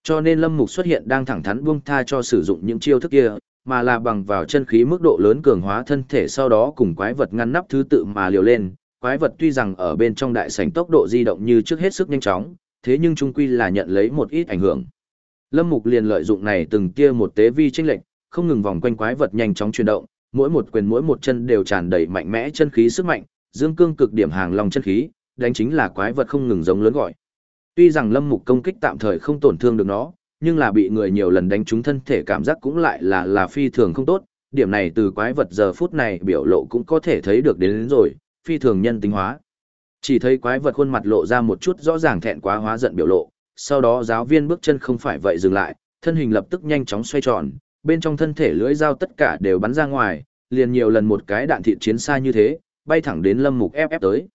Cho nên Lâm Mục xuất hiện đang thẳng thắn buông tha cho sử dụng những chiêu thức kia, mà là bằng vào chân khí mức độ lớn cường hóa thân thể sau đó cùng quái vật ngăn nắp thứ tự mà liều lên. Quái vật tuy rằng ở bên trong đại sảnh tốc độ di động như trước hết sức nhanh chóng, thế nhưng trung quy là nhận lấy một ít ảnh hưởng. Lâm Mục liền lợi dụng này từng tia một tế vi chênh lệch, không ngừng vòng quanh quái vật nhanh chóng chuyển động, mỗi một quyền mỗi một chân đều tràn đầy mạnh mẽ chân khí sức mạnh, dương cương cực điểm hàng long chân khí, đánh chính là quái vật không ngừng giống lớn gọi. Tuy rằng Lâm Mục công kích tạm thời không tổn thương được nó, nhưng là bị người nhiều lần đánh trúng thân thể cảm giác cũng lại là là phi thường không tốt, điểm này từ quái vật giờ phút này biểu lộ cũng có thể thấy được đến, đến rồi, phi thường nhân tính hóa. Chỉ thấy quái vật khuôn mặt lộ ra một chút rõ ràng thẹn quá hóa giận biểu lộ, sau đó giáo viên bước chân không phải vậy dừng lại, thân hình lập tức nhanh chóng xoay tròn, bên trong thân thể lưỡi dao tất cả đều bắn ra ngoài, liền nhiều lần một cái đạn thịt chiến xa như thế, bay thẳng đến Lâm Mục ép ép tới.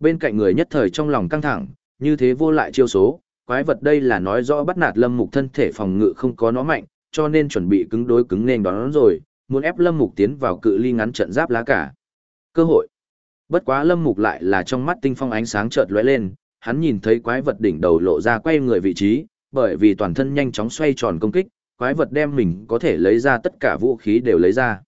Bên cạnh người nhất thời trong lòng căng thẳng, như thế vô lại chiêu số, quái vật đây là nói rõ bắt nạt Lâm Mục thân thể phòng ngự không có nó mạnh, cho nên chuẩn bị cứng đối cứng nên đón rồi, muốn ép Lâm Mục tiến vào cự ly ngắn trận giáp lá cả. Cơ hội. Bất quá Lâm Mục lại là trong mắt tinh phong ánh sáng chợt lóe lên, hắn nhìn thấy quái vật đỉnh đầu lộ ra quay người vị trí, bởi vì toàn thân nhanh chóng xoay tròn công kích, quái vật đem mình có thể lấy ra tất cả vũ khí đều lấy ra.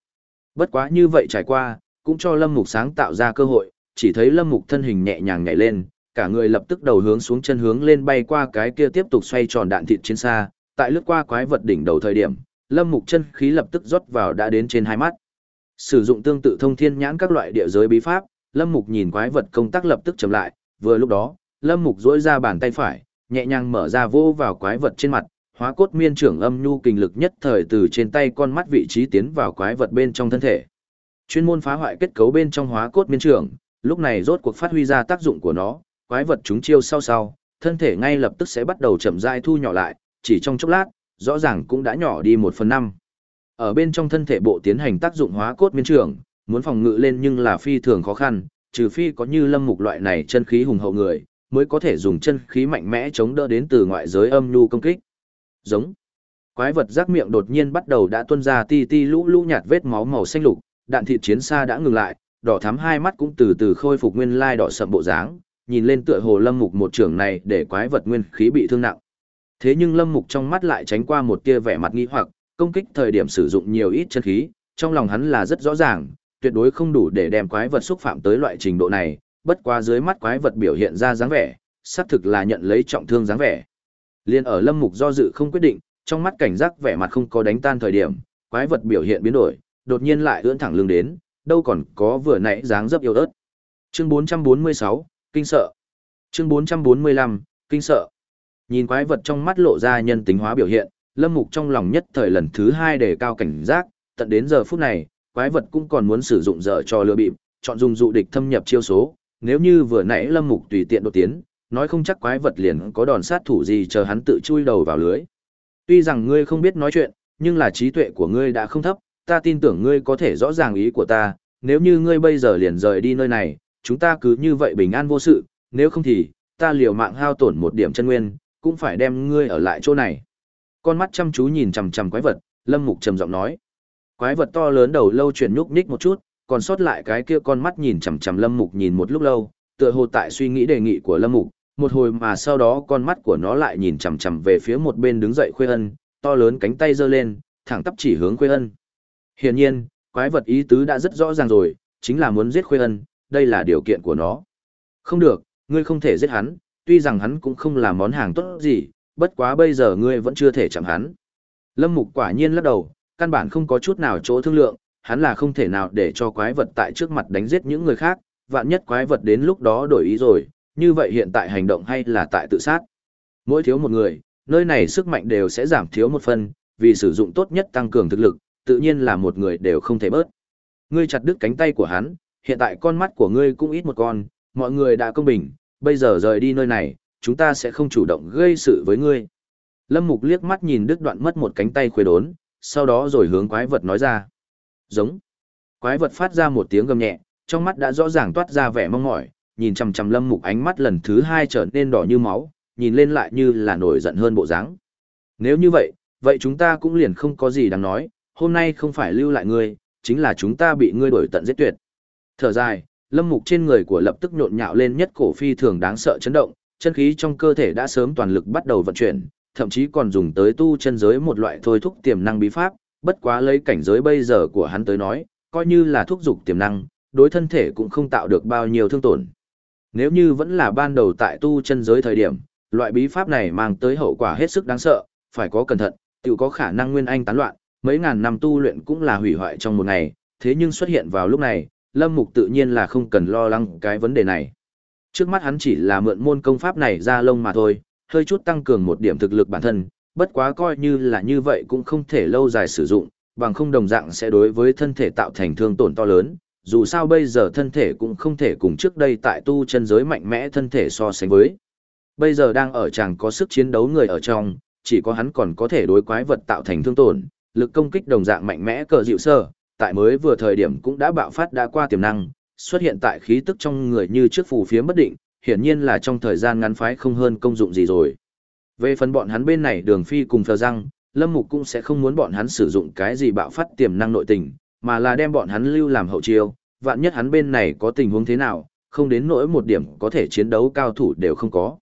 Bất quá như vậy trải qua, cũng cho Lâm Mục sáng tạo ra cơ hội, chỉ thấy Lâm Mục thân hình nhẹ nhàng nhảy lên, cả người lập tức đầu hướng xuống chân hướng lên bay qua cái kia tiếp tục xoay tròn đạn thịt trên xa, tại lướt qua quái vật đỉnh đầu thời điểm, Lâm Mục chân khí lập tức rót vào đã đến trên hai mắt. Sử dụng tương tự thông thiên nhãn các loại địa giới bí pháp, Lâm Mục nhìn quái vật công tác lập tức chậm lại, vừa lúc đó, Lâm Mục duỗi ra bàn tay phải, nhẹ nhàng mở ra vô vào quái vật trên mặt, hóa cốt miên trưởng âm nhu kinh lực nhất thời từ trên tay con mắt vị trí tiến vào quái vật bên trong thân thể. Chuyên môn phá hoại kết cấu bên trong hóa cốt miên trưởng, lúc này rốt cuộc phát huy ra tác dụng của nó, quái vật chúng chiêu sau sau, thân thể ngay lập tức sẽ bắt đầu chậm rãi thu nhỏ lại, chỉ trong chốc lát, rõ ràng cũng đã nhỏ đi một phần năm. Ở bên trong thân thể bộ tiến hành tác dụng hóa cốt miên trưởng, muốn phòng ngự lên nhưng là phi thường khó khăn, trừ phi có như lâm mục loại này chân khí hùng hậu người, mới có thể dùng chân khí mạnh mẽ chống đỡ đến từ ngoại giới âm nhu công kích. Giống. Quái vật rác miệng đột nhiên bắt đầu đã tuôn ra ti ti lũ lũ nhạt vết máu màu xanh lục, đạn thịt chiến xa đã ngừng lại, đỏ thắm hai mắt cũng từ từ khôi phục nguyên lai đỏ sậm bộ dáng, nhìn lên tựa hồ lâm mục một trưởng này để quái vật nguyên khí bị thương nặng. Thế nhưng lâm mục trong mắt lại tránh qua một tia vẻ mặt nghi hoặc, công kích thời điểm sử dụng nhiều ít chân khí, trong lòng hắn là rất rõ ràng, tuyệt đối không đủ để đem quái vật xúc phạm tới loại trình độ này, bất qua dưới mắt quái vật biểu hiện ra dáng vẻ, xác thực là nhận lấy trọng thương dáng vẻ. Liên ở Lâm Mục do dự không quyết định, trong mắt cảnh giác vẻ mặt không có đánh tan thời điểm, quái vật biểu hiện biến đổi, đột nhiên lại ưỡn thẳng lưng đến, đâu còn có vừa nãy dáng dấp yếu ớt. Chương 446, kinh sợ. Chương 445, kinh sợ. Nhìn quái vật trong mắt lộ ra nhân tính hóa biểu hiện, Lâm Mục trong lòng nhất thời lần thứ hai đề cao cảnh giác, tận đến giờ phút này, quái vật cũng còn muốn sử dụng dở cho lừa bịp, chọn dùng dụ địch thâm nhập chiêu số, nếu như vừa nãy Lâm Mục tùy tiện đột tiến, nói không chắc quái vật liền có đòn sát thủ gì chờ hắn tự chui đầu vào lưới. Tuy rằng ngươi không biết nói chuyện, nhưng là trí tuệ của ngươi đã không thấp, ta tin tưởng ngươi có thể rõ ràng ý của ta, nếu như ngươi bây giờ liền rời đi nơi này, chúng ta cứ như vậy bình an vô sự, nếu không thì, ta liều mạng hao tổn một điểm chân nguyên, cũng phải đem ngươi ở lại chỗ này. Con mắt chăm chú nhìn chằm chằm quái vật, Lâm Mục trầm giọng nói. Quái vật to lớn đầu lâu chuyển nhúc nhích một chút, còn sót lại cái kia con mắt nhìn chằm chằm Lâm Mục nhìn một lúc lâu, tựa hồ tại suy nghĩ đề nghị của Lâm Mục, một hồi mà sau đó con mắt của nó lại nhìn chằm chằm về phía một bên đứng dậy Khuê Ân, to lớn cánh tay giơ lên, thẳng tắp chỉ hướng Khuê Ân. Hiển nhiên, quái vật ý tứ đã rất rõ ràng rồi, chính là muốn giết Khuê Ân, đây là điều kiện của nó. Không được, ngươi không thể giết hắn, tuy rằng hắn cũng không là món hàng tốt gì, bất quá bây giờ ngươi vẫn chưa thể chạm hắn. Lâm Mục quả nhiên lắc đầu, căn bản không có chút nào chỗ thương lượng, hắn là không thể nào để cho quái vật tại trước mặt đánh giết những người khác, vạn nhất quái vật đến lúc đó đổi ý rồi, như vậy hiện tại hành động hay là tại tự sát. Mỗi thiếu một người, nơi này sức mạnh đều sẽ giảm thiếu một phần, vì sử dụng tốt nhất tăng cường thực lực, tự nhiên là một người đều không thể bớt. Ngươi chặt đứt cánh tay của hắn, hiện tại con mắt của ngươi cũng ít một con, mọi người đã công bình, bây giờ rời đi nơi này, chúng ta sẽ không chủ động gây sự với ngươi. Lâm Mục liếc mắt nhìn đứt đoạn mất một cánh tay khuê đốn, sau đó rồi hướng quái vật nói ra. Giống. Quái vật phát ra một tiếng gầm nhẹ, trong mắt đã rõ ràng toát ra vẻ mong mỏi, nhìn chằm chằm Lâm Mục ánh mắt lần thứ hai trở nên đỏ như máu, nhìn lên lại như là nổi giận hơn bộ dáng. Nếu như vậy, vậy chúng ta cũng liền không có gì đáng nói, hôm nay không phải lưu lại ngươi, chính là chúng ta bị ngươi đuổi tận giết tuyệt. Thở dài, Lâm Mục trên người của lập tức nhộn nhạo lên nhất cổ phi thường đáng sợ chấn động, chân khí trong cơ thể đã sớm toàn lực bắt đầu vận chuyển, thậm chí còn dùng tới tu chân giới một loại thôi thúc tiềm năng bí pháp, bất quá lấy cảnh giới bây giờ của hắn tới nói, coi như là thúc dục tiềm năng, đối thân thể cũng không tạo được bao nhiêu thương tổn. Nếu như vẫn là ban đầu tại tu chân giới thời điểm, loại bí pháp này mang tới hậu quả hết sức đáng sợ, phải có cẩn thận, tự có khả năng nguyên anh tán loạn, mấy ngàn năm tu luyện cũng là hủy hoại trong một ngày, thế nhưng xuất hiện vào lúc này, Lâm Mục tự nhiên là không cần lo lắng cái vấn đề này. Trước mắt hắn chỉ là mượn môn công pháp này ra lông mà thôi, hơi chút tăng cường một điểm thực lực bản thân, bất quá coi như là như vậy cũng không thể lâu dài sử dụng, bằng không đồng dạng sẽ đối với thân thể tạo thành thương tổn to lớn, dù sao bây giờ thân thể cũng không thể cùng trước đây tại tu chân giới mạnh mẽ thân thể so sánh với. Bây giờ đang ở chàng có sức chiến đấu người ở trong, chỉ có hắn còn có thể đối quái vật tạo thành thương tổn, lực công kích đồng dạng mạnh mẽ cờ dịu sơ, tại mới vừa thời điểm cũng đã bạo phát đã qua tiềm năng, xuất hiện tại khí tức trong người như trước phù phía bất định, hiển nhiên là trong thời gian ngắn phái không hơn công dụng gì rồi. Về phần bọn hắn bên này đường phi cùng phờ răng, Lâm Mục cũng sẽ không muốn bọn hắn sử dụng cái gì bạo phát tiềm năng nội tình, mà là đem bọn hắn lưu làm hậu chiêu, vạn nhất hắn bên này có tình huống thế nào, không đến nỗi một điểm có thể chiến đấu cao thủ đều không có.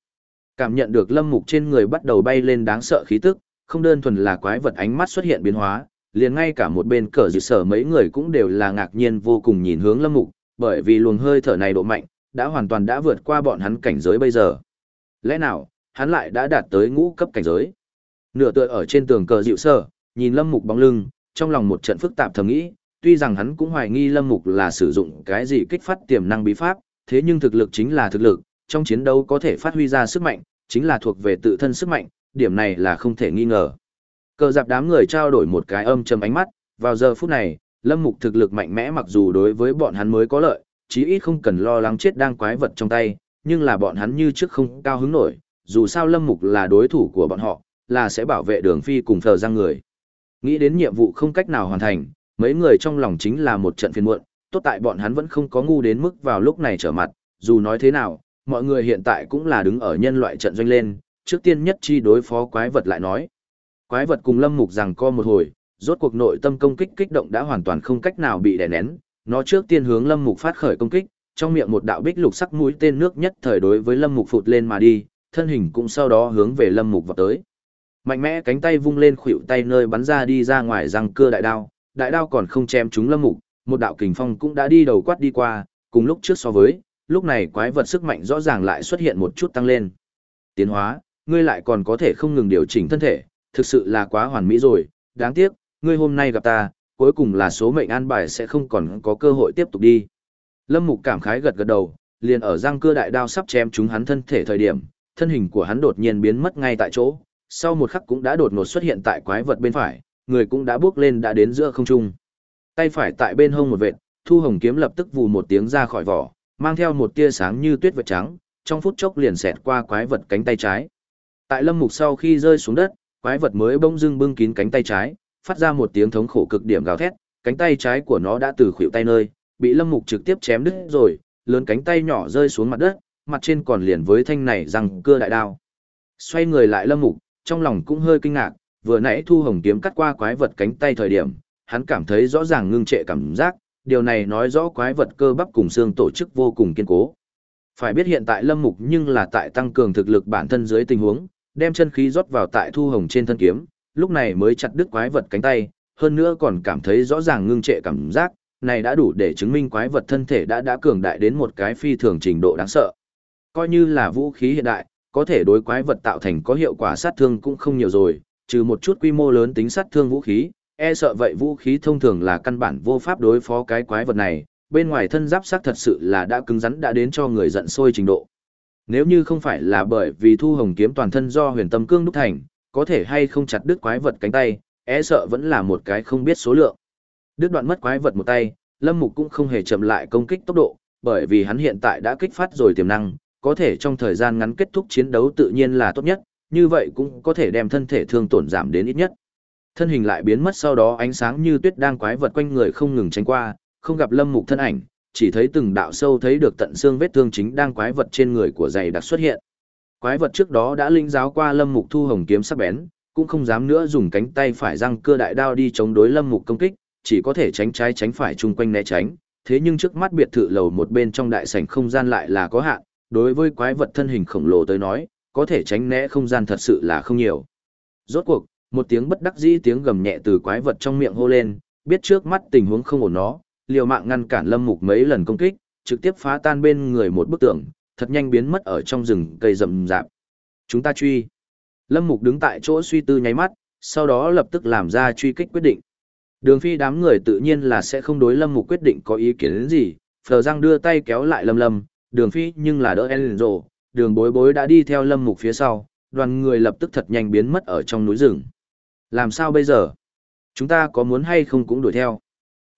Cảm nhận được Lâm Mục trên người bắt đầu bay lên đáng sợ khí tức, không đơn thuần là quái vật ánh mắt xuất hiện biến hóa, liền ngay cả một bên cờ dự sở mấy người cũng đều là ngạc nhiên vô cùng nhìn hướng Lâm Mục, bởi vì luồng hơi thở này độ mạnh, đã hoàn toàn đã vượt qua bọn hắn cảnh giới bây giờ. Lẽ nào, hắn lại đã đạt tới ngũ cấp cảnh giới? Nửa tựa ở trên tường cờ dịu sở, nhìn Lâm Mục bóng lưng, trong lòng một trận phức tạp thầm nghĩ, tuy rằng hắn cũng hoài nghi Lâm Mục là sử dụng cái gì kích phát tiềm năng bí pháp, thế nhưng thực lực chính là thực lực, trong chiến đấu có thể phát huy ra sức mạnh, chính là thuộc về tự thân sức mạnh, điểm này là không thể nghi ngờ. Cờ dạp đám người trao đổi một cái âm trầm ánh mắt, vào giờ phút này, Lâm Mục thực lực mạnh mẽ mặc dù đối với bọn hắn mới có lợi, chí ít không cần lo lắng chết đang quái vật trong tay, nhưng là bọn hắn như trước không cao hứng nổi, dù sao Lâm Mục là đối thủ của bọn họ, là sẽ bảo vệ đường phi cùng thờ ra người. Nghĩ đến nhiệm vụ không cách nào hoàn thành, mấy người trong lòng chính là một trận phiền muộn, tốt tại bọn hắn vẫn không có ngu đến mức vào lúc này trở mặt, dù nói thế nào, mọi người hiện tại cũng là đứng ở nhân loại trận doanh lên, trước tiên nhất chi đối phó quái vật lại nói. Quái vật cùng Lâm Mục rằng co một hồi, rốt cuộc nội tâm công kích kích động đã hoàn toàn không cách nào bị đè nén, nó trước tiên hướng Lâm Mục phát khởi công kích, trong miệng một đạo bích lục sắc mũi tên nước nhất thời đối với Lâm Mục phụt lên mà đi, thân hình cũng sau đó hướng về Lâm Mục vào tới. Mạnh mẽ cánh tay vung lên khuỷu tay nơi bắn ra đi ra ngoài răng cưa đại đao, đại đao còn không chém trúng Lâm Mục, một đạo kình phong cũng đã đi đầu quát đi qua, cùng lúc trước so với, lúc này quái vật sức mạnh rõ ràng lại xuất hiện một chút tăng lên. Tiến hóa, ngươi lại còn có thể không ngừng điều chỉnh thân thể, thực sự là quá hoàn mỹ rồi, đáng tiếc, ngươi hôm nay gặp ta, cuối cùng là số mệnh an bài sẽ không còn có cơ hội tiếp tục đi. Lâm Mục cảm khái gật gật đầu, liền ở răng cưa đại đao sắp chém chúng hắn thân thể thời điểm, thân hình của hắn đột nhiên biến mất ngay tại chỗ, sau một khắc cũng đã đột ngột xuất hiện tại quái vật bên phải, người cũng đã bước lên đã đến giữa không trung. Tay phải tại bên hông một vệt, Thu Hồng kiếm lập tức vù một tiếng ra khỏi vỏ, mang theo một tia sáng như tuyết vệt trắng, trong phút chốc liền xẹt qua quái vật cánh tay trái. Tại Lâm Mục sau khi rơi xuống đất, quái vật mới bỗng dưng bưng kín cánh tay trái, phát ra một tiếng thống khổ cực điểm gào thét, cánh tay trái của nó đã từ khuỷu tay nơi, bị Lâm Mục trực tiếp chém đứt rồi, lớn cánh tay nhỏ rơi xuống mặt đất, mặt trên còn liền với thanh này răng cưa đại đao. Xoay người lại Lâm Mục, trong lòng cũng hơi kinh ngạc, vừa nãy Thu Hồng kiếm cắt qua quái vật cánh tay thời điểm, hắn cảm thấy rõ ràng ngưng trệ cảm giác, điều này nói rõ quái vật cơ bắp cùng xương tổ chức vô cùng kiên cố. Phải biết hiện tại Lâm Mục nhưng là tại tăng cường thực lực bản thân dưới tình huống, đem chân khí rót vào tại Thu Hồng trên thân kiếm, lúc này mới chặt đứt quái vật cánh tay, hơn nữa còn cảm thấy rõ ràng ngưng trệ cảm giác, này đã đủ để chứng minh quái vật thân thể đã đã cường đại đến một cái phi thường trình độ đáng sợ. Coi như là vũ khí hiện đại, có thể đối quái vật tạo thành có hiệu quả sát thương cũng không nhiều rồi, trừ một chút quy mô lớn tính sát thương vũ khí, e sợ vậy vũ khí thông thường là căn bản vô pháp đối phó cái quái vật này, bên ngoài thân giáp xác thật sự là đã cứng rắn đã đến cho người giận sôi trình độ. Nếu như không phải là bởi vì thu hồng kiếm toàn thân do huyền tâm cương đúc thành, có thể hay không chặt đứt quái vật cánh tay, e sợ vẫn là một cái không biết số lượng. Đứt đoạn mất quái vật một tay, Lâm Mục cũng không hề chậm lại công kích tốc độ, bởi vì hắn hiện tại đã kích phát rồi tiềm năng, có thể trong thời gian ngắn kết thúc chiến đấu tự nhiên là tốt nhất, như vậy cũng có thể đem thân thể thương tổn giảm đến ít nhất. Thân hình lại biến mất sau đó ánh sáng như tuyết đang quái vật quanh người không ngừng tránh qua, không gặp Lâm Mục thân ảnh, chỉ thấy từng đạo sâu thấy được tận xương vết thương chính đang quái vật trên người của giày đặc xuất hiện. Quái vật trước đó đã linh giáo qua Lâm Mục thu hồng kiếm sắc bén, cũng không dám nữa dùng cánh tay phải răng cưa đại đao đi chống đối Lâm Mục công kích, chỉ có thể tránh trái tránh phải chung quanh né tránh. Thế nhưng trước mắt biệt thự lầu một bên trong đại sảnh không gian lại là có hạn, đối với quái vật thân hình khổng lồ tới nói, có thể tránh né không gian thật sự là không nhiều. Rốt cuộc, một tiếng bất đắc dĩ tiếng gầm nhẹ từ quái vật trong miệng hô lên, biết trước mắt tình huống không ổn nó, liều mạng ngăn cản Lâm Mục mấy lần công kích, trực tiếp phá tan bên người một bức tường, thật nhanh biến mất ở trong rừng cây rậm rạp. Chúng ta truy. Lâm Mục đứng tại chỗ suy tư nháy mắt, sau đó lập tức làm ra truy kích quyết định. Đường Phi đám người tự nhiên là sẽ không đối Lâm Mục quyết định có ý kiến gì, Phờ Giang đưa tay kéo lại Lâm Lâm, Đường Phi nhưng là đỡ Enzo, Đường Bối Bối đã đi theo Lâm Mục phía sau, đoàn người lập tức thật nhanh biến mất ở trong núi rừng. Làm sao bây giờ? Chúng ta có muốn hay không cũng đuổi theo?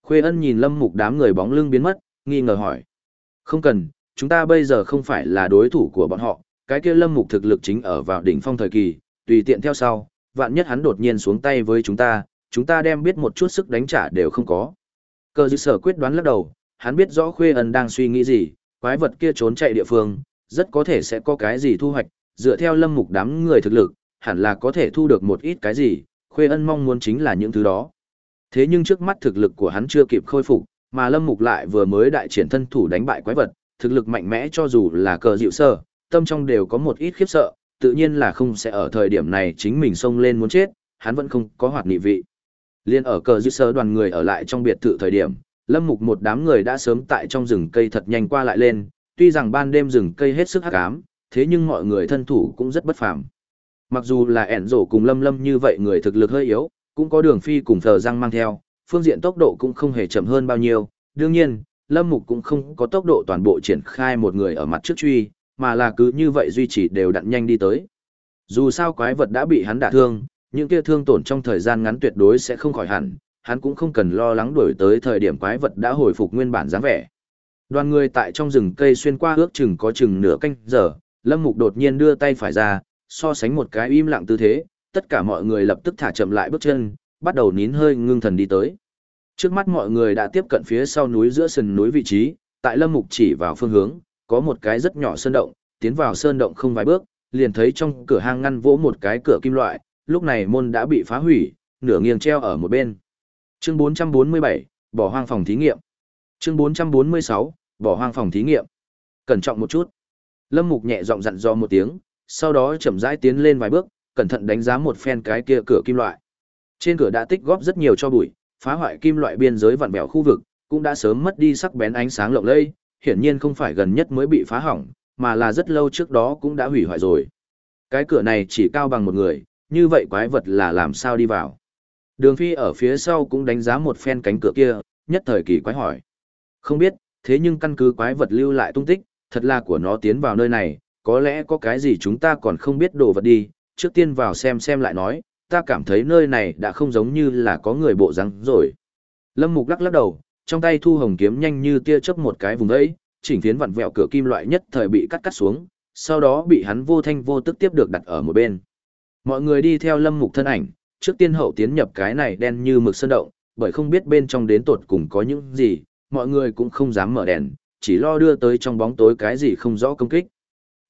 Khuê ân nhìn lâm mục đám người bóng lưng biến mất, nghi ngờ hỏi. Không cần, chúng ta bây giờ không phải là đối thủ của bọn họ, cái kia lâm mục thực lực chính ở vào đỉnh phong thời kỳ, tùy tiện theo sau, vạn nhất hắn đột nhiên xuống tay với chúng ta, chúng ta đem biết một chút sức đánh trả đều không có. Cơ dư sở quyết đoán lắc đầu, hắn biết rõ Khuê ân đang suy nghĩ gì, quái vật kia trốn chạy địa phương, rất có thể sẽ có cái gì thu hoạch, dựa theo lâm mục đám người thực lực, hẳn là có thể thu được một ít cái gì, Khuê ân mong muốn chính là những thứ đó. Thế nhưng trước mắt thực lực của hắn chưa kịp khôi phục, mà Lâm Mục lại vừa mới đại triển thân thủ đánh bại quái vật, thực lực mạnh mẽ cho dù là cờ dịu sơ, tâm trong đều có một ít khiếp sợ, tự nhiên là không sẽ ở thời điểm này chính mình xông lên muốn chết, hắn vẫn không có hoạt nghị vị. Liên ở cờ dịu sơ đoàn người ở lại trong biệt thự thời điểm, Lâm Mục một đám người đã sớm tại trong rừng cây thật nhanh qua lại lên, tuy rằng ban đêm rừng cây hết sức hắc ám, thế nhưng mọi người thân thủ cũng rất bất phàm. Mặc dù là ẻn rổ cùng lâm lâm như vậy người thực lực hơi yếu, cũng có đường phi cùng thờ răng mang theo, phương diện tốc độ cũng không hề chậm hơn bao nhiêu. Đương nhiên, lâm mục cũng không có tốc độ toàn bộ triển khai một người ở mặt trước truy, mà là cứ như vậy duy trì đều đặn nhanh đi tới. Dù sao quái vật đã bị hắn đả thương, những kia thương tổn trong thời gian ngắn tuyệt đối sẽ không khỏi hẳn, hắn cũng không cần lo lắng đuổi tới thời điểm quái vật đã hồi phục nguyên bản dáng vẻ. Đoàn người tại trong rừng cây xuyên qua ước chừng có chừng nửa canh giờ, Lâm Mục đột nhiên đưa tay phải ra, so sánh một cái im lặng tư thế, tất cả mọi người lập tức thả chậm lại bước chân, bắt đầu nín hơi ngưng thần đi tới. Trước mắt mọi người đã tiếp cận phía sau núi giữa sườn núi vị trí, tại Lâm Mục chỉ vào phương hướng, có một cái rất nhỏ sơn động, tiến vào sơn động không vài bước, liền thấy trong cửa hang ngăn vỗ một cái cửa kim loại, lúc này môn đã bị phá hủy, nửa nghiêng treo ở một bên. Chương 447, bỏ hoang phòng thí nghiệm. Chương 446, bỏ hoang phòng thí nghiệm. Cẩn trọng một chút. Lâm Mục nhẹ giọng dặn dò một tiếng, sau đó chậm rãi tiến lên vài bước, cẩn thận đánh giá một phen cái kia cửa kim loại. Trên cửa đã tích góp rất nhiều cho bụi, phá hoại kim loại biên giới vặn bèo khu vực, cũng đã sớm mất đi sắc bén ánh sáng lộng lẫy, hiển nhiên không phải gần nhất mới bị phá hỏng, mà là rất lâu trước đó cũng đã hủy hoại rồi. Cái cửa này chỉ cao bằng một người, như vậy quái vật là làm sao đi vào? Đường Phi ở phía sau cũng đánh giá một phen cánh cửa kia, nhất thời kỳ quái hỏi. Không biết, thế nhưng căn cứ quái vật lưu lại tung tích, thật là của nó tiến vào nơi này, có lẽ có cái gì chúng ta còn không biết đồ vật đi, trước tiên vào xem xem lại nói, ta cảm thấy nơi này đã không giống như là có người bộ răng rồi. Lâm Mục lắc lắc đầu, trong tay thu hồng kiếm nhanh như tia chớp một cái vùng ấy, chỉnh phiến vặn vẹo cửa kim loại nhất thời bị cắt cắt xuống, sau đó bị hắn vô thanh vô tức tiếp được đặt ở một bên. Mọi người đi theo Lâm Mục thân ảnh, trước tiên hậu tiến nhập cái này đen như mực sơn động, bởi không biết bên trong đến tột cùng có những gì, mọi người cũng không dám mở đèn, chỉ lo đưa tới trong bóng tối cái gì không rõ công kích.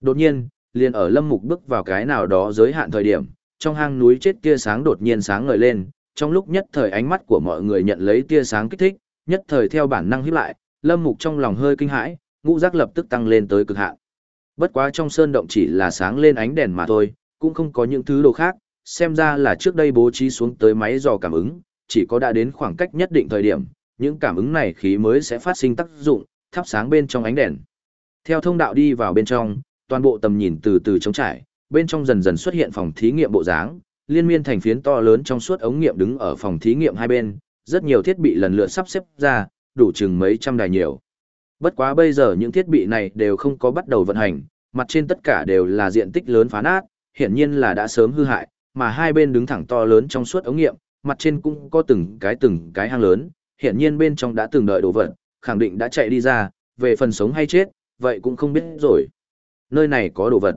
Đột nhiên, liền ở lâm mục bước vào cái nào đó giới hạn thời điểm, trong hang núi chết tia sáng đột nhiên sáng ngời lên, trong lúc nhất thời ánh mắt của mọi người nhận lấy tia sáng kích thích, nhất thời theo bản năng híp lại, lâm mục trong lòng hơi kinh hãi, ngũ giác lập tức tăng lên tới cực hạn. Bất quá trong sơn động chỉ là sáng lên ánh đèn mà thôi, cũng không có những thứ đồ khác, xem ra là trước đây bố trí xuống tới máy dò cảm ứng, chỉ có đã đến khoảng cách nhất định thời điểm, những cảm ứng này khí mới sẽ phát sinh tác dụng, thắp sáng bên trong ánh đèn. Theo thông đạo đi vào bên trong, toàn bộ tầm nhìn từ từ trống trải, bên trong dần dần xuất hiện phòng thí nghiệm bộ dáng, liên miên thành phiến to lớn trong suốt ống nghiệm đứng ở phòng thí nghiệm hai bên, rất nhiều thiết bị lần lượt sắp xếp ra, đủ chừng mấy trăm đài nhiều. Bất quá bây giờ những thiết bị này đều không có bắt đầu vận hành, mặt trên tất cả đều là diện tích lớn phá nát, hiển nhiên là đã sớm hư hại, mà hai bên đứng thẳng to lớn trong suốt ống nghiệm, mặt trên cũng có từng cái từng cái hang lớn, hiển nhiên bên trong đã từng đợi đồ vật, khẳng định đã chạy đi ra, về phần sống hay chết, vậy cũng không biết rồi. Nơi này có đồ vật.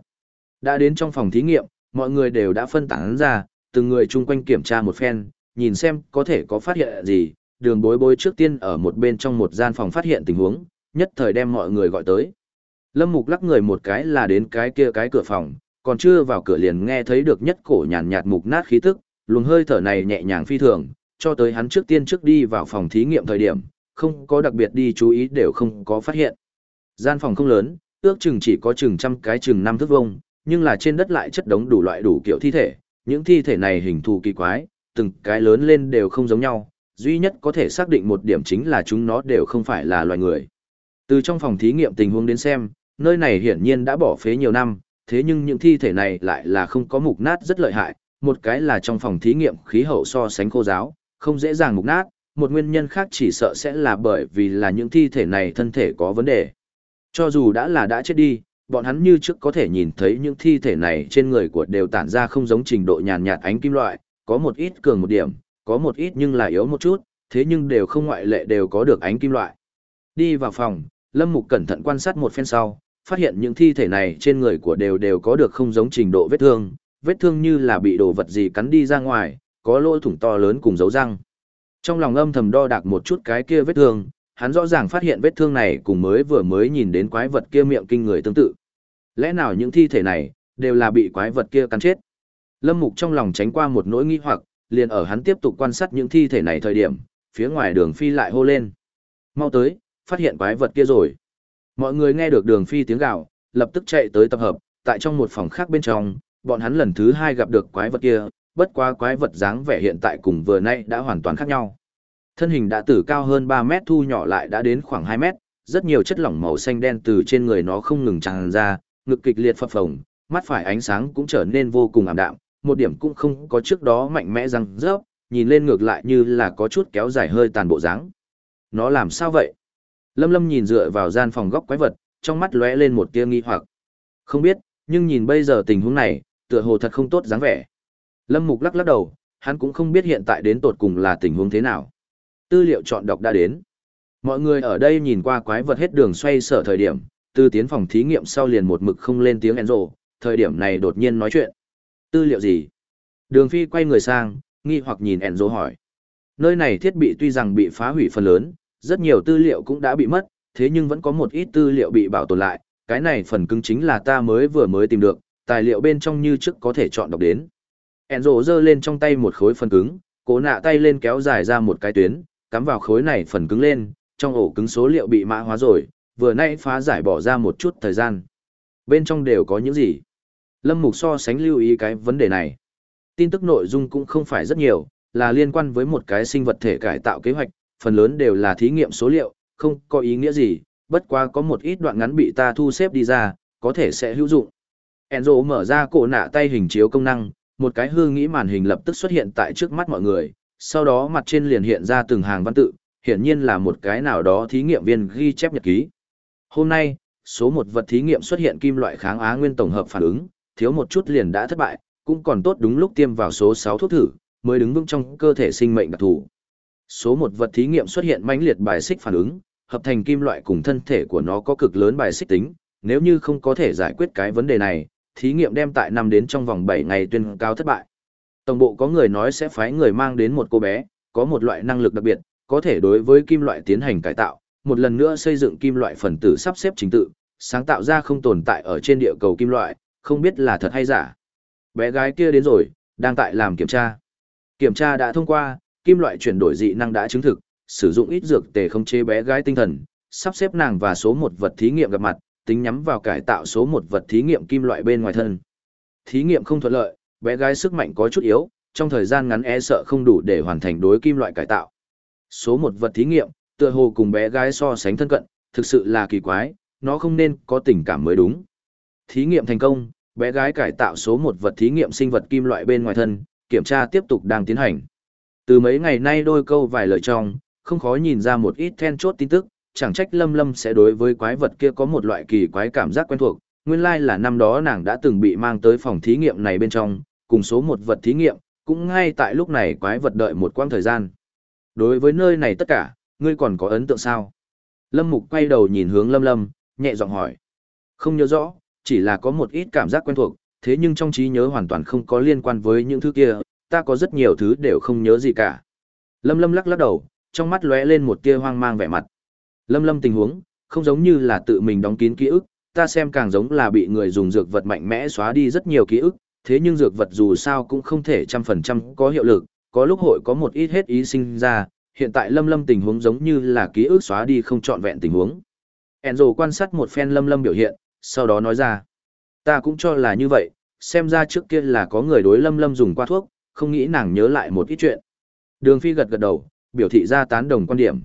Đã đến trong phòng thí nghiệm, mọi người đều đã phân tán ra, từng người chung quanh kiểm tra một phen, nhìn xem có thể có phát hiện gì, đường bối bối trước tiên ở một bên trong một gian phòng phát hiện tình huống, nhất thời đem mọi người gọi tới. Lâm Mục lắc người một cái là đến cái kia cái cửa phòng, còn chưa vào cửa liền nghe thấy được nhất cổ nhàn nhạt mục nát khí tức, luồng hơi thở này nhẹ nhàng phi thường, cho tới hắn trước tiên trước đi vào phòng thí nghiệm thời điểm, không có đặc biệt đi chú ý đều không có phát hiện. Gian phòng không lớn, ước chừng chỉ có chừng trăm cái chừng năm thước vuông, nhưng là trên đất lại chất đống đủ loại đủ kiểu thi thể, những thi thể này hình thù kỳ quái, từng cái lớn lên đều không giống nhau, duy nhất có thể xác định một điểm chính là chúng nó đều không phải là loài người. Từ trong phòng thí nghiệm tình huống đến xem, nơi này hiển nhiên đã bỏ phế nhiều năm, thế nhưng những thi thể này lại là không có mục nát rất lợi hại, một cái là trong phòng thí nghiệm khí hậu so sánh khô giáo, không dễ dàng mục nát, một nguyên nhân khác chỉ sợ sẽ là bởi vì là những thi thể này thân thể có vấn đề. Cho dù đã là đã chết đi, bọn hắn như trước có thể nhìn thấy những thi thể này trên người của đều tản ra không giống trình độ nhàn nhạt ánh kim loại, có một ít cường một điểm, có một ít nhưng là yếu một chút, thế nhưng đều không ngoại lệ đều có được ánh kim loại. Đi vào phòng, Lâm Mục cẩn thận quan sát một phen sau, phát hiện những thi thể này trên người của đều đều có được không giống trình độ vết thương, vết thương như là bị đồ vật gì cắn đi ra ngoài, có lỗ thủng to lớn cùng dấu răng. Trong lòng âm thầm đo đạc một chút cái kia vết thương, hắn rõ ràng phát hiện vết thương này cùng mới vừa mới nhìn đến quái vật kia miệng kinh người tương tự. Lẽ nào những thi thể này đều là bị quái vật kia cắn chết? Lâm Mục trong lòng tránh qua một nỗi nghi hoặc, liền ở hắn tiếp tục quan sát những thi thể này thời điểm, phía ngoài đường phi lại hô lên. Mau tới, phát hiện quái vật kia rồi. Mọi người nghe được đường phi tiếng gào, lập tức chạy tới tập hợp, tại trong một phòng khác bên trong, bọn hắn lần thứ hai gặp được quái vật kia, bất quá quái vật dáng vẻ hiện tại cùng vừa nay đã hoàn toàn khác nhau. Thân hình đã từ cao hơn 3 mét thu nhỏ lại đã đến khoảng 2 mét, rất nhiều chất lỏng màu xanh đen từ trên người nó không ngừng tràn ra, ngực kịch liệt phập phồng, mắt phải ánh sáng cũng trở nên vô cùng ảm đạm, một điểm cũng không có trước đó mạnh mẽ răng rớp, nhìn lên ngược lại như là có chút kéo dài hơi tàn bộ dáng. Nó làm sao vậy? Lâm Lâm nhìn dựa vào gian phòng góc quái vật, trong mắt lóe lên một tia nghi hoặc. Không biết, nhưng nhìn bây giờ tình huống này, tựa hồ thật không tốt dáng vẻ. Lâm Mục lắc lắc đầu, hắn cũng không biết hiện tại đến tột cùng là tình huống thế nào. Tư liệu chọn đọc đã đến. Mọi người ở đây nhìn qua quái vật hết đường xoay sở thời điểm, Tư tiến phòng thí nghiệm sau liền một mực không lên tiếng Enzo, thời điểm này đột nhiên nói chuyện. Tư liệu gì? Đường Phi quay người sang, nghi hoặc nhìn Enzo hỏi. Nơi này thiết bị tuy rằng bị phá hủy phần lớn, rất nhiều tư liệu cũng đã bị mất, thế nhưng vẫn có một ít tư liệu bị bảo tồn lại, cái này phần cứng chính là ta mới vừa mới tìm được, tài liệu bên trong như trước có thể chọn đọc đến. Enzo giơ lên trong tay một khối phần cứng, cố nạ tay lên kéo dài ra một cái tuyến, cắm vào khối này phần cứng lên, trong ổ cứng số liệu bị mã hóa rồi, vừa nãy phá giải bỏ ra một chút thời gian. Bên trong đều có những gì? Lâm Mục so sánh lưu ý cái vấn đề này. Tin tức nội dung cũng không phải rất nhiều, là liên quan với một cái sinh vật thể cải tạo kế hoạch, phần lớn đều là thí nghiệm số liệu, không có ý nghĩa gì, bất quá có một ít đoạn ngắn bị ta thu xếp đi ra, có thể sẽ hữu dụng. Enzo mở ra cổ nạ tay hình chiếu công năng, một cái hư nghĩ màn hình lập tức xuất hiện tại trước mắt mọi người, sau đó mặt trên liền hiện ra từng hàng văn tự, hiển nhiên là một cái nào đó thí nghiệm viên ghi chép nhật ký. Hôm nay, số một vật thí nghiệm xuất hiện kim loại kháng á nguyên tổng hợp phản ứng, thiếu một chút liền đã thất bại, cũng còn tốt đúng lúc tiêm vào số 6 thuốc thử, mới đứng vững trong cơ thể sinh mệnh đặc thù. Số một vật thí nghiệm xuất hiện mãnh liệt bài xích phản ứng, hợp thành kim loại cùng thân thể của nó có cực lớn bài xích tính, nếu như không có thể giải quyết cái vấn đề này, thí nghiệm đem tại năm đến trong vòng 7 ngày tuyên cao thất bại. Tổng bộ có người nói sẽ phái người mang đến một cô bé, có một loại năng lực đặc biệt, có thể đối với kim loại tiến hành cải tạo, một lần nữa xây dựng kim loại phần tử sắp xếp trình tự, sáng tạo ra không tồn tại ở trên địa cầu kim loại, không biết là thật hay giả. Bé gái kia đến rồi, đang tại làm kiểm tra. Kiểm tra đã thông qua, kim loại chuyển đổi dị năng đã chứng thực, sử dụng ít dược tề không chế bé gái tinh thần, sắp xếp nàng và số một vật thí nghiệm gặp mặt, tính nhắm vào cải tạo số một vật thí nghiệm kim loại bên ngoài thân. Thí nghiệm không thuận lợi, bé gái sức mạnh có chút yếu, trong thời gian ngắn e sợ không đủ để hoàn thành đối kim loại cải tạo. Số một vật thí nghiệm, tựa hồ cùng bé gái so sánh thân cận, thực sự là kỳ quái, nó không nên có tình cảm mới đúng. Thí nghiệm thành công, bé gái cải tạo số một vật thí nghiệm sinh vật kim loại bên ngoài thân, kiểm tra tiếp tục đang tiến hành. Từ mấy ngày nay đôi câu vài lời trong, không khó nhìn ra một ít then chốt tin tức, chẳng trách Lâm Lâm sẽ đối với quái vật kia có một loại kỳ quái cảm giác quen thuộc, nguyên lai là năm đó nàng đã từng bị mang tới phòng thí nghiệm này bên trong, cùng số một vật thí nghiệm, cũng ngay tại lúc này quái vật đợi một quãng thời gian. Đối với nơi này tất cả, ngươi còn có ấn tượng sao? Lâm Mục quay đầu nhìn hướng Lâm Lâm, nhẹ giọng hỏi. Không nhớ rõ, chỉ là có một ít cảm giác quen thuộc, thế nhưng trong trí nhớ hoàn toàn không có liên quan với những thứ kia, ta có rất nhiều thứ đều không nhớ gì cả. Lâm Lâm lắc lắc đầu, trong mắt lóe lên một tia hoang mang vẻ mặt. Lâm Lâm tình huống, không giống như là tự mình đóng kín ký ức, ta xem càng giống là bị người dùng dược vật mạnh mẽ xóa đi rất nhiều ký ức, thế nhưng dược vật dù sao cũng không thể trăm phần trăm có hiệu lực, có lúc hội có một ít hết ý sinh ra, hiện tại Lâm Lâm tình huống giống như là ký ức xóa đi không trọn vẹn tình huống. Enzo quan sát một phen Lâm Lâm biểu hiện, sau đó nói ra, ta cũng cho là như vậy, xem ra trước kia là có người đối Lâm Lâm dùng qua thuốc, không nghĩ nàng nhớ lại một ít chuyện. Đường Phi gật gật đầu, biểu thị ra tán đồng quan điểm.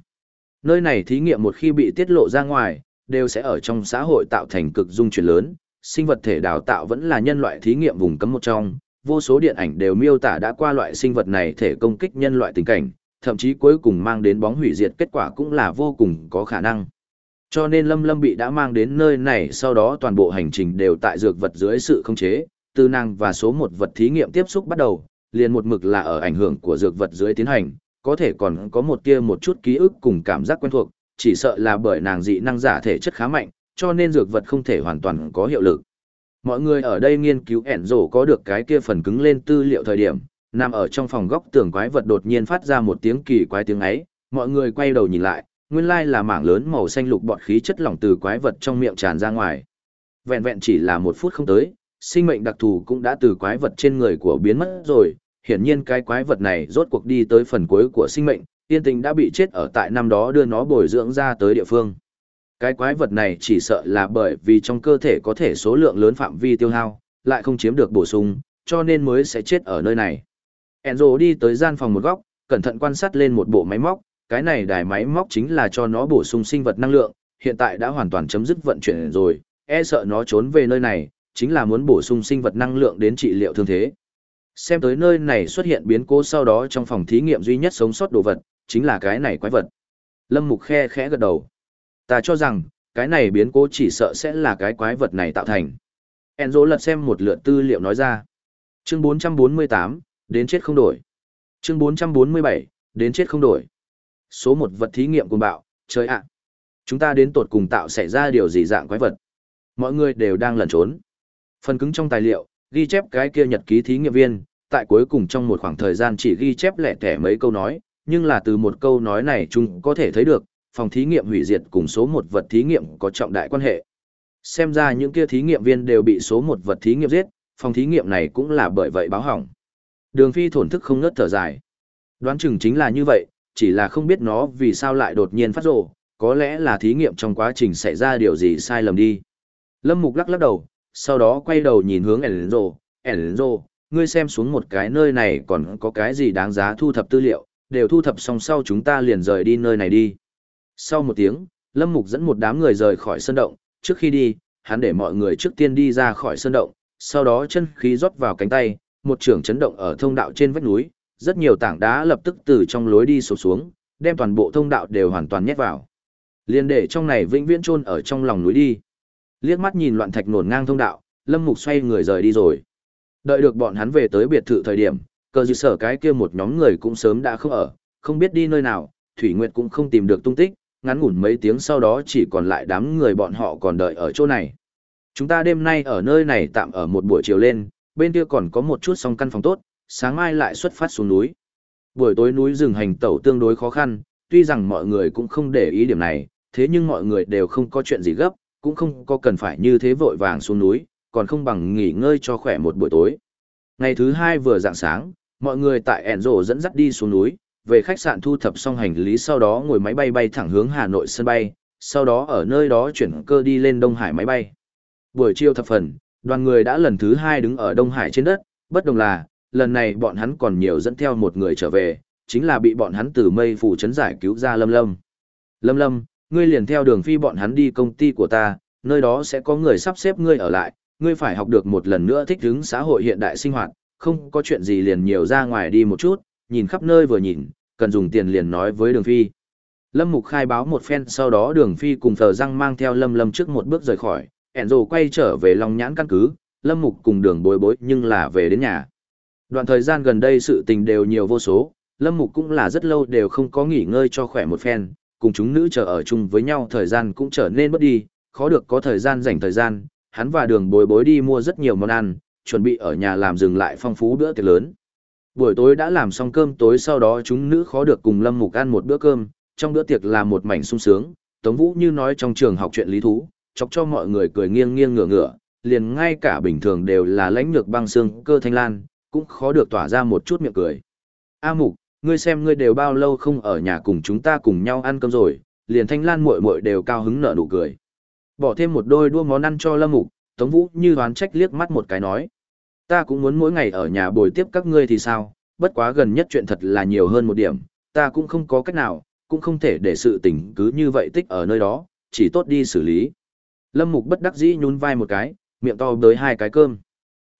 Nơi này thí nghiệm một khi bị tiết lộ ra ngoài, đều sẽ ở trong xã hội tạo thành cực dung chuyển lớn, sinh vật thể đào tạo vẫn là nhân loại thí nghiệm vùng cấm một trong, vô số điện ảnh đều miêu tả đã qua loại sinh vật này thể công kích nhân loại tình cảnh, thậm chí cuối cùng mang đến bóng hủy diệt kết quả cũng là vô cùng có khả năng. Cho nên Lâm Lâm bị đã mang đến nơi này sau đó toàn bộ hành trình đều tại dược vật dưới sự khống chế, từ năng và số một vật thí nghiệm tiếp xúc bắt đầu, liền một mực là ở ảnh hưởng của dược vật dưới tiến hành, có thể còn có một tia một chút ký ức cùng cảm giác quen thuộc, chỉ sợ là bởi nàng dị năng giả thể chất khá mạnh, cho nên dược vật không thể hoàn toàn có hiệu lực. Mọi người ở đây nghiên cứu ẻn rổ có được cái kia phần cứng lên tư liệu thời điểm, nằm ở trong phòng góc tường quái vật đột nhiên phát ra một tiếng kỳ quái tiếng ấy, mọi người quay đầu nhìn lại, nguyên lai là mảng lớn màu xanh lục bọt khí chất lỏng từ quái vật trong miệng tràn ra ngoài. Vẹn vẹn chỉ là một phút không tới, sinh mệnh đặc thù cũng đã từ quái vật trên người của biến mất rồi, hiển nhiên cái quái vật này rốt cuộc đi tới phần cuối của sinh mệnh, yên tình đã bị chết ở tại năm đó đưa nó bồi dưỡng ra tới địa phương. Cái quái vật này chỉ sợ là bởi vì trong cơ thể có thể số lượng lớn phạm vi tiêu hao, lại không chiếm được bổ sung, cho nên mới sẽ chết ở nơi này. Enzo đi tới gian phòng một góc, cẩn thận quan sát lên một bộ máy móc, cái này đài máy móc chính là cho nó bổ sung sinh vật năng lượng, hiện tại đã hoàn toàn chấm dứt vận chuyển rồi, e sợ nó trốn về nơi này, chính là muốn bổ sung sinh vật năng lượng đến trị liệu thương thế. Xem tới nơi này xuất hiện biến cố sau đó trong phòng thí nghiệm duy nhất sống sót đồ vật, chính là cái này quái vật. Lâm Mục khe khẽ gật đầu. Ta cho rằng, cái này biến cố chỉ sợ sẽ là cái quái vật này tạo thành. Enzo lật xem một lượt tư liệu nói ra. Chương 448, đến chết không đổi. Chương 447, đến chết không đổi. Số một vật thí nghiệm cùng bạo, trời ạ. Chúng ta đến tột cùng tạo xảy ra điều gì dạng quái vật. Mọi người đều đang lẩn trốn. Phần cứng trong tài liệu, ghi chép cái kia nhật ký thí nghiệm viên, tại cuối cùng trong một khoảng thời gian chỉ ghi chép lẻ tẻ mấy câu nói, nhưng là từ một câu nói này chúng có thể thấy được, phòng thí nghiệm hủy diệt cùng số một vật thí nghiệm có trọng đại quan hệ. Xem ra những kia thí nghiệm viên đều bị số một vật thí nghiệm giết, phòng thí nghiệm này cũng là bởi vậy báo hỏng. Đường phi thổn thức không ngớt thở dài. Đoán chừng chính là như vậy, chỉ là không biết nó vì sao lại đột nhiên phát rồ, có lẽ là thí nghiệm trong quá trình xảy ra điều gì sai lầm đi. Lâm Mục lắc lắc đầu, sau đó quay đầu nhìn hướng Enzo, Enzo, ngươi xem xuống một cái nơi này còn có cái gì đáng giá thu thập tư liệu, đều thu thập xong sau chúng ta liền rời đi nơi này đi. Sau một tiếng, Lâm Mục dẫn một đám người rời khỏi sân động, trước khi đi, hắn để mọi người trước tiên đi ra khỏi sân động, sau đó chân khí rót vào cánh tay, một trường chấn động ở thông đạo trên vách núi, rất nhiều tảng đá lập tức từ trong lối đi sụp xuống, đem toàn bộ thông đạo đều hoàn toàn nhét vào. Liên để trong này vĩnh viễn chôn ở trong lòng núi đi. Liếc mắt nhìn loạn thạch nổn ngang thông đạo, Lâm Mục xoay người rời đi rồi. Đợi được bọn hắn về tới biệt thự thời điểm, cờ dự sở cái kia một nhóm người cũng sớm đã không ở, không biết đi nơi nào, Thủy Nguyệt cũng không tìm được tung tích, ngắn ngủn mấy tiếng sau đó chỉ còn lại đám người bọn họ còn đợi ở chỗ này. Chúng ta đêm nay ở nơi này tạm ở một buổi chiều lên, bên kia còn có một chút song căn phòng tốt, sáng mai lại xuất phát xuống núi. Buổi tối núi rừng hành tẩu tương đối khó khăn, tuy rằng mọi người cũng không để ý điểm này, thế nhưng mọi người đều không có chuyện gì gấp, cũng không có cần phải như thế vội vàng xuống núi, còn không bằng nghỉ ngơi cho khỏe một buổi tối. Ngày thứ hai vừa dạng sáng, mọi người tại ẻn rổ dẫn dắt đi xuống núi, về khách sạn thu thập xong hành lý sau đó ngồi máy bay bay thẳng hướng Hà Nội sân bay, sau đó ở nơi đó chuyển cơ đi lên Đông Hải máy bay. Buổi chiều thập phần, đoàn người đã lần thứ hai đứng ở Đông Hải trên đất, bất đồng là, lần này bọn hắn còn nhiều dẫn theo một người trở về, chính là bị bọn hắn từ mây phủ chấn giải cứu ra Lâm Lâm. Lâm Lâm, ngươi liền theo đường phi bọn hắn đi công ty của ta, nơi đó sẽ có người sắp xếp ngươi ở lại, ngươi phải học được một lần nữa thích ứng xã hội hiện đại sinh hoạt, không có chuyện gì liền nhiều ra ngoài đi một chút, nhìn khắp nơi vừa nhìn, cần dùng tiền liền nói với Đường Phi. Lâm Mục khai báo một phen sau đó Đường Phi cùng Thờ Răng mang theo Lâm Lâm trước một bước rời khỏi, Enzo quay trở về Long Nhãn căn cứ, Lâm Mục cùng Đường bối bối nhưng là về đến nhà. Đoạn thời gian gần đây sự tình đều nhiều vô số, Lâm Mục cũng là rất lâu đều không có nghỉ ngơi cho khỏe một phen, cùng chúng nữ chờ ở chung với nhau thời gian cũng trở nên mất đi, khó được có thời gian dành thời gian, hắn và đường bối bối đi mua rất nhiều món ăn, chuẩn bị ở nhà làm dừng lại phong phú bữa tiệc lớn. Buổi tối đã làm xong cơm tối sau đó chúng nữ khó được cùng Lâm Mục ăn một bữa cơm, trong bữa tiệc là một mảnh sung sướng, Tống Vũ như nói trong trường học chuyện lý thú, chọc cho mọi người cười nghiêng nghiêng ngửa ngửa, liền ngay cả bình thường đều là lãnh nhược băng xương cơ thanh lan, cũng khó được tỏa ra một chút miệng cười. A Mục, ngươi xem ngươi đều bao lâu không ở nhà cùng chúng ta cùng nhau ăn cơm rồi, liền thanh lan muội muội đều cao hứng nở nụ cười. Bỏ thêm một đôi đua món ăn cho Lâm Mục, Tống Vũ như đoán trách liếc mắt một cái nói. Ta cũng muốn mỗi ngày ở nhà bồi tiếp các ngươi thì sao, bất quá gần nhất chuyện thật là nhiều hơn một điểm, ta cũng không có cách nào, cũng không thể để sự tình cứ như vậy tích ở nơi đó, chỉ tốt đi xử lý. Lâm Mục bất đắc dĩ nhún vai một cái, miệng to tới hai cái cơm.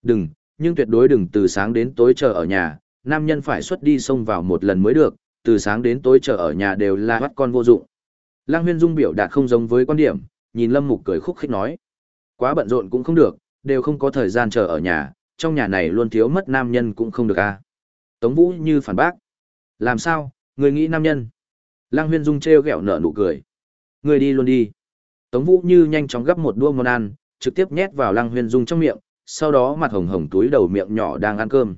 Đừng, nhưng tuyệt đối đừng từ sáng đến tối chờ ở nhà, nam nhân phải xuất đi xông vào một lần mới được, từ sáng đến tối chờ ở nhà đều là bắt con vô dụng. Lăng Huyên Dung biểu đạt không giống với quan điểm, nhìn Lâm Mục cười khúc khích nói. Quá bận rộn cũng không được, đều không có thời gian chờ ở nhà, trong nhà này luôn thiếu mất nam nhân cũng không được a. À. Tống Vũ như phản bác. Làm sao, người nghĩ nam nhân? Lăng Huyên Dung treo gẹo nở nụ cười. Người đi luôn đi. Tống Vũ như nhanh chóng gấp một đũa món ăn, trực tiếp nhét vào Lăng Huyên Dung trong miệng, sau đó mặt hồng hồng túi đầu miệng nhỏ đang ăn cơm.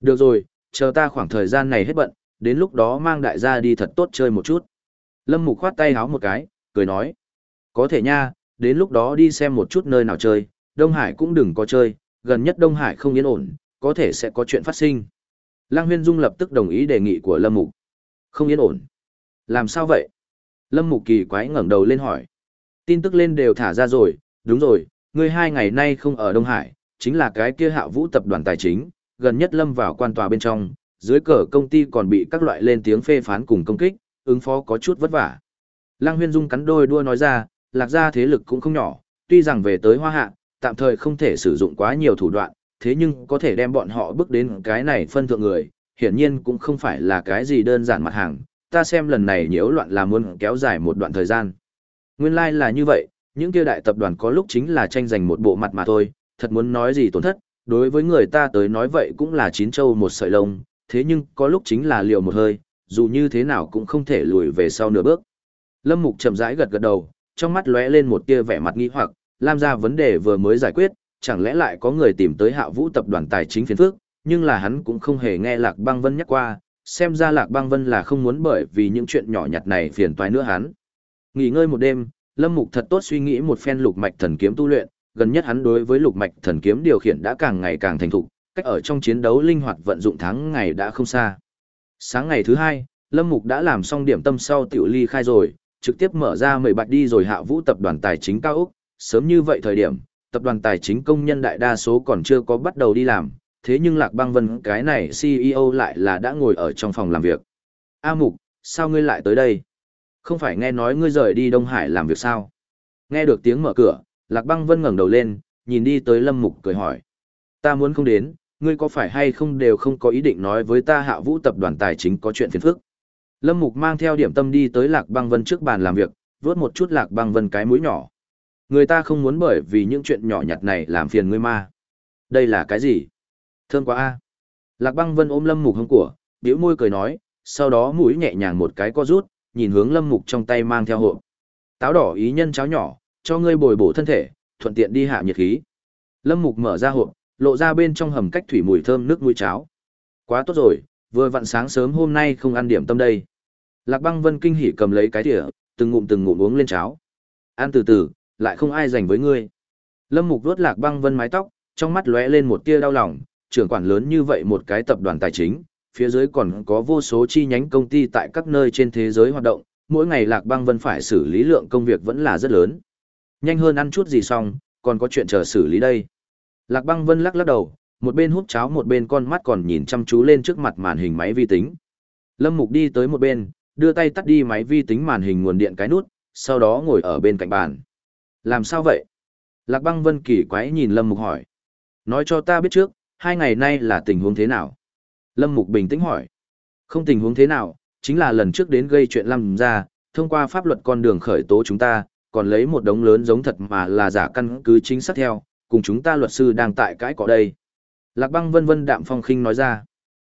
Được rồi, chờ ta khoảng thời gian này hết bận, đến lúc đó mang đại gia đi thật tốt chơi một chút. Lâm Mục khoát tay háo một cái, cười nói. Có thể nha, đến lúc đó đi xem một chút nơi nào chơi, Đông Hải cũng đừng có chơi, gần nhất Đông Hải không yên ổn, có thể sẽ có chuyện phát sinh. Lăng Huyên Dung lập tức đồng ý đề nghị của Lâm Mục. Không yên ổn. Làm sao vậy? Lâm Mục kỳ quái ngẩng đầu lên hỏi. Tin tức lên đều thả ra rồi, đúng rồi, ngươi hai ngày nay không ở Đông Hải, chính là cái kia hạ vũ tập đoàn tài chính, gần nhất lâm vào quan tòa bên trong, dưới cờ công ty còn bị các loại lên tiếng phê phán cùng công kích, ứng phó có chút vất vả. Lăng Huyên Dung cắn đôi đua nói ra, lạc gia thế lực cũng không nhỏ, tuy rằng về tới hoa hạ, tạm thời không thể sử dụng quá nhiều thủ đoạn, thế nhưng có thể đem bọn họ bước đến cái này phân thượng người, hiển nhiên cũng không phải là cái gì đơn giản mặt hàng, ta xem lần này nhiễu loạn là muốn kéo dài một đoạn thời gian. Nguyên lai like là như vậy, những kia đại tập đoàn có lúc chính là tranh giành một bộ mặt mà thôi, thật muốn nói gì tổn thất, đối với người ta tới nói vậy cũng là chín châu một sợi lông, thế nhưng có lúc chính là liều một hơi, dù như thế nào cũng không thể lùi về sau nửa bước. Lâm Mục chậm rãi gật gật đầu, trong mắt lóe lên một tia vẻ mặt nghi hoặc, Lam gia vấn đề vừa mới giải quyết, chẳng lẽ lại có người tìm tới Hạ Vũ tập đoàn tài chính phiền phức, nhưng là hắn cũng không hề nghe Lạc Băng Vân nhắc qua, xem ra Lạc Băng Vân là không muốn bởi vì những chuyện nhỏ nhặt này phiền toái nữa hắn. Nghỉ ngơi một đêm, Lâm Mục thật tốt suy nghĩ một phen lục mạch thần kiếm tu luyện, gần nhất hắn đối với lục mạch thần kiếm điều khiển đã càng ngày càng thành thục, cách ở trong chiến đấu linh hoạt vận dụng tháng ngày đã không xa. Sáng ngày thứ hai, Lâm Mục đã làm xong điểm tâm sau tiểu ly khai rồi, trực tiếp mở ra mười bạch đi rồi hạ vũ tập đoàn tài chính cao Úc, sớm như vậy thời điểm, tập đoàn tài chính công nhân đại đa số còn chưa có bắt đầu đi làm, thế nhưng Lạc Băng Vân cái này CEO lại là đã ngồi ở trong phòng làm việc. A Mục, sao ngươi lại tới đây? Không phải nghe nói ngươi rời đi Đông Hải làm việc sao? Nghe được tiếng mở cửa, Lạc Băng Vân ngẩng đầu lên, nhìn đi tới Lâm Mục cười hỏi. Ta muốn không đến, ngươi có phải hay không đều không có ý định nói với ta hạ vũ tập đoàn tài chính có chuyện phiền phức. Lâm Mục mang theo điểm tâm đi tới Lạc Băng Vân trước bàn làm việc, vớt một chút Lạc Băng Vân cái mũi nhỏ. Người ta không muốn bởi vì những chuyện nhỏ nhặt này làm phiền ngươi ma. Đây là cái gì? Thơm quá a. Lạc Băng Vân ôm Lâm Mục hông của, bĩu môi cười nói, sau đó mũi nhẹ nhàng một cái co rút, nhìn hướng Lâm Mục trong tay mang theo hộp. Táo đỏ ý nhân cháo nhỏ, cho ngươi bồi bổ thân thể, thuận tiện đi hạ nhiệt khí. Lâm Mục mở ra hộp, lộ ra bên trong hầm cách thủy mùi thơm nước mũi cháo. Quá tốt rồi, vừa vặn sáng sớm hôm nay không ăn điểm tâm đây. Lạc Băng Vân kinh hỉ cầm lấy cái thìa, từng ngụm từng ngụm uống lên cháo. Ăn từ từ, lại không ai dành với ngươi. Lâm Mục vuốt Lạc Băng Vân mái tóc, trong mắt lóe lên một tia đau lòng, trưởng quản lớn như vậy một cái tập đoàn tài chính, phía dưới còn có vô số chi nhánh công ty tại các nơi trên thế giới hoạt động, mỗi ngày Lạc Băng Vân phải xử lý lượng công việc vẫn là rất lớn. Nhanh hơn ăn chút gì xong, còn có chuyện chờ xử lý đây. Lạc Băng Vân lắc lắc đầu, một bên hút cháo một bên con mắt còn nhìn chăm chú lên trước mặt màn hình máy vi tính. Lâm Mục đi tới một bên, đưa tay tắt đi máy vi tính màn hình nguồn điện cái nút, sau đó ngồi ở bên cạnh bàn. Làm sao vậy? Lạc băng vân kỳ quái nhìn Lâm Mục hỏi. Nói cho ta biết trước, hai ngày nay là tình huống thế nào? Lâm Mục bình tĩnh hỏi. Không tình huống thế nào, chính là lần trước đến gây chuyện lâm ra, thông qua pháp luật con đường khởi tố chúng ta, còn lấy một đống lớn giống thật mà là giả căn cứ chính xác theo, cùng chúng ta luật sư đang tại cãi cọ đây. Lạc băng vân vân đạm phong khinh nói ra.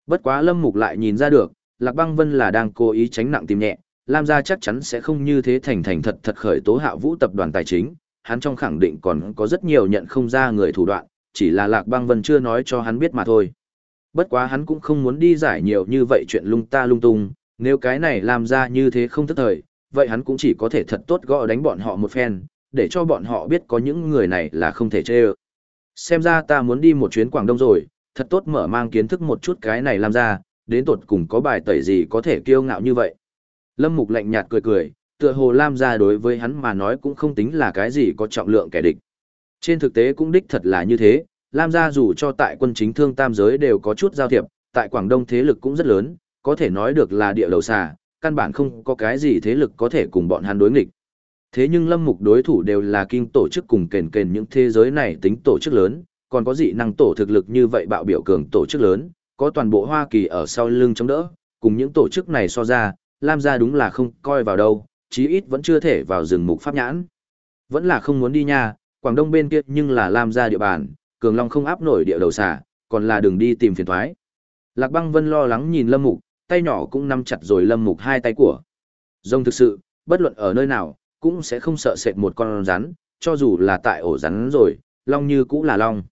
Bất quá Lâm Mục lại nhìn ra được, Lạc băng vân là đang cố ý tránh nặng tìm nhẹ, Lam gia chắc chắn sẽ không như thế thành thành thật thật khởi tố hạ vũ tập đoàn tài chính, hắn trong khẳng định còn có rất nhiều nhận không ra người thủ đoạn, chỉ là Lạc băng vân chưa nói cho hắn biết mà thôi. Bất quá hắn cũng không muốn đi giải nhiều như vậy chuyện lung ta lung tung, nếu cái này làm ra như thế không tức thời, vậy hắn cũng chỉ có thể thật tốt gõ đánh bọn họ một phen, để cho bọn họ biết có những người này là không thể chê ơ. Xem ra ta muốn đi một chuyến Quảng Đông rồi, thật tốt mở mang kiến thức một chút cái này làm ra, đến tột cùng có bài tẩy gì có thể kiêu ngạo như vậy. Lâm Mục lạnh nhạt cười cười, tựa hồ Lam gia đối với hắn mà nói cũng không tính là cái gì có trọng lượng kẻ địch. Trên thực tế cũng đích thật là như thế, Lam gia dù cho tại quân chính thương tam giới đều có chút giao thiệp, tại Quảng Đông thế lực cũng rất lớn, có thể nói được là địa đầu xà, căn bản không có cái gì thế lực có thể cùng bọn hắn đối nghịch. Thế nhưng lâm mục đối thủ đều là kinh tổ chức cùng kền kền những thế giới này tính tổ chức lớn, còn có dị năng tổ thực lực như vậy bạo biểu cường tổ chức lớn, có toàn bộ Hoa Kỳ ở sau lưng chống đỡ, cùng những tổ chức này so ra, Lam gia đúng là không coi vào đâu, chí ít vẫn chưa thể vào rừng mục pháp nhãn. Vẫn là không muốn đi nha, Quảng Đông bên kia nhưng là Lam gia địa bàn, Cường Long không áp nổi địa đầu xà, còn là đường đi tìm phiền toái. Lạc Băng Vân lo lắng nhìn Lâm Mục, tay nhỏ cũng nắm chặt rồi Lâm Mục hai tay của. Rồng thực sự, bất luận ở nơi nào, cũng sẽ không sợ sệt một con rắn, cho dù là tại ổ rắn rồi, long như cũng là long.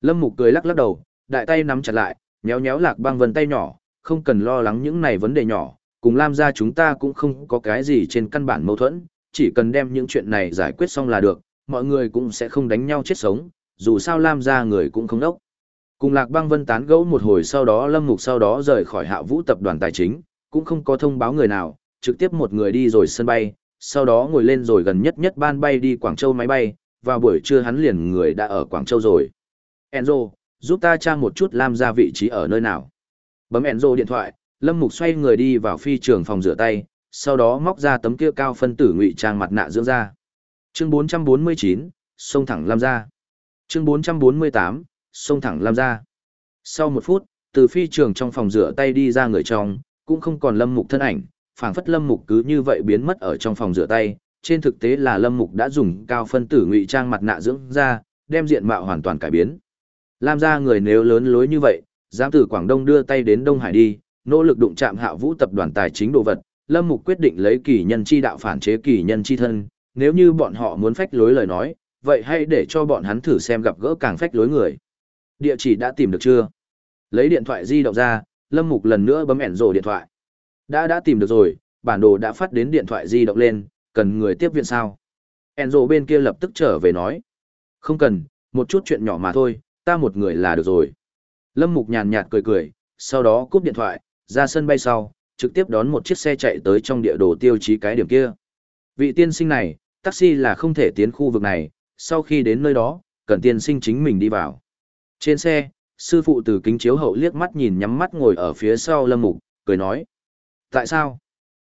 Lâm Mục cười lắc lắc đầu, đại tay nắm chặt lại, nhéo nhéo Lạc Băng Vân tay nhỏ, không cần lo lắng những này vấn đề nhỏ, cùng Lam gia chúng ta cũng không có cái gì trên căn bản mâu thuẫn, chỉ cần đem những chuyện này giải quyết xong là được, mọi người cũng sẽ không đánh nhau chết sống, dù sao Lam gia người cũng không đốc. Cùng Lạc Băng Vân tán gẫu một hồi sau đó Lâm Mục sau đó rời khỏi Hạ Vũ tập đoàn tài chính, cũng không có thông báo người nào, trực tiếp một người đi rồi sân bay, sau đó ngồi lên rồi gần nhất nhất ban bay đi Quảng Châu máy bay, vào buổi trưa hắn liền người đã ở Quảng Châu rồi. Enzo, giúp ta tra một chút Lam gia vị trí ở nơi nào. Bấm Enzo điện thoại, Lâm Mục xoay người đi vào phi trường phòng rửa tay, sau đó móc ra tấm kia cao phân tử ngụy trang mặt nạ dưỡng da. Chương 449, xông thẳng Lam gia. Chương 448, xông thẳng Lam gia. Sau một phút, từ phi trường trong phòng rửa tay đi ra người trong, cũng không còn Lâm Mục thân ảnh, phảng phất Lâm Mục cứ như vậy biến mất ở trong phòng rửa tay. Trên thực tế là Lâm Mục đã dùng cao phân tử ngụy trang mặt nạ dưỡng da, đem diện mạo hoàn toàn cải biến. Lam gia người nếu lớn lối như vậy, dám từ Quảng Đông đưa tay đến Đông Hải đi, nỗ lực đụng chạm hạ vũ tập đoàn tài chính đồ vật, Lâm Mục quyết định lấy kỳ nhân chi đạo phản chế kỳ nhân chi thân, nếu như bọn họ muốn phách lối lời nói, vậy hãy để cho bọn hắn thử xem gặp gỡ càng phách lối người. Địa chỉ đã tìm được chưa? Lấy điện thoại di động ra, Lâm Mục lần nữa bấm ẻn rồ điện thoại. Đã đã tìm được rồi, bản đồ đã phát đến điện thoại di động lên, cần người tiếp viện sao? Enzo bên kia lập tức trở về nói. Không cần, một chút chuyện nhỏ mà thôi, ta một người là được rồi. Lâm Mục nhàn nhạt cười cười, sau đó cúp điện thoại, ra sân bay sau, trực tiếp đón một chiếc xe chạy tới trong địa đồ tiêu chí cái điểm kia. Vị tiên sinh này, taxi là không thể tiến khu vực này, sau khi đến nơi đó, cần tiên sinh chính mình đi vào. Trên xe, sư phụ từ kính chiếu hậu liếc mắt nhìn nhắm mắt ngồi ở phía sau Lâm Mục, cười nói. Tại sao?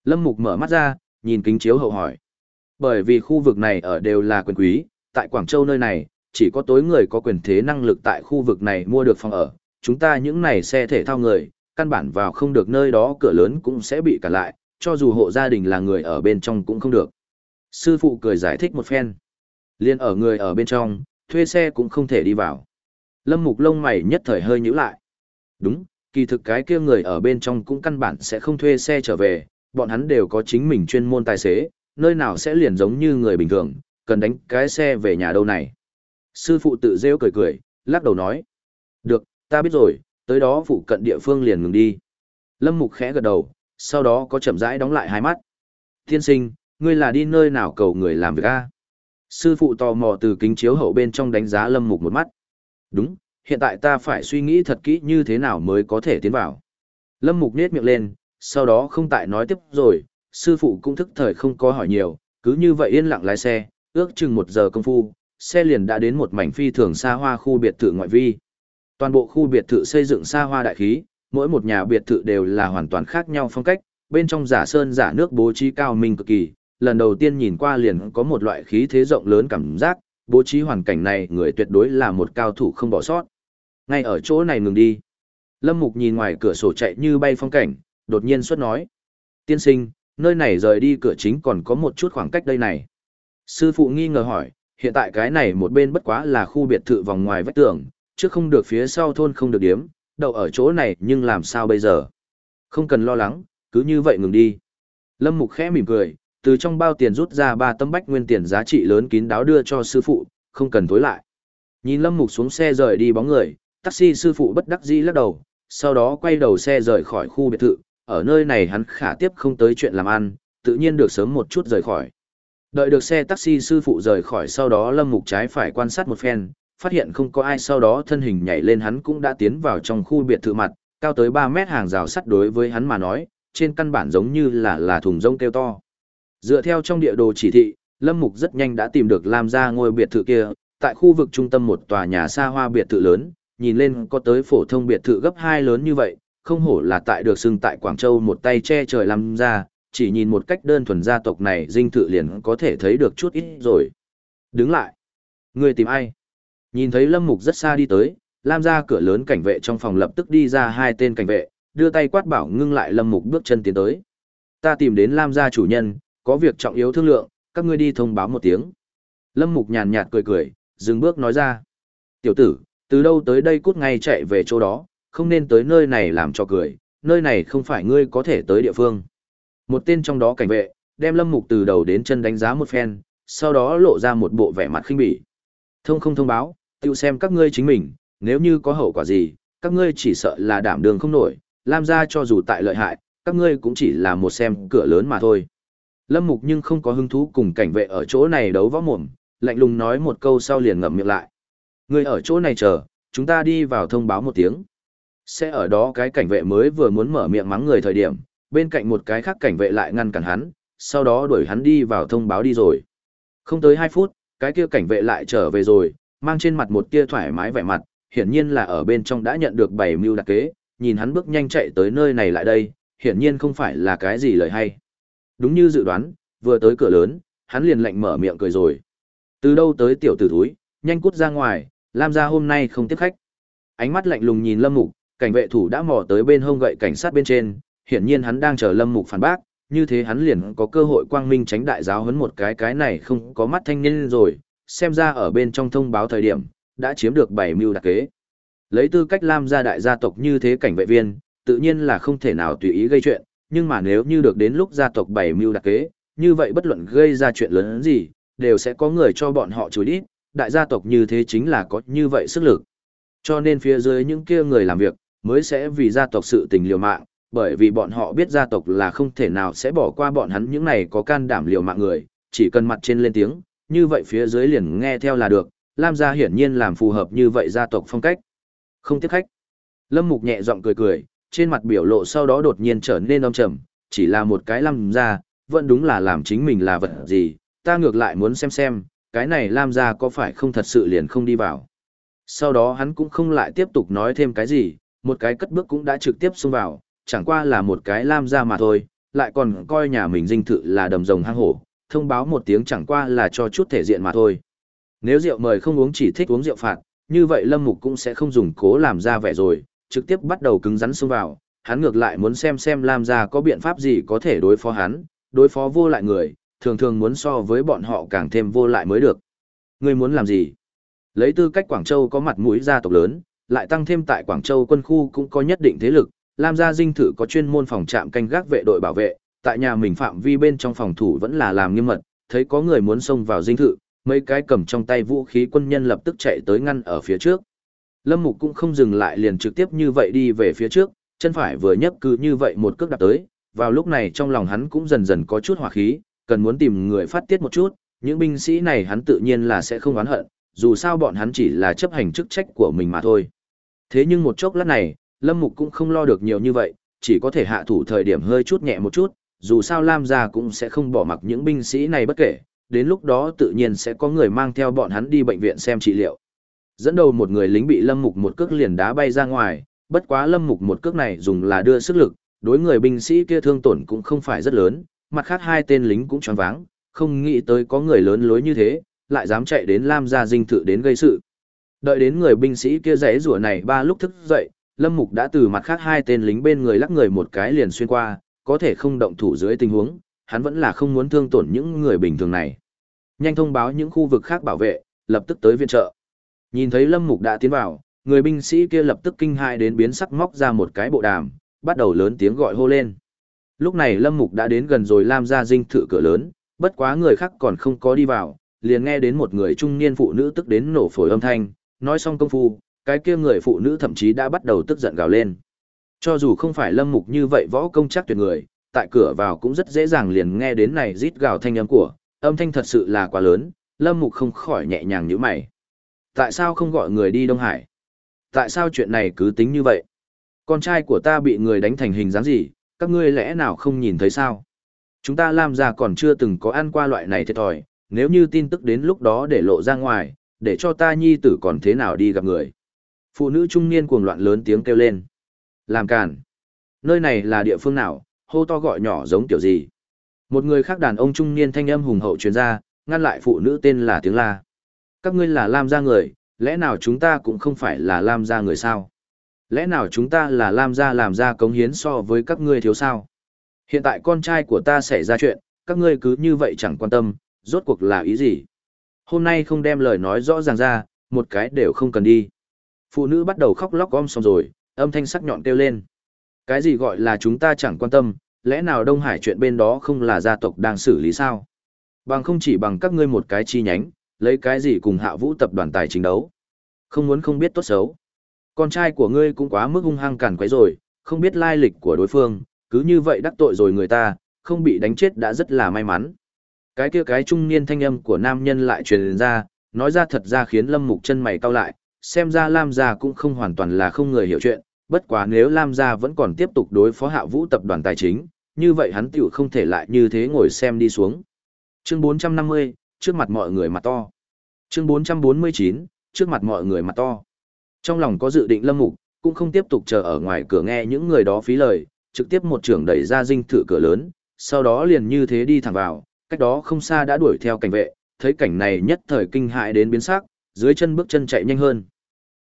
Lâm Mục mở mắt ra, nhìn kính chiếu hậu hỏi. Bởi vì khu vực này ở đều là quyền quý, tại Quảng Châu nơi này, chỉ có tối người có quyền thế năng lực tại khu vực này mua được phòng ở. Chúng ta những này xe thể thao người, căn bản vào không được nơi đó cửa lớn cũng sẽ bị cản lại, cho dù hộ gia đình là người ở bên trong cũng không được. Sư phụ cười giải thích một phen. Liên ở người ở bên trong, thuê xe cũng không thể đi vào. Lâm Mục lông mày nhất thời hơi nhíu lại. Đúng, kỳ thực cái kia người ở bên trong cũng căn bản sẽ không thuê xe trở về, bọn hắn đều có chính mình chuyên môn tài xế, nơi nào sẽ liền giống như người bình thường, cần đánh cái xe về nhà đâu này. Sư phụ tự rêu cười cười, lắc đầu nói. Được, ta biết rồi, tới đó phụ cận địa phương liền ngừng đi. Lâm Mục khẽ gật đầu, sau đó có chậm rãi đóng lại hai mắt. Tiên sinh, ngươi là đi nơi nào cầu người làm việc a? Sư phụ tò mò từ kính chiếu hậu bên trong đánh giá Lâm Mục một mắt. Đúng, hiện tại ta phải suy nghĩ thật kỹ như thế nào mới có thể tiến vào. Lâm Mục nết miệng lên, sau đó không tại nói tiếp rồi, sư phụ cũng thức thời không có hỏi nhiều, cứ như vậy yên lặng lái xe, ước chừng một giờ công phu, xe liền đã đến một mảnh phi thường xa hoa khu biệt thự ngoại vi. Toàn bộ khu biệt thự xây dựng xa hoa đại khí, mỗi một nhà biệt thự đều là hoàn toàn khác nhau phong cách, bên trong giả sơn giả nước bố trí cao minh cực kỳ, lần đầu tiên nhìn qua liền có một loại khí thế rộng lớn cảm giác, bố trí hoàn cảnh này người tuyệt đối là một cao thủ không bỏ sót. Ngay ở chỗ này ngừng đi. Lâm Mục nhìn ngoài cửa sổ chạy như bay phong cảnh, đột nhiên xuất nói. Tiên sinh, nơi này rời đi cửa chính còn có một chút khoảng cách đây này. Sư phụ nghi ngờ hỏi, hiện tại cái này một bên bất quá là khu biệt thự vòng ngoài vách tường, trước không được phía sau thôn không được điếm, đậu ở chỗ này nhưng làm sao bây giờ? Không cần lo lắng, cứ như vậy ngừng đi. Lâm Mục khẽ mỉm cười, từ trong bao tiền rút ra ba tấm bách nguyên tiền giá trị lớn kín đáo đưa cho sư phụ, không cần tối lại. Nhìn Lâm Mục xuống xe rời đi bóng người, taxi sư phụ bất đắc dĩ lắc đầu, sau đó quay đầu xe rời khỏi khu biệt thự, ở nơi này hắn khả tiếp không tới chuyện làm ăn, tự nhiên được sớm một chút rời khỏi. Đợi được xe taxi sư phụ rời khỏi sau đó Lâm Mục trái phải quan sát một phen, phát hiện không có ai sau đó thân hình nhảy lên hắn cũng đã tiến vào trong khu biệt thự mặt, cao tới 3 mét hàng rào sắt đối với hắn mà nói, trên căn bản giống như là là thùng rông kêu to. Dựa theo trong địa đồ chỉ thị, Lâm Mục rất nhanh đã tìm được Lam gia ngôi biệt thự kia, tại khu vực trung tâm một tòa nhà xa hoa biệt thự lớn, nhìn lên có tới phổ thông biệt thự gấp 2 lớn như vậy, không hổ là tại được xưng tại Quảng Châu một tay che trời làm gia, chỉ nhìn một cách đơn thuần gia tộc này dinh thự liền có thể thấy được chút ít rồi. Đứng lại. Người tìm ai? Nhìn thấy Lâm Mục rất xa đi tới, Lam gia cửa lớn cảnh vệ trong phòng lập tức đi ra hai tên cảnh vệ, đưa tay quát bảo ngưng lại Lâm Mục bước chân tiến tới. Ta tìm đến Lam gia chủ nhân, có việc trọng yếu thương lượng, các ngươi đi thông báo một tiếng. Lâm Mục nhàn nhạt cười cười, dừng bước nói ra. Tiểu tử, từ đâu tới đây cút ngay chạy về chỗ đó, không nên tới nơi này làm cho cười, nơi này không phải ngươi có thể tới địa phương. Một tên trong đó cảnh vệ, đem Lâm Mục từ đầu đến chân đánh giá một phen, sau đó lộ ra một bộ vẻ mặt khinh bỉ. Thông không thông báo, tự xem các ngươi chính mình, nếu như có hậu quả gì, các ngươi chỉ sợ là đảm đường không nổi, làm ra cho dù tại lợi hại, các ngươi cũng chỉ là một xem cửa lớn mà thôi. Lâm Mục nhưng không có hứng thú cùng cảnh vệ ở chỗ này đấu võ mồm, lạnh lùng nói một câu sau liền ngậm miệng lại. Người ở chỗ này chờ, chúng ta đi vào thông báo một tiếng. Sẽ ở đó cái cảnh vệ mới vừa muốn mở miệng mắng người thời điểm, bên cạnh một cái khác cảnh vệ lại ngăn cản hắn, sau đó đuổi hắn đi vào thông báo đi rồi. Không tới 2 phút, cái kia cảnh vệ lại trở về rồi, mang trên mặt một tia thoải mái vẻ mặt, hiển nhiên là ở bên trong đã nhận được bảy mưu đặc kế, nhìn hắn bước nhanh chạy tới nơi này lại đây, hiển nhiên không phải là cái gì lời hay. Đúng như dự đoán, vừa tới cửa lớn, hắn liền lạnh mở miệng cười rồi. Từ đâu tới tiểu tử thúi, nhanh cút ra ngoài, Lam gia hôm nay không tiếp khách. Ánh mắt lạnh lùng nhìn Lâm Mục, cảnh vệ thủ đã mò tới bên hông gậy cảnh sát bên trên, hiển nhiên hắn đang chờ Lâm Mục phản bác, như thế hắn liền có cơ hội quang minh tránh đại giáo huấn một cái cái này không có mắt thanh niên rồi, xem ra ở bên trong thông báo thời điểm, đã chiếm được bảy mưu đặc kế. Lấy tư cách Lam gia đại gia tộc như thế cảnh vệ viên, tự nhiên là không thể nào tùy ý gây chuyện, nhưng mà nếu như được đến lúc gia tộc bảy mưu đặc kế, như vậy bất luận gây ra chuyện lớn gì, đều sẽ có người cho bọn họ chối đít, đại gia tộc như thế chính là có như vậy sức lực. Cho nên phía dưới những kia người làm việc, mới sẽ vì gia tộc sự tình liều mạng, bởi vì bọn họ biết gia tộc là không thể nào sẽ bỏ qua bọn hắn những này có can đảm liều mạng người, chỉ cần mặt trên lên tiếng, như vậy phía dưới liền nghe theo là được, Lam gia hiển nhiên làm phù hợp như vậy gia tộc phong cách. Không tiếp khách. Lâm Mục nhẹ giọng cười cười, trên mặt biểu lộ sau đó đột nhiên trở nên âm trầm, chỉ là một cái Lam gia, vẫn đúng là làm chính mình là vật gì, ta ngược lại muốn xem xem, cái này Lam gia có phải không thật sự liền không đi vào. Sau đó hắn cũng không lại tiếp tục nói thêm cái gì, một cái cất bước cũng đã trực tiếp xông vào, chẳng qua là một cái Lam gia mà thôi, lại còn coi nhà mình dinh thự là đầm rồng hang hổ, thông báo một tiếng chẳng qua là cho chút thể diện mà thôi. Nếu rượu mời không uống chỉ thích uống rượu phạt, như vậy Lâm Mục cũng sẽ không dùng cố làm ra vẻ rồi, trực tiếp bắt đầu cứng rắn xông vào, hắn ngược lại muốn xem xem Lam gia có biện pháp gì có thể đối phó hắn, đối phó vô lại người, thường thường muốn so với bọn họ càng thêm vô lại mới được. Ngươi muốn làm gì? Lấy tư cách Quảng Châu có mặt mũi gia tộc lớn, lại tăng thêm tại Quảng Châu quân khu cũng có nhất định thế lực, Lam gia dinh thự có chuyên môn phòng trạm canh gác vệ đội bảo vệ, tại nhà mình phạm vi bên trong phòng thủ vẫn là làm nghiêm mật, thấy có người muốn xông vào dinh thự, mấy cái cầm trong tay vũ khí quân nhân lập tức chạy tới ngăn ở phía trước. Lâm Mục cũng không dừng lại liền trực tiếp như vậy đi về phía trước, chân phải vừa nhấc cứ như vậy một cước đạp tới, vào lúc này trong lòng hắn cũng dần dần có chút hỏa khí, cần muốn tìm người phát tiết một chút, những binh sĩ này hắn tự nhiên là sẽ không oán hận, dù sao bọn hắn chỉ là chấp hành chức trách của mình mà thôi. Thế nhưng một chốc lát này, Lâm Mục cũng không lo được nhiều như vậy, chỉ có thể hạ thủ thời điểm hơi chút nhẹ một chút, dù sao Lam gia cũng sẽ không bỏ mặc những binh sĩ này bất kể, đến lúc đó tự nhiên sẽ có người mang theo bọn hắn đi bệnh viện xem trị liệu. Dẫn đầu một người lính bị Lâm Mục một cước liền đá bay ra ngoài, bất quá Lâm Mục một cước này dùng là đưa sức lực, đối người binh sĩ kia thương tổn cũng không phải rất lớn, mặt khác hai tên lính cũng choáng váng, không nghĩ tới có người lớn lối như thế, lại dám chạy đến Lam gia dinh thự đến gây sự. Đợi đến người binh sĩ kia rẽ rủa này ba lúc thức dậy, Lâm Mục đã từ mặt khác hai tên lính bên người lắc người một cái liền xuyên qua, có thể không động thủ dưới tình huống, hắn vẫn là không muốn thương tổn những người bình thường này. Nhanh thông báo những khu vực khác bảo vệ, lập tức tới viện trợ. Nhìn thấy Lâm Mục đã tiến vào, người binh sĩ kia lập tức kinh hãi đến biến sắc móc ra một cái bộ đàm, bắt đầu lớn tiếng gọi hô lên. Lúc này Lâm Mục đã đến gần rồi Lam gia dinh thự cửa lớn, bất quá người khác còn không có đi vào, liền nghe đến một người trung niên phụ nữ tức đến nổ phổi âm thanh, nói xong công phu, cái kia người phụ nữ thậm chí đã bắt đầu tức giận gào lên. Cho dù không phải Lâm Mục như vậy võ công chắc tuyệt người, tại cửa vào cũng rất dễ dàng liền nghe đến này rít gào thanh âm của, âm thanh thật sự là quá lớn, Lâm Mục không khỏi nhẹ nhàng nhíu mày. Tại sao không gọi người đi Đông Hải? Tại sao chuyện này cứ tính như vậy? Con trai của ta bị người đánh thành hình dáng gì, các ngươi lẽ nào không nhìn thấy sao? Chúng ta Lam gia còn chưa từng có ăn qua loại này thiệt thòi, nếu như tin tức đến lúc đó để lộ ra ngoài, để cho ta nhi tử còn thế nào đi gặp người. Phụ nữ trung niên cuồng loạn lớn tiếng kêu lên. Làm càn. Nơi này là địa phương nào, hô to gọi nhỏ giống kiểu gì. Một người khác đàn ông trung niên thanh âm hùng hậu truyền ra, ngăn lại phụ nữ tên là tiếng la. Các ngươi là Lam gia người, lẽ nào chúng ta cũng không phải là Lam gia người sao? Lẽ nào chúng ta là Lam gia làm ra cống hiến so với các ngươi thiếu sao? Hiện tại con trai của ta xảy ra chuyện, các ngươi cứ như vậy chẳng quan tâm, rốt cuộc là ý gì? Hôm nay không đem lời nói rõ ràng ra, một cái đều không cần đi. Phụ nữ bắt đầu khóc lóc om xong rồi, âm thanh sắc nhọn kêu lên. Cái gì gọi là chúng ta chẳng quan tâm, lẽ nào Đông Hải chuyện bên đó không là gia tộc đang xử lý sao? Bằng không chỉ bằng các ngươi một cái chi nhánh, lấy cái gì cùng hạ vũ tập đoàn tài chính đấu. Không muốn không biết tốt xấu. Con trai của ngươi cũng quá mức hung hăng cản quấy rồi, không biết lai lịch của đối phương, cứ như vậy đắc tội rồi người ta, không bị đánh chết đã rất là may mắn. Cái kia cái trung niên thanh âm của nam nhân lại truyền ra, nói ra thật ra khiến Lâm Mục chân mày cau lại, xem ra Lam gia cũng không hoàn toàn là không người hiểu chuyện, bất quá nếu Lam gia vẫn còn tiếp tục đối phó Hạ Vũ tập đoàn tài chính, như vậy hắn tiểu không thể lại như thế ngồi xem đi xuống. Chương 450, trước mặt mọi người mặt to. Chương 449, trước mặt mọi người mặt to. Trong lòng có dự định Lâm Mục, cũng không tiếp tục chờ ở ngoài cửa nghe những người đó phí lời, trực tiếp một trưởng đẩy ra dinh thự cửa lớn, sau đó liền như thế đi thẳng vào, cách đó không xa đã đuổi theo cảnh vệ, thấy cảnh này nhất thời kinh hại đến biến sắc, dưới chân bước chân chạy nhanh hơn.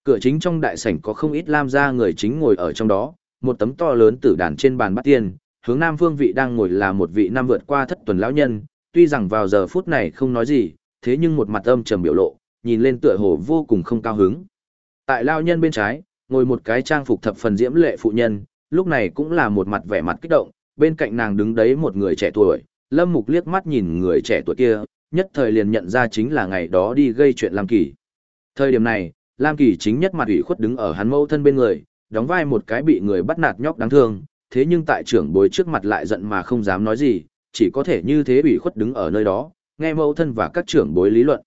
Cửa chính trong đại sảnh có không ít lam gia người chính ngồi ở trong đó, một tấm to lớn tử đàn trên bàn bắt tiền, hướng nam phương vị đang ngồi là một vị năm vượt qua thất tuần lão nhân, tuy rằng vào giờ phút này không nói gì, thế nhưng một mặt âm trầm biểu lộ, nhìn lên tựa hồ vô cùng không cao hứng. Tại lao nhân bên trái, ngồi một cái trang phục thập phần diễm lệ phụ nhân, lúc này cũng là một mặt vẻ mặt kích động, bên cạnh nàng đứng đấy một người trẻ tuổi, Lâm Mục liếc mắt nhìn người trẻ tuổi kia, nhất thời liền nhận ra chính là ngày đó đi gây chuyện Lam Kỳ. Thời điểm này, Lam Kỳ chính nhất mặt ủy khuất đứng ở hắn mâu thân bên người, đóng vai một cái bị người bắt nạt nhóc đáng thương, thế nhưng tại trưởng bối trước mặt lại giận mà không dám nói gì, chỉ có thể như thế ủy khuất đứng ở nơi đó, nghe mâu thân và các trưởng bối lý luận.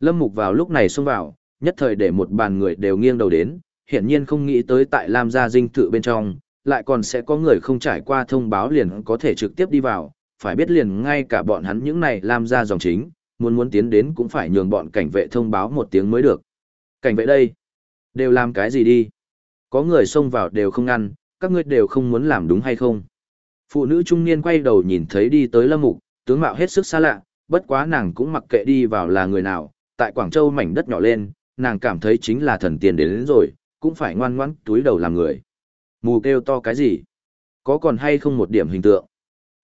Lâm Mục vào lúc này xông vào, nhất thời để một bàn người đều nghiêng đầu đến, hiển nhiên không nghĩ tới tại Lam gia dinh thự bên trong, lại còn sẽ có người không trải qua thông báo liền có thể trực tiếp đi vào, phải biết liền ngay cả bọn hắn những này Lam gia dòng chính, muốn muốn tiến đến cũng phải nhường bọn cảnh vệ thông báo một tiếng mới được. Cảnh vệ đây, đều làm cái gì đi? Có người xông vào đều không ngăn, các ngươi đều không muốn làm đúng hay không? Phụ nữ trung niên quay đầu nhìn thấy đi tới Lâm Mục, tướng mạo hết sức xa lạ, bất quá nàng cũng mặc kệ đi vào là người nào, tại Quảng Châu mảnh đất nhỏ lên, nàng cảm thấy chính là thần tiền đến, đến rồi, cũng phải ngoan ngoãn túi đầu làm người. Mù kêu to cái gì? Có còn hay không một điểm hình tượng?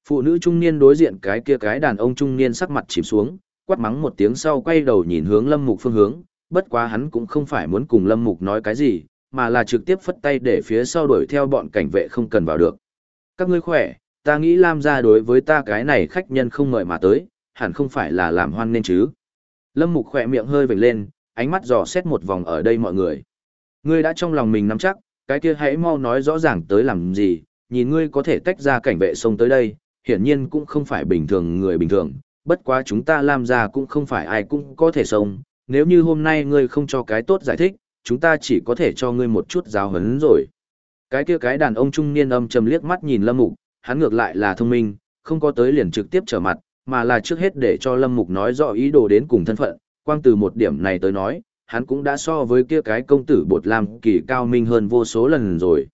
Phụ nữ trung niên đối diện cái kia cái đàn ông trung niên sắc mặt chìm xuống, quát mắng một tiếng sau quay đầu nhìn hướng Lâm Mục phương hướng, bất quá hắn cũng không phải muốn cùng Lâm Mục nói cái gì, mà là trực tiếp phất tay để phía sau đuổi theo bọn cảnh vệ không cần vào được. Các ngươi khỏe, ta nghĩ Lam gia đối với ta cái này khách nhân không mời mà tới, hẳn không phải là làm hoan nên chứ. Lâm Mục khỏe miệng hơi vểnh lên, ánh mắt dò xét một vòng ở đây mọi người. Ngươi đã trong lòng mình nắm chắc, cái kia hãy mau nói rõ ràng tới làm gì, nhìn ngươi có thể tách ra cảnh vệ xông tới đây, hiển nhiên cũng không phải bình thường người bình thường, bất quá chúng ta làm ra cũng không phải ai cũng có thể xông, nếu như hôm nay ngươi không cho cái tốt giải thích, chúng ta chỉ có thể cho ngươi một chút giáo huấn rồi. Cái kia cái đàn ông trung niên âm trầm liếc mắt nhìn Lâm Mục, hắn ngược lại là thông minh, không có tới liền trực tiếp trở mặt, mà là trước hết để cho Lâm Mục nói rõ ý đồ đến cùng thân phận, quang từ một điểm này tới nói, hắn cũng đã so với kia cái công tử bột lam kỳ cao minh hơn vô số lần rồi.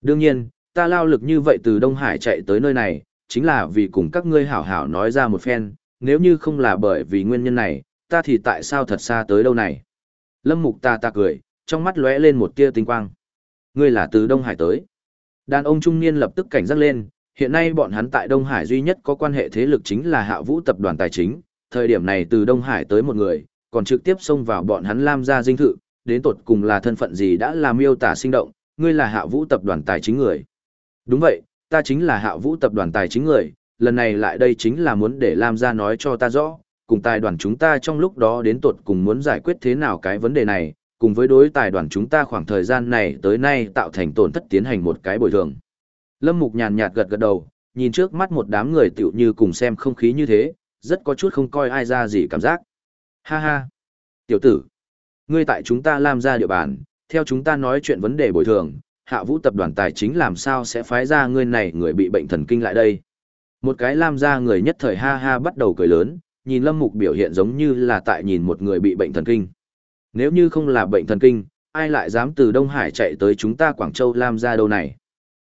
Đương nhiên, ta lao lực như vậy từ Đông Hải chạy tới nơi này, chính là vì cùng các ngươi hảo hảo nói ra một phen, nếu như không là bởi vì nguyên nhân này, ta thì tại sao thật xa tới đâu này? Lâm Mục ta ta cười, trong mắt lóe lên một tia tinh quang. Ngươi là từ Đông Hải tới. Đàn ông trung niên lập tức cảnh giác lên, hiện nay bọn hắn tại Đông Hải duy nhất có quan hệ thế lực chính là Hạ Vũ tập đoàn tài chính, thời điểm này từ Đông Hải tới một người, còn trực tiếp xông vào bọn hắn Lam gia dinh thự, đến tột cùng là thân phận gì đã làm miêu tả sinh động, ngươi là Hạ Vũ tập đoàn tài chính người. Đúng vậy, ta chính là Hạ Vũ tập đoàn tài chính người, lần này lại đây chính là muốn để Lam gia nói cho ta rõ, cùng tài đoàn chúng ta trong lúc đó đến tột cùng muốn giải quyết thế nào cái vấn đề này, cùng với đối tài đoàn chúng ta khoảng thời gian này tới nay tạo thành tổn thất tiến hành một cái bồi thường. Lâm Mục nhàn nhạt gật gật đầu, nhìn trước mắt một đám người tựu như cùng xem không khí như thế, rất có chút không coi ai ra gì cảm giác. Ha ha! Tiểu tử! Ngươi tại chúng ta làm ra địa bàn, theo chúng ta nói chuyện vấn đề bồi thường, hạ vũ tập đoàn tài chính làm sao sẽ phái ra ngươi này người bị bệnh thần kinh lại đây. Một cái làm ra người nhất thời ha ha bắt đầu cười lớn, nhìn Lâm Mục biểu hiện giống như là tại nhìn một người bị bệnh thần kinh. Nếu như không là bệnh thần kinh, ai lại dám từ Đông Hải chạy tới chúng ta Quảng Châu Lam ra đâu này?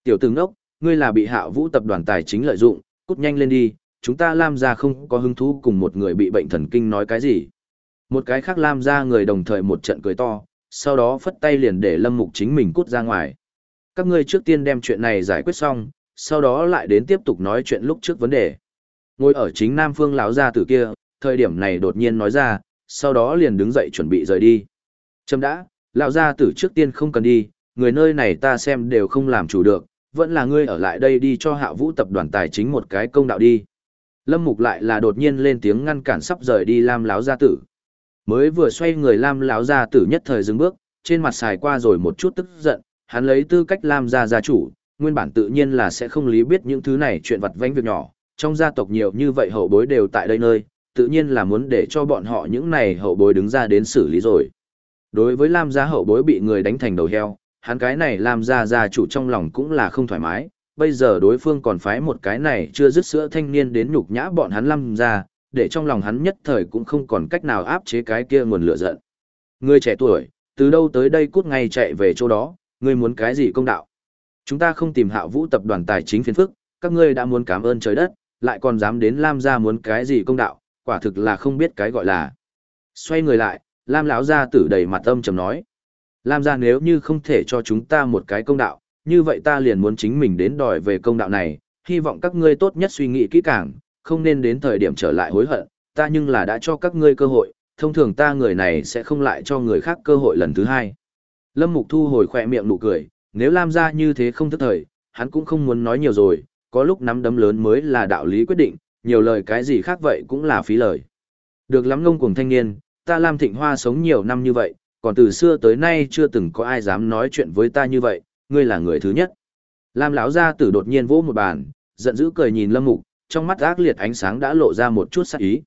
Tiểu tử ngốc, ngươi là bị hạ vũ tập đoàn tài chính lợi dụng, cút nhanh lên đi, chúng ta Lam gia không có hứng thú cùng một người bị bệnh thần kinh nói cái gì. Một cái khác Lam gia người đồng thời một trận cười to, sau đó phất tay liền để Lâm Mục chính mình cút ra ngoài. Các ngươi trước tiên đem chuyện này giải quyết xong, sau đó lại đến tiếp tục nói chuyện lúc trước vấn đề. Ngồi ở chính Nam Phương lão gia tử kia, thời điểm này đột nhiên nói ra, sau đó liền đứng dậy chuẩn bị rời đi. Chấm đã, lão gia tử trước tiên không cần đi, người nơi này ta xem đều không làm chủ được, vẫn là ngươi ở lại đây đi cho hạ vũ tập đoàn tài chính một cái công đạo đi. Lâm Mục lại là đột nhiên lên tiếng ngăn cản sắp rời đi Lam lão gia tử. Mới vừa xoay người Lam lão gia tử nhất thời dừng bước, trên mặt xài qua rồi một chút tức giận, hắn lấy tư cách Lam gia gia chủ, nguyên bản tự nhiên là sẽ không lý biết những thứ này chuyện vặt vãnh việc nhỏ, trong gia tộc nhiều như vậy hậu bối đều tại đây nơi, tự nhiên là muốn để cho bọn họ những này hậu bối đứng ra đến xử lý rồi. Đối với Lam gia hậu bối bị người đánh thành đầu heo, hắn cái này Lam gia gia chủ trong lòng cũng là không thoải mái, bây giờ đối phương còn phái một cái này chưa dứt sữa thanh niên đến nhục nhã bọn hắn Lam gia, để trong lòng hắn nhất thời cũng không còn cách nào áp chế cái kia nguồn lửa giận. Người trẻ tuổi, từ đâu tới đây cút ngay chạy về chỗ đó, ngươi muốn cái gì công đạo? Chúng ta không tìm hạ vũ tập đoàn tài chính phiền phức, các ngươi đã muốn cảm ơn trời đất, lại còn dám đến Lam gia muốn cái gì công đạo, quả thực là không biết cái gọi là. Xoay người lại, Lam lão gia tử đầy mặt âm trầm nói: "Lam gia nếu như không thể cho chúng ta một cái công đạo, như vậy ta liền muốn chính mình đến đòi về công đạo này, hy vọng các ngươi tốt nhất suy nghĩ kỹ càng, không nên đến thời điểm trở lại hối hận, ta nhưng là đã cho các ngươi cơ hội, thông thường ta người này sẽ không lại cho người khác cơ hội lần thứ hai." Lâm Mục thu hồi khỏe miệng nụ cười, nếu Lam gia như thế không thức thời, hắn cũng không muốn nói nhiều rồi, có lúc nắm đấm lớn mới là đạo lý quyết định, nhiều lời cái gì khác vậy cũng là phí lời. Được lắm ngông cuồng thanh niên, ta Lam Thịnh Hoa sống nhiều năm như vậy, còn từ xưa tới nay chưa từng có ai dám nói chuyện với ta như vậy, ngươi là người thứ nhất. Lam lão gia tử đột nhiên vỗ một bàn, giận dữ cười nhìn Lâm Mục, trong mắt ác liệt ánh sáng đã lộ ra một chút sắc ý.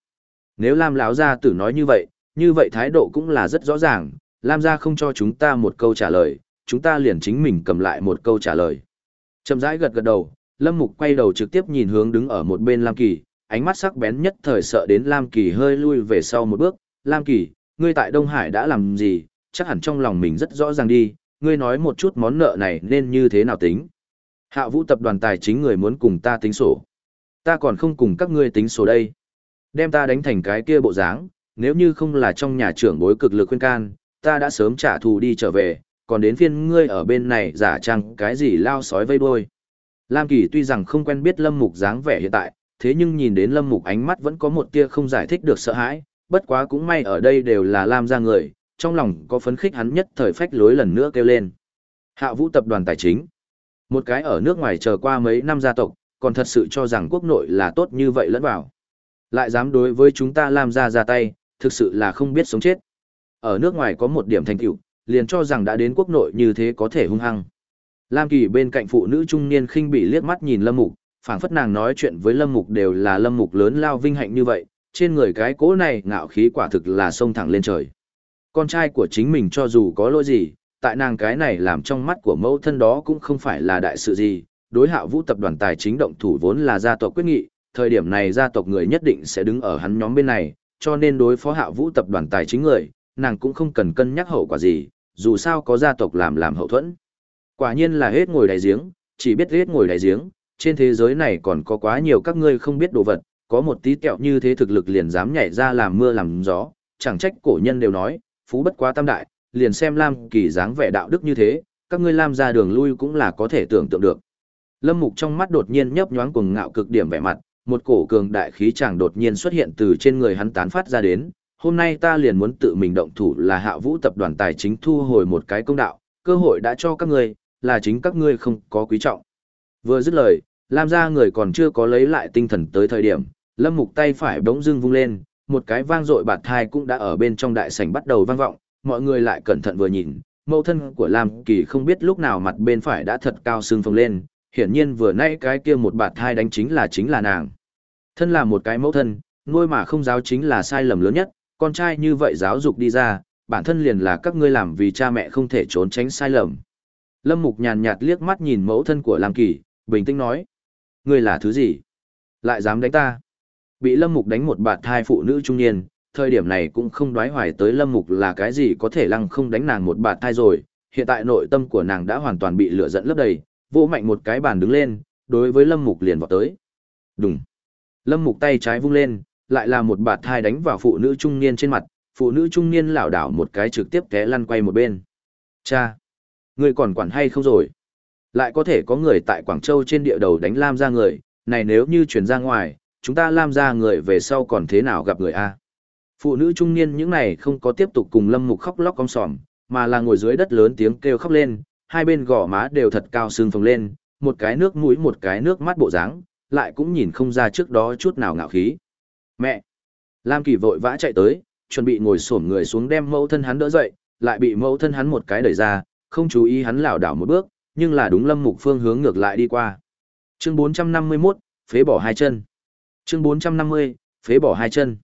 Nếu Lam lão gia tử nói như vậy, như vậy thái độ cũng là rất rõ ràng, Lam gia không cho chúng ta một câu trả lời, chúng ta liền chính mình cầm lại một câu trả lời. Chậm rãi gật gật đầu, Lâm Mục quay đầu trực tiếp nhìn hướng đứng ở một bên Lam Kỳ, ánh mắt sắc bén nhất thời sợ đến Lam Kỳ hơi lui về sau một bước. Lam Kỳ, ngươi tại Đông Hải đã làm gì, chắc hẳn trong lòng mình rất rõ ràng đi, ngươi nói một chút món nợ này nên như thế nào tính. Hạ vũ tập đoàn tài chính người muốn cùng ta tính sổ. Ta còn không cùng các ngươi tính sổ đây. Đem ta đánh thành cái kia bộ dáng, nếu như không là trong nhà trưởng bối cực lực khuyên can, ta đã sớm trả thù đi trở về, còn đến phiên ngươi ở bên này giả trang cái gì lao sói vây đuôi. Lam Kỳ tuy rằng không quen biết Lâm Mục dáng vẻ hiện tại, thế nhưng nhìn đến Lâm Mục ánh mắt vẫn có một tia không giải thích được sợ hãi, bất quá cũng may ở đây đều là Lam gia người, trong lòng có phấn khích hắn nhất thời phách lối lần nữa kêu lên. Hạ Vũ tập đoàn tài chính. Một cái ở nước ngoài chờ qua mấy năm gia tộc, còn thật sự cho rằng quốc nội là tốt như vậy lẫn vào. Lại dám đối với chúng ta làm ra ra tay, thực sự là không biết sống chết. Ở nước ngoài có một điểm thành tựu, liền cho rằng đã đến quốc nội như thế có thể hung hăng. Lam Kỳ bên cạnh phụ nữ trung niên khinh bị liếc mắt nhìn Lâm Mục, phảng phất nàng nói chuyện với Lâm Mục đều là Lâm Mục lớn lao vinh hạnh như vậy, trên người cái cố này ngạo khí quả thực là sông thẳng lên trời. Con trai của chính mình cho dù có lỗi gì, tại nàng cái này làm trong mắt của mẫu thân đó cũng không phải là đại sự gì, đối hạ vũ tập đoàn tài chính động thủ vốn là gia tộc quyết nghị, thời điểm này gia tộc người nhất định sẽ đứng ở hắn nhóm bên này, cho nên đối phó hạ vũ tập đoàn tài chính người, nàng cũng không cần cân nhắc hậu quả gì, dù sao có gia tộc làm làm hậu thuẫn. Quả nhiên là hết ngồi đáy giếng, chỉ biết hết ngồi đáy giếng, trên thế giới này còn có quá nhiều các ngươi không biết đồ vật, có một tí kẹo như thế thực lực liền dám nhảy ra làm mưa làm gió, chẳng trách cổ nhân đều nói, phú bất quá tam đại, liền xem Lam Kỳ dáng vẻ đạo đức như thế, các ngươi Lam ra đường lui cũng là có thể tưởng tượng được. Lâm Mục trong mắt đột nhiên nhấp nhoáng cuồng ngạo cực điểm vẻ mặt, một cổ cường đại khí chàng đột nhiên xuất hiện từ trên người hắn tán phát ra đến. Hôm nay ta liền muốn tự mình động thủ là hạ vũ tập đoàn tài chính thu hồi một cái công đạo, cơ hội đã cho các ngươi, là chính các ngươi không có quý trọng. Vừa dứt lời, Lam gia người còn chưa có lấy lại tinh thần tới thời điểm, Lâm Mục tay phải bỗng dưng vung lên, một cái vang dội bạt thai cũng đã ở bên trong đại sảnh bắt đầu vang vọng, mọi người lại cẩn thận vừa nhìn, mẫu thân của Lam Kỳ không biết lúc nào mặt bên phải đã thật cao sưng phồng lên, hiển nhiên vừa nãy cái kia một bạt thai đánh chính là chính là nàng. Thân là một cái mẫu thân, nuôi mà không giáo chính là sai lầm lớn nhất, con trai như vậy giáo dục đi ra, bản thân liền là các ngươi làm vì cha mẹ không thể trốn tránh sai lầm. Lâm Mục nhàn nhạt liếc mắt nhìn mẫu thân của Lam Kỳ, bình tĩnh nói. Ngươi là thứ gì? Lại dám đánh ta? Bị Lâm Mục đánh một bạt thai phụ nữ trung niên, thời điểm này cũng không đoái hoài tới Lâm Mục là cái gì có thể lăng không đánh nàng một bạt thai rồi. Hiện tại nội tâm của nàng đã hoàn toàn bị lửa giận lấp đầy, vỗ mạnh một cái bàn đứng lên, đối với Lâm Mục liền vọt tới. Đùng. Lâm Mục tay trái vung lên, lại là một bạt thai đánh vào phụ nữ trung niên trên mặt, phụ nữ trung niên lảo đảo một cái trực tiếp té lăn quay một bên. Cha! Người còn quản hay không rồi? Lại có thể có người tại Quảng Châu trên địa đầu đánh Lam ra người, này nếu như chuyển ra ngoài, chúng ta Lam ra người về sau còn thế nào gặp người A? Phụ nữ trung niên những này không có tiếp tục cùng Lâm Mục khóc lóc cong sòm, mà là ngồi dưới đất lớn tiếng kêu khóc lên, hai bên gò má đều thật cao sưng phồng lên, một cái nước mũi một cái nước mắt bộ dáng, lại cũng nhìn không ra trước đó chút nào ngạo khí. Mẹ! Lam Kỳ vội vã chạy tới, chuẩn bị ngồi xổm người xuống đem mẫu thân hắn đỡ dậy, lại bị mẫu thân hắn một cái đẩy ra, không chú ý hắn lảo đảo một bước, nhưng là đúng Lâm Mục phương hướng ngược lại đi qua. Chương 451, phế bỏ hai chân. Chương 450, phế bỏ hai chân.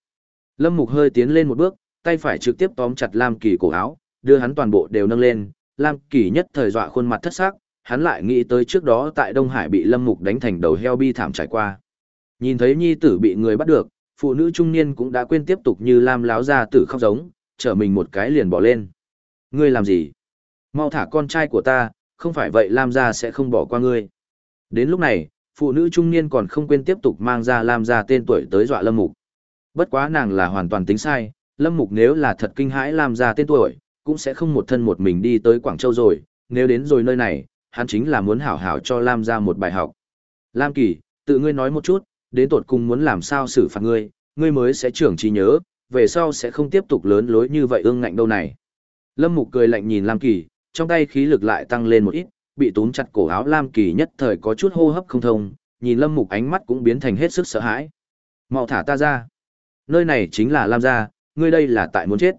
Lâm Mục hơi tiến lên một bước, tay phải trực tiếp tóm chặt Lam Kỳ cổ áo, đưa hắn toàn bộ đều nâng lên, Lam Kỳ nhất thời dọa khuôn mặt thất sắc, hắn lại nghĩ tới trước đó tại Đông Hải bị Lâm Mục đánh thành đầu heo bi thảm trải qua. Nhìn thấy nhi tử bị người bắt được, phụ nữ trung niên cũng đã quên tiếp tục như Lam láo ra tử khóc giống, trở mình một cái liền bỏ lên. Ngươi làm gì? Mau thả con trai của ta, không phải vậy Lam gia sẽ không bỏ qua ngươi. Đến lúc này, phụ nữ trung niên còn không quên tiếp tục mang ra Lam gia tên tuổi tới dọa Lâm Mục. Bất quá nàng là hoàn toàn tính sai, Lâm Mục nếu là thật kinh hãi Lam gia tên tuổi, cũng sẽ không một thân một mình đi tới Quảng Châu rồi, nếu đến rồi nơi này, hắn chính là muốn hảo hảo cho Lam gia một bài học. Lam Kỳ, tự ngươi nói một chút, đến tột cùng muốn làm sao xử phạt ngươi, ngươi mới sẽ trưởng trí nhớ, về sau sẽ không tiếp tục lớn lối như vậy ương ngạnh đâu này. Lâm Mục cười lạnh nhìn Lam Kỳ, trong tay khí lực lại tăng lên một ít, bị túm chặt cổ áo Lam Kỳ nhất thời có chút hô hấp không thông, nhìn Lâm Mục ánh mắt cũng biến thành hết sức sợ hãi. Mau thả ta ra. Nơi này chính là Lam gia, ngươi đây là tại muốn chết.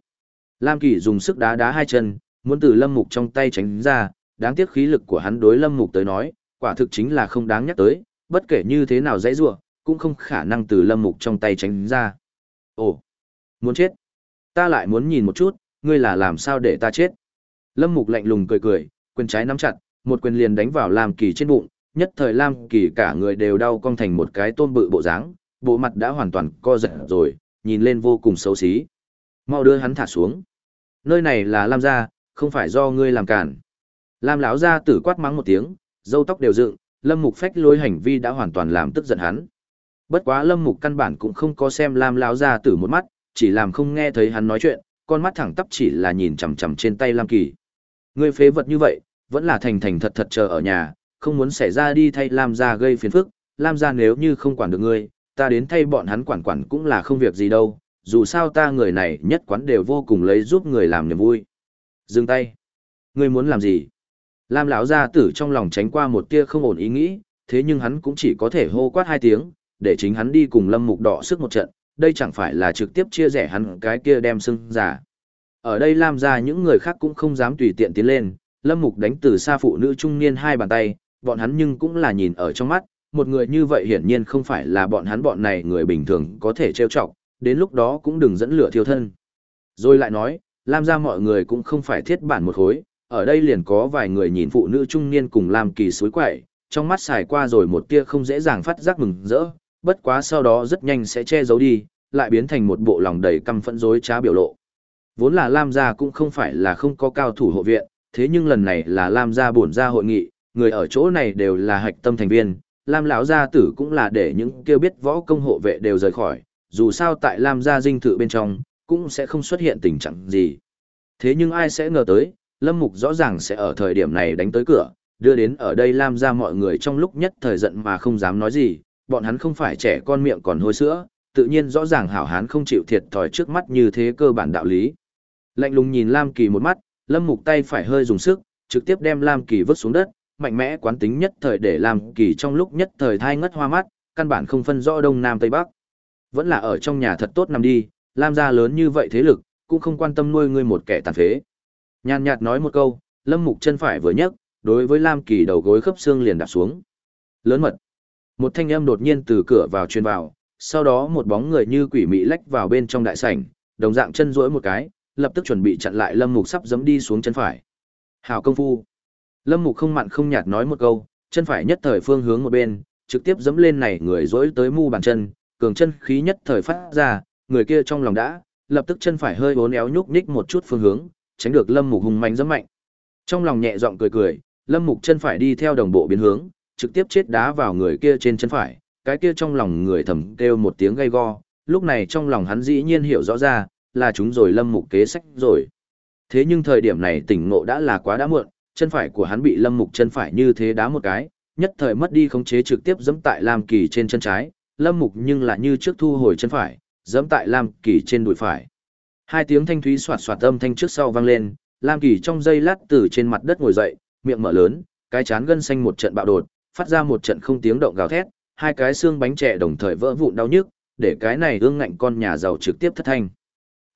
Lam Kỳ dùng sức đá đá hai chân, muốn từ Lâm Mục trong tay tránh ra, đáng tiếc khí lực của hắn đối Lâm Mục tới nói, quả thực chính là không đáng nhắc tới, bất kể như thế nào dãy rủa, cũng không khả năng từ Lâm Mục trong tay tránh ra. Ồ, muốn chết. Ta lại muốn nhìn một chút, ngươi là làm sao để ta chết. Lâm Mục lạnh lùng cười cười, quyền trái nắm chặt, một quyền liền đánh vào Lam Kỳ trên bụng, nhất thời Lam Kỳ cả người đều đau cong thành một cái tôm bự bộ dáng, bộ mặt đã hoàn toàn co giật rồi, nhìn lên vô cùng xấu xí. Mau đưa hắn thả xuống. Nơi này là Lam gia, không phải do ngươi làm cản. Lam lão gia tử quát mắng một tiếng, râu tóc đều dựng, Lâm Mục phách lối hành vi đã hoàn toàn làm tức giận hắn. Bất quá Lâm Mục căn bản cũng không có xem Lam lão gia tử một mắt, chỉ làm không nghe thấy hắn nói chuyện, con mắt thẳng tắp chỉ là nhìn chằm chằm trên tay Lam Kỳ. Ngươi phế vật như vậy, vẫn là thành thành thật thật chờ ở nhà, không muốn xảy ra đi thay Lam gia gây phiền phức, Lam gia nếu như không quản được ngươi, ta đến thay bọn hắn quản quản cũng là không việc gì đâu, dù sao ta người này nhất quán đều vô cùng lấy giúp người làm niềm vui. Dừng tay. Ngươi muốn làm gì? Lam lão gia tử trong lòng tránh qua một tia không ổn ý nghĩ, thế nhưng hắn cũng chỉ có thể hô quát hai tiếng, để chính hắn đi cùng Lâm Mục Đỏ sức một trận, đây chẳng phải là trực tiếp chia rẽ hắn cái kia đem sưng giả. Ở đây Lam gia những người khác cũng không dám tùy tiện tiến lên, Lâm Mục đánh từ xa phụ nữ trung niên hai bàn tay, bọn hắn nhưng cũng là nhìn ở trong mắt, một người như vậy hiển nhiên không phải là bọn hắn bọn này người bình thường có thể trêu chọc, đến lúc đó cũng đừng dẫn lửa thiêu thân. Rồi lại nói, Lam gia mọi người cũng không phải thiết bản một khối, ở đây liền có vài người nhìn phụ nữ trung niên cùng Lam Kỳ suối quậy, trong mắt xài qua rồi một tia không dễ dàng phát giác mừng rỡ, bất quá sau đó rất nhanh sẽ che giấu đi, lại biến thành một bộ lòng đầy căm phẫn rối trá biểu lộ. Vốn là Lam gia cũng không phải là không có cao thủ hộ viện, thế nhưng lần này là Lam gia bổn gia hội nghị, người ở chỗ này đều là hạch tâm thành viên, Lam lão gia tử cũng là để những kêu biết võ công hộ vệ đều rời khỏi, dù sao tại Lam gia dinh thự bên trong, cũng sẽ không xuất hiện tình trạng gì. Thế nhưng ai sẽ ngờ tới, Lâm Mục rõ ràng sẽ ở thời điểm này đánh tới cửa, đưa đến ở đây Lam gia mọi người trong lúc nhất thời giận mà không dám nói gì, bọn hắn không phải trẻ con miệng còn hôi sữa, tự nhiên rõ ràng hảo hán không chịu thiệt thòi trước mắt như thế cơ bản đạo lý. Lạnh lùng nhìn Lam Kỳ một mắt, Lâm Mục tay phải hơi dùng sức, trực tiếp đem Lam Kỳ vứt xuống đất, mạnh mẽ quán tính nhất thời để Lam Kỳ trong lúc nhất thời thai ngất hoa mắt, căn bản không phân rõ đông nam tây bắc. Vẫn là ở trong nhà thật tốt nằm đi, Lam gia lớn như vậy thế lực, cũng không quan tâm nuôi ngươi một kẻ tàn phế. Nhàn nhạt nói một câu, Lâm Mục chân phải vừa nhấc, đối với Lam Kỳ đầu gối khớp xương liền đạp xuống. Lớn mật. Một thanh âm đột nhiên từ cửa vào truyền vào, sau đó một bóng người như quỷ mị lách vào bên trong đại sảnh, đồng dạng chân duỗi một cái, lập tức chuẩn bị chặn lại Lâm Mục sắp giẫm đi xuống chân phải. Hảo công phu. Lâm Mục không mặn không nhạt nói một câu, chân phải nhất thời phương hướng một bên, trực tiếp giẫm lên này người dỗi tới mu bàn chân, cường chân khí nhất thời phát ra, người kia trong lòng đã, lập tức chân phải hơi uốn éo nhúc nhích một chút phương hướng, tránh được Lâm Mục hùng mạnh giẫm mạnh. Trong lòng nhẹ giọng cười cười, Lâm Mục chân phải đi theo đồng bộ biến hướng, trực tiếp chết đá vào người kia trên chân phải, cái kia trong lòng người thầm kêu một tiếng gay go, lúc này trong lòng hắn dĩ nhiên hiểu rõ ra, là chúng rồi Lâm Mục kế sách rồi. Thế nhưng thời điểm này tỉnh ngộ đã là quá đã muộn, chân phải của hắn bị Lâm Mục chân phải như thế đá một cái, nhất thời mất đi khống chế trực tiếp giẫm tại Lam Kỳ trên chân trái, Lâm Mục nhưng là như trước thu hồi chân phải, giẫm tại Lam Kỳ trên đùi phải. Hai tiếng thanh thúy soạt soạt âm thanh trước sau vang lên, Lam Kỳ trong giây lát từ trên mặt đất ngồi dậy, miệng mở lớn, cái chán gân xanh một trận bạo đột, phát ra một trận không tiếng động gào thét, hai cái xương bánh trẻ đồng thời vỡ vụn đau nhức, để cái này ương ngạnh con nhà giàu trực tiếp thất thanh.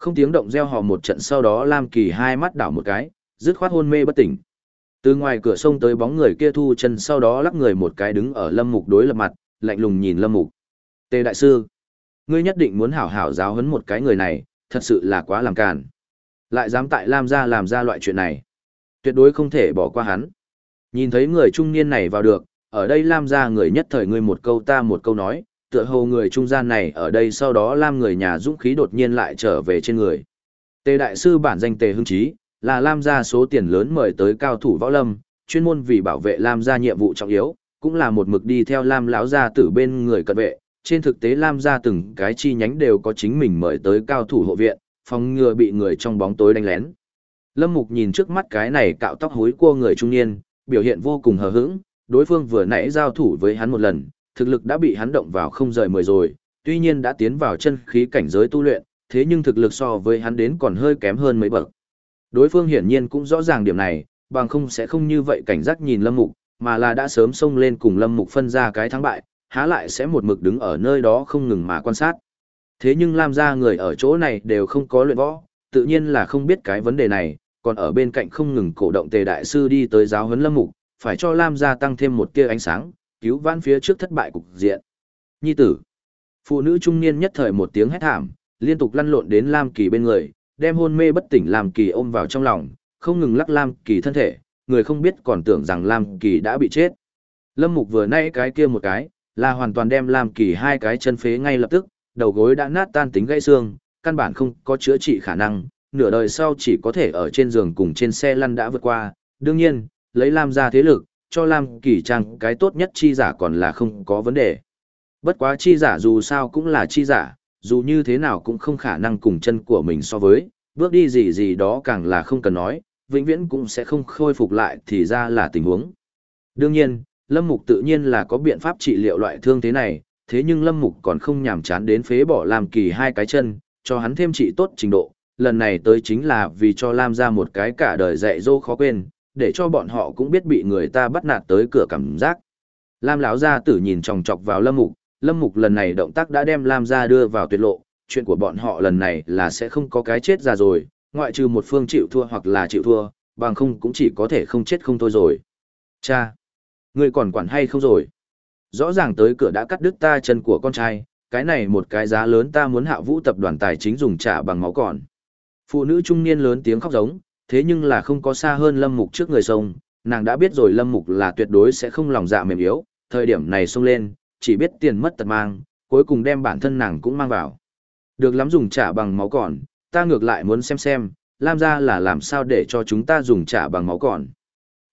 Không tiếng động reo hò một trận sau đó Lam Kỳ hai mắt đảo một cái, dứt khoát hôn mê bất tỉnh. Từ ngoài cửa sông tới bóng người kia thu chân sau đó lắc người một cái đứng ở Lâm Mục đối lập mặt, lạnh lùng nhìn Lâm Mục. Tề đại sư, ngươi nhất định muốn hảo hảo giáo huấn một cái người này, thật sự là quá làm càn. Lại dám tại Lam gia làm ra loại chuyện này. Tuyệt đối không thể bỏ qua hắn. Nhìn thấy người trung niên này vào được, ở đây Lam gia người nhất thời ngươi một câu ta một câu nói, tựa hồ người trung gian này ở đây sau đó Lam người nhà dũng khí đột nhiên lại trở về trên người. Tề đại sư bản danh Tề Hưng Chí, là Lam gia số tiền lớn mời tới cao thủ võ lâm, chuyên môn vì bảo vệ Lam gia nhiệm vụ trọng yếu, cũng là một mực đi theo Lam lão gia tử bên người cận vệ. Trên thực tế Lam gia từng cái chi nhánh đều có chính mình mời tới cao thủ hộ viện, phòng ngừa bị người trong bóng tối đánh lén. Lâm Mục nhìn trước mắt cái này cạo tóc hối cua người trung niên, biểu hiện vô cùng hờ hững, đối phương vừa nãy giao thủ với hắn một lần, thực lực đã bị hắn động vào không rời mười rồi, tuy nhiên đã tiến vào chân khí cảnh giới tu luyện, thế nhưng thực lực so với hắn đến còn hơi kém hơn mấy bậc. Đối phương hiển nhiên cũng rõ ràng điểm này, bằng không sẽ không như vậy cảnh giác nhìn Lâm Mục, mà là đã sớm xông lên cùng Lâm Mục phân ra cái thắng bại, há lại sẽ một mực đứng ở nơi đó không ngừng mà quan sát. Thế nhưng Lam gia người ở chỗ này đều không có luyện võ, tự nhiên là không biết cái vấn đề này, còn ở bên cạnh không ngừng cổ động tề đại sư đi tới giáo huấn Lâm Mục, phải cho Lam gia tăng thêm một tia ánh sáng, cứu vãn phía trước thất bại cục diện. Nhi tử. Phụ nữ trung niên nhất thời một tiếng hét thảm, liên tục lăn lộn đến Lam Kỳ bên người, đem hôn mê bất tỉnh Lam Kỳ ôm vào trong lòng, không ngừng lắc Lam Kỳ thân thể, người không biết còn tưởng rằng Lam Kỳ đã bị chết. Lâm Mục vừa nãy cái kia một cái, là hoàn toàn đem Lam Kỳ hai cái chân phế ngay lập tức, đầu gối đã nát tan tính gãy xương, căn bản không có chữa trị khả năng, nửa đời sau chỉ có thể ở trên giường cùng trên xe lăn đã vượt qua. Đương nhiên, lấy Lam ra thế lực, cho Lam Kỳ Trang cái tốt nhất chi giả còn là không có vấn đề. Bất quá chi giả dù sao cũng là chi giả, dù như thế nào cũng không khả năng cùng chân của mình so với, bước đi gì gì đó càng là không cần nói, vĩnh viễn cũng sẽ không khôi phục lại thì ra là tình huống. Đương nhiên, Lâm Mục tự nhiên là có biện pháp trị liệu loại thương thế này, thế nhưng Lâm Mục còn không nhàm chán đến phế bỏ Lam Kỳ hai cái chân, cho hắn thêm trị tốt trình độ, lần này tới chính là vì cho Lam ra một cái cả đời dạy dỗ khó quên, để cho bọn họ cũng biết bị người ta bắt nạt tới cửa cảm giác. Lam lão gia tử nhìn chòng chọc vào Lâm Mục, Lâm Mục lần này động tác đã đem Lam gia đưa vào tuyệt lộ, chuyện của bọn họ lần này là sẽ không có cái chết ra rồi, ngoại trừ một phương chịu thua hoặc là chịu thua, bằng không cũng chỉ có thể không chết không thôi rồi. Cha, người còn quản hay không rồi? Rõ ràng tới cửa đã cắt đứt ta chân của con trai, cái này một cái giá lớn ta muốn hạ vũ tập đoàn tài chính dùng trả bằng máu còn. Phụ nữ trung niên lớn tiếng khóc giống, thế nhưng là không có xa hơn Lâm Mục trước người sông, nàng đã biết rồi Lâm Mục là tuyệt đối sẽ không lòng dạ mềm yếu, thời điểm này xông lên, chỉ biết tiền mất tật mang, cuối cùng đem bản thân nàng cũng mang vào. Được lắm dùng trả bằng máu còn, ta ngược lại muốn xem xem, Lam gia là làm sao để cho chúng ta dùng trả bằng máu còn.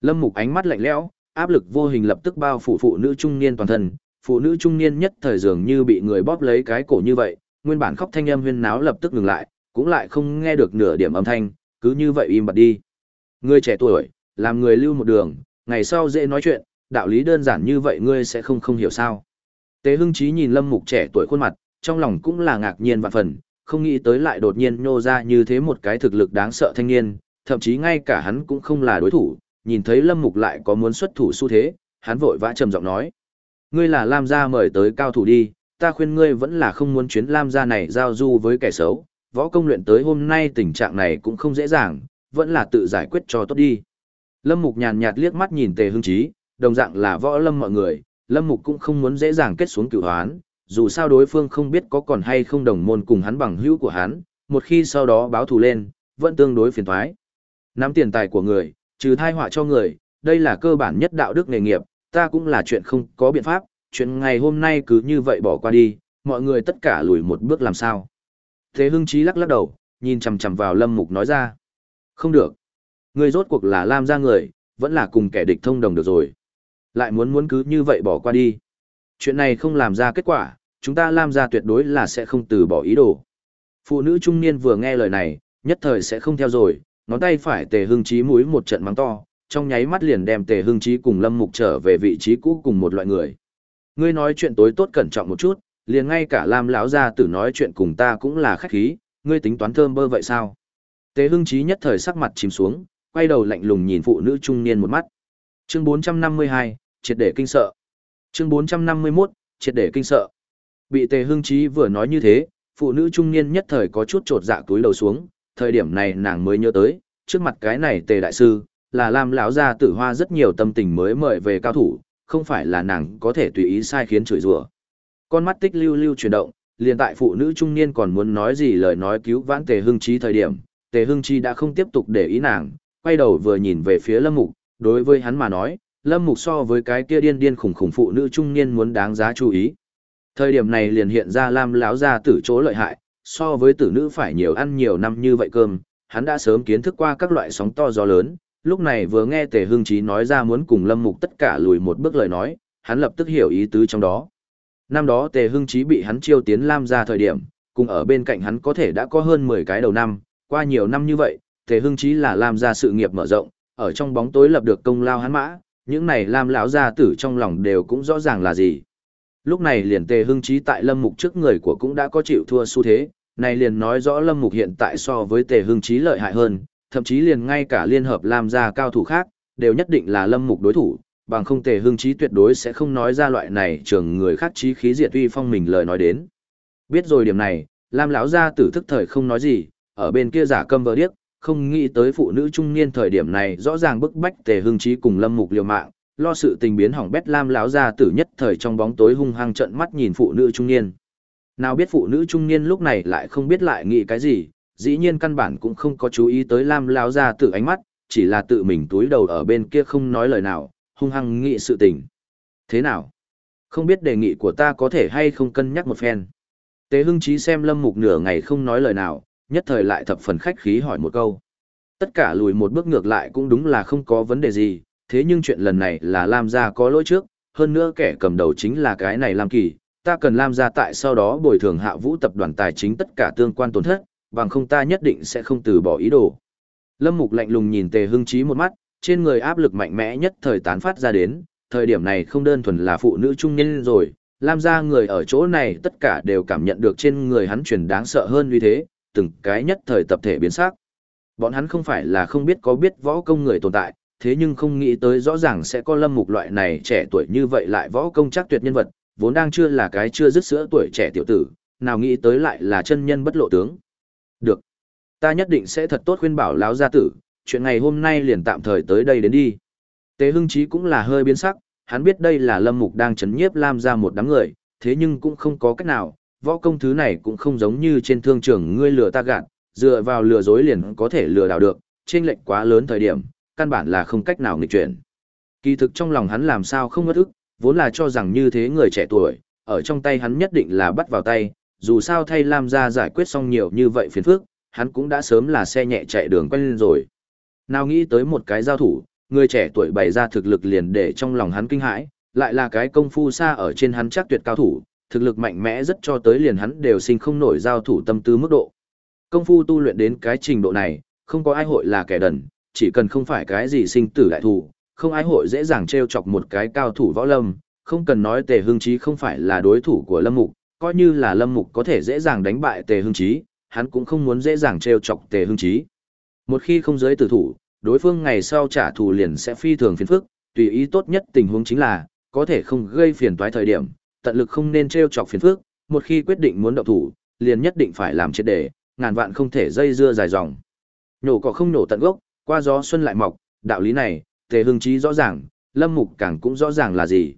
Lâm Mục ánh mắt lạnh lẽo, áp lực vô hình lập tức bao phủ phụ nữ trung niên toàn thân, phụ nữ trung niên nhất thời dường như bị người bóp lấy cái cổ như vậy, nguyên bản khóc thanh âm huyên náo lập tức ngừng lại, cũng lại không nghe được nửa điểm âm thanh, cứ như vậy im bặt đi. Ngươi trẻ tuổi, làm người lưu một đường, ngày sau dễ nói chuyện, đạo lý đơn giản như vậy ngươi sẽ không không hiểu sao. Tế hưng chí nhìn lâm mục trẻ tuổi khuôn mặt, trong lòng cũng là ngạc nhiên vạn phần, không nghĩ tới lại đột nhiên nhô ra như thế một cái thực lực đáng sợ thanh niên, thậm chí ngay cả hắn cũng không là đối thủ, nhìn thấy lâm mục lại có muốn xuất thủ xu thế, hắn vội vã trầm giọng nói. Ngươi là Lam gia mời tới cao thủ đi, ta khuyên ngươi vẫn là không muốn chuyến Lam gia này giao du với kẻ xấu, võ công luyện tới hôm nay tình trạng này cũng không dễ dàng, vẫn là tự giải quyết cho tốt đi. Lâm Mục nhàn nhạt liếc mắt nhìn Tề Hưng Chí, đồng dạng là võ lâm mọi người, Lâm Mục cũng không muốn dễ dàng kết xuống cửu hoán, dù sao đối phương không biết có còn hay không đồng môn cùng hắn bằng hữu của hắn, một khi sau đó báo thù lên, vẫn tương đối phiền toái. Nắm tiền tài của người, trừ thai họa cho người, đây là cơ bản nhất đạo đức nghề nghiệp, ta cũng là chuyện không có biện pháp, chuyện ngày hôm nay cứ như vậy bỏ qua đi, mọi người tất cả lùi một bước làm sao. Thế hưng chí lắc lắc đầu, nhìn chằm chằm vào lâm mục nói ra. Không được. Người rốt cuộc là Lam Gia người, vẫn là cùng kẻ địch thông đồng được rồi. Lại muốn muốn cứ như vậy bỏ qua đi. Chuyện này không làm ra kết quả, chúng ta Lam Gia tuyệt đối là sẽ không từ bỏ ý đồ. Phụ nữ trung niên vừa nghe lời này, nhất thời sẽ không theo rồi, ngón tay phải tề hưng chí mũi một trận mắng to, trong nháy mắt liền đem tề hưng chí cùng lâm mục trở về vị trí cũ cùng một loại người. Ngươi nói chuyện tối tốt cẩn trọng một chút, liền ngay cả Lam lão gia tử nói chuyện cùng ta cũng là khách khí, ngươi tính toán thơm bơ vậy sao? Tề Hưng Chí nhất thời sắc mặt chìm xuống, quay đầu lạnh lùng nhìn phụ nữ trung niên một mắt. Chương 452, triệt để kinh sợ. Chương 451, triệt để kinh sợ. Bị Tề Hưng Chí vừa nói như thế, phụ nữ trung niên nhất thời có chút trột dạ túi đầu xuống, thời điểm này nàng mới nhớ tới, trước mặt cái này Tề đại sư, là Lam lão gia tử hoa rất nhiều tâm tình mới mời về cao thủ, không phải là nàng có thể tùy ý sai khiến chửi rủa. Con mắt tích lưu lưu chuyển động, liền tại phụ nữ trung niên còn muốn nói gì lời nói cứu vãn Tề Hưng Chí thời điểm, Tề Hưng Chi đã không tiếp tục để ý nàng, quay đầu vừa nhìn về phía Lâm Mục, đối với hắn mà nói, Lâm Mục so với cái kia điên điên khủng khủng phụ nữ trung niên muốn đáng giá chú ý. Thời điểm này liền hiện ra Lam lão gia tử chỗ lợi hại, so với tử nữ phải nhiều ăn nhiều năm như vậy cơm, hắn đã sớm kiến thức qua các loại sóng to gió lớn, lúc này vừa nghe Tề Hưng Chí nói ra muốn cùng Lâm Mục tất cả lùi một bước lời nói, hắn lập tức hiểu ý tứ trong đó. Năm đó Tề Hưng Chí bị hắn chiêu tiến Lam ra thời điểm, cùng ở bên cạnh hắn có thể đã có hơn 10 cái đầu năm, qua nhiều năm như vậy, Tề Hưng Chí là Lam ra sự nghiệp mở rộng, ở trong bóng tối lập được công lao hắn mã, những này Lam lão gia tử trong lòng đều cũng rõ ràng là gì. Lúc này liền Tề Hưng Chí tại Lâm Mục trước người của cũng đã có chịu thua xu thế, này liền nói rõ Lâm Mục hiện tại so với Tề Hưng Chí lợi hại hơn, thậm chí liền ngay cả liên hợp Lam gia cao thủ khác, đều nhất định là Lâm Mục đối thủ, bằng không tề hưng trí tuyệt đối sẽ không nói ra loại này trường người khác trí khí diệt uy phong mình lời nói đến. Biết rồi điểm này, lam lão gia tử thức thời không nói gì, ở bên kia giả câm vờ điếc, không nghĩ tới phụ nữ trung niên thời điểm này rõ ràng bức bách tề hưng trí cùng lâm mục liều mạng, lo sự tình biến hỏng bét lam lão gia tử nhất thời trong bóng tối hung hăng trợn mắt nhìn phụ nữ trung niên. Nào biết phụ nữ trung niên lúc này lại không biết lại nghĩ cái gì, dĩ nhiên căn bản cũng không có chú ý tới lam lão gia tử ánh mắt, chỉ là tự mình túi đầu ở bên kia không nói lời nào hung hăng nghị sự tình. Thế nào? Không biết đề nghị của ta có thể hay không cân nhắc một phen. Tế hưng chí xem lâm mục nửa ngày không nói lời nào, nhất thời lại thập phần khách khí hỏi một câu. Tất cả lùi một bước ngược lại cũng đúng là không có vấn đề gì, thế nhưng chuyện lần này là Lam gia có lỗi trước, hơn nữa kẻ cầm đầu chính là cái này Lam Kỳ, ta cần Lam gia tại sau đó bồi thường hạ vũ tập đoàn tài chính tất cả tương quan tổn thất, bằng không ta nhất định sẽ không từ bỏ ý đồ. Lâm Mục lạnh lùng nhìn Tề Hưng Chí một mắt, trên người áp lực mạnh mẽ nhất thời tán phát ra đến, thời điểm này không đơn thuần là phụ nữ trung niên rồi, Lam gia người ở chỗ này tất cả đều cảm nhận được trên người hắn truyền đáng sợ hơn như thế, từng cái nhất thời tập thể biến sắc. Bọn hắn không phải là không biết có biết võ công người tồn tại, thế nhưng không nghĩ tới rõ ràng sẽ có lâm mục loại này trẻ tuổi như vậy lại võ công chắc tuyệt nhân vật, vốn đang chưa là cái chưa dứt sữa tuổi trẻ tiểu tử, nào nghĩ tới lại là chân nhân bất lộ tướng. Được. Ta nhất định sẽ thật tốt khuyên bảo lão gia tử, chuyện ngày hôm nay liền tạm thời tới đây đến đi. Tế Hưng Chí cũng là hơi biến sắc, hắn biết đây là Lâm Mục đang chấn nhiếp Lam ra một đám người, thế nhưng cũng không có cách nào, võ công thứ này cũng không giống như trên thương trường ngươi lừa ta gạt, dựa vào lừa dối liền có thể lừa đảo được, trên lệnh quá lớn thời điểm, căn bản là không cách nào nghịch chuyển. Kỳ thực trong lòng hắn làm sao không ngất ức, vốn là cho rằng như thế người trẻ tuổi, ở trong tay hắn nhất định là bắt vào tay, dù sao thay Lam ra giải quyết xong nhiều như vậy phiền phức, hắn cũng đã sớm là xe nhẹ chạy đường quen rồi. Nào nghĩ tới một cái giao thủ, người trẻ tuổi bày ra thực lực liền để trong lòng hắn kinh hãi, lại là cái công phu xa ở trên hắn chắc tuyệt cao thủ, thực lực mạnh mẽ rất cho tới liền hắn đều sinh không nổi giao thủ tâm tư mức độ. Công phu tu luyện đến cái trình độ này, không có ai hội là kẻ đần, chỉ cần không phải cái gì sinh tử đại thủ, không ai hội dễ dàng trêu chọc một cái cao thủ võ lâm, không cần nói Tề Hưng Chí không phải là đối thủ của Lâm Mục, coi như là Lâm Mục có thể dễ dàng đánh bại Tề Hưng Chí, hắn cũng không muốn dễ dàng trêu chọc Tề Hưng Chí. Một khi không giới tử thủ, đối phương ngày sau trả thù liền sẽ phi thường phiền phức, tùy ý tốt nhất tình huống chính là, có thể không gây phiền toái thời điểm, tận lực không nên treo chọc phiền phức, một khi quyết định muốn động thủ, liền nhất định phải làm triệt để, ngàn vạn không thể dây dưa dài dòng. Nổ cỏ không nổ tận gốc, qua gió xuân lại mọc, đạo lý này, Tề Hưng Chí rõ ràng, Lâm Mục càng cũng rõ ràng là gì.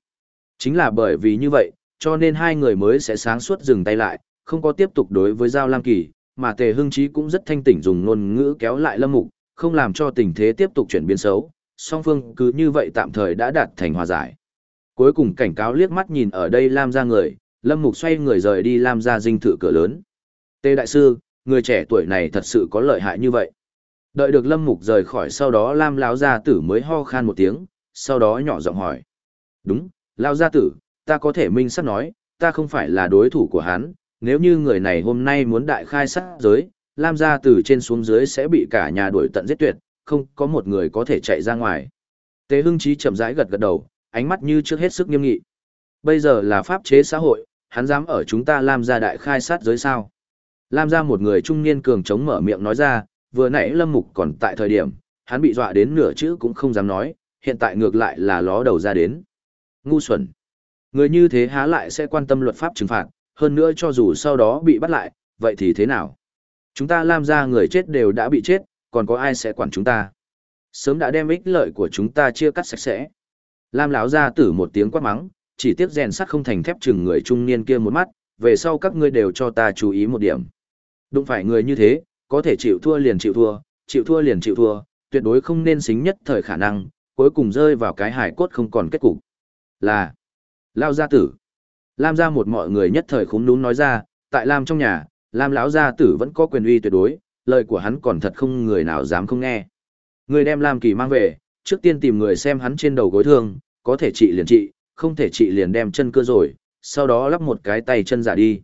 Chính là bởi vì như vậy, cho nên hai người mới sẽ sáng suốt dừng tay lại, không có tiếp tục đối với Giao Lam Kỳ, mà Tề Hưng Chí cũng rất thanh tỉnh dùng ngôn ngữ kéo lại Lâm Mục, không làm cho tình thế tiếp tục chuyển biến xấu, song phương cứ như vậy tạm thời đã đạt thành hòa giải. Cuối cùng cảnh cáo liếc mắt nhìn ở đây Lam ra người, Lâm Mục xoay người rời đi Lam ra dinh thự cửa lớn. Tề Đại Sư, người trẻ tuổi này thật sự có lợi hại như vậy. Đợi được Lâm Mục rời khỏi sau đó Lam lão gia tử mới ho khan một tiếng, sau đó nhỏ giọng hỏi. Đúng, lão gia tử, ta có thể minh xác nói, ta không phải là đối thủ của hắn, nếu như người này hôm nay muốn đại khai sát giới, Lam gia từ trên xuống dưới sẽ bị cả nhà đuổi tận giết tuyệt, không có một người có thể chạy ra ngoài. Tế Hưng Chí chậm rãi gật gật đầu, ánh mắt như trước hết sức nghiêm nghị. Bây giờ là pháp chế xã hội, hắn dám ở chúng ta Lam gia đại khai sát giới sao? Lam gia một người trung niên cường chống mở miệng nói ra, vừa nãy Lâm Mục còn tại thời điểm, hắn bị dọa đến nửa chữ cũng không dám nói, hiện tại ngược lại là ló đầu ra đến. Ngu xuẩn. Người như thế há lại sẽ quan tâm luật pháp trừng phạt, hơn nữa cho dù sau đó bị bắt lại, vậy thì thế nào? Chúng ta Lam gia người chết đều đã bị chết, còn có ai sẽ quản chúng ta? Sớm đã đem ích lợi của chúng ta chia cắt sạch sẽ. Lam lão gia tử một tiếng quát mắng, chỉ tiếc rèn sắt không thành thép chừng người trung niên kia một mắt, về sau các ngươi đều cho ta chú ý một điểm. Đụng phải người như thế, có thể chịu thua liền chịu thua, chịu thua liền chịu thua, tuyệt đối không nên xính nhất thời khả năng, cuối cùng rơi vào cái hải cốt không còn kết cục. Là Lao gia tử. Lam gia một mọi người nhất thời khúm núm nói ra, tại Lam trong nhà, Lam lão gia tử vẫn có quyền uy tuyệt đối, lời của hắn còn thật không người nào dám không nghe. Người đem Lam Kỳ mang về, trước tiên tìm người xem hắn trên đầu gối thương, có thể trị liền trị, không thể trị liền đem chân cơ rồi, sau đó lắp một cái tay chân giả đi.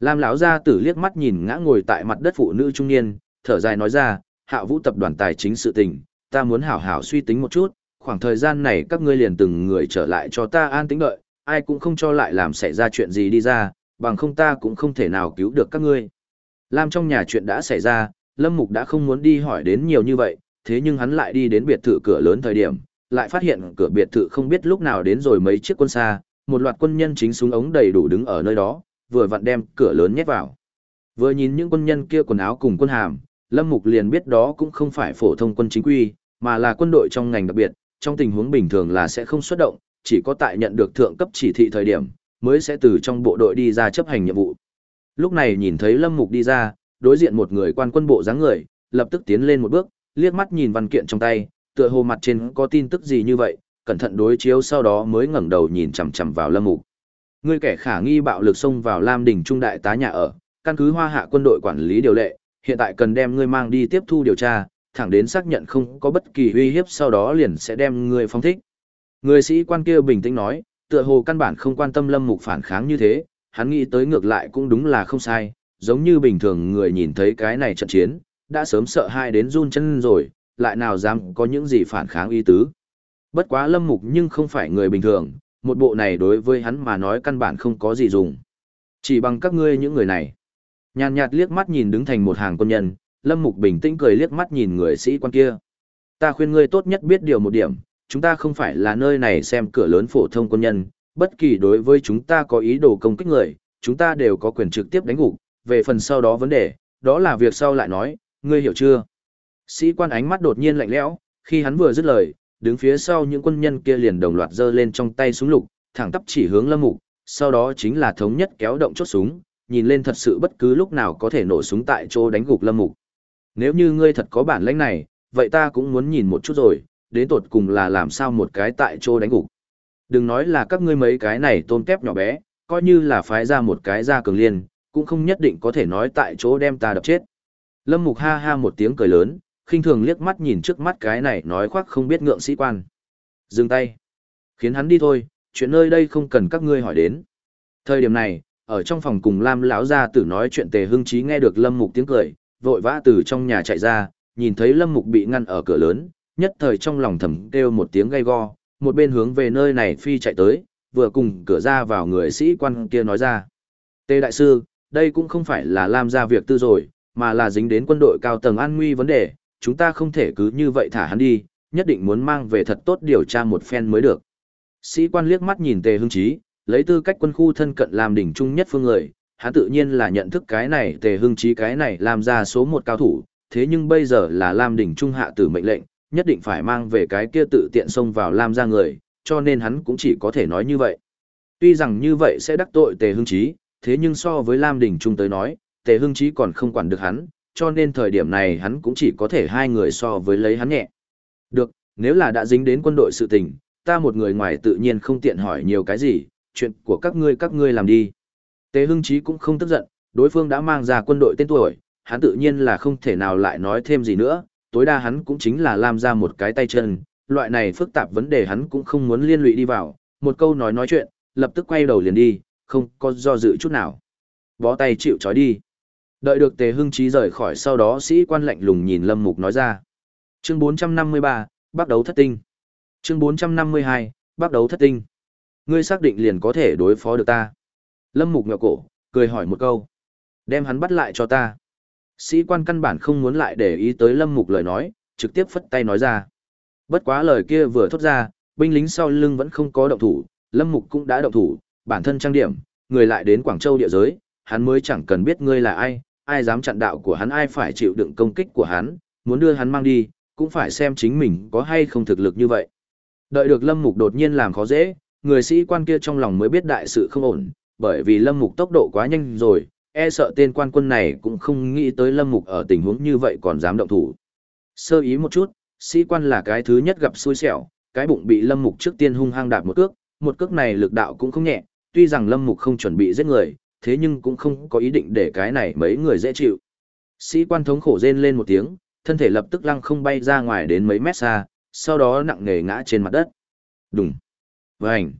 Lam lão gia tử liếc mắt nhìn ngã ngồi tại mặt đất phụ nữ trung niên, thở dài nói ra, hạ vũ tập đoàn tài chính sự tình, ta muốn hảo hảo suy tính một chút, khoảng thời gian này các ngươi liền từng người trở lại cho ta an tĩnh đợi, ai cũng không cho lại làm xảy ra chuyện gì đi ra, bằng không ta cũng không thể nào cứu được các ngươi. Lam trong nhà chuyện đã xảy ra, Lâm Mục đã không muốn đi hỏi đến nhiều như vậy, thế nhưng hắn lại đi đến biệt thự cửa lớn thời điểm, lại phát hiện cửa biệt thự không biết lúc nào đến rồi mấy chiếc quân xa, một loạt quân nhân chính súng ống đầy đủ đứng ở nơi đó, vừa vặn đem cửa lớn nhét vào. Vừa nhìn những quân nhân kia quần áo cùng quân hàm, Lâm Mục liền biết đó cũng không phải phổ thông quân chính quy, mà là quân đội trong ngành đặc biệt, trong tình huống bình thường là sẽ không xuất động, chỉ có tại nhận được thượng cấp chỉ thị thời điểm, mới sẽ từ trong bộ đội đi ra chấp hành nhiệm vụ. Lúc này nhìn thấy Lâm Mục đi ra, đối diện một người quan quân bộ dáng người, lập tức tiến lên một bước, liếc mắt nhìn văn kiện trong tay, tựa hồ mặt trên có tin tức gì như vậy, cẩn thận đối chiếu sau đó mới ngẩng đầu nhìn chằm chằm vào Lâm Mục. người kẻ khả nghi bạo lực xông vào Lam đỉnh trung đại tá nhà ở, căn cứ Hoa Hạ quân đội quản lý điều lệ, hiện tại cần đem ngươi mang đi tiếp thu điều tra, thẳng đến xác nhận không có bất kỳ uy hiếp sau đó liền sẽ đem ngươi phong thích. Người sĩ quan kia bình tĩnh nói, tựa hồ căn bản không quan tâm Lâm Mục phản kháng như thế, hắn nghĩ tới ngược lại cũng đúng là không sai, giống như bình thường người nhìn thấy cái này trận chiến, đã sớm sợ hai đến run chân rồi, lại nào dám có những gì phản kháng ý tứ. Bất quá Lâm Mục nhưng không phải người bình thường, một bộ này đối với hắn mà nói căn bản không có gì dùng. Chỉ bằng các ngươi những người này. Nhàn nhạt liếc mắt nhìn đứng thành một hàng quân nhân, Lâm Mục bình tĩnh cười liếc mắt nhìn người sĩ quan kia. Ta khuyên ngươi tốt nhất biết điều một điểm, chúng ta không phải là nơi này xem cửa lớn phổ thông quân nhân, bất kỳ đối với chúng ta có ý đồ công kích người, chúng ta đều có quyền trực tiếp đánh gục, về phần sau đó vấn đề, đó là việc sau lại nói, ngươi hiểu chưa? Sĩ quan ánh mắt đột nhiên lạnh lẽo, khi hắn vừa dứt lời, đứng phía sau những quân nhân kia liền đồng loạt giơ lên trong tay súng lục, thẳng tắp chỉ hướng Lâm Mục, sau đó chính là thống nhất kéo động chốt súng, nhìn lên thật sự bất cứ lúc nào có thể nổ súng tại chỗ đánh gục Lâm Mục. Nếu như ngươi thật có bản lĩnh này, vậy ta cũng muốn nhìn một chút rồi, đến tột cùng là làm sao một cái tại chỗ đánh gục. Đừng nói là các ngươi mấy cái này tôm tép nhỏ bé, coi như là phái ra một cái ra cường liên, cũng không nhất định có thể nói tại chỗ đem ta đập chết. Lâm Mục ha ha một tiếng cười lớn, khinh thường liếc mắt nhìn trước mắt cái này nói khoác không biết ngượng sĩ quan. Dừng tay. Khiến hắn đi thôi, chuyện nơi đây không cần các ngươi hỏi đến. Thời điểm này, ở trong phòng cùng Lam lão gia tử nói chuyện Tề Hưng Chí nghe được Lâm Mục tiếng cười, vội vã từ trong nhà chạy ra, nhìn thấy Lâm Mục bị ngăn ở cửa lớn, nhất thời trong lòng thầm kêu một tiếng gay go, một bên hướng về nơi này phi chạy tới, vừa cùng cửa ra vào người sĩ quan kia nói ra. Tê Đại Sư, đây cũng không phải là làm ra việc tư rồi, mà là dính đến quân đội cao tầng an nguy vấn đề, chúng ta không thể cứ như vậy thả hắn đi, nhất định muốn mang về thật tốt điều tra một phen mới được. Sĩ quan liếc mắt nhìn Tề Hưng Chí, lấy tư cách quân khu thân cận làm đỉnh trung nhất phương người, hắn tự nhiên là nhận thức cái này Tề Hưng Chí cái này làm ra số một cao thủ, thế nhưng bây giờ là làm đỉnh trung hạ tử mệnh lệnh, nhất định phải mang về cái kia tự tiện xông vào Lam ra người, cho nên hắn cũng chỉ có thể nói như vậy. Tuy rằng như vậy sẽ đắc tội Tề Hưng Chí, thế nhưng so với Lam Đình trung tới nói, Tề Hưng Chí còn không quản được hắn, cho nên thời điểm này hắn cũng chỉ có thể hai người so với lấy hắn nhẹ. Được, nếu là đã dính đến quân đội sự tình, ta một người ngoài tự nhiên không tiện hỏi nhiều cái gì, chuyện của các ngươi các ngươi làm đi. Tề Hưng Chí cũng không tức giận, đối phương đã mang ra quân đội tên tuổi, hắn tự nhiên là không thể nào lại nói thêm gì nữa, tối đa hắn cũng chính là làm ra một cái tay chân, loại này phức tạp vấn đề hắn cũng không muốn liên lụy đi vào, một câu nói nói chuyện, lập tức quay đầu liền đi, không có do dự chút nào. Bó tay chịu trói đi. Đợi được Tề Hưng Chí rời khỏi sau đó sĩ quan lạnh lùng nhìn Lâm Mục nói ra. Chương 453, bắt đầu thất tinh. Chương 452, bắt đầu thất tinh. Ngươi xác định liền có thể đối phó được ta. Lâm Mục ngẹo cổ, cười hỏi một câu. Đem hắn bắt lại cho ta. Sĩ quan căn bản không muốn lại để ý tới Lâm Mục lời nói, trực tiếp phất tay nói ra. Bất quá lời kia vừa thốt ra, binh lính sau lưng vẫn không có động thủ, Lâm Mục cũng đã động thủ, bản thân trang điểm, người lại đến Quảng Châu địa giới, hắn mới chẳng cần biết ngươi là ai, ai dám chặn đạo của hắn ai phải chịu đựng công kích của hắn, muốn đưa hắn mang đi, cũng phải xem chính mình có hay không thực lực như vậy. Đợi được Lâm Mục đột nhiên làm khó dễ, người sĩ quan kia trong lòng mới biết đại sự không ổn, bởi vì Lâm Mục tốc độ quá nhanh rồi, e sợ tên quan quân này cũng không nghĩ tới Lâm Mục ở tình huống như vậy còn dám động thủ. Sơ ý một chút, sĩ quan là cái thứ nhất gặp xui xẻo, cái bụng bị Lâm Mục trước tiên hung hăng đạp một cước, một cước này lực đạo cũng không nhẹ, tuy rằng Lâm Mục không chuẩn bị giết người, thế nhưng cũng không có ý định để cái này mấy người dễ chịu. Sĩ quan thống khổ rên lên một tiếng, thân thể lập tức lăng không bay ra ngoài đến mấy mét xa, sau đó nặng nề ngã trên mặt đất. Đùng. Vành.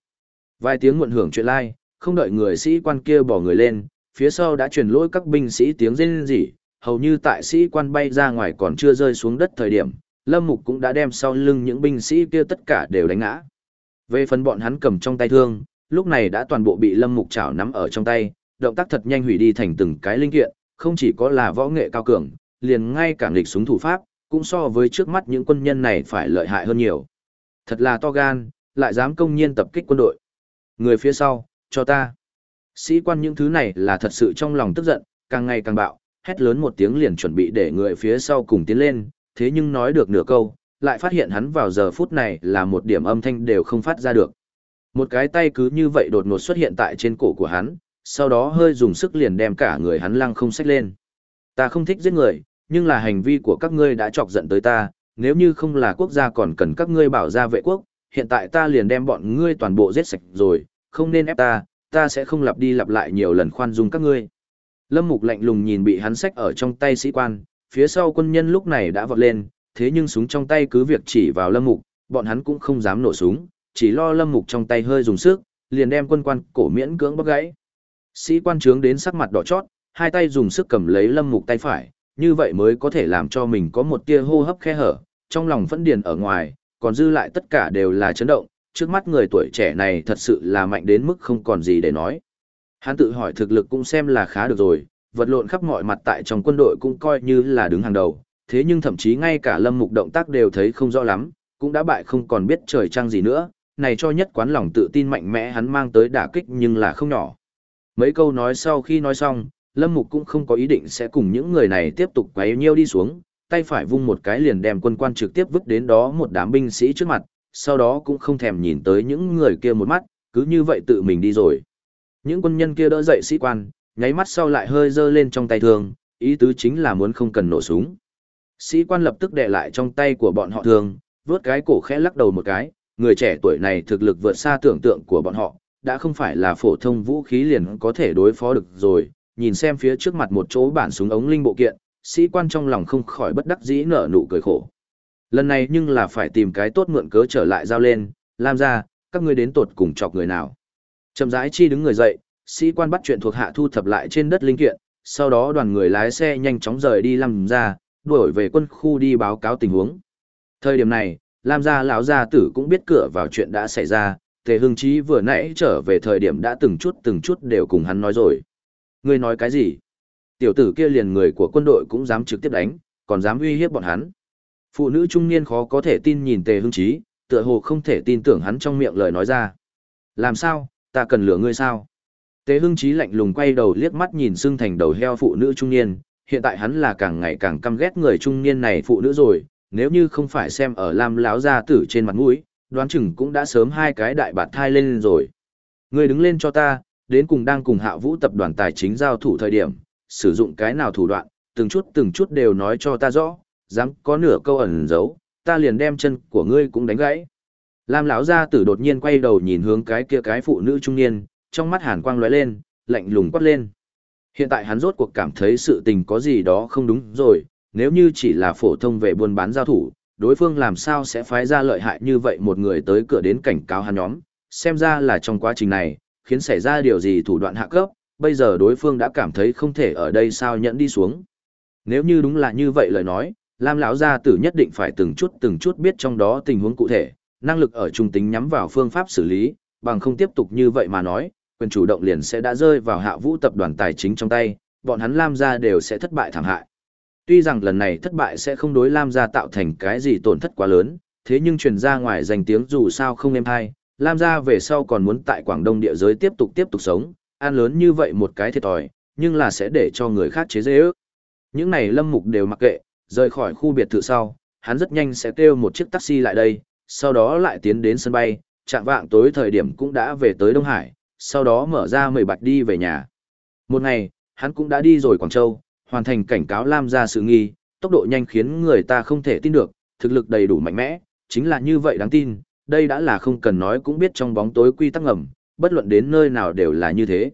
Vài tiếng muộn hưởng chuyện lai, không đợi người sĩ quan kia bỏ người lên, phía sau đã truyền lỗi các binh sĩ tiếng rên rỉ, hầu như tại sĩ quan bay ra ngoài còn chưa rơi xuống đất thời điểm, Lâm Mục cũng đã đem sau lưng những binh sĩ kia tất cả đều đánh ngã. Về phần bọn hắn cầm trong tay thương, lúc này đã toàn bộ bị Lâm Mục chảo nắm ở trong tay, động tác thật nhanh hủy đi thành từng cái linh kiện, không chỉ có là võ nghệ cao cường, liền ngay cả nghịch súng thủ pháp, cũng so với trước mắt những quân nhân này phải lợi hại hơn nhiều. Thật là to gan, lại dám công nhiên tập kích quân đội. Người phía sau, cho ta. Sĩ quan những thứ này là thật sự trong lòng tức giận, càng ngày càng bạo, hét lớn một tiếng liền chuẩn bị để người phía sau cùng tiến lên, thế nhưng nói được nửa câu, lại phát hiện hắn vào giờ phút này là một điểm âm thanh đều không phát ra được. Một cái tay cứ như vậy đột ngột xuất hiện tại trên cổ của hắn, sau đó hơi dùng sức liền đem cả người hắn lăng không xách lên. Ta không thích giết người, nhưng là hành vi của các ngươi đã chọc giận tới ta, nếu như không là quốc gia còn cần các ngươi bảo ra vệ quốc, hiện tại ta liền đem bọn ngươi toàn bộ giết sạch rồi, không nên ép ta, ta sẽ không lặp đi lặp lại nhiều lần khoan dung các ngươi. Lâm Mục lạnh lùng nhìn bị hắn sách ở trong tay sĩ quan, phía sau quân nhân lúc này đã vọt lên, thế nhưng súng trong tay cứ việc chỉ vào Lâm Mục, bọn hắn cũng không dám nổ súng, chỉ lo Lâm Mục trong tay hơi dùng sức, liền đem quân quan cổ miễn cưỡng bóc gãy. Sĩ quan trướng đến sắc mặt đỏ chót, hai tay dùng sức cầm lấy Lâm Mục tay phải, như vậy mới có thể làm cho mình có một tia hô hấp khe hở, trong lòng phẫn điền ở ngoài, còn dư lại tất cả đều là chấn động, trước mắt người tuổi trẻ này thật sự là mạnh đến mức không còn gì để nói. Hắn tự hỏi thực lực cũng xem là khá được rồi, vật lộn khắp mọi mặt tại trong quân đội cũng coi như là đứng hàng đầu, thế nhưng thậm chí ngay cả lâm mục động tác đều thấy không rõ lắm, cũng đã bại không còn biết trời trăng gì nữa, này cho nhất quán lòng tự tin mạnh mẽ hắn mang tới đả kích nhưng là không nhỏ. Mấy câu nói sau khi nói xong, Lâm Mục cũng không có ý định sẽ cùng những người này tiếp tục quấy nhiêu đi xuống, tay phải vung một cái liền đem quân quan trực tiếp vứt đến đó một đám binh sĩ trước mặt, sau đó cũng không thèm nhìn tới những người kia một mắt, cứ như vậy tự mình đi rồi. Những quân nhân kia đỡ dậy sĩ quan, nháy mắt sau lại hơi dơ lên trong tay thương, ý tứ chính là muốn không cần nổ súng. Sĩ quan lập tức đè lại trong tay của bọn họ thương, vướt cái cổ khẽ lắc đầu một cái, người trẻ tuổi này thực lực vượt xa tưởng tượng của bọn họ, đã không phải là phổ thông vũ khí liền có thể đối phó được rồi, nhìn xem phía trước mặt một chỗ bản súng ống linh bộ kiện, sĩ quan trong lòng không khỏi bất đắc dĩ nở nụ cười khổ. Lần này nhưng là phải tìm cái tốt mượn cớ trở lại giao lên, làm ra, các ngươi đến tột cùng chọc người nào. Trầm rãi chi đứng người dậy, sĩ quan bắt chuyện thuộc hạ thu thập lại trên đất linh kiện, sau đó đoàn người lái xe nhanh chóng rời đi Lam ra đuổi về quân khu đi báo cáo tình huống. Thời điểm này, Lam gia lão gia tử cũng biết cửa vào chuyện đã xảy ra, Tề Hưng Chí vừa nãy trở về thời điểm đã từng chút từng chút đều cùng hắn nói rồi. Ngươi nói cái gì? Tiểu tử kia liền người của quân đội cũng dám trực tiếp đánh, còn dám uy hiếp bọn hắn. Phụ nữ trung niên khó có thể tin nhìn Tề Hưng Chí, tựa hồ không thể tin tưởng hắn trong miệng lời nói ra. Làm sao, ta cần lừa ngươi sao? Tề Hưng Chí lạnh lùng quay đầu liếc mắt nhìn xương thành đầu heo phụ nữ trung niên, hiện tại hắn là càng ngày càng căm ghét người trung niên này phụ nữ rồi, nếu như không phải xem ở Lam lão gia tử trên mặt mũi, đoán chừng cũng đã sớm hai cái đại bạt thai lên rồi. Ngươi đứng lên cho ta, đến cùng đang cùng Hạ Vũ tập đoàn tài chính giao thủ thời điểm, sử dụng cái nào thủ đoạn, từng chút từng chút đều nói cho ta rõ, dám có nửa câu ẩn giấu, ta liền đem chân của ngươi cũng đánh gãy. Lam lão gia tử đột nhiên quay đầu nhìn hướng cái kia cái phụ nữ trung niên, trong mắt hàn quang lóe lên, lạnh lùng quát lên. Hiện tại hắn rốt cuộc cảm thấy sự tình có gì đó không đúng rồi, nếu như chỉ là phổ thông về buôn bán giao thủ, đối phương làm sao sẽ phái ra lợi hại như vậy một người tới cửa đến cảnh cáo hắn nhóm, xem ra là trong quá trình này, khiến xảy ra điều gì thủ đoạn hạ cấp, bây giờ đối phương đã cảm thấy không thể ở đây sao nhẫn đi xuống. Nếu như đúng là như vậy lời nói, Lam lão gia tử nhất định phải từng chút từng chút biết trong đó tình huống cụ thể, năng lực ở trung tính nhắm vào phương pháp xử lý, bằng không tiếp tục như vậy mà nói, quyền chủ động liền sẽ đã rơi vào hạ vũ tập đoàn tài chính trong tay, bọn hắn Lam gia đều sẽ thất bại thảm hại. Tuy rằng lần này thất bại sẽ không đối Lam gia tạo thành cái gì tổn thất quá lớn, thế nhưng truyền ra ngoài danh tiếng dù sao không êm hay, Lam gia về sau còn muốn tại Quảng Đông địa giới tiếp tục tiếp tục sống, ăn lớn như vậy một cái thiệt thòi, nhưng là sẽ để cho người khác chế dễ ước. Những này Lâm Mục đều mặc kệ, rời khỏi khu biệt thự sau, hắn rất nhanh sẽ kêu một chiếc taxi lại đây, sau đó lại tiến đến sân bay, chạm vạng tối thời điểm cũng đã về tới Đông Hải, sau đó mở ra mười bạch đi về nhà. Một ngày, hắn cũng đã đi rồi Quảng Châu, hoàn thành cảnh cáo Lam ra sự nghi, tốc độ nhanh khiến người ta không thể tin được, thực lực đầy đủ mạnh mẽ, chính là như vậy đáng tin, đây đã là không cần nói cũng biết trong bóng tối quy tắc ngầm, bất luận đến nơi nào đều là như thế.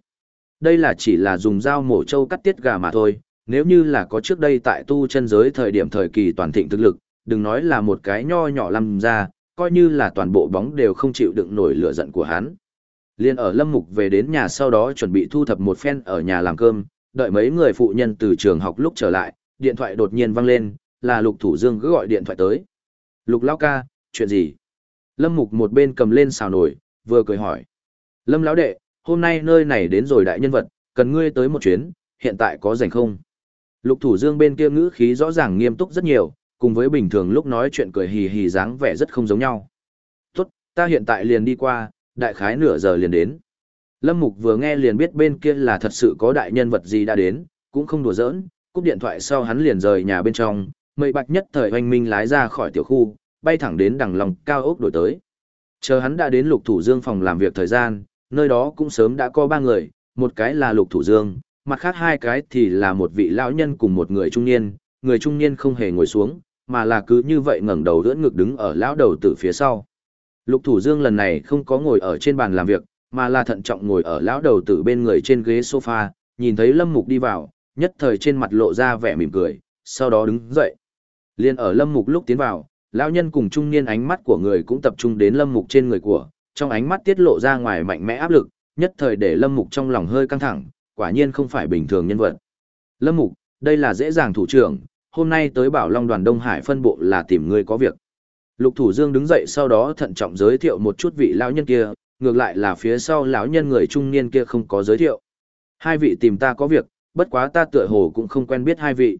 Đây là chỉ là dùng dao mổ trâu cắt tiết gà mà thôi, nếu như là có trước đây tại tu chân giới thời điểm thời kỳ toàn thịnh thực lực, đừng nói là một cái nho nhỏ lâm ra, coi như là toàn bộ bóng đều không chịu đựng nổi lửa giận của hắn. Liên ở Lâm Mục về đến nhà sau đó chuẩn bị thu thập một phen ở nhà làm cơm, đợi mấy người phụ nhân từ trường học lúc trở lại, điện thoại đột nhiên vang lên, là Lục Thủ Dương cứ gọi điện thoại tới. Lục Lao ca, chuyện gì? Lâm Mục một bên cầm lên xào nổi, vừa cười hỏi. Lâm Lão đệ, hôm nay nơi này đến rồi đại nhân vật, cần ngươi tới một chuyến, hiện tại có rảnh không? Lục Thủ Dương bên kia ngữ khí rõ ràng nghiêm túc rất nhiều, cùng với bình thường lúc nói chuyện cười hì hì dáng vẻ rất không giống nhau. Tốt, ta hiện tại liền đi qua, đại khái nửa giờ liền đến. Lâm Mục vừa nghe liền biết bên kia là thật sự có đại nhân vật gì đã đến, cũng không đùa giỡn, cúp điện thoại sau hắn liền rời nhà bên trong, mây bạch nhất thời hoành minh lái ra khỏi tiểu khu, bay thẳng đến đằng lòng cao ốc đổi tới. Chờ hắn đã đến lục thủ dương phòng làm việc thời gian, nơi đó cũng sớm đã có ba người, một cái là lục thủ dương, mặt khác hai cái thì là một vị lão nhân cùng một người trung niên, người trung niên không hề ngồi xuống, mà là cứ như vậy ngẩng đầu ưỡn ngực đứng ở lão đầu tử phía sau. Lục Thủ Dương lần này không có ngồi ở trên bàn làm việc, mà là thận trọng ngồi ở lão đầu tử bên người trên ghế sofa, nhìn thấy Lâm Mục đi vào, nhất thời trên mặt lộ ra vẻ mỉm cười, sau đó đứng dậy. Liên ở Lâm Mục lúc tiến vào, lão nhân cùng trung niên ánh mắt của người cũng tập trung đến Lâm Mục trên người của, trong ánh mắt tiết lộ ra ngoài mạnh mẽ áp lực, nhất thời để Lâm Mục trong lòng hơi căng thẳng, quả nhiên không phải bình thường nhân vật. Lâm Mục, đây là dễ dàng thủ trưởng, hôm nay tới Bảo Long đoàn Đông Hải phân bộ là tìm người có việc. Lục Thủ Dương đứng dậy sau đó thận trọng giới thiệu một chút vị lão nhân kia, ngược lại là phía sau lão nhân người trung niên kia không có giới thiệu. Hai vị tìm ta có việc, bất quá ta tựa hồ cũng không quen biết hai vị.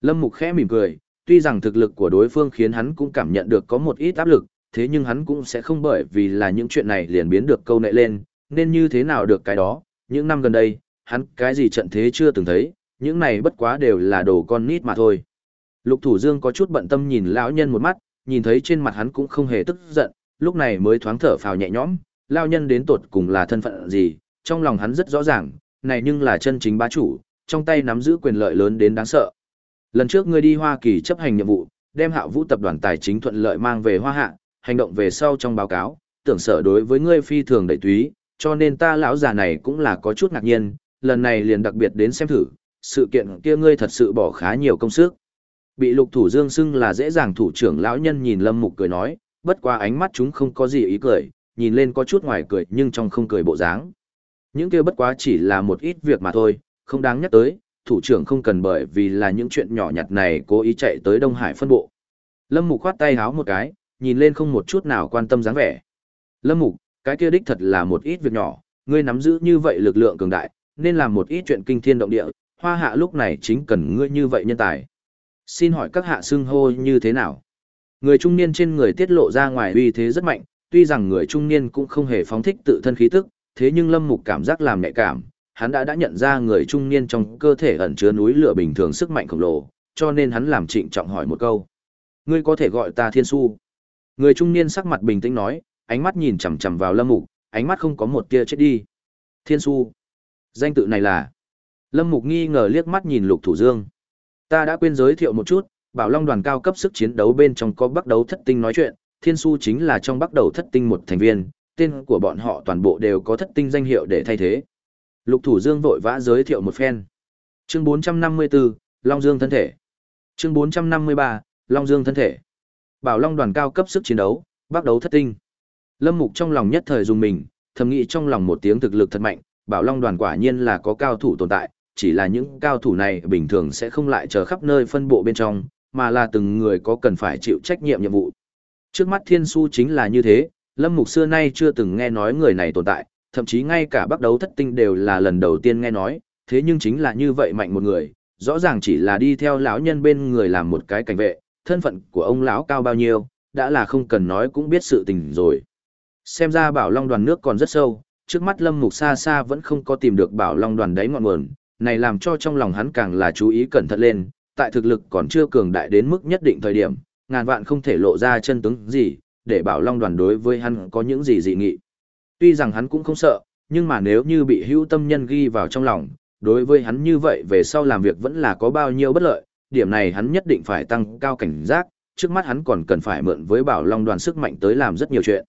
Lâm Mục khẽ mỉm cười, tuy rằng thực lực của đối phương khiến hắn cũng cảm nhận được có một ít áp lực, thế nhưng hắn cũng sẽ không bởi vì là những chuyện này liền biến được câu nệ lên, nên như thế nào được cái đó, những năm gần đây, hắn cái gì trận thế chưa từng thấy, những này bất quá đều là đồ con nít mà thôi. Lục Thủ Dương có chút bận tâm nhìn lão nhân một mắt, nhìn thấy trên mặt hắn cũng không hề tức giận, lúc này mới thoáng thở phào nhẹ nhõm, lão nhân đến tột cùng là thân phận gì, trong lòng hắn rất rõ ràng, này nhưng là chân chính bá chủ, trong tay nắm giữ quyền lợi lớn đến đáng sợ. Lần trước ngươi đi Hoa Kỳ chấp hành nhiệm vụ, đem Hạ Vũ tập đoàn tài chính thuận lợi mang về Hoa Hạ, hành động về sau trong báo cáo, tưởng sở đối với ngươi phi thường đẩy túy, cho nên ta lão già này cũng là có chút ngạc nhiên, lần này liền đặc biệt đến xem thử, sự kiện kia ngươi thật sự bỏ khá nhiều công sức. Bị lục thủ dương xưng là dễ dàng thủ trưởng lão nhân nhìn lâm mục cười nói, bất qua ánh mắt chúng không có gì ý cười, nhìn lên có chút ngoài cười nhưng trong không cười bộ dáng. Những kia bất quá chỉ là một ít việc mà thôi, không đáng nhắc tới, thủ trưởng không cần bởi vì là những chuyện nhỏ nhặt này cố ý chạy tới Đông Hải phân bộ. Lâm Mục khoát tay háo một cái, nhìn lên không một chút nào quan tâm dáng vẻ. Lâm Mục, cái kia đích thật là một ít việc nhỏ, ngươi nắm giữ như vậy lực lượng cường đại, nên làm một ít chuyện kinh thiên động địa, hoa hạ lúc này chính cần ngươi như vậy nhân tài. Xin hỏi các hạ xưng hô như thế nào? Người trung niên trên người tiết lộ ra ngoài uy thế rất mạnh, tuy rằng người trung niên cũng không hề phóng thích tự thân khí tức, thế nhưng Lâm Mục cảm giác làm nhạy cảm, hắn đã đã nhận ra người trung niên trong cơ thể ẩn chứa núi lửa bình thường sức mạnh khổng lồ, cho nên hắn làm trịnh trọng hỏi một câu. Ngươi có thể gọi ta Thiên Su. Người trung niên sắc mặt bình tĩnh nói, ánh mắt nhìn chằm chằm vào Lâm Mục, ánh mắt không có một tia chết đi. Thiên Su. Danh tự này là... Lâm Mục nghi ngờ liếc mắt nhìn Lục Thủ Dương. Ta đã quên giới thiệu một chút, Bảo Long đoàn cao cấp sức chiến đấu bên trong có bắt đầu thất tinh nói chuyện, Thiên Su chính là trong bắt đầu thất tinh một thành viên, tên của bọn họ toàn bộ đều có thất tinh danh hiệu để thay thế. Lục Thủ Dương vội vã giới thiệu một phen. Chương 454, Long Dương thân thể. Chương 453, Long Dương thân thể. Bảo Long đoàn cao cấp sức chiến đấu, bắt đầu thất tinh. Lâm Mục trong lòng nhất thời dùng mình, thầm nghĩ trong lòng một tiếng thực lực thật mạnh, Bảo Long đoàn quả nhiên là có cao thủ tồn tại, chỉ là những cao thủ này bình thường sẽ không lại chờ khắp nơi phân bộ bên trong, mà là từng người có cần phải chịu trách nhiệm nhiệm vụ. Trước mắt Thiên Su chính là như thế, Lâm Mục xưa nay chưa từng nghe nói người này tồn tại, thậm chí ngay cả bắt đấu thất tinh đều là lần đầu tiên nghe nói, thế nhưng chính là như vậy mạnh một người, rõ ràng chỉ là đi theo lão nhân bên người làm một cái cảnh vệ, thân phận của ông lão cao bao nhiêu, đã là không cần nói cũng biết sự tình rồi. Xem ra bảo long đoàn nước còn rất sâu, trước mắt Lâm Mục xa xa vẫn không có tìm được bảo long đoàn đáy ngọn nguồn, này làm cho trong lòng hắn càng là chú ý cẩn thận lên, tại thực lực còn chưa cường đại đến mức nhất định thời điểm, ngàn vạn không thể lộ ra chân tướng gì, để bảo long đoàn đối với hắn có những gì dị nghị. Tuy rằng hắn cũng không sợ, nhưng mà nếu như bị hữu tâm nhân ghi vào trong lòng, đối với hắn như vậy về sau làm việc vẫn là có bao nhiêu bất lợi, điểm này hắn nhất định phải tăng cao cảnh giác, trước mắt hắn còn cần phải mượn với bảo long đoàn sức mạnh tới làm rất nhiều chuyện.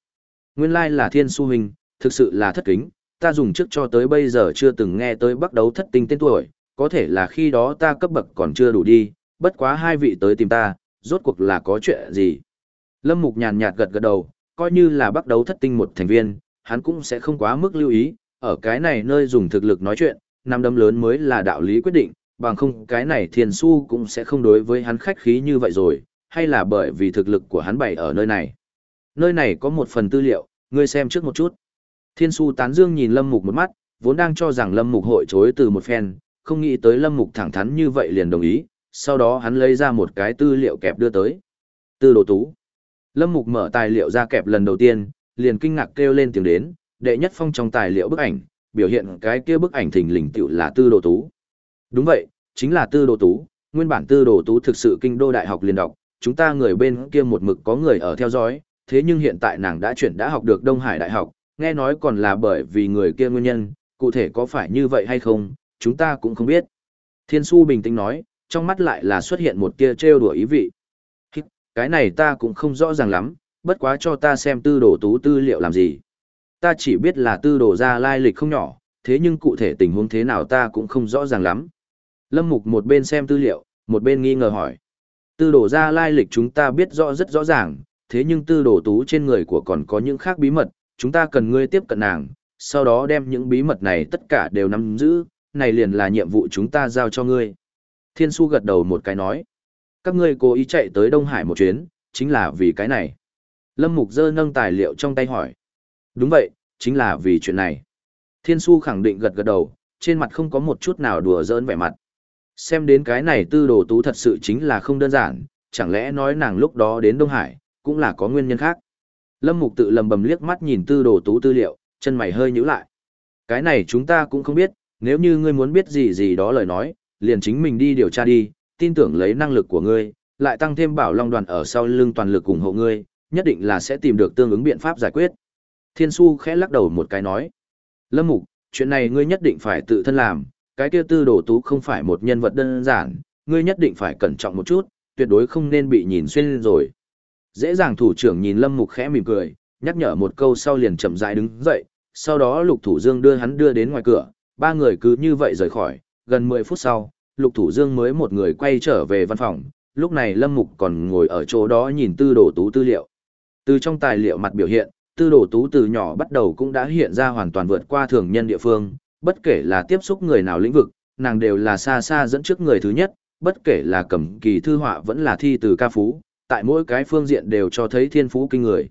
Nguyên lai là thiên su hình, thực sự là thất kính, ta dùng trước cho tới bây giờ chưa từng nghe tới bắt đấu thất tinh tên tuổi, có thể là khi đó ta cấp bậc còn chưa đủ đi, bất quá hai vị tới tìm ta, rốt cuộc là có chuyện gì. Lâm Mục nhàn nhạt gật gật đầu, coi như là bắt đấu thất tinh một thành viên, hắn cũng sẽ không quá mức lưu ý, ở cái này nơi dùng thực lực nói chuyện, năm đấm lớn mới là đạo lý quyết định, bằng không cái này thiền su cũng sẽ không đối với hắn khách khí như vậy rồi, hay là bởi vì thực lực của hắn bày ở nơi này. Nơi này có một phần tư liệu, ngươi xem trước một chút. Thiên su tán dương nhìn Lâm Mục một mắt, vốn đang cho rằng Lâm Mục hội chối từ một phen, không nghĩ tới Lâm Mục thẳng thắn như vậy liền đồng ý, sau đó hắn lấy ra một cái tư liệu kẹp đưa tới. Tư đồ tú. Lâm Mục mở tài liệu ra kẹp lần đầu tiên, liền kinh ngạc kêu lên tiếng đến, đệ nhất phong trong tài liệu bức ảnh, biểu hiện cái kia bức ảnh thình lình tựu là tư đồ tú. Đúng vậy, chính là tư đồ tú, nguyên bản tư đồ tú thực sự kinh đô đại học liền đọc, chúng ta người bên kia một mực có người ở theo dõi, thế nhưng hiện tại nàng đã chuyển đã học được Đông Hải Đại học, nghe nói còn là bởi vì người kia nguyên nhân, cụ thể có phải như vậy hay không, chúng ta cũng không biết. Thiên su bình tĩnh nói, trong mắt lại là xuất hiện một tia trêu đùa ý vị. Cái này ta cũng không rõ ràng lắm, bất quá cho ta xem tư đồ tú tư liệu làm gì. Ta chỉ biết là tư đồ ra lai lịch không nhỏ, thế nhưng cụ thể tình huống thế nào ta cũng không rõ ràng lắm. Lâm Mục một bên xem tư liệu, một bên nghi ngờ hỏi. Tư đồ ra lai lịch chúng ta biết rõ rất rõ ràng, thế nhưng tư đồ tú trên người của còn có những khác bí mật, chúng ta cần ngươi tiếp cận nàng, sau đó đem những bí mật này tất cả đều nắm giữ, này liền là nhiệm vụ chúng ta giao cho ngươi. Thiên su gật đầu một cái nói. Các ngươi cố ý chạy tới Đông Hải một chuyến, chính là vì cái này. Lâm Mục dơ nâng tài liệu trong tay hỏi. Đúng vậy, chính là vì chuyện này. Thiên su khẳng định gật gật đầu, trên mặt không có một chút nào đùa giỡn vẻ mặt. Xem đến cái này tư đồ tú thật sự chính là không đơn giản, chẳng lẽ nói nàng lúc đó đến Đông Hải, cũng là có nguyên nhân khác. Lâm Mục tự lầm bầm liếc mắt nhìn tư đồ tú tư liệu, chân mày hơi nhíu lại. Cái này chúng ta cũng không biết, nếu như ngươi muốn biết gì gì đó lời nói, liền chính mình đi điều tra đi, tin tưởng lấy năng lực của ngươi, lại tăng thêm bảo long đoàn ở sau lưng toàn lực ủng hộ ngươi, nhất định là sẽ tìm được tương ứng biện pháp giải quyết. Thiên su khẽ lắc đầu một cái nói. Lâm Mục, chuyện này ngươi nhất định phải tự thân làm, cái kia tư đồ tú không phải một nhân vật đơn giản, ngươi nhất định phải cẩn trọng một chút, tuyệt đối không nên bị nhìn xuyên rồi. Dễ dàng thủ trưởng nhìn Lâm Mục khẽ mỉm cười, nhắc nhở một câu sau liền chậm rãi đứng dậy, sau đó Lục Thủ Dương đưa hắn đưa đến ngoài cửa, ba người cứ như vậy rời khỏi, gần 10 phút sau, Lục Thủ Dương mới một người quay trở về văn phòng, lúc này Lâm Mục còn ngồi ở chỗ đó nhìn tư đồ tú tư liệu. Từ trong tài liệu mặt biểu hiện, tư đồ tú từ nhỏ bắt đầu cũng đã hiện ra hoàn toàn vượt qua thường nhân địa phương, bất kể là tiếp xúc người nào lĩnh vực, nàng đều là xa xa dẫn trước người thứ nhất, bất kể là cầm kỳ thư họa vẫn là thi từ ca phú, tại mỗi cái phương diện đều cho thấy thiên phú kinh người.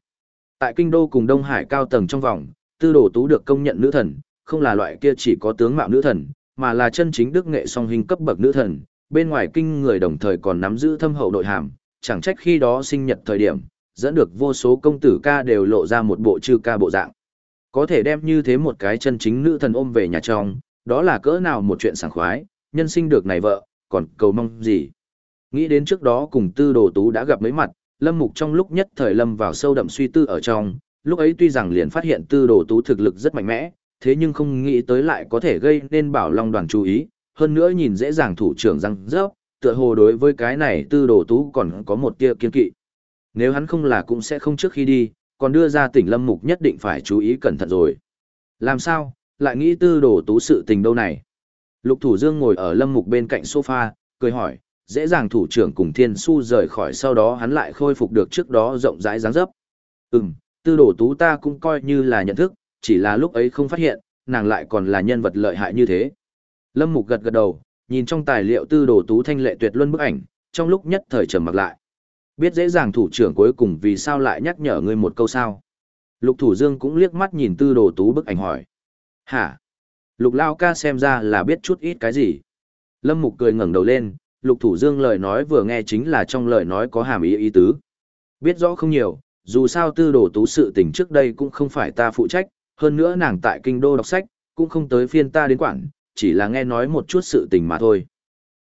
Tại kinh đô cùng Đông Hải cao tầng trong vòng, tư đồ tú được công nhận nữ thần, không là loại kia chỉ có tướng mạo nữ thần, mà là chân chính đức nghệ song hình cấp bậc nữ thần, bên ngoài kinh người đồng thời còn nắm giữ thâm hậu nội hàm, chẳng trách khi đó sinh nhật thời điểm, dẫn được vô số công tử ca đều lộ ra một bộ chư ca bộ dạng. Có thể đem như thế một cái chân chính nữ thần ôm về nhà trong, đó là cỡ nào một chuyện sảng khoái, nhân sinh được này vợ, còn cầu mong gì. Nghĩ đến trước đó cùng tư đồ tú đã gặp mấy mặt, lâm mục trong lúc nhất thời lâm vào sâu đậm suy tư ở trong, lúc ấy tuy rằng liền phát hiện tư đồ tú thực lực rất mạnh mẽ, thế nhưng không nghĩ tới lại có thể gây nên bảo long đoàn chú ý, hơn nữa nhìn dễ dàng thủ trưởng răng rớp, tựa hồ đối với cái này tư đồ tú còn có một tia kiên kỵ. Nếu hắn không là cũng sẽ không trước khi đi, còn đưa ra tỉnh lâm mục nhất định phải chú ý cẩn thận rồi. Làm sao, lại nghĩ tư đồ tú sự tình đâu này? Lục thủ dương ngồi ở lâm mục bên cạnh sofa, cười hỏi, dễ dàng thủ trưởng cùng thiên su rời khỏi sau đó hắn lại khôi phục được trước đó rộng rãi dáng dấp. Ừm, tư đồ tú ta cũng coi như là nhận thức, chỉ là lúc ấy không phát hiện, nàng lại còn là nhân vật lợi hại như thế. Lâm Mục gật gật đầu, nhìn trong tài liệu tư đồ tú thanh lệ tuyệt luân bức ảnh, trong lúc nhất thời trầm mặc lại. Biết dễ dàng thủ trưởng cuối cùng vì sao lại nhắc nhở ngươi một câu sao. Lục Thủ Dương cũng liếc mắt nhìn tư đồ tú bức ảnh hỏi. Hả? Lục Lao ca xem ra là biết chút ít cái gì. Lâm Mục cười ngẩng đầu lên, Lục Thủ Dương lời nói vừa nghe chính là trong lời nói có hàm ý ý tứ. Biết rõ không nhiều, dù sao tư đồ tú sự tình trước đây cũng không phải ta phụ trách, hơn nữa nàng tại kinh đô đọc sách, cũng không tới phiên ta đến quản, chỉ là nghe nói một chút sự tình mà thôi.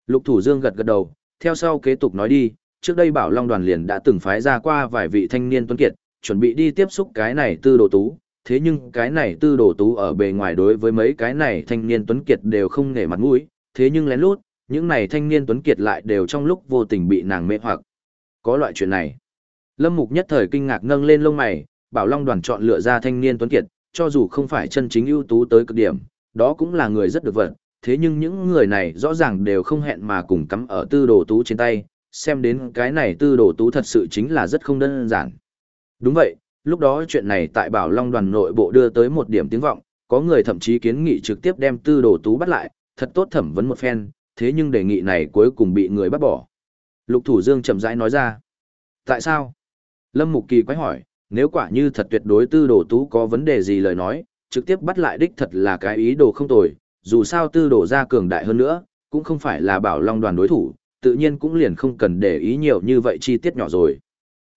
Lục Thủ Dương gật gật đầu, theo sau kế tục nói đi, trước đây Bảo Long đoàn liền đã từng phái ra qua vài vị thanh niên tuấn kiệt, chuẩn bị đi tiếp xúc cái này tư đồ tú, thế nhưng cái này tư đồ tú ở bề ngoài đối với mấy cái này thanh niên tuấn kiệt đều không nể mặt mũi, thế nhưng lén lút, những này thanh niên tuấn kiệt lại đều trong lúc vô tình bị nàng mê hoặc. Có loại chuyện này. Lâm Mục nhất thời kinh ngạc nâng lên lông mày, Bảo Long đoàn chọn lựa ra thanh niên tuấn kiệt, cho dù không phải chân chính ưu tú tới cực điểm, đó cũng là người rất được vận, thế nhưng những người này rõ ràng đều không hẹn mà cùng cắm ở tư đồ tú trên tay, xem đến cái này tư đồ tú thật sự chính là rất không đơn giản. Đúng vậy, lúc đó chuyện này tại Bảo Long đoàn nội bộ đưa tới một điểm tiếng vọng, có người thậm chí kiến nghị trực tiếp đem tư đồ tú bắt lại, thật tốt thẩm vấn một phen, thế nhưng đề nghị này cuối cùng bị người bắt bỏ. Lục Thủ Dương chậm rãi nói ra. Tại sao? Lâm Mục Kỳ quái hỏi, nếu quả như thật tuyệt đối tư đồ tú có vấn đề gì lời nói, trực tiếp bắt lại đích thật là cái ý đồ không tồi, dù sao tư đồ ra cường đại hơn nữa, cũng không phải là bảo long đoàn đối thủ, tự nhiên cũng liền không cần để ý nhiều như vậy chi tiết nhỏ rồi.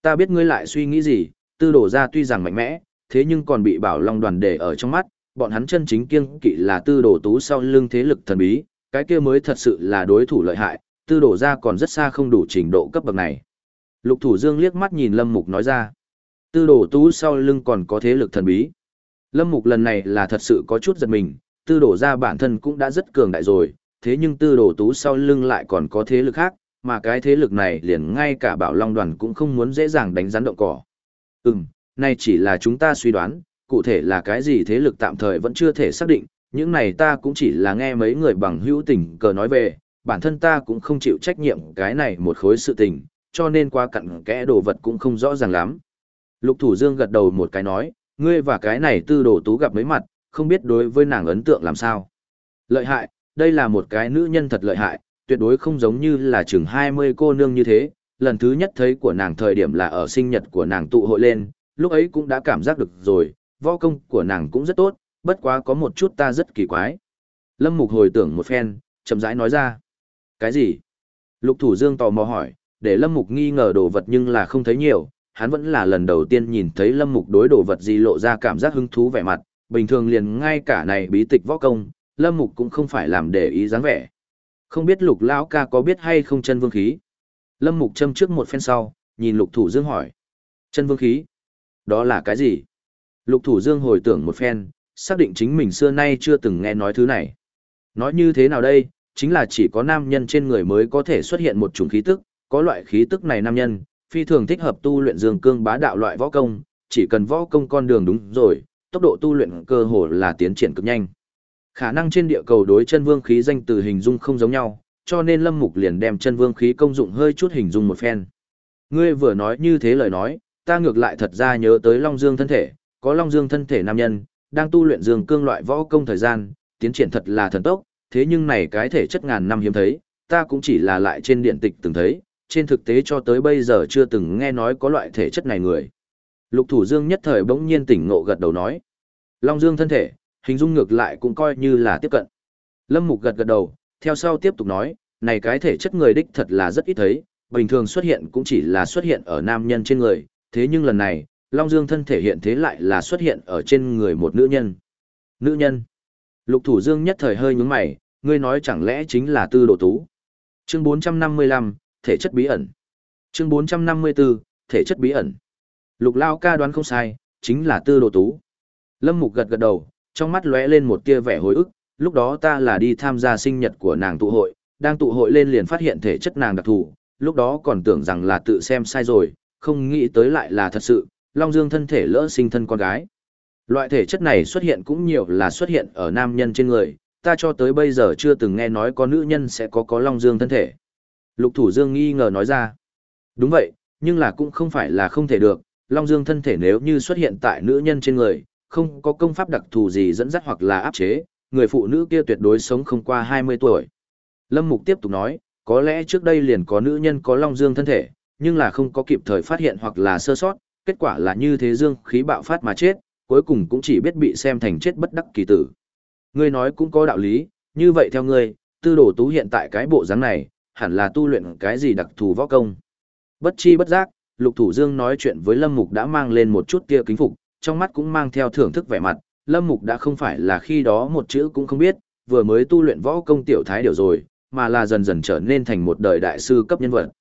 Ta biết ngươi lại suy nghĩ gì, tư đồ ra tuy rằng mạnh mẽ, thế nhưng còn bị bảo long đoàn để ở trong mắt, bọn hắn chân chính kiêng kỵ là tư đồ tú sau lưng thế lực thần bí, cái kia mới thật sự là đối thủ lợi hại, tư đồ ra còn rất xa không đủ trình độ cấp bậc này. Lục thủ dương liếc mắt nhìn lâm mục nói ra, tư đồ tú sau lưng còn có thế lực thần bí. Lâm Mục lần này là thật sự có chút giật mình, tư đổ ra bản thân cũng đã rất cường đại rồi, thế nhưng tư đổ tú sau lưng lại còn có thế lực khác, mà cái thế lực này liền ngay cả bảo long đoàn cũng không muốn dễ dàng đánh rắn động cỏ. Ừm, nay chỉ là chúng ta suy đoán, cụ thể là cái gì thế lực tạm thời vẫn chưa thể xác định, những này ta cũng chỉ là nghe mấy người bằng hữu tình cờ nói về, bản thân ta cũng không chịu trách nhiệm cái này một khối sự tình, cho nên qua cặn kẽ đồ vật cũng không rõ ràng lắm. Lục Thủ Dương gật đầu một cái nói, ngươi và cái này tư đồ tú gặp mấy mặt, không biết đối với nàng ấn tượng làm sao. Lợi hại, đây là một cái nữ nhân thật lợi hại, tuyệt đối không giống như là chừng 20 cô nương như thế. Lần thứ nhất thấy của nàng thời điểm là ở sinh nhật của nàng tụ hội lên, lúc ấy cũng đã cảm giác được rồi, võ công của nàng cũng rất tốt, bất quá có một chút ta rất kỳ quái. Lâm Mục hồi tưởng một phen, chậm rãi nói ra. Cái gì? Lục Thủ Dương tò mò hỏi, để Lâm Mục nghi ngờ đồ vật nhưng là không thấy nhiều, hắn vẫn là lần đầu tiên nhìn thấy lâm mục đối đồ vật gì lộ ra cảm giác hứng thú vẻ mặt, bình thường liền ngay cả này bí tịch võ công, lâm mục cũng không phải làm để ý dáng vẻ. Không biết lục lão ca có biết hay không chân vương khí? Lâm mục châm trước một phen sau, nhìn lục thủ dương hỏi. Chân vương khí? Đó là cái gì? Lục thủ dương hồi tưởng một phen, xác định chính mình xưa nay chưa từng nghe nói thứ này. Nói như thế nào đây, chính là chỉ có nam nhân trên người mới có thể xuất hiện một chủng khí tức, có loại khí tức này nam nhân, phi thường thích hợp tu luyện dương cương bá đạo loại võ công, chỉ cần võ công con đường đúng rồi, tốc độ tu luyện cơ hồ là tiến triển cực nhanh. Khả năng trên địa cầu đối chân vương khí danh từ hình dung không giống nhau, cho nên Lâm Mục liền đem chân vương khí công dụng hơi chút hình dung một phen. Ngươi vừa nói như thế lời nói, ta ngược lại thật ra nhớ tới Long Dương thân thể, có Long Dương thân thể nam nhân, đang tu luyện dương cương loại võ công thời gian, tiến triển thật là thần tốc, thế nhưng này cái thể chất ngàn năm hiếm thấy, ta cũng chỉ là lại trên điện tịch từng thấy, trên thực tế cho tới bây giờ chưa từng nghe nói có loại thể chất này người. Lục Thủ Dương nhất thời bỗng nhiên tỉnh ngộ gật đầu nói. Long Dương thân thể, hình dung ngược lại cũng coi như là tiếp cận. Lâm Mục gật gật đầu, theo sau tiếp tục nói, này cái thể chất người đích thật là rất ít thấy, bình thường xuất hiện cũng chỉ là xuất hiện ở nam nhân trên người, thế nhưng lần này, Long Dương thân thể hiện thế lại là xuất hiện ở trên người một nữ nhân. Nữ nhân. Lục Thủ Dương nhất thời hơi nhướng mày, ngươi nói chẳng lẽ chính là Tư Đồ Tú. Chương 455, thể chất bí ẩn. Chương 454, thể chất bí ẩn. Lục Lao ca đoán không sai, chính là Tư Đồ Tú. Lâm Mục gật gật đầu, trong mắt lóe lên một tia vẻ hồi ức, lúc đó ta là đi tham gia sinh nhật của nàng tụ hội, đang tụ hội lên liền phát hiện thể chất nàng đặc thù, lúc đó còn tưởng rằng là tự xem sai rồi, không nghĩ tới lại là thật sự, Long Dương thân thể lỡ sinh thân con gái. Loại thể chất này xuất hiện cũng nhiều là xuất hiện ở nam nhân trên người, ta cho tới bây giờ chưa từng nghe nói có nữ nhân sẽ có có Long Dương thân thể. Lục Thủ Dương nghi ngờ nói ra. Đúng vậy, nhưng là cũng không phải là không thể được, Long Dương thân thể nếu như xuất hiện tại nữ nhân trên người, không có công pháp đặc thù gì dẫn dắt hoặc là áp chế, người phụ nữ kia tuyệt đối sống không qua 20 tuổi. Lâm Mục tiếp tục nói, có lẽ trước đây liền có nữ nhân có Long Dương thân thể, nhưng là không có kịp thời phát hiện hoặc là sơ sót, kết quả là như thế dương khí bạo phát mà chết, cuối cùng cũng chỉ biết bị xem thành chết bất đắc kỳ tử. Ngươi nói cũng có đạo lý, như vậy theo ngươi, tư đồ tú hiện tại cái bộ dáng này, hẳn là tu luyện cái gì đặc thù võ công. Bất chi bất giác, Lục Thủ Dương nói chuyện với Lâm Mục đã mang lên một chút tia kính phục, trong mắt cũng mang theo thưởng thức vẻ mặt, Lâm Mục đã không phải là khi đó một chữ cũng không biết, vừa mới tu luyện võ công tiểu thái điều rồi, mà là dần dần trở nên thành một đời đại sư cấp nhân vật.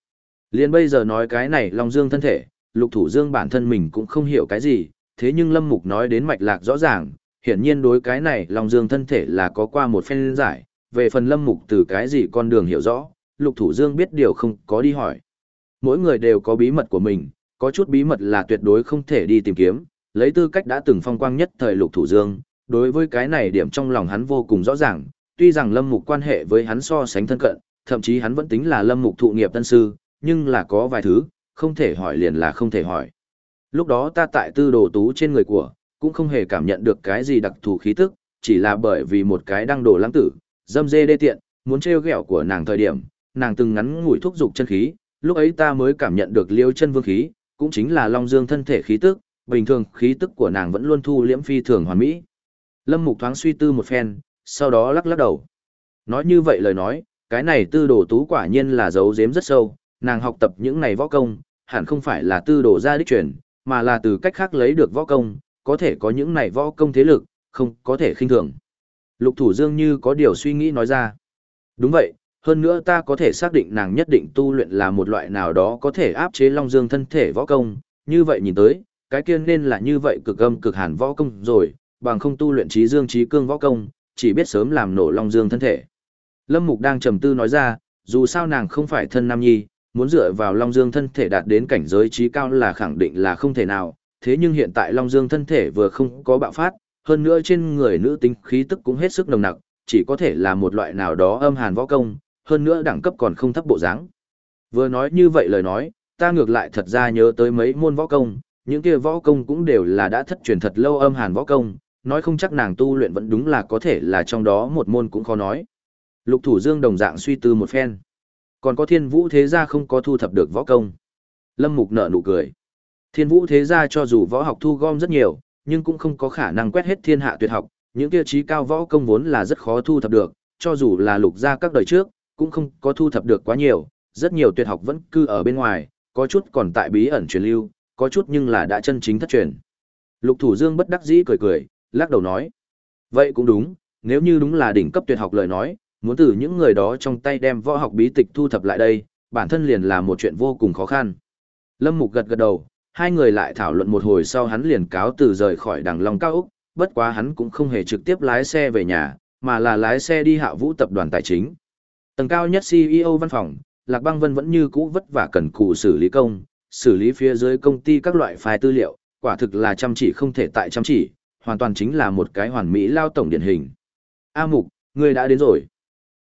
Liên bây giờ nói cái này Long Dương thân thể, Lục Thủ Dương bản thân mình cũng không hiểu cái gì, thế nhưng Lâm Mục nói đến mạch lạc rõ ràng, hiển nhiên đối cái này Long Dương thân thể là có qua một phen giải, về phần Lâm Mục từ cái gì con đường hiểu rõ, Lục Thủ Dương biết điều không có đi hỏi. Mỗi người đều có bí mật của mình, có chút bí mật là tuyệt đối không thể đi tìm kiếm, lấy tư cách đã từng phong quang nhất thời Lục Thủ Dương, đối với cái này điểm trong lòng hắn vô cùng rõ ràng, tuy rằng Lâm Mục quan hệ với hắn so sánh thân cận, thậm chí hắn vẫn tính là Lâm Mục thụ nghiệp tân sư, nhưng là có vài thứ, không thể hỏi liền là không thể hỏi. Lúc đó ta tại tư đồ tú trên người của, cũng không hề cảm nhận được cái gì đặc thù khí tức, chỉ là bởi vì một cái đăng đồ lãng tử, dâm dê đê tiện, muốn trêu ghẹo của nàng thời điểm, nàng từng ngắn ngủi thúc dục chân khí, lúc ấy ta mới cảm nhận được liêu chân vương khí, cũng chính là long dương thân thể khí tức, bình thường khí tức của nàng vẫn luôn thu liễm phi thường hoàn mỹ. Lâm Mục thoáng suy tư một phen, sau đó lắc lắc đầu. Nói như vậy lời nói, cái này tư đồ tú quả nhiên là giấu giếm rất sâu, nàng học tập những này võ công, hẳn không phải là tư đồ gia đích truyền, mà là từ cách khác lấy được võ công, có thể có những này võ công thế lực, không có thể khinh thường. Lục Thủ Dương như có điều suy nghĩ nói ra. Đúng vậy, hơn nữa ta có thể xác định nàng nhất định tu luyện là một loại nào đó có thể áp chế Long Dương thân thể võ công, như vậy nhìn tới, cái kia nên là như vậy cực âm cực hàn võ công rồi, bằng không tu luyện trí dương trí cương võ công, chỉ biết sớm làm nổ Long Dương thân thể. Lâm Mục đang trầm tư nói ra, dù sao nàng không phải thân nam nhi, muốn dựa vào Long Dương thân thể đạt đến cảnh giới trí cao là khẳng định là không thể nào, thế nhưng hiện tại Long Dương thân thể vừa không có bạo phát, hơn nữa trên người nữ tính khí tức cũng hết sức nồng nặc, chỉ có thể là một loại nào đó âm hàn võ công, hơn nữa đẳng cấp còn không thấp bộ dáng. Vừa nói như vậy lời nói, ta ngược lại thật ra nhớ tới mấy môn võ công, những kia võ công cũng đều là đã thất truyền thật lâu âm hàn võ công, nói không chắc nàng tu luyện vẫn đúng là có thể là trong đó một môn cũng khó nói. Lục Thủ Dương đồng dạng suy tư một phen. Còn có thiên vũ thế gia không có thu thập được võ công. Lâm Mục nở nụ cười. Thiên vũ thế gia cho dù võ học thu gom rất nhiều, nhưng cũng không có khả năng quét hết thiên hạ tuyệt học, những tiêu chí cao võ công vốn là rất khó thu thập được, cho dù là lục gia các đời trước, cũng không có thu thập được quá nhiều, rất nhiều tuyệt học vẫn cư ở bên ngoài, có chút còn tại bí ẩn truyền lưu, có chút nhưng là đã chân chính thất truyền. Lục Thủ Dương bất đắc dĩ cười cười, lắc đầu nói: "Vậy cũng đúng, nếu như đúng là đỉnh cấp tuyệt học lời nói, muốn từ những người đó trong tay đem võ học bí tịch thu thập lại đây, bản thân liền là một chuyện vô cùng khó khăn. Lâm Mục gật gật đầu, hai người lại thảo luận một hồi sau hắn liền cáo từ rời khỏi đằng Long Cao Úc, bất quá hắn cũng không hề trực tiếp lái xe về nhà, mà là lái xe đi hạ vũ tập đoàn tài chính. Tầng cao nhất CEO văn phòng, Lạc Băng Vân vẫn như cũ vất vả cần cù xử lý công, xử lý phía dưới công ty các loại file tư liệu, quả thực là chăm chỉ không thể tại chăm chỉ, hoàn toàn chính là một cái hoàn mỹ lao tổng điển hình. A Mục, ngươi đã đến rồi.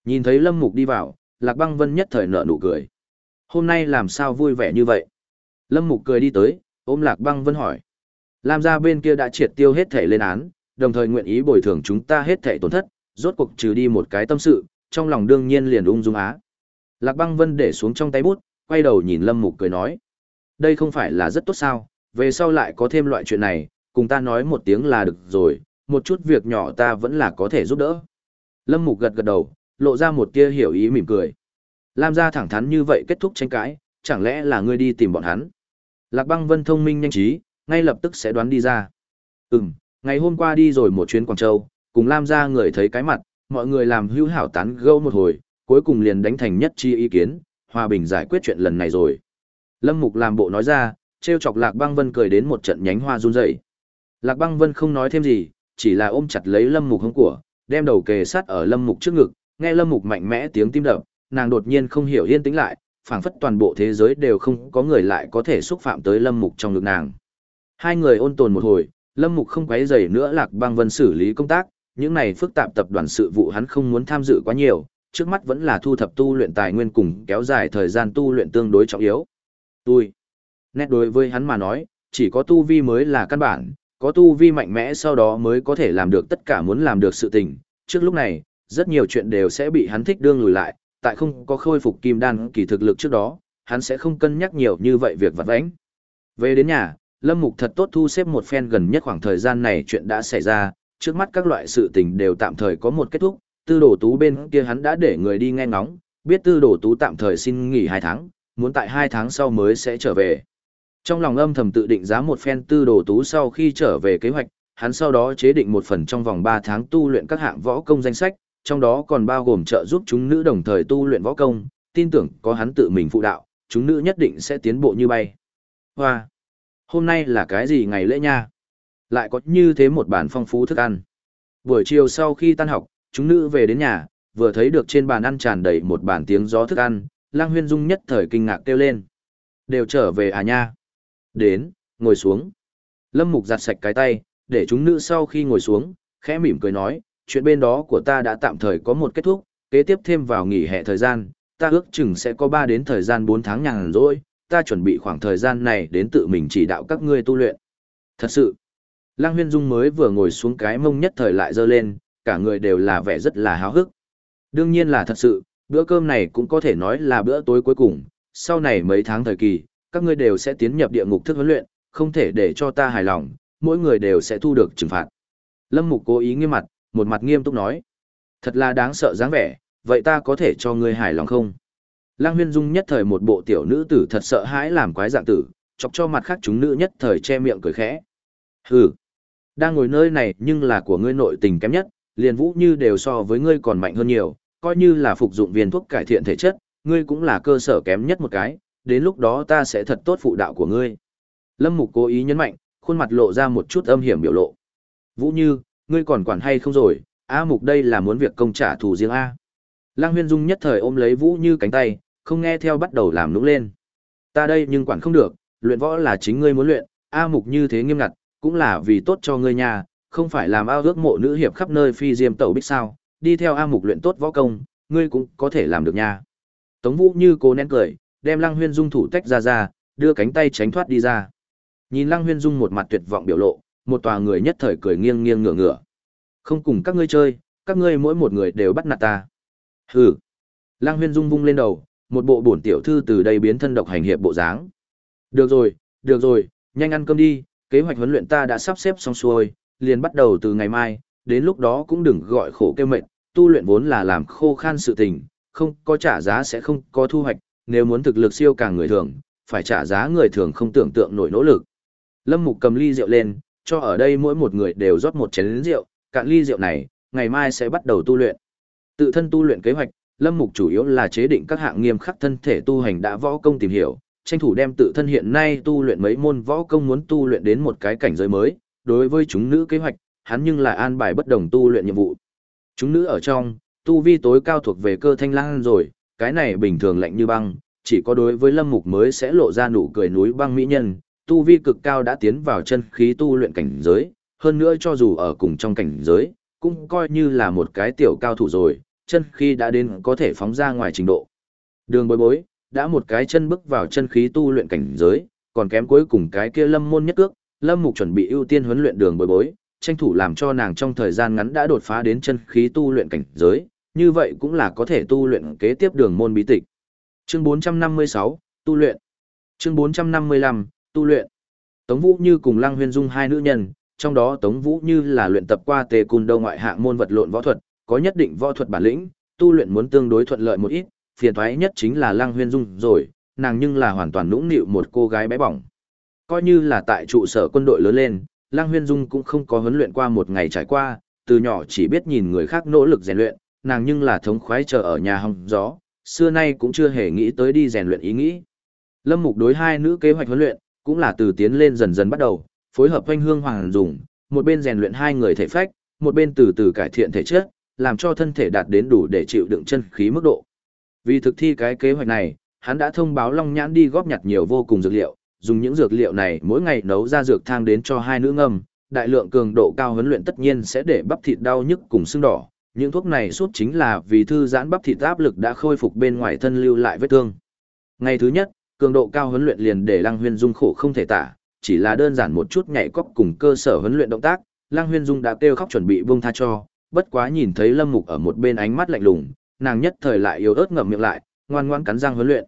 Nhìn thấy Lâm Mục đi vào, Lạc Băng Vân nhất thời nở nụ cười. Hôm nay làm sao vui vẻ như vậy? Lâm Mục cười đi tới, ôm Lạc Băng Vân hỏi. Lam gia bên kia đã triệt tiêu hết thể lên án, đồng thời nguyện ý bồi thường chúng ta hết thể tổn thất, rốt cuộc trừ đi một cái tâm sự, trong lòng đương nhiên liền ung dung á. Lạc băng vân để xuống trong tay bút, quay đầu nhìn Lâm Mục cười nói. Đây không phải là rất tốt sao, về sau lại có thêm loại chuyện này, cùng ta nói một tiếng là được rồi, một chút việc nhỏ ta vẫn là có thể giúp đỡ. Lâm Mục gật gật đầu, lộ ra một tia hiểu ý mỉm cười. Lam gia thẳng thắn như vậy kết thúc tranh cãi, chẳng lẽ là ngươi đi tìm bọn hắn? Lạc băng vân thông minh nhanh trí, ngay lập tức sẽ đoán đi ra. Ừm, ngày hôm qua đi rồi một chuyến Quảng Châu, cùng Lam gia người thấy cái mặt, mọi người làm hữu hảo tán gẫu một hồi, cuối cùng liền đánh thành nhất chi ý kiến, hòa bình giải quyết chuyện lần này rồi. Lâm Mục làm bộ nói ra, treo chọc Lạc Băng Vân cười đến một trận nhánh hoa run rẩy. Lạc Băng Vân không nói thêm gì, chỉ là ôm chặt lấy Lâm Mục hông của, đem đầu kề sát ở Lâm Mục trước ngực, nghe Lâm Mục mạnh mẽ tiếng tim đập, nàng đột nhiên không hiểu yên tĩnh lại, phảng phất toàn bộ thế giới đều không có người lại có thể xúc phạm tới Lâm Mục trong ngực nàng. Hai người ôn tồn một hồi, Lâm Mục không quấy rầy nữa Lạc Băng Vân xử lý công tác, những này phức tạp tập đoàn sự vụ hắn không muốn tham dự quá nhiều, trước mắt vẫn là thu thập tu luyện tài nguyên cùng kéo dài thời gian tu luyện tương đối trọng yếu. Tôi, nét đối với hắn mà nói, chỉ có tu vi mới là căn bản, có tu vi mạnh mẽ sau đó mới có thể làm được tất cả muốn làm được sự tình. Trước lúc này, rất nhiều chuyện đều sẽ bị hắn thích đương lùi lại, tại không có khôi phục kim đan kỳ thực lực trước đó, hắn sẽ không cân nhắc nhiều như vậy việc vặt vãnh. Về đến nhà, Lâm Mục thật tốt thu xếp một phen gần nhất khoảng thời gian này chuyện đã xảy ra, trước mắt các loại sự tình đều tạm thời có một kết thúc, tư đồ tú bên kia hắn đã để người đi nghe ngóng, biết tư đồ tú tạm thời xin nghỉ 2 tháng, muốn tại 2 tháng sau mới sẽ trở về. Trong lòng âm thầm tự định giá một phen tư đồ tú sau khi trở về kế hoạch, hắn sau đó chế định một phần trong vòng 3 tháng tu luyện các hạng võ công danh sách, trong đó còn bao gồm trợ giúp chúng nữ đồng thời tu luyện võ công, tin tưởng có hắn tự mình phụ đạo, chúng nữ nhất định sẽ tiến bộ như bay. Hoa! Hôm nay là cái gì ngày lễ nha? Lại có như thế một bản phong phú thức ăn. Buổi chiều sau khi tan học, chúng nữ về đến nhà, vừa thấy được trên bàn ăn tràn đầy một bản tiếng gió thức ăn, Lang Huyên Dung nhất thời kinh ngạc kêu lên. Đều trở về à nha? Đến, ngồi xuống. Lâm Mục giặt sạch cái tay, để chúng nữ sau khi ngồi xuống, khẽ mỉm cười nói, chuyện bên đó của ta đã tạm thời có một kết thúc, kế tiếp thêm vào nghỉ hè thời gian, ta ước chừng sẽ có 3 đến thời gian 4 tháng nhàn rỗi, ta chuẩn bị khoảng thời gian này đến tự mình chỉ đạo các ngươi tu luyện. Thật sự, Lăng Huyên Dung mới vừa ngồi xuống cái mông nhất thời lại dơ lên, cả người đều là vẻ rất là háo hức. Đương nhiên là thật sự, bữa cơm này cũng có thể nói là bữa tối cuối cùng, sau này mấy tháng thời kỳ, các ngươi đều sẽ tiến nhập địa ngục thức huấn luyện, không thể để cho ta hài lòng, mỗi người đều sẽ thu được trừng phạt. Lâm Mục cố ý nghiêm mặt, một mặt nghiêm túc nói. Thật là đáng sợ dáng vẻ, vậy ta có thể cho ngươi hài lòng không? Lăng Huyên Dung nhất thời một bộ tiểu nữ tử thật sợ hãi làm quái dạng tử, chọc cho mặt khác chúng nữ nhất thời che miệng cười khẽ. Hừ, đang ngồi nơi này nhưng là của ngươi nội tình kém nhất, liền vũ như đều so với ngươi còn mạnh hơn nhiều, coi như là phục dụng viên thuốc cải thiện thể chất, ngươi cũng là cơ sở kém nhất một cái, đến lúc đó ta sẽ thật tốt phụ đạo của ngươi. Lâm Mục cố ý nhấn mạnh, khuôn mặt lộ ra một chút âm hiểm biểu lộ. Vũ Như, ngươi còn quản hay không rồi, A Mục đây là muốn việc công trả thù riêng A. Lăng Huyên Dung nhất thời ôm lấy Vũ Như cánh tay, không nghe theo bắt đầu làm nũng lên. Ta đây nhưng quản không được, luyện võ là chính ngươi muốn luyện, A Mục như thế nghiêm ngặt, cũng là vì tốt cho ngươi nhà, không phải làm ao ước mộ nữ hiệp khắp nơi phi diêm tẩu bích sao, đi theo A Mục luyện tốt võ công, ngươi cũng có thể làm được nha. Tống Vũ như cố nén cười, đem Lăng Huyên Dung thủ tách ra ra, đưa cánh tay tránh thoát đi ra. Nhìn Lăng Huyên Dung một mặt tuyệt vọng biểu lộ, một tòa người nhất thời cười nghiêng nghiêng ngửa ngửa. Không cùng các ngươi chơi, các ngươi mỗi một người đều bắt nạt ta. Hừ. Lăng Huyên Dung vung lên đầu, một bộ bổn tiểu thư từ đây biến thân độc hành hiệp bộ dáng. Được rồi, được rồi, nhanh ăn cơm đi, kế hoạch huấn luyện ta đã sắp xếp xong xuôi, liền bắt đầu từ ngày mai, đến lúc đó cũng đừng gọi khổ kêu mệt, tu luyện vốn là làm khô khan sự tình, không có trả giá sẽ không có thu hoạch, nếu muốn thực lực siêu càng người thường, phải trả giá người thường không tưởng tượng nổi nỗ lực. Lâm Mục cầm ly rượu lên, cho ở đây mỗi một người đều rót một chén rượu, cạn ly rượu này, ngày mai sẽ bắt đầu tu luyện. Tự thân tu luyện kế hoạch, Lâm Mục chủ yếu là chế định các hạng nghiêm khắc thân thể tu hành đã võ công tìm hiểu, tranh thủ đem tự thân hiện nay tu luyện mấy môn võ công muốn tu luyện đến một cái cảnh giới mới, đối với chúng nữ kế hoạch, hắn nhưng lại an bài bất đồng tu luyện nhiệm vụ. Chúng nữ ở trong, tu vi tối cao thuộc về cơ thanh lang rồi, cái này bình thường lạnh như băng, chỉ có đối với Lâm Mục mới sẽ lộ ra nụ cười núi băng mỹ nhân, tu vi cực cao đã tiến vào chân khí tu luyện cảnh giới, hơn nữa cho dù ở cùng trong cảnh giới, cũng coi như là một cái tiểu cao thủ rồi, chân khí đã đến có thể phóng ra ngoài trình độ. Đường bối bối, đã một cái chân bước vào chân khí tu luyện cảnh giới, còn kém cuối cùng cái kia lâm môn nhất cước, lâm mục chuẩn bị ưu tiên huấn luyện đường bối bối, tranh thủ làm cho nàng trong thời gian ngắn đã đột phá đến chân khí tu luyện cảnh giới, như vậy cũng là có thể tu luyện kế tiếp đường môn bí tịch. Chương 456, tu luyện. Chương 455, tu luyện. Tống Vũ Như cùng Lăng Huyên Dung hai nữ nhân, trong đó Tống Vũ Như là luyện tập qua tề cùn đâu ngoại hạng môn vật lộn võ thuật, có nhất định võ thuật bản lĩnh, tu luyện muốn tương đối thuận lợi một ít, phiền toái nhất chính là Lăng Huyên Dung rồi, nàng nhưng là hoàn toàn nũng nịu một cô gái bé bỏng. Coi như là tại trụ sở quân đội lớn lên, Lăng Huyên Dung cũng không có huấn luyện qua một ngày trải qua, từ nhỏ chỉ biết nhìn người khác nỗ lực rèn luyện, nàng nhưng là thống khoái chờ ở nhà hong gió, xưa nay cũng chưa hề nghĩ tới đi rèn luyện ý nghĩ. Lâm Mục đối hai nữ kế hoạch huấn luyện, cũng là từ tiến lên dần dần bắt đầu, phối hợp quanh hương hoàng dùng, một bên rèn luyện hai người thể phách, một bên từ từ cải thiện thể chất, làm cho thân thể đạt đến đủ để chịu đựng chân khí mức độ. Vì thực thi cái kế hoạch này, hắn đã thông báo Long Nhãn đi góp nhặt nhiều vô cùng dược liệu, dùng những dược liệu này mỗi ngày nấu ra dược thang đến cho hai nữ ngâm, đại lượng cường độ cao huấn luyện tất nhiên sẽ để bắp thịt đau nhức cùng sưng đỏ. Những thuốc này suốt chính là vì thư giãn bắp thịt áp lực đã khôi phục bên ngoài thân lưu lại vết thương. Ngày thứ nhất, cường độ cao huấn luyện liền để Lăng Huyên Dung khổ không thể tả, chỉ là đơn giản một chút nhảy cóc cùng cơ sở huấn luyện động tác, Lăng Huyên Dung đã kêu khóc chuẩn bị buông tha cho, bất quá nhìn thấy Lâm Mục ở một bên ánh mắt lạnh lùng, nàng nhất thời lại yếu ớt ngậm miệng lại, ngoan ngoãn cắn răng huấn luyện.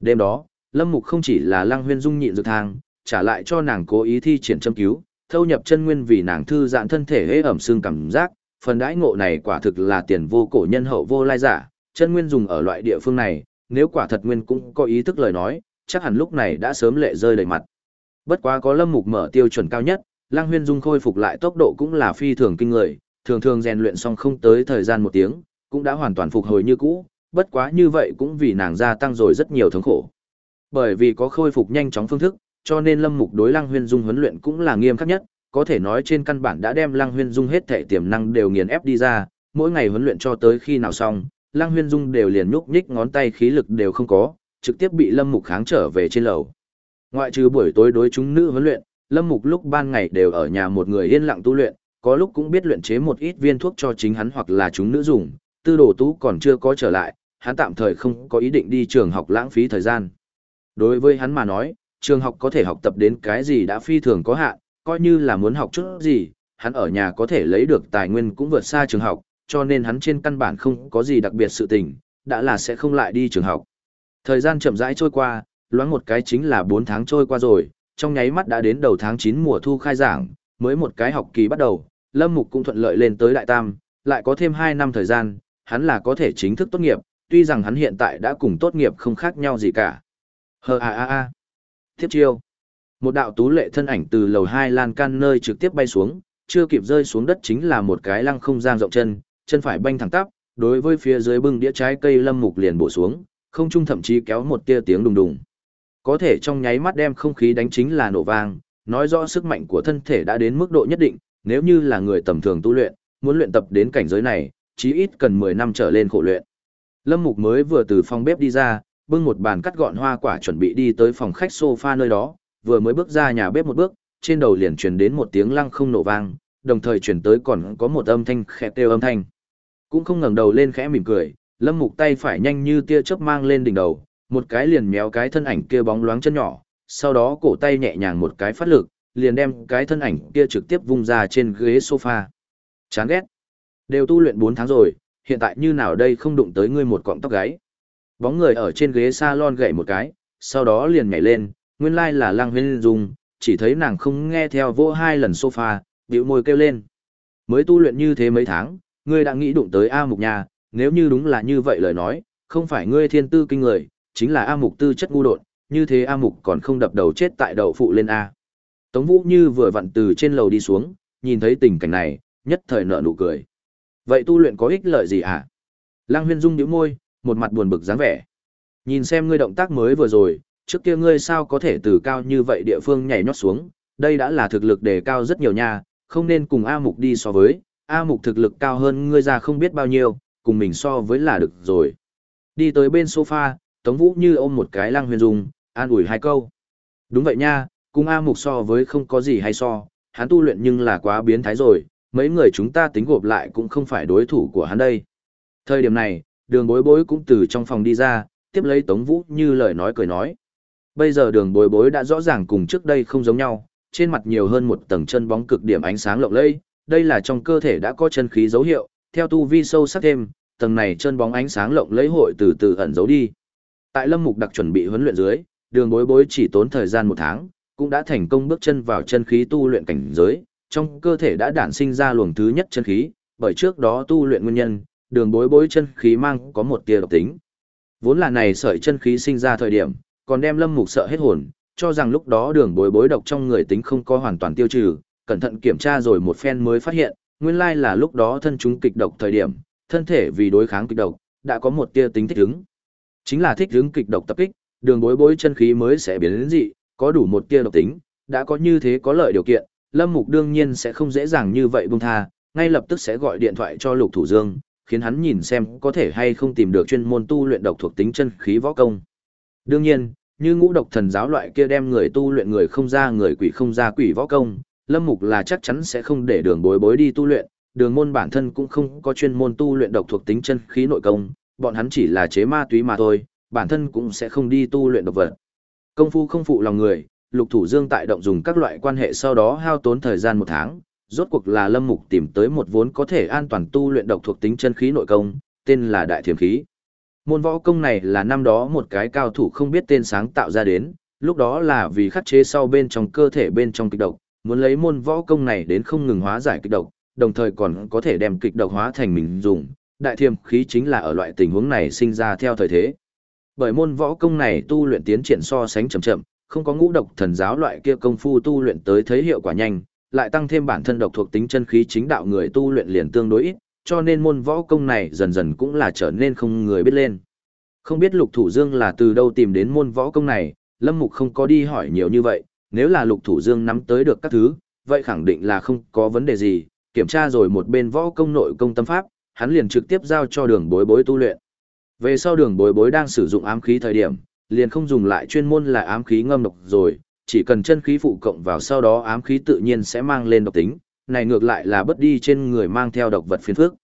Đêm đó, Lâm Mục không chỉ là Lăng Huyên Dung nhịn dược thang, trả lại cho nàng cố ý thi triển châm cứu, thâu nhập chân nguyên vì nàng thư giãn thân thể hễ ẩm xương cảm giác, phần đãi ngộ này quả thực là tiền vô cổ nhân hậu vô lai giả, chân nguyên dùng ở loại địa phương này, nếu quả thật nguyên cũng có ý thức lời nói, chắc hẳn lúc này đã sớm lệ rơi đầy mặt. Bất quá có Lâm Mục mở tiêu chuẩn cao nhất, Lăng Huyên Dung khôi phục lại tốc độ cũng là phi thường kinh người, thường thường rèn luyện xong không tới thời gian một tiếng, cũng đã hoàn toàn phục hồi như cũ, bất quá như vậy cũng vì nàng gia tăng rồi rất nhiều thống khổ. Bởi vì có khôi phục nhanh chóng phương thức, cho nên Lâm Mục đối Lăng Huyên Dung huấn luyện cũng là nghiêm khắc nhất, có thể nói trên căn bản đã đem Lăng Huyên Dung hết thể tiềm năng đều nghiền ép đi ra, mỗi ngày huấn luyện cho tới khi nào xong, Lăng Huyên Dung đều liền nhúc nhích ngón tay khí lực đều không có, trực tiếp bị Lâm Mục kháng trở về trên lầu. Ngoại trừ buổi tối đối chúng nữ huấn luyện, Lâm Mục lúc ban ngày đều ở nhà một người yên lặng tu luyện, có lúc cũng biết luyện chế một ít viên thuốc cho chính hắn hoặc là chúng nữ dùng, tư đồ tú còn chưa có trở lại, hắn tạm thời không có ý định đi trường học lãng phí thời gian. Đối với hắn mà nói, trường học có thể học tập đến cái gì đã phi thường có hạn, coi như là muốn học chút gì, hắn ở nhà có thể lấy được tài nguyên cũng vượt xa trường học, cho nên hắn trên căn bản không có gì đặc biệt sự tình, đã là sẽ không lại đi trường học. Thời gian chậm rãi trôi qua, loáng một cái chính là 4 tháng trôi qua rồi, trong nháy mắt đã đến đầu tháng 9 mùa thu khai giảng, mới một cái học kỳ bắt đầu, Lâm Mục cũng thuận lợi lên tới đại tam, lại có thêm 2 năm thời gian, hắn là có thể chính thức tốt nghiệp, tuy rằng hắn hiện tại đã cùng tốt nghiệp không khác nhau gì cả. Hờ a a a. Tiếp chiêu. Một đạo tú lệ thân ảnh từ lầu 2 lan can nơi trực tiếp bay xuống, chưa kịp rơi xuống đất chính là một cái lăng không gian rộng chân, chân phải banh thẳng tắp, đối với phía dưới bưng đĩa trái cây Lâm Mục liền bổ xuống, không trung thậm chí kéo một tia tiếng đùng đùng. Có thể trong nháy mắt đem không khí đánh chính là nổ vang, nói rõ sức mạnh của thân thể đã đến mức độ nhất định, nếu như là người tầm thường tu luyện, muốn luyện tập đến cảnh giới này, chí ít cần 10 năm trở lên khổ luyện. Lâm Mục mới vừa từ phòng bếp đi ra, bưng một bàn cắt gọn hoa quả chuẩn bị đi tới phòng khách sofa nơi đó, vừa mới bước ra nhà bếp một bước, trên đầu liền truyền đến một tiếng lăng không nổ vang, đồng thời truyền tới còn có một âm thanh khẽ kêu âm thanh. Cũng không ngẩng đầu lên khẽ mỉm cười, Lâm Mục tay phải nhanh như tia chớp mang lên đỉnh đầu, một cái liền méo cái thân ảnh kia bóng loáng chân nhỏ, sau đó cổ tay nhẹ nhàng một cái phát lực, liền đem cái thân ảnh kia trực tiếp vung ra trên ghế sofa. Chán ghét. Đều tu luyện 4 tháng rồi, hiện tại như nào đây không đụng tới ngươi một cọng tóc gáy. Bóng người ở trên ghế salon gậy một cái, sau đó liền nhảy lên, nguyên lai là Lăng Huyên Dung, chỉ thấy nàng không nghe theo vô hai lần sofa, bĩu môi kêu lên. Mới tu luyện như thế mấy tháng, ngươi đã nghĩ đụng tới A Mục nhà, nếu như đúng là như vậy lời nói, không phải ngươi thiên tư kinh người, chính là A Mục tư chất ngu đột, như thế A Mục còn không đập đầu chết tại đậu phụ lên A. Tống Vũ như vừa vặn từ trên lầu đi xuống, nhìn thấy tình cảnh này, nhất thời nở nụ cười. Vậy tu luyện có ích lợi gì hả? À? Lăng Huyên Dung nhíu môi, một mặt buồn bực dáng vẻ. Nhìn xem ngươi động tác mới vừa rồi, trước kia ngươi sao có thể từ cao như vậy địa phương nhảy nhót xuống, đây đã là thực lực đề cao rất nhiều nha, không nên cùng A Mục đi so với, A Mục thực lực cao hơn ngươi ra không biết bao nhiêu, cùng mình so với là được rồi. Đi tới bên sofa, Tống Vũ như ôm một cái Lăng Huyền Dung, an ủi hai câu. Đúng vậy nha, cùng A Mục so với không có gì hay so, hắn tu luyện nhưng là quá biến thái rồi, mấy người chúng ta tính gộp lại cũng không phải đối thủ của hắn đây. Thời điểm này, đường bối bối cũng từ trong phòng đi ra, tiếp lấy Tống Vũ như lời nói cười nói. Bây giờ đường bối bối đã rõ ràng cùng trước đây không giống nhau, trên mặt nhiều hơn một tầng chân bóng cực điểm ánh sáng lộng lẫy, đây là trong cơ thể đã có chân khí dấu hiệu, theo tu vi sâu sắc thêm, tầng này chân bóng ánh sáng lộng lấy hội từ từ ẩn giấu đi. Tại Lâm Mục đặc chuẩn bị huấn luyện dưới, đường bối bối chỉ tốn thời gian một tháng, cũng đã thành công bước chân vào chân khí tu luyện cảnh giới, trong cơ thể đã đản sinh ra luồng thứ nhất chân khí, bởi trước đó tu luyện nguyên nhân, đường bối bối chân khí mang có một tia độc tính. Vốn là này sợi chân khí sinh ra thời điểm, còn đem Lâm Mục sợ hết hồn, cho rằng lúc đó đường bối bối độc trong người tính không có hoàn toàn tiêu trừ, cẩn thận kiểm tra rồi một phen mới phát hiện, nguyên lai là lúc đó thân chúng kịch độc thời điểm, thân thể vì đối kháng kịch độc, đã có một tia tính thích ứng. Chính là thích ứng kịch độc tập kích, đường bối bối chân khí mới sẽ biến đến dị, có đủ một tia độc tính, đã có như thế có lợi điều kiện, Lâm Mục đương nhiên sẽ không dễ dàng như vậy buông tha, ngay lập tức sẽ gọi điện thoại cho Lục Thủ Dương, khiến hắn nhìn xem có thể hay không tìm được chuyên môn tu luyện độc thuộc tính chân khí võ công. Đương nhiên, như ngũ độc thần giáo loại kia đem người tu luyện người không ra người quỷ không ra quỷ võ công, Lâm Mục là chắc chắn sẽ không để đường bối bối đi tu luyện, đường môn bản thân cũng không có chuyên môn tu luyện độc thuộc tính chân khí nội công, bọn hắn chỉ là chế ma túy mà thôi, bản thân cũng sẽ không đi tu luyện độc vật. Công phu không phụ lòng người, Lục Thủ Dương tại động dùng các loại quan hệ sau đó hao tốn thời gian một tháng, rốt cuộc là Lâm Mục tìm tới một vốn có thể an toàn tu luyện độc thuộc tính chân khí nội công, tên là Đại Thiểm Khí. Môn võ công này là năm đó một cái cao thủ không biết tên sáng tạo ra đến, lúc đó là vì khắc chế sau bên trong cơ thể bên trong kịch độc, muốn lấy môn võ công này đến không ngừng hóa giải kịch độc, đồng thời còn có thể đem kịch độc hóa thành mình dùng. Đại thiềm khí chính là ở loại tình huống này sinh ra theo thời thế. Bởi môn võ công này tu luyện tiến triển so sánh chậm chậm, không có ngũ độc thần giáo loại kia công phu tu luyện tới thấy hiệu quả nhanh, lại tăng thêm bản thân độc thuộc tính chân khí chính đạo người tu luyện liền tương đối ít, cho nên môn võ công này dần dần cũng là trở nên không người biết lên. Không biết Lục Thủ Dương là từ đâu tìm đến môn võ công này, Lâm Mục không có đi hỏi nhiều như vậy, nếu là Lục Thủ Dương nắm tới được các thứ, vậy khẳng định là không có vấn đề gì, kiểm tra rồi một bên võ công nội công tâm pháp, hắn liền trực tiếp giao cho đường bối bối tu luyện. Về sau đường bối bối đang sử dụng ám khí thời điểm, liền không dùng lại chuyên môn là ám khí ngâm độc rồi, chỉ cần chân khí phụ cộng vào sau đó ám khí tự nhiên sẽ mang lên độc tính, này ngược lại là bất đi trên người mang theo độc vật phiền phức.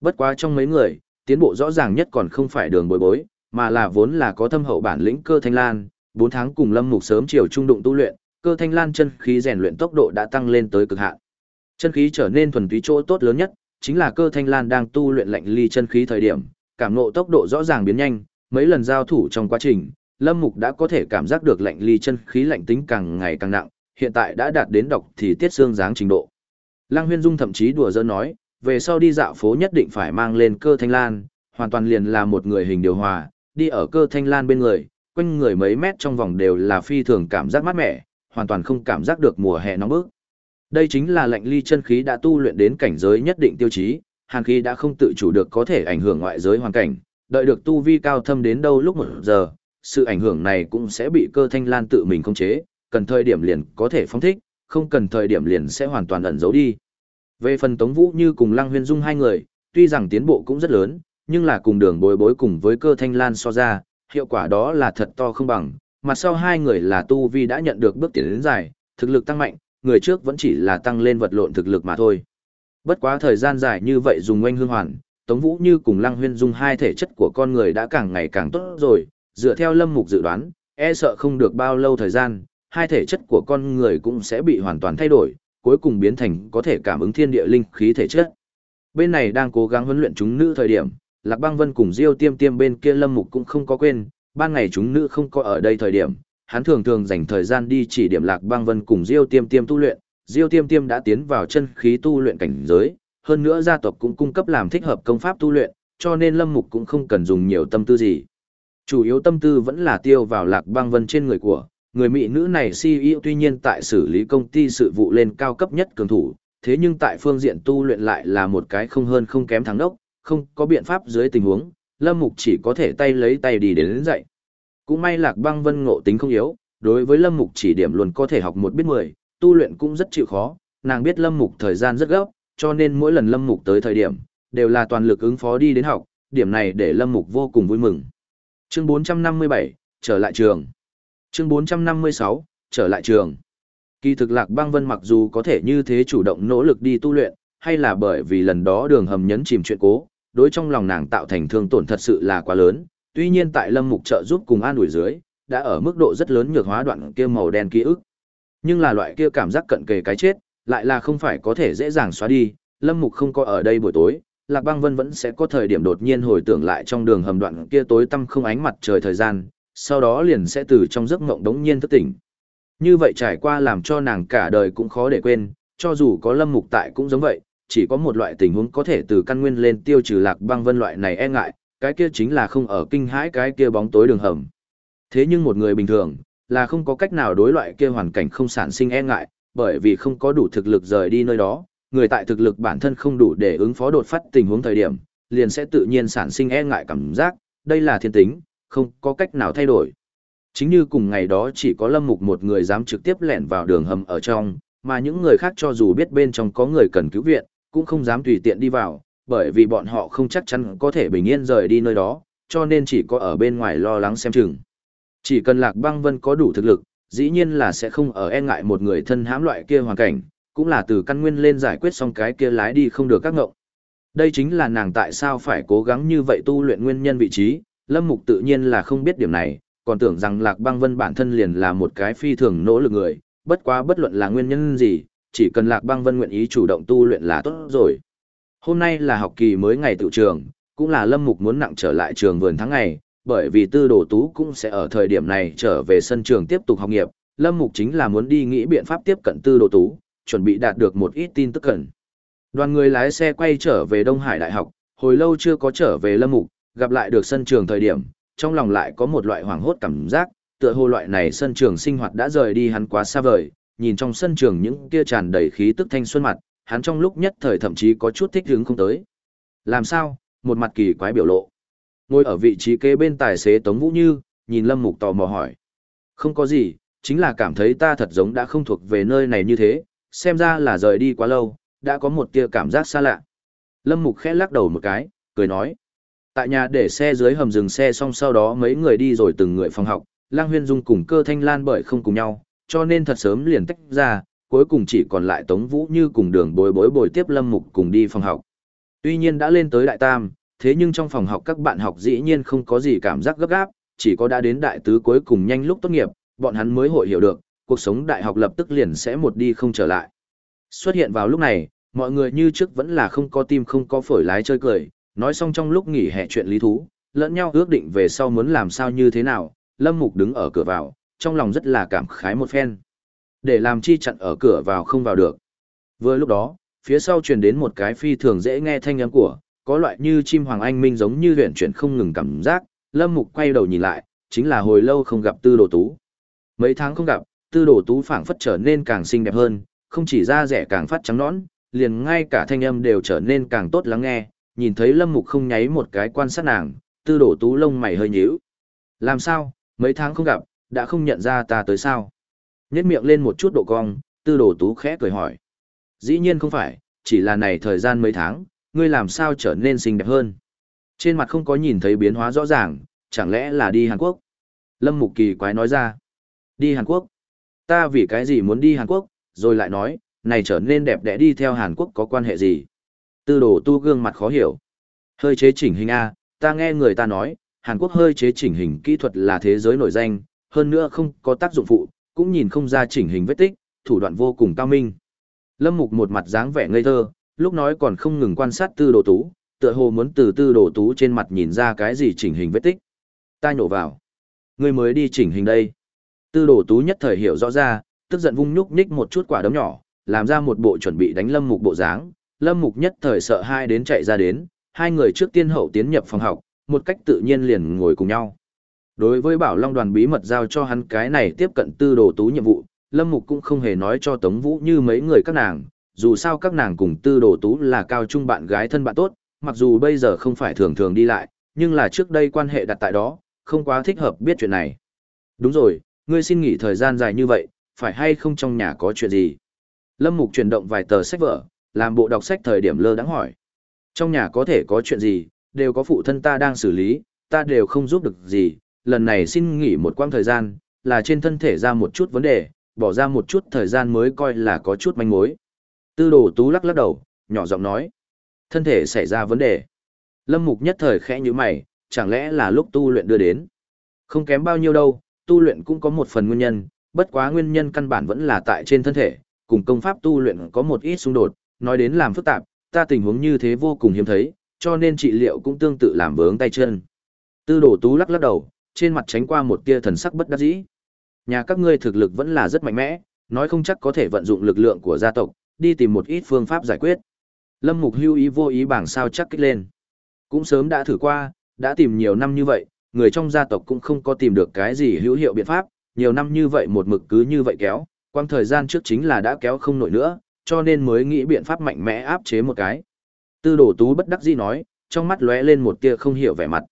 Bất quá trong mấy người, tiến bộ rõ ràng nhất còn không phải đường bối bối, mà là vốn là có thâm hậu bản lĩnh cơ thanh lan, 4 tháng cùng lâm mục sớm chiều trung đụng tu luyện, cơ thanh lan chân khí rèn luyện tốc độ đã tăng lên tới cực hạn. Chân khí trở nên thuần túy chỗ tốt lớn nhất, chính là cơ thanh lan đang tu luyện lạnh ly chân khí thời điểm, cảm ngộ tốc độ rõ ràng biến nhanh, mấy lần giao thủ trong quá trình, Lâm Mục đã có thể cảm giác được lạnh ly chân khí lạnh tính càng ngày càng nặng, hiện tại đã đạt đến độc thì tiết xương dáng trình độ. Lăng Huyên Dung thậm chí đùa giỡn nói, về sau đi dạo phố nhất định phải mang lên cơ thanh lan, hoàn toàn liền là một người hình điều hòa, đi ở cơ thanh lan bên người, quanh người mấy mét trong vòng đều là phi thường cảm giác mát mẻ, hoàn toàn không cảm giác được mùa hè nóng bức. Đây chính là lạnh ly chân khí đã tu luyện đến cảnh giới nhất định tiêu chí, hàn khí đã không tự chủ được có thể ảnh hưởng ngoại giới hoàn cảnh, đợi được tu vi cao thâm đến đâu lúc một giờ, sự ảnh hưởng này cũng sẽ bị cơ thanh lan tự mình khống chế, cần thời điểm liền có thể phóng thích, không cần thời điểm liền sẽ hoàn toàn ẩn giấu đi. Về phần Tống Vũ như cùng Lăng Huyên Dung hai người, tuy rằng tiến bộ cũng rất lớn, nhưng là cùng đường bối bối cùng với cơ thanh lan so ra, hiệu quả đó là thật to không bằng, mặt sau hai người là tu vi đã nhận được bước tiến đến dài, thực lực tăng mạnh, người trước vẫn chỉ là tăng lên vật lộn thực lực mà thôi. Bất quá thời gian dài như vậy dùng oanh hương hoàn, Tống Vũ như cùng Lăng Huyên Dung hai thể chất của con người đã càng ngày càng tốt rồi, dựa theo Lâm Mục dự đoán, e sợ không được bao lâu thời gian, hai thể chất của con người cũng sẽ bị hoàn toàn thay đổi, cuối cùng biến thành có thể cảm ứng thiên địa linh khí thể chất. Bên này đang cố gắng huấn luyện chúng nữ thời điểm, Lạc Băng Vân cùng Diêu Tiêm Tiêm bên kia Lâm Mục cũng không có quên, ban ngày chúng nữ không có ở đây thời điểm, hắn thường thường dành thời gian đi chỉ điểm Lạc Băng Vân cùng Diêu Tiêm Tiêm tu luyện, Diêu Tiêm Tiêm đã tiến vào chân khí tu luyện cảnh giới, hơn nữa gia tộc cũng cung cấp làm thích hợp công pháp tu luyện, cho nên Lâm Mục cũng không cần dùng nhiều tâm tư gì. Chủ yếu tâm tư vẫn là tiêu vào Lạc Băng Vân trên người của, người mỹ nữ này CEO tuy nhiên tại xử lý công ty sự vụ lên cao cấp nhất cường thủ, thế nhưng tại phương diện tu luyện lại là một cái không hơn không kém thắng đốc, không có biện pháp dưới tình huống, Lâm Mục chỉ có thể tay lấy tay đi đến, đến dậy. Cũng may Lạc Băng Vân ngộ tính không yếu, đối với Lâm Mục chỉ điểm luôn có thể học một biết mười, tu luyện cũng rất chịu khó, nàng biết Lâm Mục thời gian rất gấp, cho nên mỗi lần Lâm Mục tới thời điểm, đều là toàn lực ứng phó đi đến học, điểm này để Lâm Mục vô cùng vui mừng. Chương 457, trở lại trường. Chương 456, trở lại trường. Kỳ thực Lạc Băng Vân mặc dù có thể như thế chủ động nỗ lực đi tu luyện, hay là bởi vì lần đó đường hầm nhấn chìm chuyện cố, đối trong lòng nàng tạo thành thương tổn thật sự là quá lớn, tuy nhiên tại Lâm Mục trợ giúp cùng an ủi dưới, đã ở mức độ rất lớn nhược hóa đoạn kia màu đen ký ức. Nhưng là loại kia cảm giác cận kề cái chết, lại là không phải có thể dễ dàng xóa đi, Lâm Mục không có ở đây buổi tối, Lạc Băng Vân vẫn sẽ có thời điểm đột nhiên hồi tưởng lại trong đường hầm đoạn kia tối tăm không ánh mặt trời thời gian, sau đó liền sẽ từ trong giấc mộng đống nhiên thức tỉnh. Như vậy trải qua làm cho nàng cả đời cũng khó để quên, cho dù có Lâm Mục tại cũng giống vậy, chỉ có một loại tình huống có thể từ căn nguyên lên tiêu trừ Lạc Băng Vân loại này e ngại, cái kia chính là không ở kinh hãi cái kia bóng tối đường hầm. Thế nhưng một người bình thường, là không có cách nào đối loại kia hoàn cảnh không sản sinh e ngại, bởi vì không có đủ thực lực rời đi nơi đó, người tại thực lực bản thân không đủ để ứng phó đột phát tình huống thời điểm, liền sẽ tự nhiên sản sinh e ngại cảm giác, đây là thiên tính, không có cách nào thay đổi. Chính như cùng ngày đó chỉ có Lâm Mục một người dám trực tiếp lẻn vào đường hầm ở trong, mà những người khác cho dù biết bên trong có người cần cứu viện, cũng không dám tùy tiện đi vào, bởi vì bọn họ không chắc chắn có thể bình yên rời đi nơi đó, cho nên chỉ có ở bên ngoài lo lắng xem chừng. Chỉ cần Lạc Băng Vân có đủ thực lực, dĩ nhiên là sẽ không ở e ngại một người thân hãm loại kia hoàn cảnh, cũng là từ căn nguyên lên giải quyết xong cái kia lái đi không được các ngộng. Đây chính là nàng tại sao phải cố gắng như vậy tu luyện nguyên nhân vị trí, Lâm Mục tự nhiên là không biết điểm này, còn tưởng rằng Lạc Băng Vân bản thân liền là một cái phi thường nỗ lực người, bất quá bất luận là nguyên nhân gì, chỉ cần Lạc Băng Vân nguyện ý chủ động tu luyện là tốt rồi. Hôm nay là học kỳ mới ngày tự trường, cũng là Lâm Mục muốn nặng trở lại trường vườn tháng ngày, bởi vì tư đồ tú cũng sẽ ở thời điểm này trở về sân trường tiếp tục học nghiệp, Lâm Mục chính là muốn đi nghĩ biện pháp tiếp cận tư đồ tú, chuẩn bị đạt được một ít tin tức cần. Đoàn người lái xe quay trở về Đông Hải Đại học, hồi lâu chưa có trở về Lâm Mục, gặp lại được sân trường thời điểm, trong lòng lại có một loại hoảng hốt cảm giác, tựa hồ loại này sân trường sinh hoạt đã rời đi hắn quá xa vời, nhìn trong sân trường những kia tràn đầy khí tức thanh xuân mặt, hắn trong lúc nhất thời thậm chí có chút thích hứng không tới. Làm sao? Một mặt kỳ quái biểu lộ. Ngồi ở vị trí kế bên tài xế Tống Vũ Như, nhìn Lâm Mục tò mò hỏi. Không có gì, chính là cảm thấy ta thật giống đã không thuộc về nơi này như thế, xem ra là rời đi quá lâu, đã có một tia cảm giác xa lạ. Lâm Mục khẽ lắc đầu một cái, cười nói. Tại nhà để xe dưới hầm dừng xe xong sau đó mấy người đi rồi từng người phòng học, Lang Huyên Dung cùng cơ thanh lan bởi không cùng nhau, cho nên thật sớm liền tách ra, cuối cùng chỉ còn lại Tống Vũ Như cùng đường bối bối bồi tiếp Lâm Mục cùng đi phòng học. Tuy nhiên đã lên tới đại tam, thế nhưng trong phòng học các bạn học dĩ nhiên không có gì cảm giác gấp gáp, chỉ có đã đến đại tứ cuối cùng nhanh lúc tốt nghiệp, bọn hắn mới hội hiểu được, cuộc sống đại học lập tức liền sẽ một đi không trở lại. Xuất hiện vào lúc này, mọi người như trước vẫn là không có tim không có phổi lái chơi cười, nói xong trong lúc nghỉ hè chuyện lý thú, lẫn nhau ước định về sau muốn làm sao như thế nào, Lâm Mục đứng ở cửa vào, trong lòng rất là cảm khái một phen. Để làm chi chặn ở cửa vào không vào được. Vừa lúc đó, phía sau truyền đến một cái phi thường dễ nghe thanh âm của, có loại như chim hoàng anh minh giống như huyền chuyển không ngừng cảm giác, Lâm Mục quay đầu nhìn lại, chính là hồi lâu không gặp Tư Đồ Tú. Mấy tháng không gặp, Tư Đồ Tú phảng phất trở nên càng xinh đẹp hơn, không chỉ da rẻ càng phát trắng nõn, liền ngay cả thanh âm đều trở nên càng tốt lắng nghe, nhìn thấy Lâm Mục không nháy một cái quan sát nàng, Tư Đồ Tú lông mày hơi nhíu. Làm sao, mấy tháng không gặp, đã không nhận ra ta tới sao? Nhét miệng lên một chút độ cong, Tư Đồ Tú khẽ cười hỏi. Dĩ nhiên không phải, chỉ là này thời gian mấy tháng, ngươi làm sao trở nên xinh đẹp hơn. Trên mặt không có nhìn thấy biến hóa rõ ràng, chẳng lẽ là đi Hàn Quốc? Lâm Mục Kỳ quái nói ra. Đi Hàn Quốc? Ta vì cái gì muốn đi Hàn Quốc, rồi lại nói, này trở nên đẹp đẽ đi theo Hàn Quốc có quan hệ gì? Tư đồ tu gương mặt khó hiểu. Hơi chế chỉnh hình A, ta nghe người ta nói, Hàn Quốc hơi chế chỉnh hình kỹ thuật là thế giới nổi danh, hơn nữa không có tác dụng phụ, cũng nhìn không ra chỉnh hình vết tích, thủ đoạn vô cùng cao minh. Lâm Mục một mặt dáng vẻ ngây thơ, lúc nói còn không ngừng quan sát tư đồ tú, tựa hồ muốn từ tư đồ tú trên mặt nhìn ra cái gì chỉnh hình vết tích. Ta nhổ vào. người mới đi chỉnh hình đây. Tư đồ tú nhất thời hiểu rõ ra, tức giận vung nhúc nhích một chút quả đấm nhỏ, làm ra một bộ chuẩn bị đánh lâm mục bộ dáng. Lâm mục nhất thời sợ hai đến chạy ra đến, hai người trước tiên hậu tiến nhập phòng học, một cách tự nhiên liền ngồi cùng nhau. Đối với bảo long đoàn bí mật giao cho hắn cái này tiếp cận tư đồ tú nhiệm vụ, Lâm Mục cũng không hề nói cho Tống Vũ như mấy người các nàng, dù sao các nàng cùng tư đồ tú là cao trung bạn gái thân bạn tốt, mặc dù bây giờ không phải thường thường đi lại, nhưng là trước đây quan hệ đặt tại đó, không quá thích hợp biết chuyện này. Đúng rồi, ngươi xin nghỉ thời gian dài như vậy, phải hay không trong nhà có chuyện gì? Lâm Mục chuyển động vài tờ sách vở, làm bộ đọc sách thời điểm lơ đắng hỏi. Trong nhà có thể có chuyện gì, đều có phụ thân ta đang xử lý, ta đều không giúp được gì, lần này xin nghỉ một quãng thời gian, là trên thân thể ra một chút vấn đề, bỏ ra một chút thời gian mới coi là có chút manh mối. Tư đồ tú lắc lắc đầu, nhỏ giọng nói. Thân thể xảy ra vấn đề. Lâm mục nhất thời khẽ như mày, chẳng lẽ là lúc tu luyện đưa đến. Không kém bao nhiêu đâu, tu luyện cũng có một phần nguyên nhân, bất quá nguyên nhân căn bản vẫn là tại trên thân thể, cùng công pháp tu luyện có một ít xung đột, nói đến làm phức tạp, ta tình huống như thế vô cùng hiếm thấy, cho nên trị liệu cũng tương tự làm vướng tay chân. Tư đồ tú lắc lắc đầu, trên mặt tránh qua một tia thần sắc bất đắc dĩ. Nhà các ngươi thực lực vẫn là rất mạnh mẽ, nói không chắc có thể vận dụng lực lượng của gia tộc, đi tìm một ít phương pháp giải quyết. Lâm Mục hưu ý vô ý bảng sao chắc kích lên. Cũng sớm đã thử qua, đã tìm nhiều năm như vậy, người trong gia tộc cũng không có tìm được cái gì hữu hiệu biện pháp, nhiều năm như vậy một mực cứ như vậy kéo, quang thời gian trước chính là đã kéo không nổi nữa, cho nên mới nghĩ biện pháp mạnh mẽ áp chế một cái. Tư đồ tú bất đắc dĩ nói, trong mắt lóe lên một tia không hiểu vẻ mặt.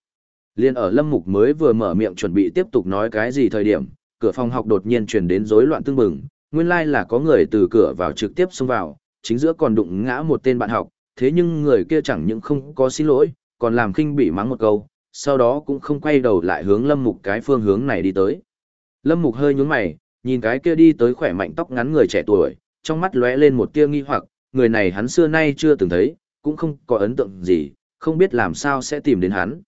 Liên ở Lâm Mục mới vừa mở miệng chuẩn bị tiếp tục nói cái gì thời điểm, cửa phòng học đột nhiên truyền đến rối loạn tương bừng, nguyên lai like là có người từ cửa vào trực tiếp xông vào, chính giữa còn đụng ngã một tên bạn học, thế nhưng người kia chẳng những không có xin lỗi, còn làm khinh bị mắng một câu, sau đó cũng không quay đầu lại hướng Lâm Mục cái phương hướng này đi tới. Lâm Mục hơi nhướng mày, nhìn cái kia đi tới khỏe mạnh tóc ngắn người trẻ tuổi, trong mắt lóe lên một tia nghi hoặc, người này hắn xưa nay chưa từng thấy, cũng không có ấn tượng gì, không biết làm sao sẽ tìm đến hắn.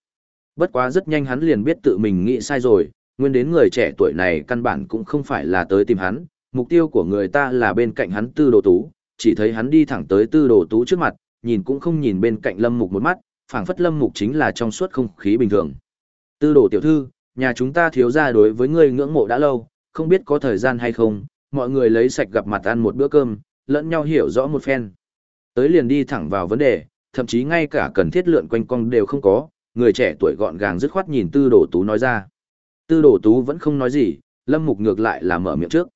Bất quá rất nhanh hắn liền biết tự mình nghĩ sai rồi, nguyên đến người trẻ tuổi này căn bản cũng không phải là tới tìm hắn, mục tiêu của người ta là bên cạnh hắn tư đồ tú, chỉ thấy hắn đi thẳng tới tư đồ tú trước mặt, nhìn cũng không nhìn bên cạnh lâm mục một mắt, phảng phất lâm mục chính là trong suốt không khí bình thường. Tư đồ tiểu thư, nhà chúng ta thiếu gia đối với ngươi ngưỡng mộ đã lâu, không biết có thời gian hay không, mọi người lấy sạch gặp mặt ăn một bữa cơm, lẫn nhau hiểu rõ một phen. Tới liền đi thẳng vào vấn đề, thậm chí ngay cả cần thiết lượn quanh cong đều không có, người trẻ tuổi gọn gàng dứt khoát nhìn tư đồ tú nói ra. Tư đồ tú vẫn không nói gì, lâm mục ngược lại là mở miệng trước.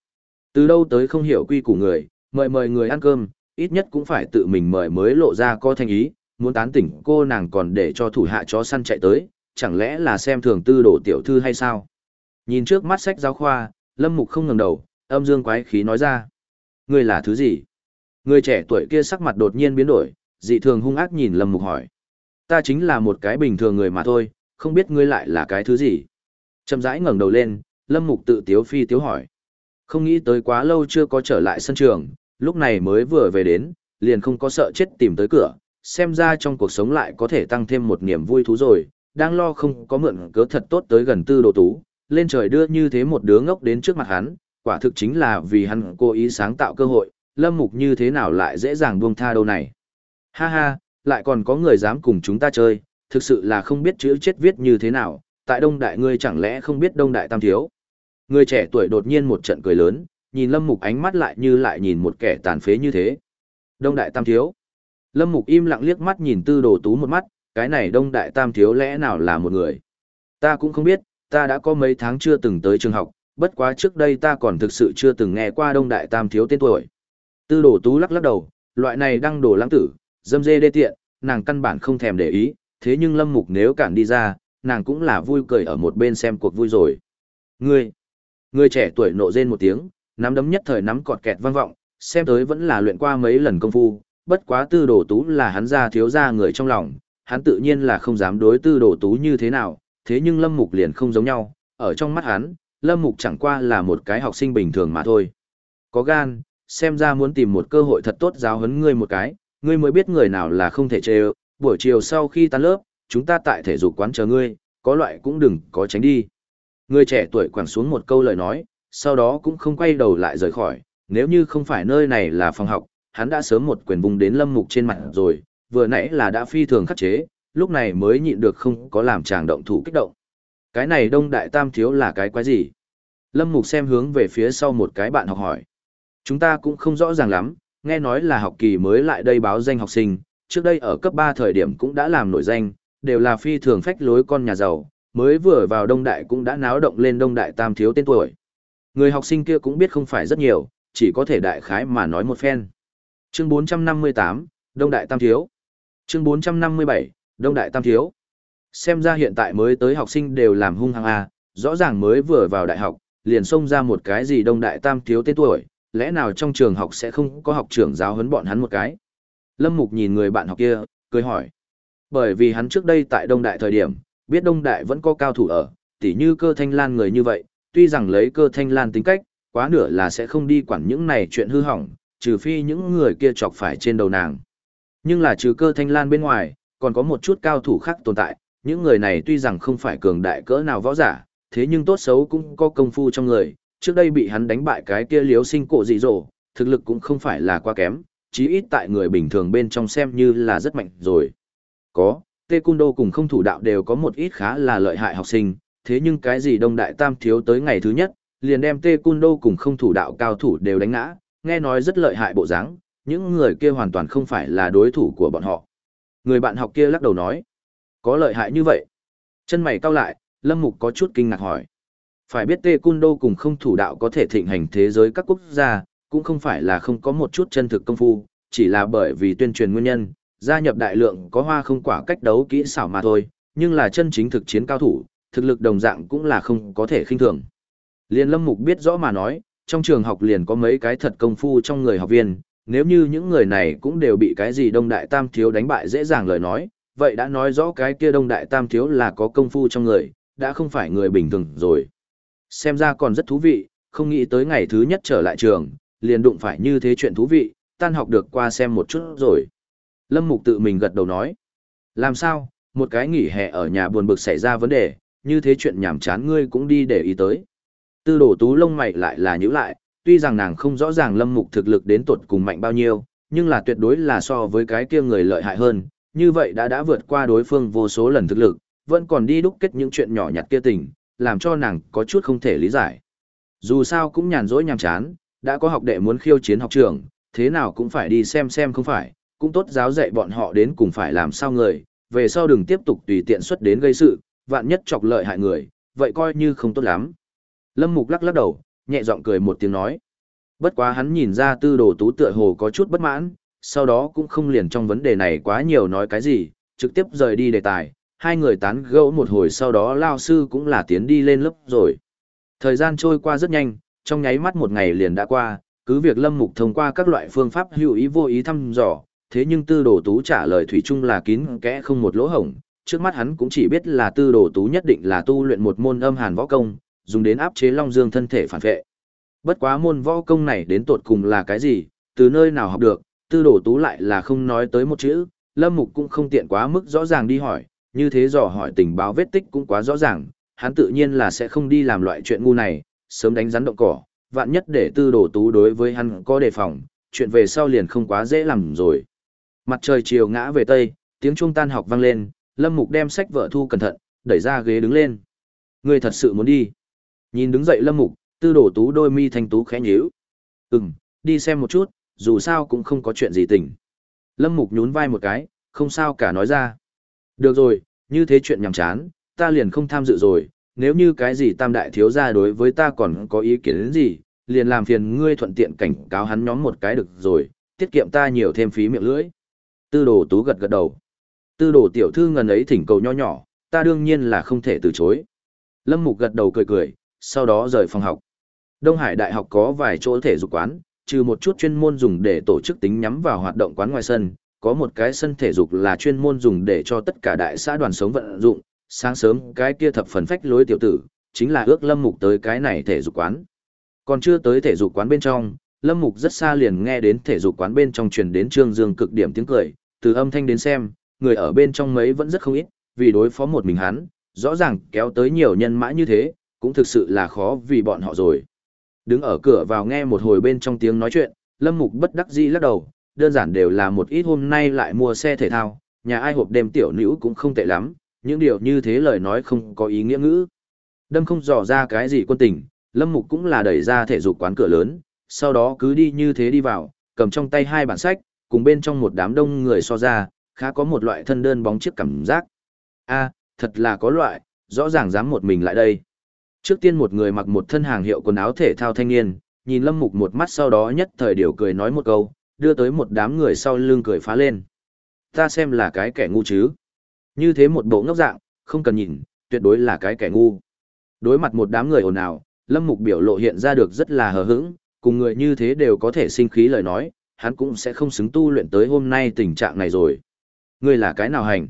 Từ đâu tới không hiểu quy củ người, mời mời người ăn cơm, ít nhất cũng phải tự mình mời mới lộ ra có thành ý, muốn tán tỉnh cô nàng còn để cho thủ hạ chó săn chạy tới, chẳng lẽ là xem thường tư đồ tiểu thư hay sao? Nhìn trước mắt sách giáo khoa, lâm mục không ngẩng đầu, âm dương quái khí nói ra. Người là thứ gì? Người trẻ tuổi kia sắc mặt đột nhiên biến đổi, dị thường hung ác nhìn lâm mục hỏi. Ta chính là một cái bình thường người mà thôi, không biết ngươi lại là cái thứ gì? Chậm rãi ngẩng đầu lên, lâm mục tự tiếu phi tiếu hỏi. Không nghĩ tới quá lâu chưa có trở lại sân trường, lúc này mới vừa về đến, liền không có sợ chết tìm tới cửa, xem ra trong cuộc sống lại có thể tăng thêm một niềm vui thú rồi, đang lo không có mượn cớ thật tốt tới gần tư đồ tú, lên trời đưa như thế một đứa ngốc đến trước mặt hắn, quả thực chính là vì hắn cố ý sáng tạo cơ hội, lâm mục như thế nào lại dễ dàng buông tha đâu này. Ha ha, lại còn có người dám cùng chúng ta chơi, thực sự là không biết chữ chết viết như thế nào, tại đông đại ngươi chẳng lẽ không biết đông đại tam thiếu. Người trẻ tuổi đột nhiên một trận cười lớn, nhìn lâm mục ánh mắt lại như lại nhìn một kẻ tàn phế như thế. Đông đại tam thiếu. Lâm mục im lặng liếc mắt nhìn tư đồ tú một mắt, cái này đông đại tam thiếu lẽ nào là một người. Ta cũng không biết, ta đã có mấy tháng chưa từng tới trường học, bất quá trước đây ta còn thực sự chưa từng nghe qua đông đại tam thiếu tên tuổi. Tư đồ tú lắc lắc đầu, loại này đăng đồ lãng tử, dâm dê đê tiện, nàng căn bản không thèm để ý, thế nhưng lâm mục nếu cản đi ra, nàng cũng là vui cười ở một bên xem cuộc vui rồi. Ngươi, ngươi trẻ tuổi nộ rên một tiếng, nắm đấm nhất thời nắm cọt kẹt vang vọng, xem tới vẫn là luyện qua mấy lần công phu, bất quá tư đồ tú là hắn ra thiếu ra người trong lòng, hắn tự nhiên là không dám đối tư đồ tú như thế nào, thế nhưng lâm mục liền không giống nhau, ở trong mắt hắn, lâm mục chẳng qua là một cái học sinh bình thường mà thôi. Có gan, xem ra muốn tìm một cơ hội thật tốt giáo huấn ngươi một cái, ngươi mới biết người nào là không thể chê buổi chiều sau khi tan lớp, chúng ta tại thể dục quán chờ ngươi, có loại cũng đừng có tránh đi. Người trẻ tuổi quẳng xuống một câu lời nói, sau đó cũng không quay đầu lại rời khỏi, nếu như không phải nơi này là phòng học, hắn đã sớm một quyền vùng đến lâm mục trên mặt rồi, vừa nãy là đã phi thường khắc chế, lúc này mới nhịn được không có làm chàng động thủ kích động. Cái này đông đại tam thiếu là cái quái gì? Lâm mục xem hướng về phía sau một cái bạn học hỏi. Chúng ta cũng không rõ ràng lắm, nghe nói là học kỳ mới lại đây báo danh học sinh, trước đây ở cấp 3 thời điểm cũng đã làm nổi danh, đều là phi thường phách lối con nhà giàu, mới vừa vào đông đại cũng đã náo động lên đông đại tam thiếu tên tuổi. Người học sinh kia cũng biết không phải rất nhiều, chỉ có thể đại khái mà nói một phen. Chương 458, Đông Đại Tam Thiếu. Chương 457, Đông Đại Tam Thiếu. Xem ra hiện tại mới tới học sinh đều làm hung hăng A, rõ ràng mới vừa vào đại học, liền xông ra một cái gì Đông Đại Tam Thiếu tên tuổi, lẽ nào trong trường học sẽ không có học trưởng giáo huấn bọn hắn một cái. Lâm Mục nhìn người bạn học kia, cười hỏi. Bởi vì hắn trước đây tại Đông Đại thời điểm, biết Đông Đại vẫn có cao thủ ở, tỉ như cơ thanh lan người như vậy, tuy rằng lấy cơ thanh lan tính cách, quá nửa là sẽ không đi quản những này chuyện hư hỏng, trừ phi những người kia chọc phải trên đầu nàng. Nhưng là trừ cơ thanh lan bên ngoài, còn có một chút cao thủ khác tồn tại, những người này tuy rằng không phải cường đại cỡ nào võ giả, thế nhưng tốt xấu cũng có công phu trong người, trước đây bị hắn đánh bại cái kia liếu sinh cổ dị dỗ, thực lực cũng không phải là quá kém, chí ít tại người bình thường bên trong xem như là rất mạnh rồi. Có, Taekwondo cùng không thủ đạo đều có một ít khá là lợi hại học sinh, thế nhưng cái gì Đông Đại Tam thiếu tới ngày thứ nhất, liền đem Taekwondo cùng không thủ đạo cao thủ đều đánh ngã, nghe nói rất lợi hại bộ dáng, những người kia hoàn toàn không phải là đối thủ của bọn họ. Người bạn học kia lắc đầu nói, có lợi hại như vậy. Chân mày cau lại, Lâm Mục có chút kinh ngạc hỏi. Phải biết Taekwondo cùng không thủ đạo có thể thịnh hành thế giới các quốc gia, cũng không phải là không có một chút chân thực công phu, chỉ là bởi vì tuyên truyền nguyên nhân, gia nhập đại lượng có hoa không quả cách đấu kỹ xảo mà thôi, nhưng là chân chính thực chiến cao thủ, thực lực đồng dạng cũng là không có thể khinh thường. Liên Lâm Mục biết rõ mà nói, trong trường học liền có mấy cái thật công phu trong người học viên, nếu như những người này cũng đều bị cái gì Đông Đại Tam Thiếu đánh bại dễ dàng lời nói, vậy đã nói rõ cái kia Đông Đại Tam Thiếu là có công phu trong người, đã không phải người bình thường rồi. Xem ra còn rất thú vị, không nghĩ tới ngày thứ nhất trở lại trường, liền đụng phải như thế chuyện thú vị, tan học được qua xem một chút rồi. Lâm Mục tự mình gật đầu nói. Làm sao, một cái nghỉ hè ở nhà buồn bực xảy ra vấn đề, như thế chuyện nhảm chán ngươi cũng đi để ý tới. Tư đổ tú lông mày lại là nhữ lại, tuy rằng nàng không rõ ràng Lâm Mục thực lực đến tuột cùng mạnh bao nhiêu, nhưng là tuyệt đối là so với cái kia người lợi hại hơn, như vậy đã đã vượt qua đối phương vô số lần thực lực, vẫn còn đi đúc kết những chuyện nhỏ nhặt kia tình, làm cho nàng có chút không thể lý giải. Dù sao cũng nhàn rỗi nhàm chán, đã có học đệ muốn khiêu chiến học trường, thế nào cũng phải đi xem xem không phải, cũng tốt giáo dạy bọn họ đến cùng phải làm sao người, về sau đừng tiếp tục tùy tiện xuất đến gây sự, vạn nhất chọc lợi hại người, vậy coi như không tốt lắm. Lâm Mục lắc lắc đầu, nhẹ giọng cười một tiếng nói. Bất quá hắn nhìn ra tư đồ tú tựa hồ có chút bất mãn, sau đó cũng không liền trong vấn đề này quá nhiều nói cái gì, trực tiếp rời đi đề tài, hai người tán gẫu một hồi sau đó lao sư cũng là tiến đi lên lớp rồi. Thời gian trôi qua rất nhanh, trong nháy mắt một ngày liền đã qua, cứ việc Lâm Mục thông qua các loại phương pháp hữu ý vô ý thăm dò, thế nhưng tư đồ tú trả lời thủy chung là kín kẽ không một lỗ hổng, trước mắt hắn cũng chỉ biết là tư đồ tú nhất định là tu luyện một môn âm hàn võ công, dùng đến áp chế Long Dương thân thể phản vệ. Bất quá môn võ công này đến tột cùng là cái gì, từ nơi nào học được, tư đồ tú lại là không nói tới một chữ, Lâm Mục cũng không tiện quá mức rõ ràng đi hỏi, như thế dò hỏi tình báo vết tích cũng quá rõ ràng, hắn tự nhiên là sẽ không đi làm loại chuyện ngu này, sớm đánh rắn động cỏ, vạn nhất để tư đồ tú đối với hắn có đề phòng, chuyện về sau liền không quá dễ làm rồi. Mặt trời chiều ngã về tây, tiếng chuông tan học vang lên, Lâm Mục đem sách vợ thu cẩn thận, đẩy ra ghế đứng lên. Ngươi thật sự muốn đi? Nhìn đứng dậy Lâm Mục, tư đổ tú đôi mi thanh tú khẽ nhíu. Ừm, đi xem một chút, dù sao cũng không có chuyện gì tỉnh. Lâm Mục nhún vai một cái, không sao cả nói ra. Được rồi, như thế chuyện nhằm chán, ta liền không tham dự rồi, nếu như cái gì tam đại thiếu gia đối với ta còn có ý kiến đến gì, liền làm phiền ngươi thuận tiện cảnh cáo hắn nhóm một cái được rồi, tiết kiệm ta nhiều thêm phí miệng lưỡi. Tư đồ tú gật gật đầu. Tư đồ tiểu thư ngần ấy thỉnh cầu nho nhỏ, ta đương nhiên là không thể từ chối. Lâm Mục gật đầu cười cười, sau đó rời phòng học. Đông Hải Đại học có vài chỗ thể dục quán, trừ một chút chuyên môn dùng để tổ chức tính nhắm vào hoạt động quán ngoài sân, có một cái sân thể dục là chuyên môn dùng để cho tất cả đại xã đoàn sống vận dụng, sáng sớm cái kia thập phần phách lối tiểu tử, chính là ước Lâm Mục tới cái này thể dục quán. Còn chưa tới thể dục quán bên trong, Lâm Mục rất xa liền nghe đến thể dục quán bên trong truyền đến Trương Dương cực điểm tiếng cười, từ âm thanh đến xem, người ở bên trong mấy vẫn rất không ít, vì đối phó một mình hắn, rõ ràng kéo tới nhiều nhân mã như thế, cũng thực sự là khó vì bọn họ rồi. Đứng ở cửa vào nghe một hồi bên trong tiếng nói chuyện, Lâm Mục bất đắc dĩ lắc đầu, đơn giản đều là một ít hôm nay lại mua xe thể thao, nhà ai hộp đêm tiểu nữ cũng không tệ lắm, những điều như thế lời nói không có ý nghĩa ngữ. Đâm không dò ra cái gì quân tình, Lâm Mục cũng là đẩy ra thể dục quán cửa lớn, sau đó cứ đi như thế đi vào, cầm trong tay hai bản sách, cùng bên trong một đám đông người so ra, khá có một loại thân đơn bóng chiếc cảm giác. a thật là có loại, rõ ràng dám một mình lại đây. Trước tiên một người mặc một thân hàng hiệu quần áo thể thao thanh niên, nhìn Lâm Mục một mắt sau đó nhất thời điều cười nói một câu, đưa tới một đám người sau lưng cười phá lên. Ta xem là cái kẻ ngu chứ. Như thế một bộ ngốc dạng, không cần nhìn, tuyệt đối là cái kẻ ngu. Đối mặt một đám người ồn ào, Lâm Mục biểu lộ hiện ra được rất là hờ hững, cùng người như thế đều có thể sinh khí lời nói, hắn cũng sẽ không xứng tu luyện tới hôm nay tình trạng này rồi. Ngươi là cái nào hành?